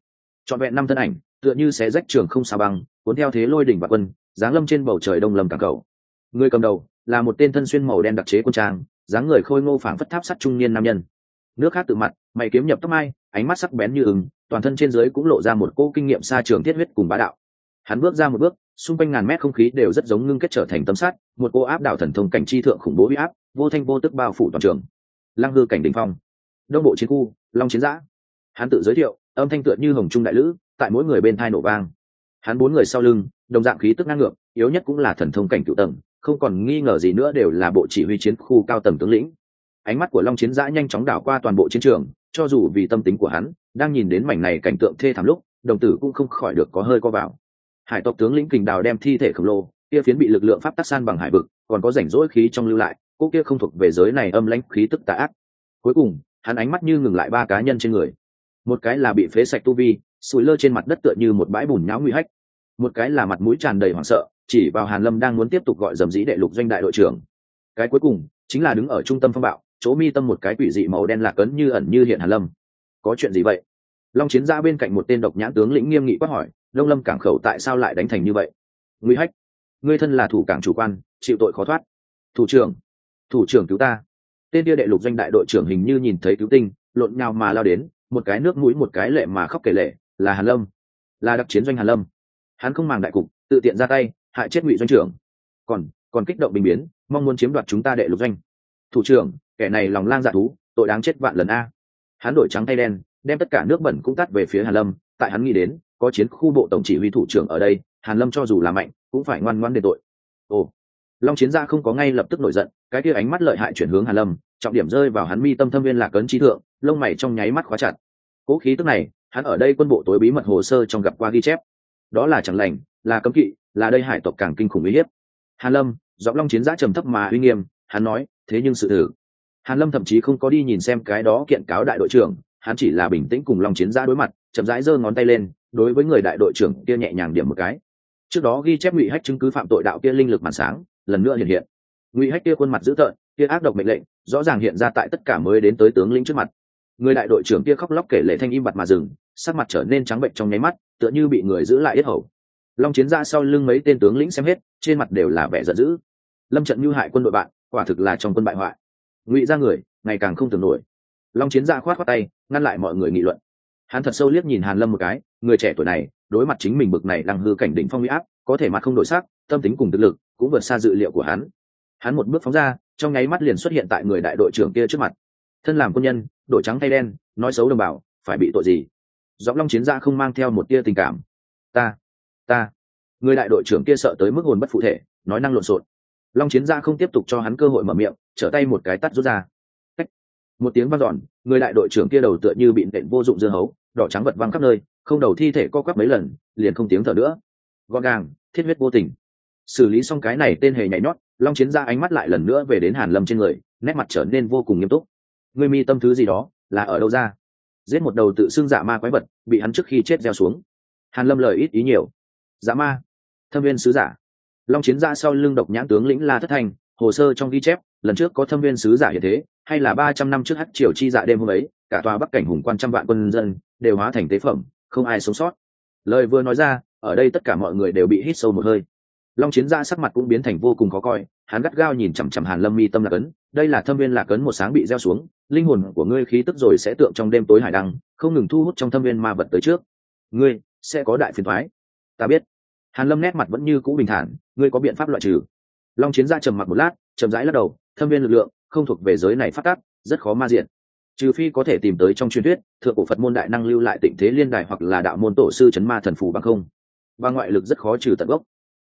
Trọn vẹn năm thân ảnh tựa như xé rách trường không xa băng cuốn theo thế lôi đỉnh và quân giáng lâm trên bầu trời đông lâm cảng cầu người cầm đầu là một tên thân xuyên màu đen đặc chế quân trang, dáng người khôi ngô phảng phất tháp sắt trung niên nam nhân. Nước khác tự mặt, mày kiếm nhập tóc mai, ánh mắt sắc bén như ứng toàn thân trên dưới cũng lộ ra một cô kinh nghiệm xa trường thiết huyết cùng bá đạo. Hắn bước ra một bước, xung quanh ngàn mét không khí đều rất giống ngưng kết trở thành tấm sắt, một cô áp đảo thần thông cảnh chi thượng khủng bố huy áp, vô thanh vô tức bao phủ toàn trường. Lăng hư cảnh đình phong. Đông bộ chiến khu, long chiến giã. Hắn tự giới thiệu, âm thanh tựa như hồng trung đại lữ, tại mỗi người bên thai nổ vang. Hắn bốn người sau lưng, đồng dạng khí tức ngang ngược, yếu nhất cũng là thần thông cảnh cựu tầng không còn nghi ngờ gì nữa đều là bộ chỉ huy chiến khu cao tầng tướng lĩnh. Ánh mắt của long chiến giã nhanh chóng đảo qua toàn bộ chiến trường, cho dù vì tâm tính của hắn, đang nhìn đến mảnh này cảnh tượng thê thảm lúc, đồng tử cũng không khỏi được có hơi co vào. Hải tộc tướng lĩnh kình đào đem thi thể khổng lồ, kia phiến bị lực lượng pháp tắc san bằng hải vực, còn có rảnh rỗi khí trong lưu lại, cô kia không thuộc về giới này âm lãnh khí tức tà ác. Cuối cùng, hắn ánh mắt như ngừng lại ba cá nhân trên người. Một cái là bị phế sạch tu vi, sủi lơ trên mặt đất tựa như một bãi bùn nháo nguy hách. Một cái là mặt mũi tràn đầy hoảng sợ chỉ vào hàn lâm đang muốn tiếp tục gọi dầm dĩ đệ lục doanh đại đội trưởng. Cái cuối cùng, chính là đứng ở trung tâm phong bạo, chỗ mi tâm một cái quỷ dị màu đen lạc ấn như ẩn như hiện hàn lâm. Có chuyện gì vậy? Long chiến ra bên cạnh một tên độc nhãn tướng lĩnh nghiêm nghị quát hỏi đông lâm cảng khẩu tại sao lại đánh thành như vậy? Nguy hách, ngươi thân là thủ cảng chủ quan, chịu tội khó thoát. Thủ trưởng thủ trưởng cứu ta. Tên kia đệ lục doanh đại đội trưởng hình như nhìn thấy cứu tinh, lộn nhào mà lao đến, một cái nước mũi một cái lệ mà khóc kể lệ, là hàn lâm, là đặc chiến doanh hàn lâm. Hắn không màng đại cục, tự tiện ra tay hại chết ngụy doanh trưởng. Còn còn kích động bình biến, mong muốn chiếm đoạt chúng ta đệ lục doanh. Thủ trưởng, kẻ này lòng lang dạ thú, tội đáng chết vạn lần a. Hắn đổi trắng tay đen, đem tất cả nước bẩn cũng tắt về phía hàn lâm. Tại hắn nghĩ đến, có chiến khu bộ tổng chỉ huy thủ trưởng ở đây, hàn lâm cho dù là mạnh, cũng phải ngoan ngoãn đền tội. Ồ. Long chiến gia không có ngay lập tức nổi giận, cái kia ánh mắt lợi hại chuyển hướng hàn lâm, trọng điểm rơi vào hắn mi tâm thâm viên lạc cấn trí thượng, lông mày trong nháy mắt khóa chặt. Cố khí tức này, hắn ở đây quân bộ tối bí mật hồ sơ trong gặp qua ghi chép. Đó là chẳng lành, là cấm kỵ là đây hải tộc càng kinh khủng uy hiếp. Hàn lâm, giọng long chiến giã trầm thấp mà uy nghiêm, hắn nói, thế nhưng sự thử hàn lâm thậm chí không có đi nhìn xem cái đó kiện cáo đại đội trưởng, hắn chỉ là bình tĩnh cùng long chiến giã đối mặt, chậm rãi giơ ngón tay lên, đối với người đại đội trưởng kia nhẹ nhàng điểm một cái. Trước đó ghi chép ngụy hách chứng cứ phạm tội đạo kia linh lực màn sáng, lần nữa hiện hiện. Ngụy hách kia khuôn mặt dữ tợn, kia ác độc mệnh lệnh, rõ ràng hiện ra tại tất cả mới đến tới tướng lĩnh trước mặt. Người đại đội trưởng kia khóc lóc kể lệ thanh im bặt mà dừng, sắc mặt trở nên trắng bệnh trong nháy mắt, tựa như bị người giữ lại yết hầu long chiến ra sau lưng mấy tên tướng lĩnh xem hết, trên mặt đều là vẻ giận dữ. Lâm trận mưu hại quân đội bạn, quả thực là trong quân bại hoại. Ngụy ra người, ngày càng không tưởng nổi. Long chiến ra khoát khoát tay, ngăn lại mọi người nghị luận. Hắn thật sâu liếc nhìn hàn lâm một cái, người trẻ tuổi này, đối mặt chính mình bực này đang hư cảnh đỉnh phong huy áp, có thể mặt không đổi sắc, tâm tính cùng thực lực cũng vượt xa dự liệu của hắn. Hắn một bước phóng ra, trong nháy mắt liền xuất hiện tại người đại đội trưởng kia trước mặt. Thân làm quân nhân, đội trắng tay đen, nói xấu đồng bào, phải bị tội gì? Giọng long chiến gia không mang theo một tia tình cảm. Ta ta. Người đại đội trưởng kia sợ tới mức hồn bất phụ thể, nói năng lộn xộn. Long chiến gia không tiếp tục cho hắn cơ hội mở miệng, trở tay một cái tắt rút ra. Cách. một tiếng vang dọn, người đại đội trưởng kia đầu tựa như bị nện vô dụng dưa hấu, đỏ trắng vật văng khắp nơi, không đầu thi thể co quắp mấy lần, liền không tiếng thở nữa. Gọn gàng, thiết huyết vô tình. Xử lý xong cái này tên hề nhảy nhót, long chiến ra ánh mắt lại lần nữa về đến hàn lâm trên người, nét mặt trở nên vô cùng nghiêm túc. Người mi tâm thứ gì đó, là ở đâu ra? Giết một đầu tự xưng giả ma quái vật, bị hắn trước khi chết gieo xuống. Hàn lâm lời ít ý nhiều dã ma. Thâm viên sứ giả. Long chiến ra sau lưng độc nhãn tướng lĩnh la thất thành, hồ sơ trong ghi chép, lần trước có thâm viên sứ giả như thế, hay là ba trăm năm trước hắc triều chi dạ đêm hôm ấy, cả tòa bắc cảnh hùng quan trăm vạn quân dân đều hóa thành tế phẩm, không ai sống sót. Lời vừa nói ra, ở đây tất cả mọi người đều bị hít sâu một hơi. Long chiến gia sắc mặt cũng biến thành vô cùng khó coi, hắn gắt gao nhìn chằm chằm hàn lâm mi tâm lạc ấn, đây là thâm viên lạc ấn một sáng bị gieo xuống, linh hồn của ngươi khí tức rồi sẽ tượng trong đêm tối hải đăng, không ngừng thu hút trong thâm viên ma vật tới trước. Ngươi sẽ có đại phiền thoái ta biết. Hàn lâm nét mặt vẫn như cũ bình thản, ngươi có biện pháp loại trừ. Long chiến gia trầm mặc một lát, chậm rãi lắc đầu, thâm viên lực lượng, không thuộc về giới này phát tác, rất khó ma diện. Trừ phi có thể tìm tới trong truyền thuyết, thượng cổ phật môn đại năng lưu lại tịnh thế liên đài hoặc là đạo môn tổ sư chấn ma thần phù bằng không. Và ngoại lực rất khó trừ tận gốc.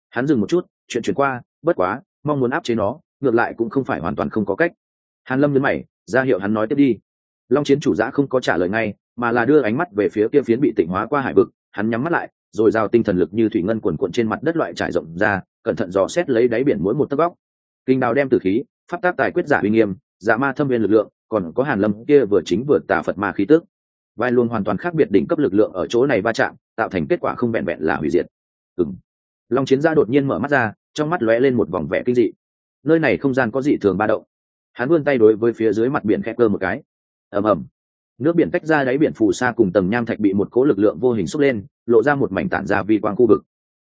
Hắn dừng một chút, chuyện chuyển qua, bất quá, mong muốn áp chế nó, ngược lại cũng không phải hoàn toàn không có cách. Hàn lâm nhấn mày, ra hiệu hắn nói tiếp đi. Long chiến chủ giã không có trả lời ngay, mà là đưa ánh mắt về phía kia phiến bị tỉnh hóa qua hải vực, hắn nhắm mắt lại rồi giao tinh thần lực như thủy ngân quần cuộn trên mặt đất loại trải rộng ra, cẩn thận dò xét lấy đáy biển mỗi một tấc góc. Kinh đào đem từ khí, pháp tác tài quyết giả uy nghiêm, giả ma thâm viên lực lượng, còn có hàn lâm kia vừa chính vừa tà phật ma khí tức. Vai luôn hoàn toàn khác biệt đỉnh cấp lực lượng ở chỗ này va chạm, tạo thành kết quả không vẹn vẹn là hủy diệt. Ừng long chiến gia đột nhiên mở mắt ra, trong mắt lóe lên một vòng vẻ kinh dị. Nơi này không gian có dị thường ba động. Hắn vươn tay đối với phía dưới mặt biển khẽ cơ một cái. Ầm ầm nước biển tách ra đáy biển phù sa cùng tầng nham thạch bị một cố lực lượng vô hình xúc lên, lộ ra một mảnh tản ra vi quang khu vực.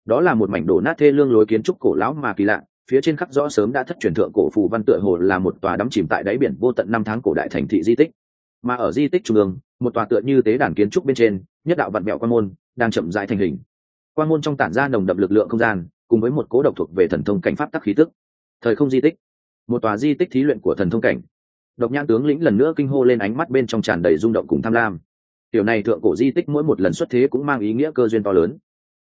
Đó là một mảnh đổ nát thê lương lối kiến trúc cổ lão mà kỳ lạ, phía trên khắc rõ sớm đã thất truyền thượng cổ phù văn tựa hồ là một tòa đắm chìm tại đáy biển vô tận năm tháng cổ đại thành thị di tích. Mà ở di tích trung ương, một tòa tựa như tế đàn kiến trúc bên trên, nhất đạo vạn mẹo quan môn đang chậm rãi thành hình. Quan môn trong tản ra nồng đậm lực lượng không gian, cùng với một cố độc thuộc về thần thông cảnh pháp tắc khí tức. Thời không di tích. Một tòa di tích thí luyện của thần thông cảnh độc nhãn tướng lĩnh lần nữa kinh hô lên ánh mắt bên trong tràn đầy rung động cùng tham lam. Tiểu này thượng cổ di tích mỗi một lần xuất thế cũng mang ý nghĩa cơ duyên to lớn.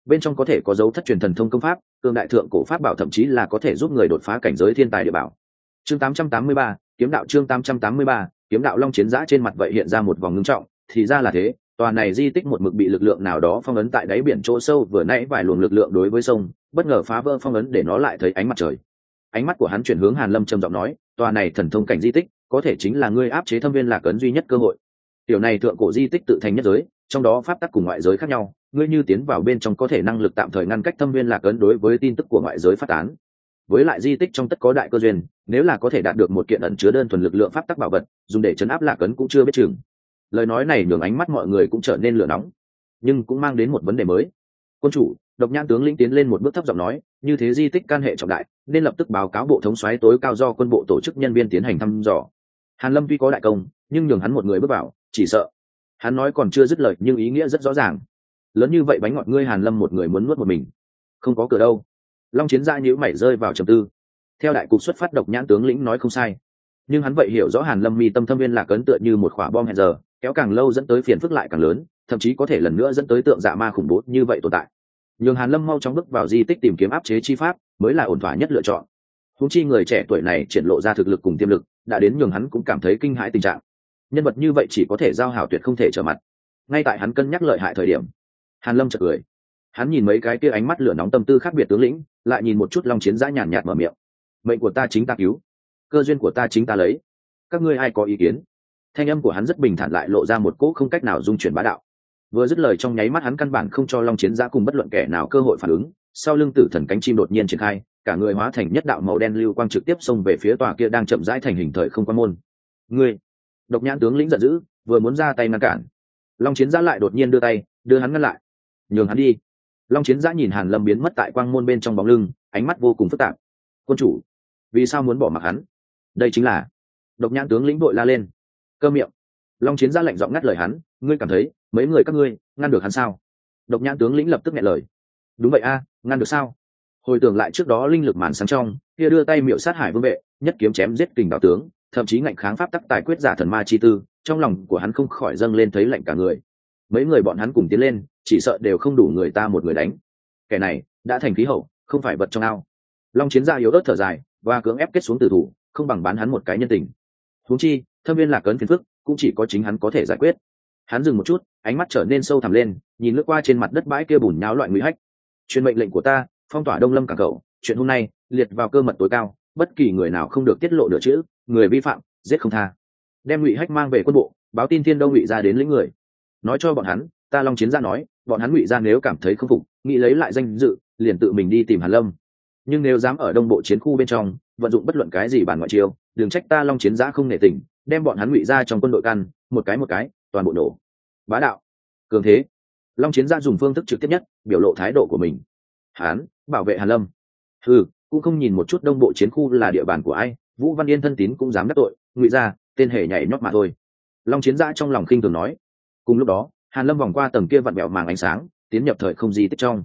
Bên trong có thể có dấu thất truyền thần thông công pháp cương đại thượng cổ pháp bảo thậm chí là có thể giúp người đột phá cảnh giới thiên tài địa bảo. Chương 883, kiếm đạo chương 883, kiếm đạo long chiến giã trên mặt vậy hiện ra một vòng ngưng trọng thì ra là thế tòa này di tích một mực bị lực lượng nào đó phong ấn tại đáy biển chỗ sâu vừa nãy vài luồng lực lượng đối với sông bất ngờ phá vỡ phong ấn để nó lại thấy ánh mặt trời. Ánh mắt của hắn chuyển hướng hàn lâm trầm giọng nói tòa này thần thông cảnh di tích có thể chính là ngươi áp chế thâm viên lạc ấn duy nhất cơ hội. Tiểu này thượng cổ di tích tự thành nhất giới, trong đó pháp tắc cùng ngoại giới khác nhau, ngươi như tiến vào bên trong có thể năng lực tạm thời ngăn cách thâm viên lạc ấn đối với tin tức của ngoại giới phát tán. Với lại di tích trong tất có đại cơ duyên, nếu là có thể đạt được một kiện ẩn chứa đơn thuần lực lượng pháp tắc bảo vật, dùng để chấn áp lạc ấn cũng chưa biết chừng. Lời nói này nhường ánh mắt mọi người cũng trở nên lửa nóng, nhưng cũng mang đến một vấn đề mới. Quân chủ, độc nhãn tướng lĩnh tiến lên một bước thấp giọng nói, như thế di tích can hệ trọng đại, nên lập tức báo cáo bộ thống soái tối cao do quân bộ tổ chức nhân viên tiến hành thăm dò hàn lâm tuy có đại công, nhưng nhường hắn một người bước vào, chỉ sợ. Hắn nói còn chưa dứt lời, nhưng ý nghĩa rất rõ ràng. Lớn như vậy bánh ngọt ngươi hàn lâm một người muốn nuốt một mình. Không có cửa đâu. Long chiến gia nhíu mảy rơi vào trầm tư. Theo đại cục xuất phát độc nhãn tướng lĩnh nói không sai. Nhưng hắn vậy hiểu rõ hàn lâm mi tâm thâm viên là cấn tựa như một quả bom hẹn giờ, kéo càng lâu dẫn tới phiền phức lại càng lớn, thậm chí có thể lần nữa dẫn tới tượng dạ ma khủng bố như vậy tồn tại. Nhường hàn lâm mau chóng bước vào di tích tìm kiếm áp chế chi pháp, mới là ổn thỏa nhất lựa chọn. Húng chi người trẻ tuổi này triển lộ ra thực lực cùng tiềm lực đã đến nhường hắn cũng cảm thấy kinh hãi tình trạng. Nhân vật như vậy chỉ có thể giao hảo tuyệt không thể trở mặt. Ngay tại hắn cân nhắc lợi hại thời điểm, hàn lâm chợt cười. Hắn nhìn mấy cái kia ánh mắt lửa nóng tâm tư khác biệt tướng lĩnh, lại nhìn một chút long chiến giã nhàn nhạt mở miệng. Mệnh của ta chính ta cứu, cơ duyên của ta chính ta lấy. Các ngươi ai có ý kiến? Thanh âm của hắn rất bình thản lại lộ ra một cỗ không cách nào dung chuyển bá đạo. Vừa dứt lời trong nháy mắt hắn căn bản không cho long chiến giã cùng bất luận kẻ nào cơ hội phản ứng, sau lưng tử thần cánh chim đột nhiên triển khai cả người hóa thành nhất đạo màu đen lưu quang trực tiếp xông về phía tòa kia đang chậm rãi thành hình thời không quan môn. Ngươi, độc nhãn tướng lĩnh giận dữ, vừa muốn ra tay ngăn cản. Long chiến giã lại đột nhiên đưa tay, đưa hắn ngăn lại. Nhường hắn đi. Long chiến giã nhìn hàn lâm biến mất tại quang môn bên trong bóng lưng, ánh mắt vô cùng phức tạp. Quân chủ, vì sao muốn bỏ mặc hắn? Đây chính là, độc nhãn tướng lĩnh đội la lên. Cơ miệng. Long chiến giã lạnh giọng ngắt lời hắn, ngươi cảm thấy mấy người các ngươi ngăn được hắn sao? Độc nhãn tướng lĩnh lập tức nghe lời. Đúng vậy a, ngăn được sao? Hồi tưởng lại trước đó linh lực màn sáng trong, kia đưa tay miệu sát hải vương vệ, nhất kiếm chém giết kình đạo tướng, thậm chí ngạnh kháng pháp tắc tài quyết giả thần ma chi tư, trong lòng của hắn không khỏi dâng lên thấy lạnh cả người. Mấy người bọn hắn cùng tiến lên, chỉ sợ đều không đủ người ta một người đánh. Kẻ này, đã thành khí hậu, không phải vật trong ao. Long chiến gia yếu ớt thở dài, và cưỡng ép kết xuống tử thủ, không bằng bán hắn một cái nhân tình. Huống chi, thâm viên lạc cấn phiền phức, cũng chỉ có chính hắn có thể giải quyết. Hắn dừng một chút, ánh mắt trở nên sâu thẳm lên, nhìn lướt qua trên mặt đất bãi kia bùn nháo loại nguy hách. Truyền mệnh lệnh của ta phong tỏa đông lâm cảng cậu, chuyện hôm nay liệt vào cơ mật tối cao, bất kỳ người nào không được tiết lộ nửa chữ, người vi phạm, giết không tha. Đem ngụy hách mang về quân bộ, báo tin thiên đông ngụy ra đến lĩnh người. Nói cho bọn hắn, ta long chiến ra nói, bọn hắn ngụy ra nếu cảm thấy không phục, nghĩ lấy lại danh dự, liền tự mình đi tìm hàn lâm. Nhưng nếu dám ở đông bộ chiến khu bên trong, vận dụng bất luận cái gì bàn ngoại chiêu, đừng trách ta long chiến giã không nể tình, đem bọn hắn ngụy ra trong quân đội căn, một cái một cái, toàn bộ nổ bá đạo. Cường thế. Long chiến gia dùng phương thức trực tiếp nhất, biểu lộ thái độ của mình. Hán bảo vệ hàn lâm. Ừ cũng không nhìn một chút đông bộ chiến khu là địa bàn của ai, vũ văn yên thân tín cũng dám đắc tội, ngụy ra, tên hề nhảy nhót mà thôi. Long chiến giã trong lòng khinh thường nói. Cùng lúc đó, hàn lâm vòng qua tầng kia vặn bẹo màng ánh sáng, tiến nhập thời không di tích trong.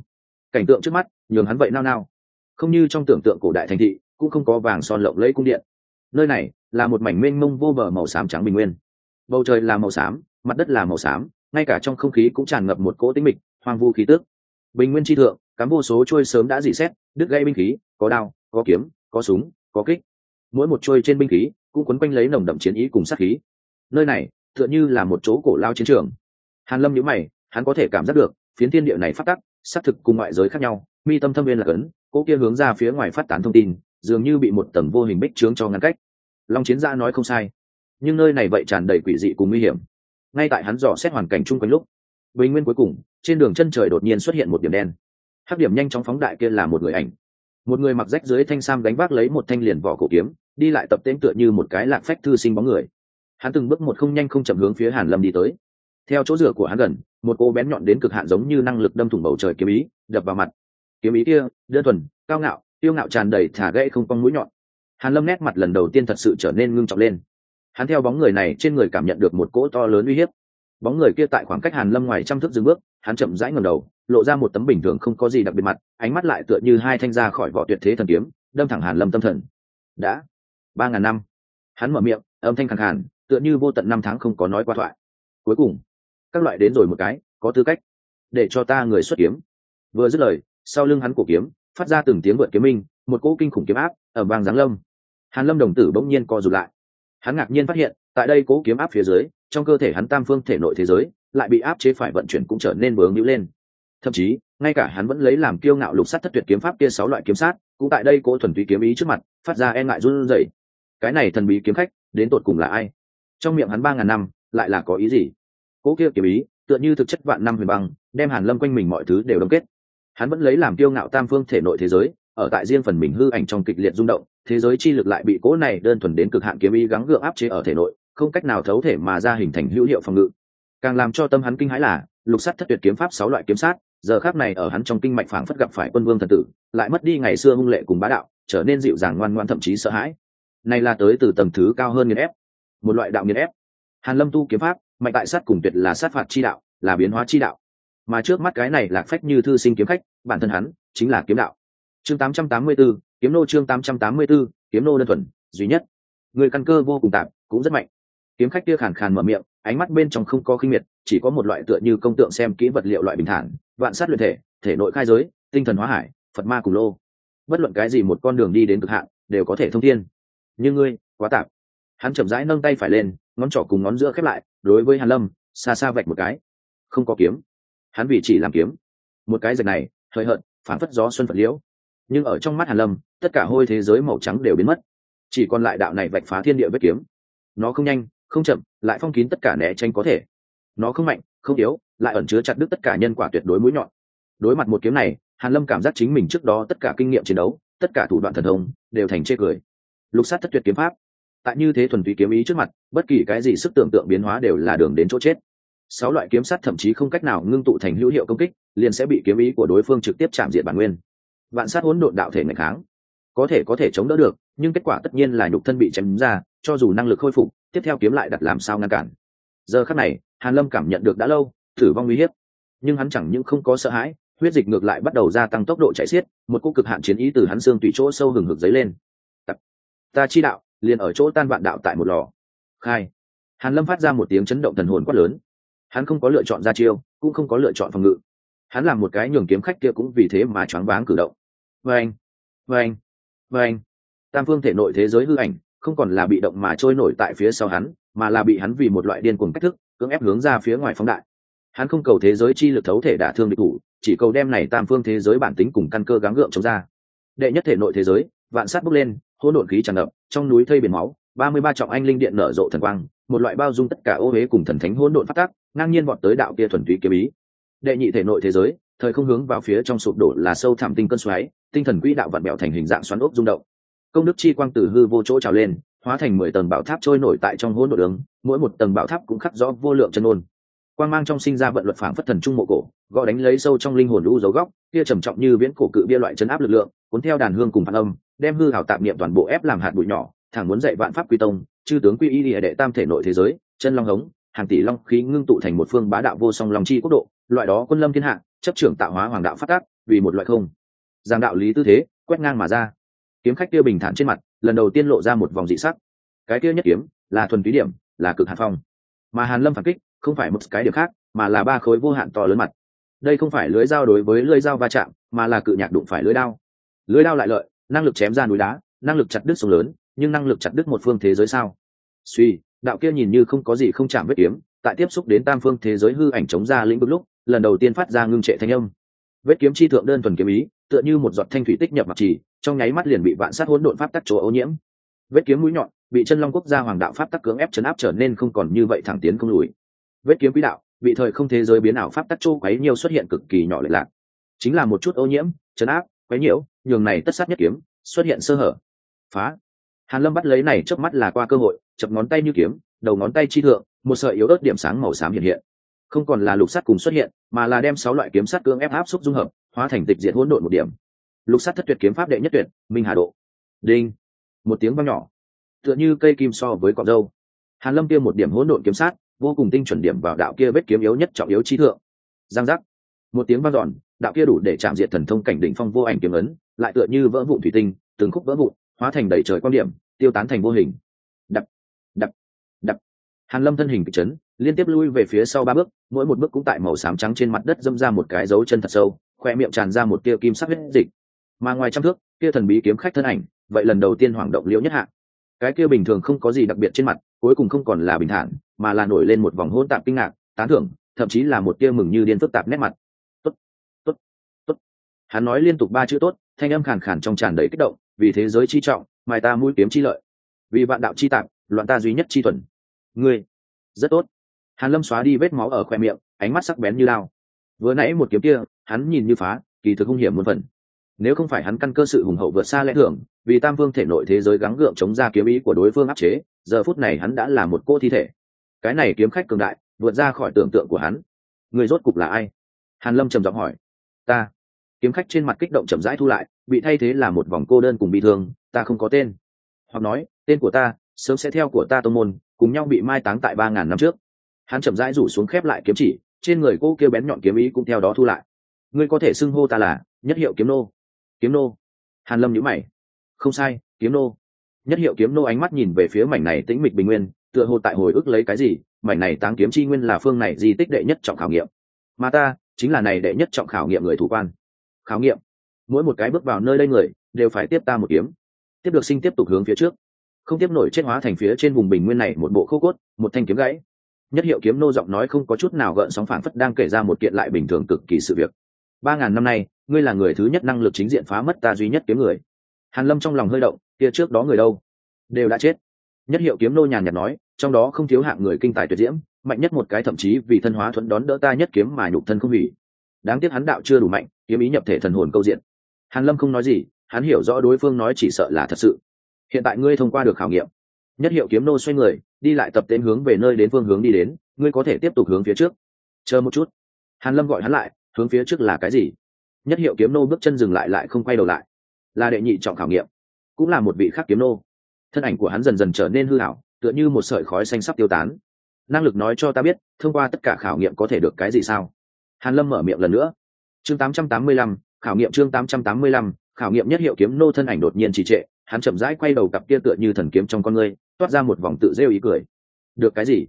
Cảnh tượng trước mắt, nhường hắn vậy nao nao. Không như trong tưởng tượng cổ đại thành thị, cũng không có vàng son lộng lẫy cung điện. Nơi này là một mảnh mênh mông vô bờ màu xám trắng bình nguyên. Bầu trời là màu xám, mặt đất là màu xám, ngay cả trong không khí cũng tràn ngập một cỗ tĩnh mịch, hoang vu khí tước bình nguyên tri thượng cắm vô số trôi sớm đã dỉ xét, đứt gây binh khí, có đao, có kiếm, có súng, có kích. Mỗi một trôi trên binh khí cũng quấn quanh lấy nồng đậm chiến ý cùng sát khí. Nơi này, tựa như là một chỗ cổ lao chiến trường. Hàn lâm nhíu mày, hắn có thể cảm giác được, phiến thiên địa này phát tắc xác thực cùng ngoại giới khác nhau, mi tâm thâm viên là cấn, cỗ kia hướng ra phía ngoài phát tán thông tin, dường như bị một tầng vô hình bích trướng cho ngăn cách. Long chiến gia nói không sai, nhưng nơi này vậy tràn đầy quỷ dị cùng nguy hiểm. Ngay tại hắn dò xét hoàn cảnh chung quanh lúc, bình nguyên cuối cùng, trên đường chân trời đột nhiên xuất hiện một điểm đen hắc điểm nhanh chóng phóng đại kia là một người ảnh. Một người mặc rách dưới thanh sam đánh vác lấy một thanh liền vỏ cổ kiếm, đi lại tập tễnh tựa như một cái lạc phách thư sinh bóng người. Hắn từng bước một không nhanh không chậm hướng phía hàn lâm đi tới. Theo chỗ rửa của hắn gần, một cô bén nhọn đến cực hạn giống như năng lực đâm thủng bầu trời kiếm ý, đập vào mặt. Kiếm ý kia, đơn thuần, cao ngạo, tiêu ngạo tràn đầy thả gãy không cong mũi nhọn. Hàn lâm nét mặt lần đầu tiên thật sự trở nên ngưng trọng lên. Hắn theo bóng người này trên người cảm nhận được một cỗ to lớn uy hiếp. Bóng người kia tại khoảng cách hàn lâm ngoài trăm thước dừng bước hắn chậm rãi ngầm đầu, lộ ra một tấm bình thường không có gì đặc biệt mặt, ánh mắt lại tựa như hai thanh ra khỏi vỏ tuyệt thế thần kiếm, đâm thẳng hàn lâm tâm thần. Đã, ba ngàn năm. Hắn mở miệng, âm thanh khàn khàn, tựa như vô tận năm tháng không có nói qua thoại. Cuối cùng, các loại đến rồi một cái, có tư cách để cho ta người xuất kiếm. Vừa dứt lời, sau lưng hắn cổ kiếm, phát ra từng tiếng vượt kiếm minh, một cỗ kinh khủng kiếm áp ở vàng giáng lâm. Hàn lâm đồng tử bỗng nhiên co rụt lại. Hắn ngạc nhiên phát hiện, tại đây cố kiếm áp phía dưới, trong cơ thể hắn tam phương thể nội thế giới lại bị áp chế phải vận chuyển cũng trở nên bướng nhữ lên. Thậm chí, ngay cả hắn vẫn lấy làm kiêu ngạo lục sát thất tuyệt kiếm pháp kia sáu loại kiếm sát, cũng tại đây cố thuần túy kiếm ý trước mặt, phát ra e ngại run rẩy. Cái này thần bí kiếm khách, đến tột cùng là ai? Trong miệng hắn ba ngàn năm, lại là có ý gì? Cố kia kiếm ý, tựa như thực chất vạn năm huyền băng, đem hàn lâm quanh mình mọi thứ đều đông kết. Hắn vẫn lấy làm kiêu ngạo tam phương thể nội thế giới, ở tại riêng phần mình hư ảnh trong kịch liệt rung động, thế giới chi lực lại bị cố này đơn thuần đến cực hạn kiếm ý gắng gượng áp chế ở thể nội, không cách nào thấu thể mà ra hình thành hữu hiệu phòng ngự càng làm cho tâm hắn kinh hãi là lục sắt thất tuyệt kiếm pháp sáu loại kiếm sát giờ khác này ở hắn trong kinh mạch phảng phất gặp phải quân vương thần tử lại mất đi ngày xưa hung lệ cùng bá đạo trở nên dịu dàng ngoan ngoan thậm chí sợ hãi. Này là tới từ tầng thứ cao hơn nghiền ép một loại đạo nghiền ép. Hàn lâm tu kiếm pháp mạnh tại sát cùng tuyệt là sát phạt chi đạo là biến hóa chi đạo. Mà trước mắt cái này là phách như thư sinh kiếm khách bản thân hắn chính là kiếm đạo. Chương 884, kiếm nô chương 884, kiếm nô đơn thuần duy nhất. Người căn cơ vô cùng tạm cũng rất mạnh kiếm khách kia khàn khàn mở miệng, ánh mắt bên trong không có khinh miệt, chỉ có một loại tựa như công tượng xem kỹ vật liệu loại bình thản, vạn sát luyện thể thể nội khai giới, tinh thần hóa hải, phật ma cùng lô. Bất luận cái gì một con đường đi đến cực hạn, đều có thể thông thiên. Nhưng ngươi, quá tạp. Hắn chậm rãi nâng tay phải lên, ngón trỏ cùng ngón giữa khép lại, đối với hàn lâm, xa xa vạch một cái. Không có kiếm. Hắn vì chỉ làm kiếm. Một cái dạch này hơi hận phản phất gió xuân phật liễu. Nhưng ở trong mắt hàn lâm, tất cả hôi thế giới màu trắng đều biến mất. Chỉ còn lại đạo này vạch phá thiên địa vết kiếm. Nó không nhanh không chậm, lại phong kín tất cả né tránh có thể. Nó không mạnh, không yếu, lại ẩn chứa chặt đứt tất cả nhân quả tuyệt đối mũi nhọn. Đối mặt một kiếm này, hàn lâm cảm giác chính mình trước đó tất cả kinh nghiệm chiến đấu, tất cả thủ đoạn thần thông, đều thành chê cười. Lục sát thất tuyệt kiếm pháp. Tại như thế thuần túy kiếm ý trước mặt, bất kỳ cái gì sức tưởng tượng biến hóa đều là đường đến chỗ chết. Sáu loại kiếm sát thậm chí không cách nào ngưng tụ thành hữu hiệu công kích, liền sẽ bị kiếm ý của đối phương trực tiếp chạm diện bản nguyên. Vạn sát hỗn độn đạo thể ngày kháng có thể có thể chống đỡ được, nhưng kết quả tất nhiên là nhục thân bị chém ra, cho dù năng lực khôi phục, tiếp theo kiếm lại đặt làm sao ngăn cản. Giờ khắc này, hàn lâm cảm nhận được đã lâu thử vong uy hiếp. Nhưng hắn chẳng những không có sợ hãi, huyết dịch ngược lại bắt đầu gia tăng tốc độ chạy xiết, một cô cực hạn chiến ý từ hắn xương tùy chỗ sâu hừng hực dấy lên. Ta chi đạo, liền ở chỗ tan vạn đạo tại một lò. Khai. Hàn lâm phát ra một tiếng chấn động thần hồn quát lớn. Hắn không có lựa chọn ra chiêu, cũng không có lựa chọn phòng ngự. Hắn làm một cái nhường kiếm khách kia cũng vì thế mà choáng váng cử động. Vâng. Vâng vâng tam phương thể nội thế giới hư ảnh, không còn là bị động mà trôi nổi tại phía sau hắn, mà là bị hắn vì một loại điên cuồng cách thức, cưỡng ép hướng ra phía ngoài phóng đại. Hắn không cầu thế giới chi lực thấu thể đả thương địch thủ, chỉ cầu đem này tam phương thế giới bản tính cùng căn cơ gắng gượng chống ra. Đệ nhất thể nội thế giới, vạn sát bốc lên, hỗn độn khí tràn ngập, trong núi thây biển máu, ba mươi ba trọng anh linh điện nở rộ thần quang, một loại bao dung tất cả ô huế cùng thần thánh hỗn độn phát tác ngang nhiên vọt tới đạo kia thuần túy kiếm ý. Đệ nhị thể nội thế giới, thời không hướng vào phía trong sụp đổ là sâu thẳm tinh cơn xoáy tinh thần quỹ đạo vặn bẹo thành hình dạng xoắn ốc rung động. Công đức chi quang từ hư vô chỗ trào lên, hóa thành mười tầng bảo tháp trôi nổi tại trong hỗn độn đường, mỗi một tầng bảo tháp cũng khắc rõ vô lượng chân ôn. Quang mang trong sinh ra vận luật phảng phất thần trung mộ cổ, gõ đánh lấy sâu trong linh hồn lũ dấu góc, kia trầm trọng như viễn cổ cự bia loại chấn áp lực lượng, cuốn theo đàn hương cùng phản âm, đem hư hảo tạm niệm toàn bộ ép làm hạt bụi nhỏ, thẳng muốn dạy vạn pháp quy tông, chư tướng quy y địa đệ tam thể nội thế giới, chân long hống, hàng tỷ long khí ngưng tụ thành một phương bá đạo vô song long chi quốc độ, loại đó quân lâm thiên hạ, chấp trưởng tạo hóa hoàng đạo phát tác, vì một loại không giang đạo lý tư thế, quét ngang mà ra. Kiếm khách kia bình thản trên mặt, lần đầu tiên lộ ra một vòng dị sắc. Cái kia nhất kiếm, là thuần túy điểm, là cực hạ phong. Mà hàn lâm phản kích, không phải một cái điểm khác, mà là ba khối vô hạn to lớn mặt. Đây không phải lưới dao đối với lưới dao va chạm, mà là cự nhạc đụng phải lưới đao. Lưới đao lại lợi, năng lực chém ra núi đá, năng lực chặt đứt sông lớn, nhưng năng lực chặt đứt một phương thế giới sao? Suy, đạo kia nhìn như không có gì không chạm vết kiếm, tại tiếp xúc đến tam phương thế giới hư ảnh chống ra lĩnh vực lúc, lần đầu tiên phát ra ngưng trệ thanh âm. Vết kiếm chi thượng đơn thuần kiếm ý tựa như một giọt thanh thủy tích nhập mặc trì, trong nháy mắt liền bị vạn sát hỗn độn pháp tắc chỗ ô nhiễm. Vết kiếm mũi nhọn bị chân long quốc gia hoàng đạo pháp tắc cưỡng ép chấn áp trở nên không còn như vậy thẳng tiến không lùi. Vết kiếm quỹ đạo bị thời không thế giới biến ảo pháp tắc chỗ quấy nhiều xuất hiện cực kỳ nhỏ lệ lạc. Chính là một chút ô nhiễm, chấn áp, quấy nhiễu, nhường này tất sát nhất kiếm xuất hiện sơ hở. Phá. Hàn lâm bắt lấy này trước mắt là qua cơ hội, chập ngón tay như kiếm, đầu ngón tay chi thượng, một sợi yếu ớt điểm sáng màu xám hiện hiện. Không còn là lục sắt cùng xuất hiện, mà là đem sáu loại kiếm sắt cưỡng ép áp xúc dung hợp hóa thành tịch diệt hỗn độn một điểm. Lục sát thất tuyệt kiếm pháp đệ nhất tuyệt, minh hà độ. Đinh. Một tiếng vang nhỏ. Tựa như cây kim so với cọc dâu. Hàn lâm kia một điểm hỗn độn kiếm sát, vô cùng tinh chuẩn điểm vào đạo kia vết kiếm yếu nhất trọng yếu chi thượng. Giang giác. Một tiếng vang dọn, đạo kia đủ để chạm diệt thần thông cảnh đỉnh phong vô ảnh kiếm ấn, lại tựa như vỡ vụn thủy tinh, từng khúc vỡ vụn, hóa thành đầy trời quan điểm, tiêu tán thành vô hình. Đập đập đập. Hàn lâm thân hình kịch chấn, liên tiếp lui về phía sau ba bước, mỗi một bước cũng tại màu xám trắng trên mặt đất dâm ra một cái dấu chân thật sâu khoe miệng tràn ra một tia kim sắc huyết dịch. Mà ngoài trăm thước, kia thần bí kiếm khách thân ảnh, vậy lần đầu tiên hoảng động liễu nhất hạ. Cái kia bình thường không có gì đặc biệt trên mặt, cuối cùng không còn là bình thản, mà là nổi lên một vòng hôn tạp kinh ngạc, tán thưởng, thậm chí là một tia mừng như điên phức tạp nét mặt. Tốt tốt tốt. Hắn nói liên tục ba chữ tốt, thanh âm khàn khàn trong tràn đầy kích động, vì thế giới chi trọng, mài ta mũi kiếm chi lợi. Vì vạn đạo chi tạp, loạn ta duy nhất chi thuần. Ngươi, rất tốt. Hàn lâm xóa đi vết máu ở khoe miệng, ánh mắt sắc bén như lao vừa nãy một kiếm kia, hắn nhìn như phá, kỳ thực hung hiểm một phần. Nếu không phải hắn căn cơ sự hùng hậu vượt xa lẽ thường, vì tam vương thể nội thế giới gắng gượng chống ra kiếm ý của đối phương áp chế, giờ phút này hắn đã là một cô thi thể. Cái này kiếm khách cường đại, vượt ra khỏi tưởng tượng của hắn. Người rốt cục là ai? Hàn lâm trầm giọng hỏi. Ta. Kiếm khách trên mặt kích động chậm rãi thu lại, bị thay thế là một vòng cô đơn cùng bị thương, ta không có tên. Hoặc nói, tên của ta, sớm sẽ theo của ta tô môn, cùng nhau bị mai táng tại ba ngàn năm trước. Hắn chậm rãi rủ xuống khép lại kiếm chỉ trên người cô kêu bén nhọn kiếm ý cũng theo đó thu lại. Ngươi có thể xưng hô ta là nhất hiệu kiếm nô. Kiếm nô? Hàn lâm nhíu mày. Không sai, kiếm nô. Nhất hiệu kiếm nô ánh mắt nhìn về phía mảnh này tĩnh mịch bình nguyên, tựa hồ tại hồi ức lấy cái gì, mảnh này táng kiếm chi nguyên là phương này di tích đệ nhất trọng khảo nghiệm. Mà ta chính là này đệ nhất trọng khảo nghiệm người thủ quan. Khảo nghiệm. Mỗi một cái bước vào nơi đây người đều phải tiếp ta một kiếm. Tiếp được sinh tiếp tục hướng phía trước. Không tiếp nổi chết hóa thành phía trên vùng bình nguyên này một bộ khô cốt, một thanh kiếm gãy nhất hiệu kiếm nô giọng nói không có chút nào gợn sóng phảng phất đang kể ra một kiện lại bình thường cực kỳ sự việc. Ba ngàn năm nay, ngươi là người thứ nhất năng lực chính diện phá mất ta duy nhất kiếm người. Hàn lâm trong lòng hơi động, kia trước đó người đâu? Đều đã chết. Nhất hiệu kiếm nô nhàn nhạt nói, trong đó không thiếu hạng người kinh tài tuyệt diễm, mạnh nhất một cái thậm chí vì thân hóa thuẫn đón đỡ ta nhất kiếm mà nhục thân không hủy. Đáng tiếc hắn đạo chưa đủ mạnh, kiếm ý nhập thể thần hồn câu diện. Hàn lâm không nói gì, hắn hiểu rõ đối phương nói chỉ sợ là thật sự. Hiện tại ngươi thông qua được khảo nghiệm nhất hiệu kiếm nô xoay người đi lại tập tên hướng về nơi đến phương hướng đi đến ngươi có thể tiếp tục hướng phía trước. Chờ một chút. Hàn lâm gọi hắn lại hướng phía trước là cái gì? Nhất hiệu kiếm nô bước chân dừng lại lại không quay đầu lại. Là đệ nhị trọng khảo nghiệm cũng là một vị khác kiếm nô. Thân ảnh của hắn dần dần trở nên hư hảo tựa như một sợi khói xanh sắp tiêu tán. Năng lực nói cho ta biết thông qua tất cả khảo nghiệm có thể được cái gì sao? Hàn lâm mở miệng lần nữa. Chương 885, khảo nghiệm chương 885, khảo nghiệm nhất hiệu kiếm nô thân ảnh đột nhiên trì trệ hắn chậm rãi quay đầu cặp kia tựa như thần kiếm trong con ngươi toát ra một vòng tự rêu ý cười. Được cái gì?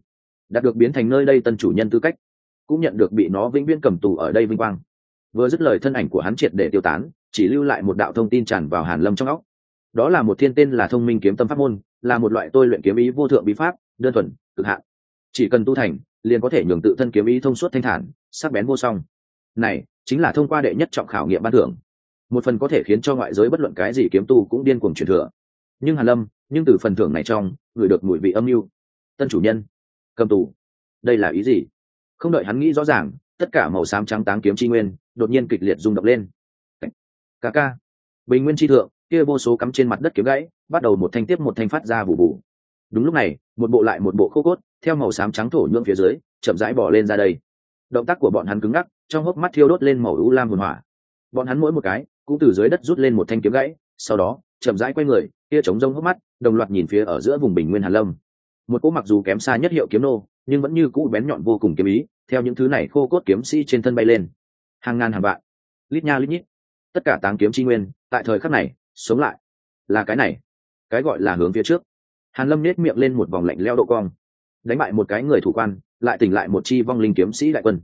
Đạt được biến thành nơi đây tân chủ nhân tư cách, cũng nhận được bị nó vĩnh viễn cầm tù ở đây vinh quang. Vừa dứt lời thân ảnh của hắn triệt để tiêu tán, chỉ lưu lại một đạo thông tin tràn vào hàn lâm trong óc. Đó là một thiên tên là thông minh kiếm tâm pháp môn, là một loại tôi luyện kiếm ý vô thượng bí pháp, đơn thuần, cực hạn. Chỉ cần tu thành, liền có thể nhường tự thân kiếm ý thông suốt thanh thản, sắc bén vô song. Này, chính là thông qua đệ nhất trọng khảo nghiệm ban thưởng. Một phần có thể khiến cho ngoại giới bất luận cái gì kiếm tu cũng điên cuồng truyền thừa. Nhưng hàn lâm nhưng từ phần thưởng này trong, người được mùi vị âm mưu. Tân chủ nhân, cầm tù. Đây là ý gì? Không đợi hắn nghĩ rõ ràng, tất cả màu xám trắng táng kiếm chi nguyên đột nhiên kịch liệt rung động lên. Ca ca. Bình nguyên chi thượng, kia vô số cắm trên mặt đất kiếm gãy, bắt đầu một thanh tiếp một thanh phát ra vụ vụ. Đúng lúc này, một bộ lại một bộ khô cốt, theo màu xám trắng thổ nhưỡng phía dưới, chậm rãi bỏ lên ra đây. Động tác của bọn hắn cứng ngắc, trong hốc mắt thiêu đốt lên màu u lam hồn hỏa. Bọn hắn mỗi một cái, cũng từ dưới đất rút lên một thanh kiếm gãy, sau đó, chậm rãi quay người, kia chống rông hốc mắt đồng loạt nhìn phía ở giữa vùng bình nguyên hàn lâm. Một cỗ mặc dù kém xa nhất hiệu kiếm nô, nhưng vẫn như cũ bén nhọn vô cùng kiếm ý, theo những thứ này khô cốt kiếm sĩ trên thân bay lên. Hàng ngàn hàng vạn. Lít nha lít nhít. Tất cả táng kiếm chi nguyên, tại thời khắc này, sống lại. Là cái này. Cái gọi là hướng phía trước. Hàn lâm nết miệng lên một vòng lạnh leo độ cong. Đánh bại một cái người thủ quan, lại tỉnh lại một chi vong linh kiếm sĩ đại quân.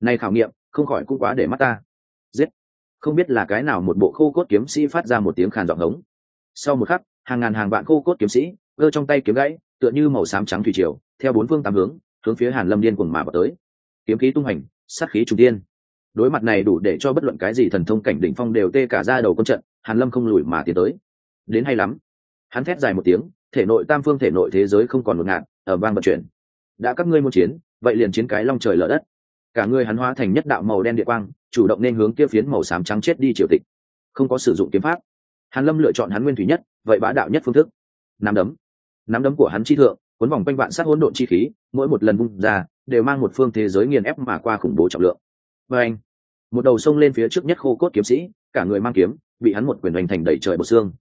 Này khảo nghiệm, không khỏi cũng quá để mắt ta. Giết. Không biết là cái nào một bộ khô cốt kiếm sĩ phát ra một tiếng khàn giọng hống. Sau một khắc hàng ngàn hàng vạn khô cốt kiếm sĩ, gơ trong tay kiếm gãy, tựa như màu xám trắng thủy triều, theo bốn phương tám hướng hướng phía hàn lâm điên cuồng mà vào tới. Kiếm khí tung hành, sát khí trùng tiên đối mặt này đủ để cho bất luận cái gì thần thông cảnh đỉnh phong đều tê cả ra đầu quân trận, hàn lâm không lùi mà tiến tới. Đến hay lắm. Hắn thét dài một tiếng, thể nội tam phương thể nội thế giới không còn một ngạn ở vang vận chuyển. Đã các ngươi muốn chiến, vậy liền chiến cái long trời lở đất. Cả người hắn hóa thành nhất đạo màu đen địa quang, chủ động nên hướng kia phiến màu xám trắng chết đi triều tịch. Không có sử dụng kiếm pháp. Hàn lâm lựa chọn hắn nguyên thủy nhất vậy bá đạo nhất phương thức. Nắm đấm. Nắm đấm của hắn chi thượng, cuốn vòng quanh vạn sát hỗn độn chi khí, mỗi một lần bung ra, đều mang một phương thế giới nghiền ép mà qua khủng bố trọng lượng. Và anh, một đầu sông lên phía trước nhất khô cốt kiếm sĩ, cả người mang kiếm, bị hắn một quyền hoành thành đẩy trời bột xương.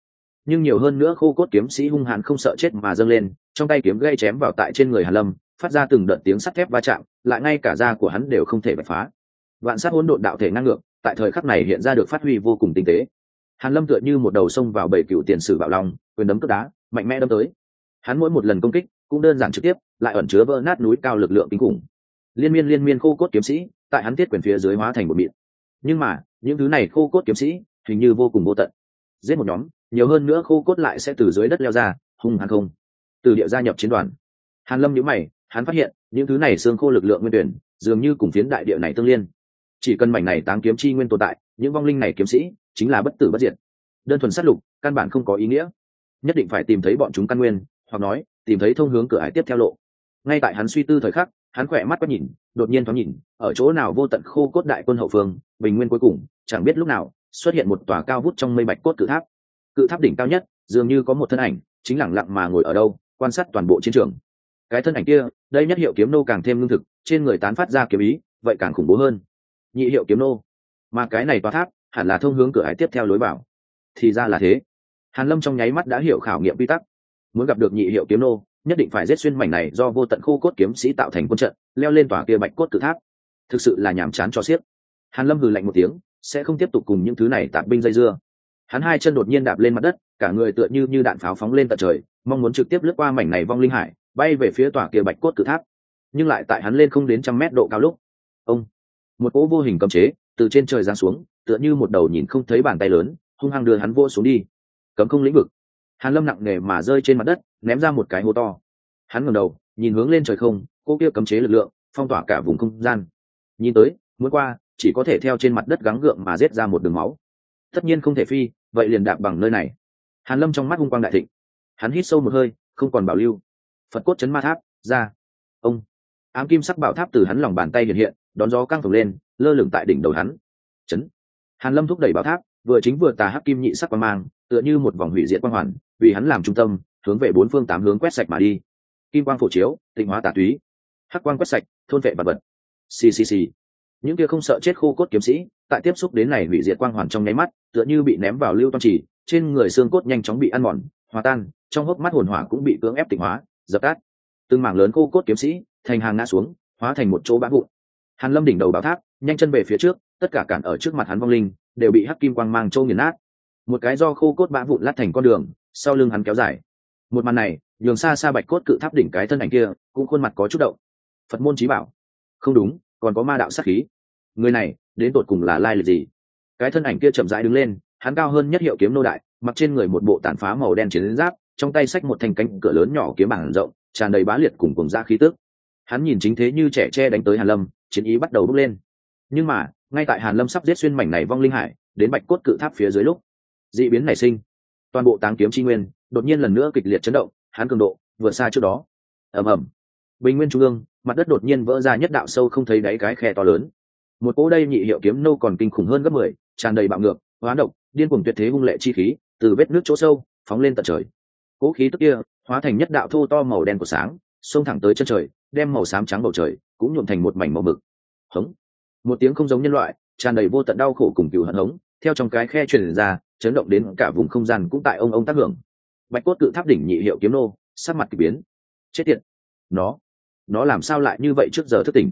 Nhưng nhiều hơn nữa khô cốt kiếm sĩ hung hãn không sợ chết mà dâng lên, trong tay kiếm gây chém vào tại trên người hàn lâm, phát ra từng đợt tiếng sắt thép va chạm, lại ngay cả da của hắn đều không thể bạch phá. Vạn sát hỗn độn đạo thể năng ngược, tại thời khắc này hiện ra được phát huy vô cùng tinh tế hàn lâm tựa như một đầu sông vào bảy cựu tiền sử bạo long, quyền đấm cướp đá, mạnh mẽ đâm tới. Hắn mỗi một lần công kích, cũng đơn giản trực tiếp, lại ẩn chứa vỡ nát núi cao lực lượng kinh khủng. Liên miên liên miên khô cốt kiếm sĩ, tại hắn tiết quyền phía dưới hóa thành một miệng. Nhưng mà, những thứ này khô cốt kiếm sĩ, hình như vô cùng vô tận. Giết một nhóm, nhiều hơn nữa khô cốt lại sẽ từ dưới đất leo ra, hung hăng không. Từ địa gia nhập chiến đoàn. Hàn lâm nhíu mày, hắn phát hiện, những thứ này xương khô lực lượng nguyên tuyển, dường như cùng phiến đại địa này tương liên. Chỉ cần mảnh này táng kiếm chi nguyên tồn tại những vong linh này kiếm sĩ chính là bất tử bất diệt. Đơn thuần sát lục, căn bản không có ý nghĩa. Nhất định phải tìm thấy bọn chúng căn nguyên, hoặc nói, tìm thấy thông hướng cửa hải tiếp theo lộ. Ngay tại hắn suy tư thời khắc, hắn khỏe mắt quét nhìn, đột nhiên thoáng nhìn, ở chỗ nào vô tận khô cốt đại quân hậu phương, bình nguyên cuối cùng, chẳng biết lúc nào, xuất hiện một tòa cao vút trong mây bạch cốt cự tháp. Cự tháp đỉnh cao nhất, dường như có một thân ảnh, chính lẳng lặng mà ngồi ở đâu, quan sát toàn bộ chiến trường. Cái thân ảnh kia, đây nhất hiệu kiếm nô càng thêm lương thực, trên người tán phát ra kiếm ý, vậy càng khủng bố hơn. Nhị hiệu kiếm nô mà cái này tòa tháp hẳn là thông hướng cửa hải tiếp theo lối vào. Thì ra là thế. Hàn lâm trong nháy mắt đã hiểu khảo nghiệm quy tắc. Muốn gặp được nhị hiệu kiếm nô, nhất định phải giết xuyên mảnh này do vô tận khô cốt kiếm sĩ tạo thành quân trận, leo lên tòa kia bạch cốt cự tháp. Thực sự là nhàm chán cho xiếc. Hàn lâm hừ lạnh một tiếng, sẽ không tiếp tục cùng những thứ này tạp binh dây dưa. Hắn hai chân đột nhiên đạp lên mặt đất, cả người tựa như như đạn pháo phóng lên tận trời, mong muốn trực tiếp lướt qua mảnh này vong linh hải, bay về phía tòa kia bạch cốt cự tháp. Nhưng lại tại hắn lên không đến trăm mét độ cao lúc, ông, một cỗ vô hình cấm chế từ trên trời giáng xuống, tựa như một đầu nhìn không thấy bàn tay lớn, hung hăng đưa hắn vô xuống đi. Cấm không lĩnh vực. Hàn lâm nặng nề mà rơi trên mặt đất, ném ra một cái hố to. Hắn ngẩng đầu, nhìn hướng lên trời không, cô kia cấm chế lực lượng, phong tỏa cả vùng không gian. Nhìn tới, muốn qua, chỉ có thể theo trên mặt đất gắng gượng mà giết ra một đường máu. Tất nhiên không thể phi, vậy liền đạp bằng nơi này. Hàn lâm trong mắt hung quang đại thịnh. Hắn hít sâu một hơi, không còn bảo lưu. Phật cốt chấn ma tháp, ra. Ông. Ám kim sắc bảo tháp từ hắn lòng bàn tay hiện hiện, đón gió căng phồng lên lơ lửng tại đỉnh đầu hắn. Chấn. Hàn lâm thúc đẩy bảo tháp vừa chính vừa tà hắc kim nhị sắc quang mang tựa như một vòng hủy diệt quang hoàn vì hắn làm trung tâm hướng về bốn phương tám hướng quét sạch mà đi. Kim quang phổ chiếu tịnh hóa tà túy. Hắc quang quét sạch thôn vệ vật. Vật xì, những kia không sợ chết khô cốt kiếm sĩ tại tiếp xúc đến này hủy diệt quang hoàn trong nháy mắt tựa như bị ném vào lưu toan trì trên người xương cốt nhanh chóng bị ăn mòn hòa tan trong hốc mắt hồn hỏa cũng bị cưỡng ép tịnh hóa dập tắt. Từng mảng lớn khô cốt kiếm sĩ thành hàng ngã xuống hóa thành một chỗ bã vụn. Hàn lâm đỉnh đầu bảo tháp nhanh chân về phía trước, tất cả cản ở trước mặt hắn vong linh, đều bị hắc kim quang mang trâu nghiền nát. Một cái do khô cốt bã vụn lát thành con đường, sau lưng hắn kéo dài. Một màn này, nhường xa xa bạch cốt cự tháp đỉnh cái thân ảnh kia, cũng khuôn mặt có chút động. Phật môn trí bảo. Không đúng, còn có ma đạo sát khí. Người này, đến tột cùng là lai lịch gì? Cái thân ảnh kia chậm rãi đứng lên, hắn cao hơn nhất hiệu kiếm nô đại, mặc trên người một bộ tàn phá màu đen chiến giáp, trong tay xách một thanh cánh cửa lớn nhỏ kiếm bảng rộng, tràn đầy bá liệt cùng cùng ra khí tức. Hắn nhìn chính thế như trẻ tre đánh tới hàn lâm, chiến ý bắt đầu bốc lên nhưng mà, ngay tại hàn lâm sắp giết xuyên mảnh này vong linh hải, đến bạch cốt cự tháp phía dưới lúc, dị biến nảy sinh. Toàn bộ táng kiếm chi nguyên đột nhiên lần nữa kịch liệt chấn động, hắn cường độ vừa xa trước đó. Ầm ầm. Bình nguyên trung ương, mặt đất đột nhiên vỡ ra nhất đạo sâu không thấy đáy cái khe to lớn. Một cỗ đây nhị hiệu kiếm nô còn kinh khủng hơn gấp mười, tràn đầy bạo ngược hóa độc, điên cuồng tuyệt thế hung lệ chi khí, từ vết nước chỗ sâu, phóng lên tận trời. Cỗ khí tức kia hóa thành nhất đạo thô to màu đen của sáng, xông thẳng tới chân trời, đem màu xám trắng bầu trời cũng nhuộm thành một mảnh màu mực. Hống một tiếng không giống nhân loại, tràn đầy vô tận đau khổ cùng cựu hận hống. Theo trong cái khe truyền ra, chấn động đến cả vùng không gian cũng tại ông ông tác hưởng. Bạch cốt tự tháp đỉnh nhị hiệu kiếm nô, sắc mặt k ỳ biến. Chết tiệt! Nó nó làm sao lại như vậy trước giờ thức tỉnh?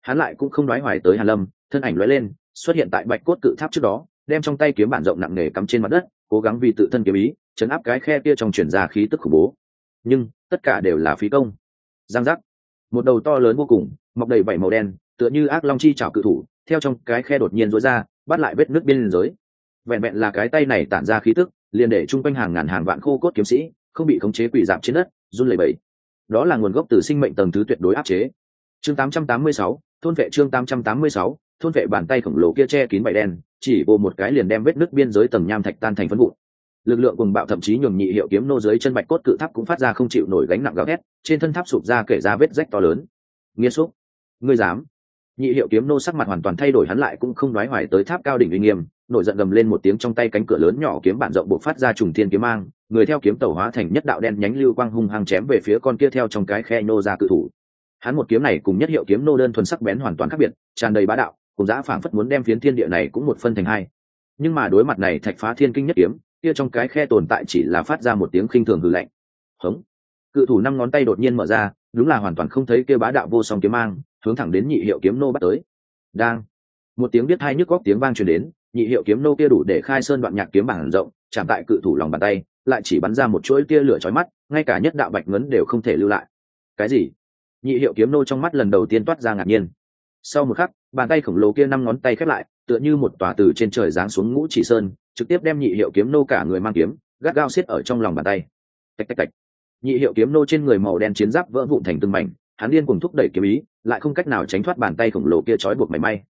Hắn lại cũng không nói hoài tới hàn lâm, thân ảnh lóe lên, xuất hiện tại bạch cốt cự tháp trước đó, đem trong tay kiếm bản rộng nặng nề cắm trên mặt đất, cố gắng vì tự thân kiếm ý, chấn áp cái khe kia trong chuyển ra khí tức khủng bố. Nhưng, tất cả đều là phí công. Giang giác. Một đầu to lớn vô cùng, mọc đầy vảy màu đen tựa như ác long chi chảo cự thủ theo trong cái khe đột nhiên rối ra bắt lại vết nước biên giới. Vẹn vẹn là cái tay này tản ra khí tức liền để chung quanh hàng ngàn hàng vạn khô cốt kiếm sĩ không bị khống chế quỷ giảm trên đất run lẩy bẩy. Đó là nguồn gốc từ sinh mệnh tầng thứ tuyệt đối áp chế. Chương 886, thôn vệ chương 886, thôn vệ bàn tay khổng lồ kia che kín bảy đen chỉ vô một cái liền đem vết nước biên giới tầng nham thạch tan thành phân vụn. Lực lượng cùng bạo thậm chí nhường nhị hiệu kiếm nô dưới chân bạch cốt cự tháp cũng phát ra không chịu nổi gánh nặng gào thét trên thân tháp sụp ra kể ra vết rách to lớn. Nghiêm xúc. Ngươi dám nhị hiệu kiếm nô sắc mặt hoàn toàn thay đổi, hắn lại cũng không nói hoài tới tháp cao đỉnh uy nghiêm, nổi giận gầm lên một tiếng trong tay cánh cửa lớn nhỏ kiếm bản rộng buộc phát ra trùng thiên kiếm mang, người theo kiếm tẩu hóa thành nhất đạo đen nhánh lưu quang hung hăng chém về phía con kia theo trong cái khe nô ra cự thủ. Hắn một kiếm này cùng nhất hiệu kiếm nô đơn thuần sắc bén hoàn toàn khác biệt, tràn đầy bá đạo, cùng giã phảng phất muốn đem phiến thiên địa này cũng một phân thành hai. Nhưng mà đối mặt này thạch phá thiên kinh nhất kiếm, kia trong cái khe tồn tại chỉ là phát ra một tiếng khinh thường hư lạnh. Hống. Cự thủ năm ngón tay đột nhiên mở ra, đúng là hoàn toàn không thấy kia bá đạo vô song kiếm mang hướng thẳng đến nhị hiệu kiếm nô bắt tới. Đang. Một tiếng biết hai nhức góc tiếng vang truyền đến, nhị hiệu kiếm nô kia đủ để khai sơn đoạn nhạc kiếm bảng rộng, chạm tại cự thủ lòng bàn tay, lại chỉ bắn ra một chuỗi tia lửa chói mắt, ngay cả nhất đạo bạch ngấn đều không thể lưu lại. Cái gì? Nhị hiệu kiếm nô trong mắt lần đầu tiên toát ra ngạc nhiên. Sau một khắc, bàn tay khổng lồ kia năm ngón tay khép lại, tựa như một tòa từ trên trời giáng xuống ngũ chỉ sơn, trực tiếp đem nhị hiệu kiếm nô cả người mang kiếm, gắt gao xiết ở trong lòng bàn tay. Tạch tạch tạch. Nhị hiệu kiếm nô trên người màu đen chiến giáp vỡ vụn thành từng mảnh hắn điên cùng thúc đẩy kiếm ý, lại không cách nào tránh thoát bàn tay khổng lồ kia trói buộc mảy may.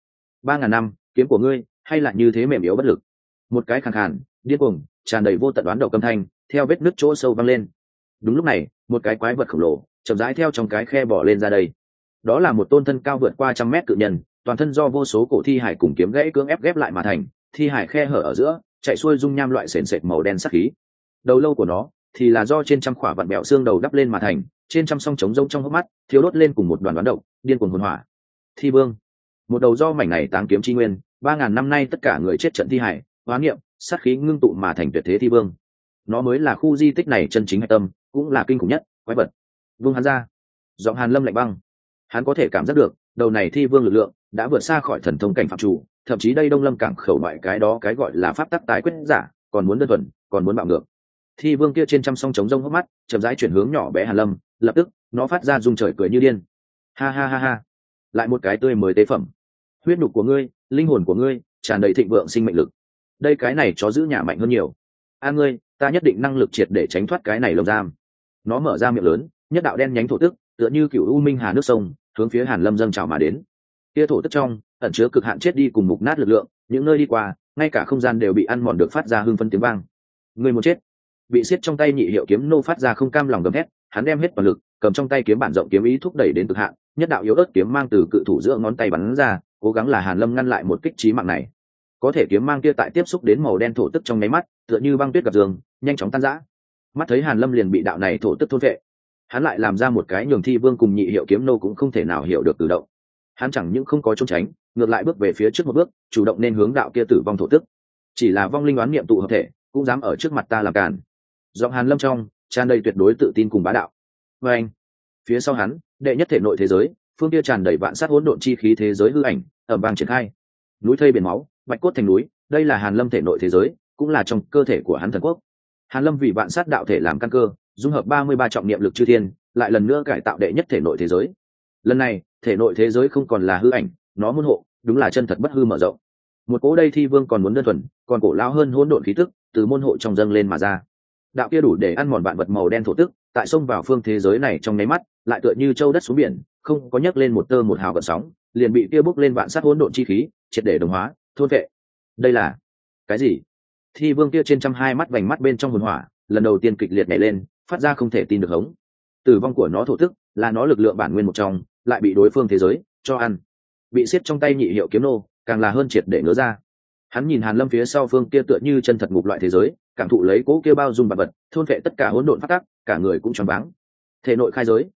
Ba ngàn năm, kiếm của ngươi, hay là như thế mềm yếu bất lực? Một cái khàn khàn, điên cuồng, tràn đầy vô tận đoán đầu âm thanh, theo vết nứt chỗ sâu văng lên. Đúng lúc này, một cái quái vật khổng lồ, chậm rãi theo trong cái khe bỏ lên ra đây. Đó là một tôn thân cao vượt qua trăm mét cự nhân, toàn thân do vô số cổ thi hải cùng kiếm gãy cưỡng ép ghép lại mà thành, thi hải khe hở ở giữa, chạy xuôi dung nham loại sền sệt màu đen sắc khí. Đầu lâu của nó, thì là do trên trăm khỏa vặn bẹo xương đầu đắp lên mà thành trên trăm song trống rông trong hốc mắt thiếu đốt lên cùng một đoàn đoán động điên cuồng hồn hỏa. Thi vương. Một đầu do mảnh này táng kiếm chi nguyên, ba ngàn năm nay tất cả người chết trận thi hải, hóa niệm sát khí ngưng tụ mà thành tuyệt thế thi vương. Nó mới là khu di tích này chân chính hạch tâm, cũng là kinh khủng nhất, quái vật. Vương hắn ra. Giọng hàn lâm lạnh băng. Hắn có thể cảm giác được, đầu này thi vương lực lượng đã vượt xa khỏi thần thông cảnh phạm chủ, thậm chí đây đông lâm cảng khẩu loại cái đó cái gọi là pháp tắc tài quyết giả, còn muốn đơn thuần, còn muốn bạo ngược thi vương kia trên trăm song trống rông hốc mắt, chậm rãi chuyển hướng nhỏ bé hàn lâm, lập tức, nó phát ra dung trời cười như điên. Ha ha ha ha. Lại một cái tươi mới tế phẩm. Huyết nhục của ngươi, linh hồn của ngươi, tràn đầy thịnh vượng sinh mệnh lực. Đây cái này chó giữ nhà mạnh hơn nhiều. A ngươi, ta nhất định năng lực triệt để tránh thoát cái này lồng giam. Nó mở ra miệng lớn, nhất đạo đen nhánh thổ tức, tựa như cựu u minh hà nước sông, hướng phía hàn lâm dâng trào mà đến. Kia thổ tức trong, ẩn chứa cực hạn chết đi cùng mục nát lực lượng, những nơi đi qua, ngay cả không gian đều bị ăn mòn được phát ra hưng phân tiếng vang. Người một chết? Bị siết trong tay nhị hiệu kiếm nô phát ra không cam lòng gầm hét hắn đem hết toàn lực, cầm trong tay kiếm bản rộng kiếm ý thúc đẩy đến cực hạn, nhất đạo yếu ớt kiếm mang từ cự thủ giữa ngón tay bắn ra, cố gắng là hàn lâm ngăn lại một kích trí mạng này. Có thể kiếm mang kia tại tiếp xúc đến màu đen thổ tức trong nháy mắt, tựa như băng tuyết gặp giường, nhanh chóng tan rã. Mắt thấy hàn lâm liền bị đạo này thổ tức thôn vệ, hắn lại làm ra một cái nhường thi vương cùng nhị hiệu kiếm nô cũng không thể nào hiểu được từ động. Hắn chẳng những không có trốn tránh, ngược lại bước về phía trước một bước, chủ động nên hướng đạo kia tử vong thổ tức. Chỉ là vong linh đoán niệm tụ hợp thể, cũng dám ở trước mặt ta làm càn giọng hàn lâm trong, tràn đầy tuyệt đối tự tin cùng bá đạo. Và anh, phía sau hắn, đệ nhất thể nội thế giới, phương kia tràn đầy vạn sát hỗn độn chi khí thế giới hư ảnh ở vàng triển khai. Núi thây biển máu, bạch cốt thành núi, đây là hàn lâm thể nội thế giới, cũng là trong cơ thể của hắn thần quốc. Hàn lâm vì vạn sát đạo thể làm căn cơ, dung hợp ba mươi ba trọng niệm lực chư thiên, lại lần nữa cải tạo đệ nhất thể nội thế giới. Lần này, thể nội thế giới không còn là hư ảnh, nó môn hộ, đúng là chân thật bất hư mở rộng. Một cố đây thi vương còn muốn đơn thuần, còn cổ lao hơn hỗn độn khí tức, từ môn hộ trong dâng lên mà ra đạo kia đủ để ăn mòn vạn vật màu đen thổ tức, tại sông vào phương thế giới này trong nháy mắt, lại tựa như châu đất xuống biển, không có nhấc lên một tơ một hào gợn sóng, liền bị kia bốc lên vạn sát hỗn độn chi khí, triệt để đồng hóa, thôn vệ. Đây là cái gì? Thi vương kia trên trăm hai mắt vành mắt bên trong hồn hỏa, lần đầu tiên kịch liệt nhảy lên, phát ra không thể tin được hống. Tử vong của nó thổ tức, là nó lực lượng bản nguyên một trong, lại bị đối phương thế giới cho ăn. Bị xiết trong tay nhị hiệu kiếm nô, càng là hơn triệt để ngớ ra. Hắn nhìn hàn lâm phía sau phương kia tựa như chân thật ngục loại thế giới cảm thụ lấy cố kia bao dung vật vật, thôn vệ tất cả hỗn độn phát tác, cả người cũng tròn váng. Thể nội khai giới.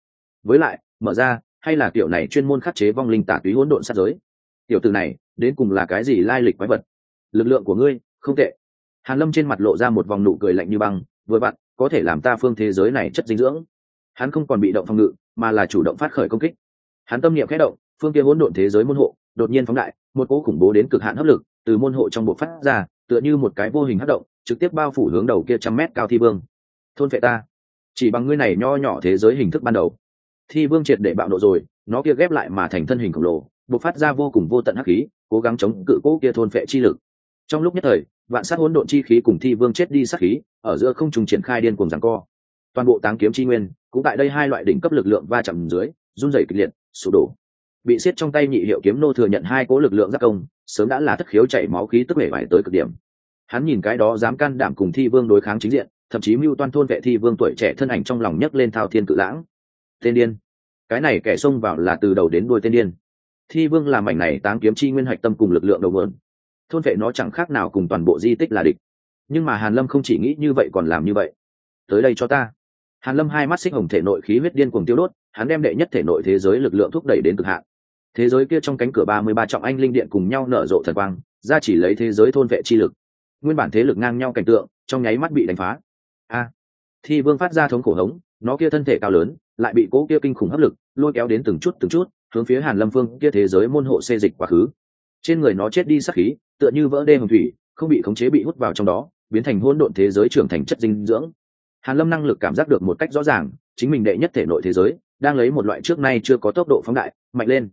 Với lại, mở ra, hay là kiểu này chuyên môn khắc chế vong linh tả túy hỗn độn sát giới? Tiểu từ này, đến cùng là cái gì lai lịch quái vật? Lực lượng của ngươi, không tệ. Hàn lâm trên mặt lộ ra một vòng nụ cười lạnh như băng, vừa vặn, có thể làm ta phương thế giới này chất dinh dưỡng. Hắn không còn bị động phòng ngự, mà là chủ động phát khởi công kích. Hắn tâm niệm khẽ động, phương kia hỗn độn thế giới môn hộ, đột nhiên phóng đại, một cỗ khủng bố đến cực hạn hấp lực, từ môn hộ trong bộ phát ra tựa như một cái vô hình hấp động, trực tiếp bao phủ hướng đầu kia trăm mét cao thi vương. Thôn phệ ta. Chỉ bằng ngươi này nho nhỏ thế giới hình thức ban đầu. Thi vương triệt để bạo nộ rồi, nó kia ghép lại mà thành thân hình khổng lồ, bộc phát ra vô cùng vô tận hắc khí, cố gắng chống cự cố kia thôn phệ chi lực. Trong lúc nhất thời, vạn sát hỗn độn chi khí cùng thi vương chết đi sát khí, ở giữa không trùng triển khai điên cuồng giằng co. Toàn bộ táng kiếm chi nguyên, cũng tại đây hai loại đỉnh cấp lực lượng va chạm dưới, run rẩy kịch liệt, sụp đổ. Bị siết trong tay nhị hiệu kiếm nô thừa nhận hai cố lực lượng giác công sớm đã là thất khiếu chảy máu khí tức vẻ vải tới cực điểm. Hắn nhìn cái đó dám can đảm cùng thi vương đối kháng chính diện, thậm chí mưu toan thôn vệ thi vương tuổi trẻ thân ảnh trong lòng nhấc lên thao thiên cự lãng. Tên điên. Cái này kẻ xông vào là từ đầu đến đuôi tên điên. Thi vương làm mảnh này táng kiếm chi nguyên hạch tâm cùng lực lượng đầu mượn thôn vệ nó chẳng khác nào cùng toàn bộ di tích là địch. Nhưng mà hàn lâm không chỉ nghĩ như vậy còn làm như vậy. Tới đây cho ta. Hàn lâm hai mắt xích hồng thể nội khí huyết điên cuồng tiêu đốt, hắn đem đệ nhất thể nội thế giới lực lượng thúc đẩy đến cực hạn thế giới kia trong cánh cửa ba mươi ba trọng anh linh điện cùng nhau nở rộ thần quang, ra chỉ lấy thế giới thôn vệ chi lực. Nguyên bản thế lực ngang nhau cảnh tượng, trong nháy mắt bị đánh phá. A! Thi vương phát ra thống khổ hống, nó kia thân thể cao lớn, lại bị cố kia kinh khủng hấp lực, lôi kéo đến từng chút từng chút, hướng phía hàn lâm phương kia thế giới môn hộ xê dịch quá khứ. Trên người nó chết đi sắc khí, tựa như vỡ đê hồng thủy, không bị khống chế bị hút vào trong đó, biến thành hỗn độn thế giới trưởng thành chất dinh dưỡng. Hàn lâm năng lực cảm giác được một cách rõ ràng, chính mình đệ nhất thể nội thế giới, đang lấy một loại trước nay chưa có tốc độ phóng đại, mạnh lên.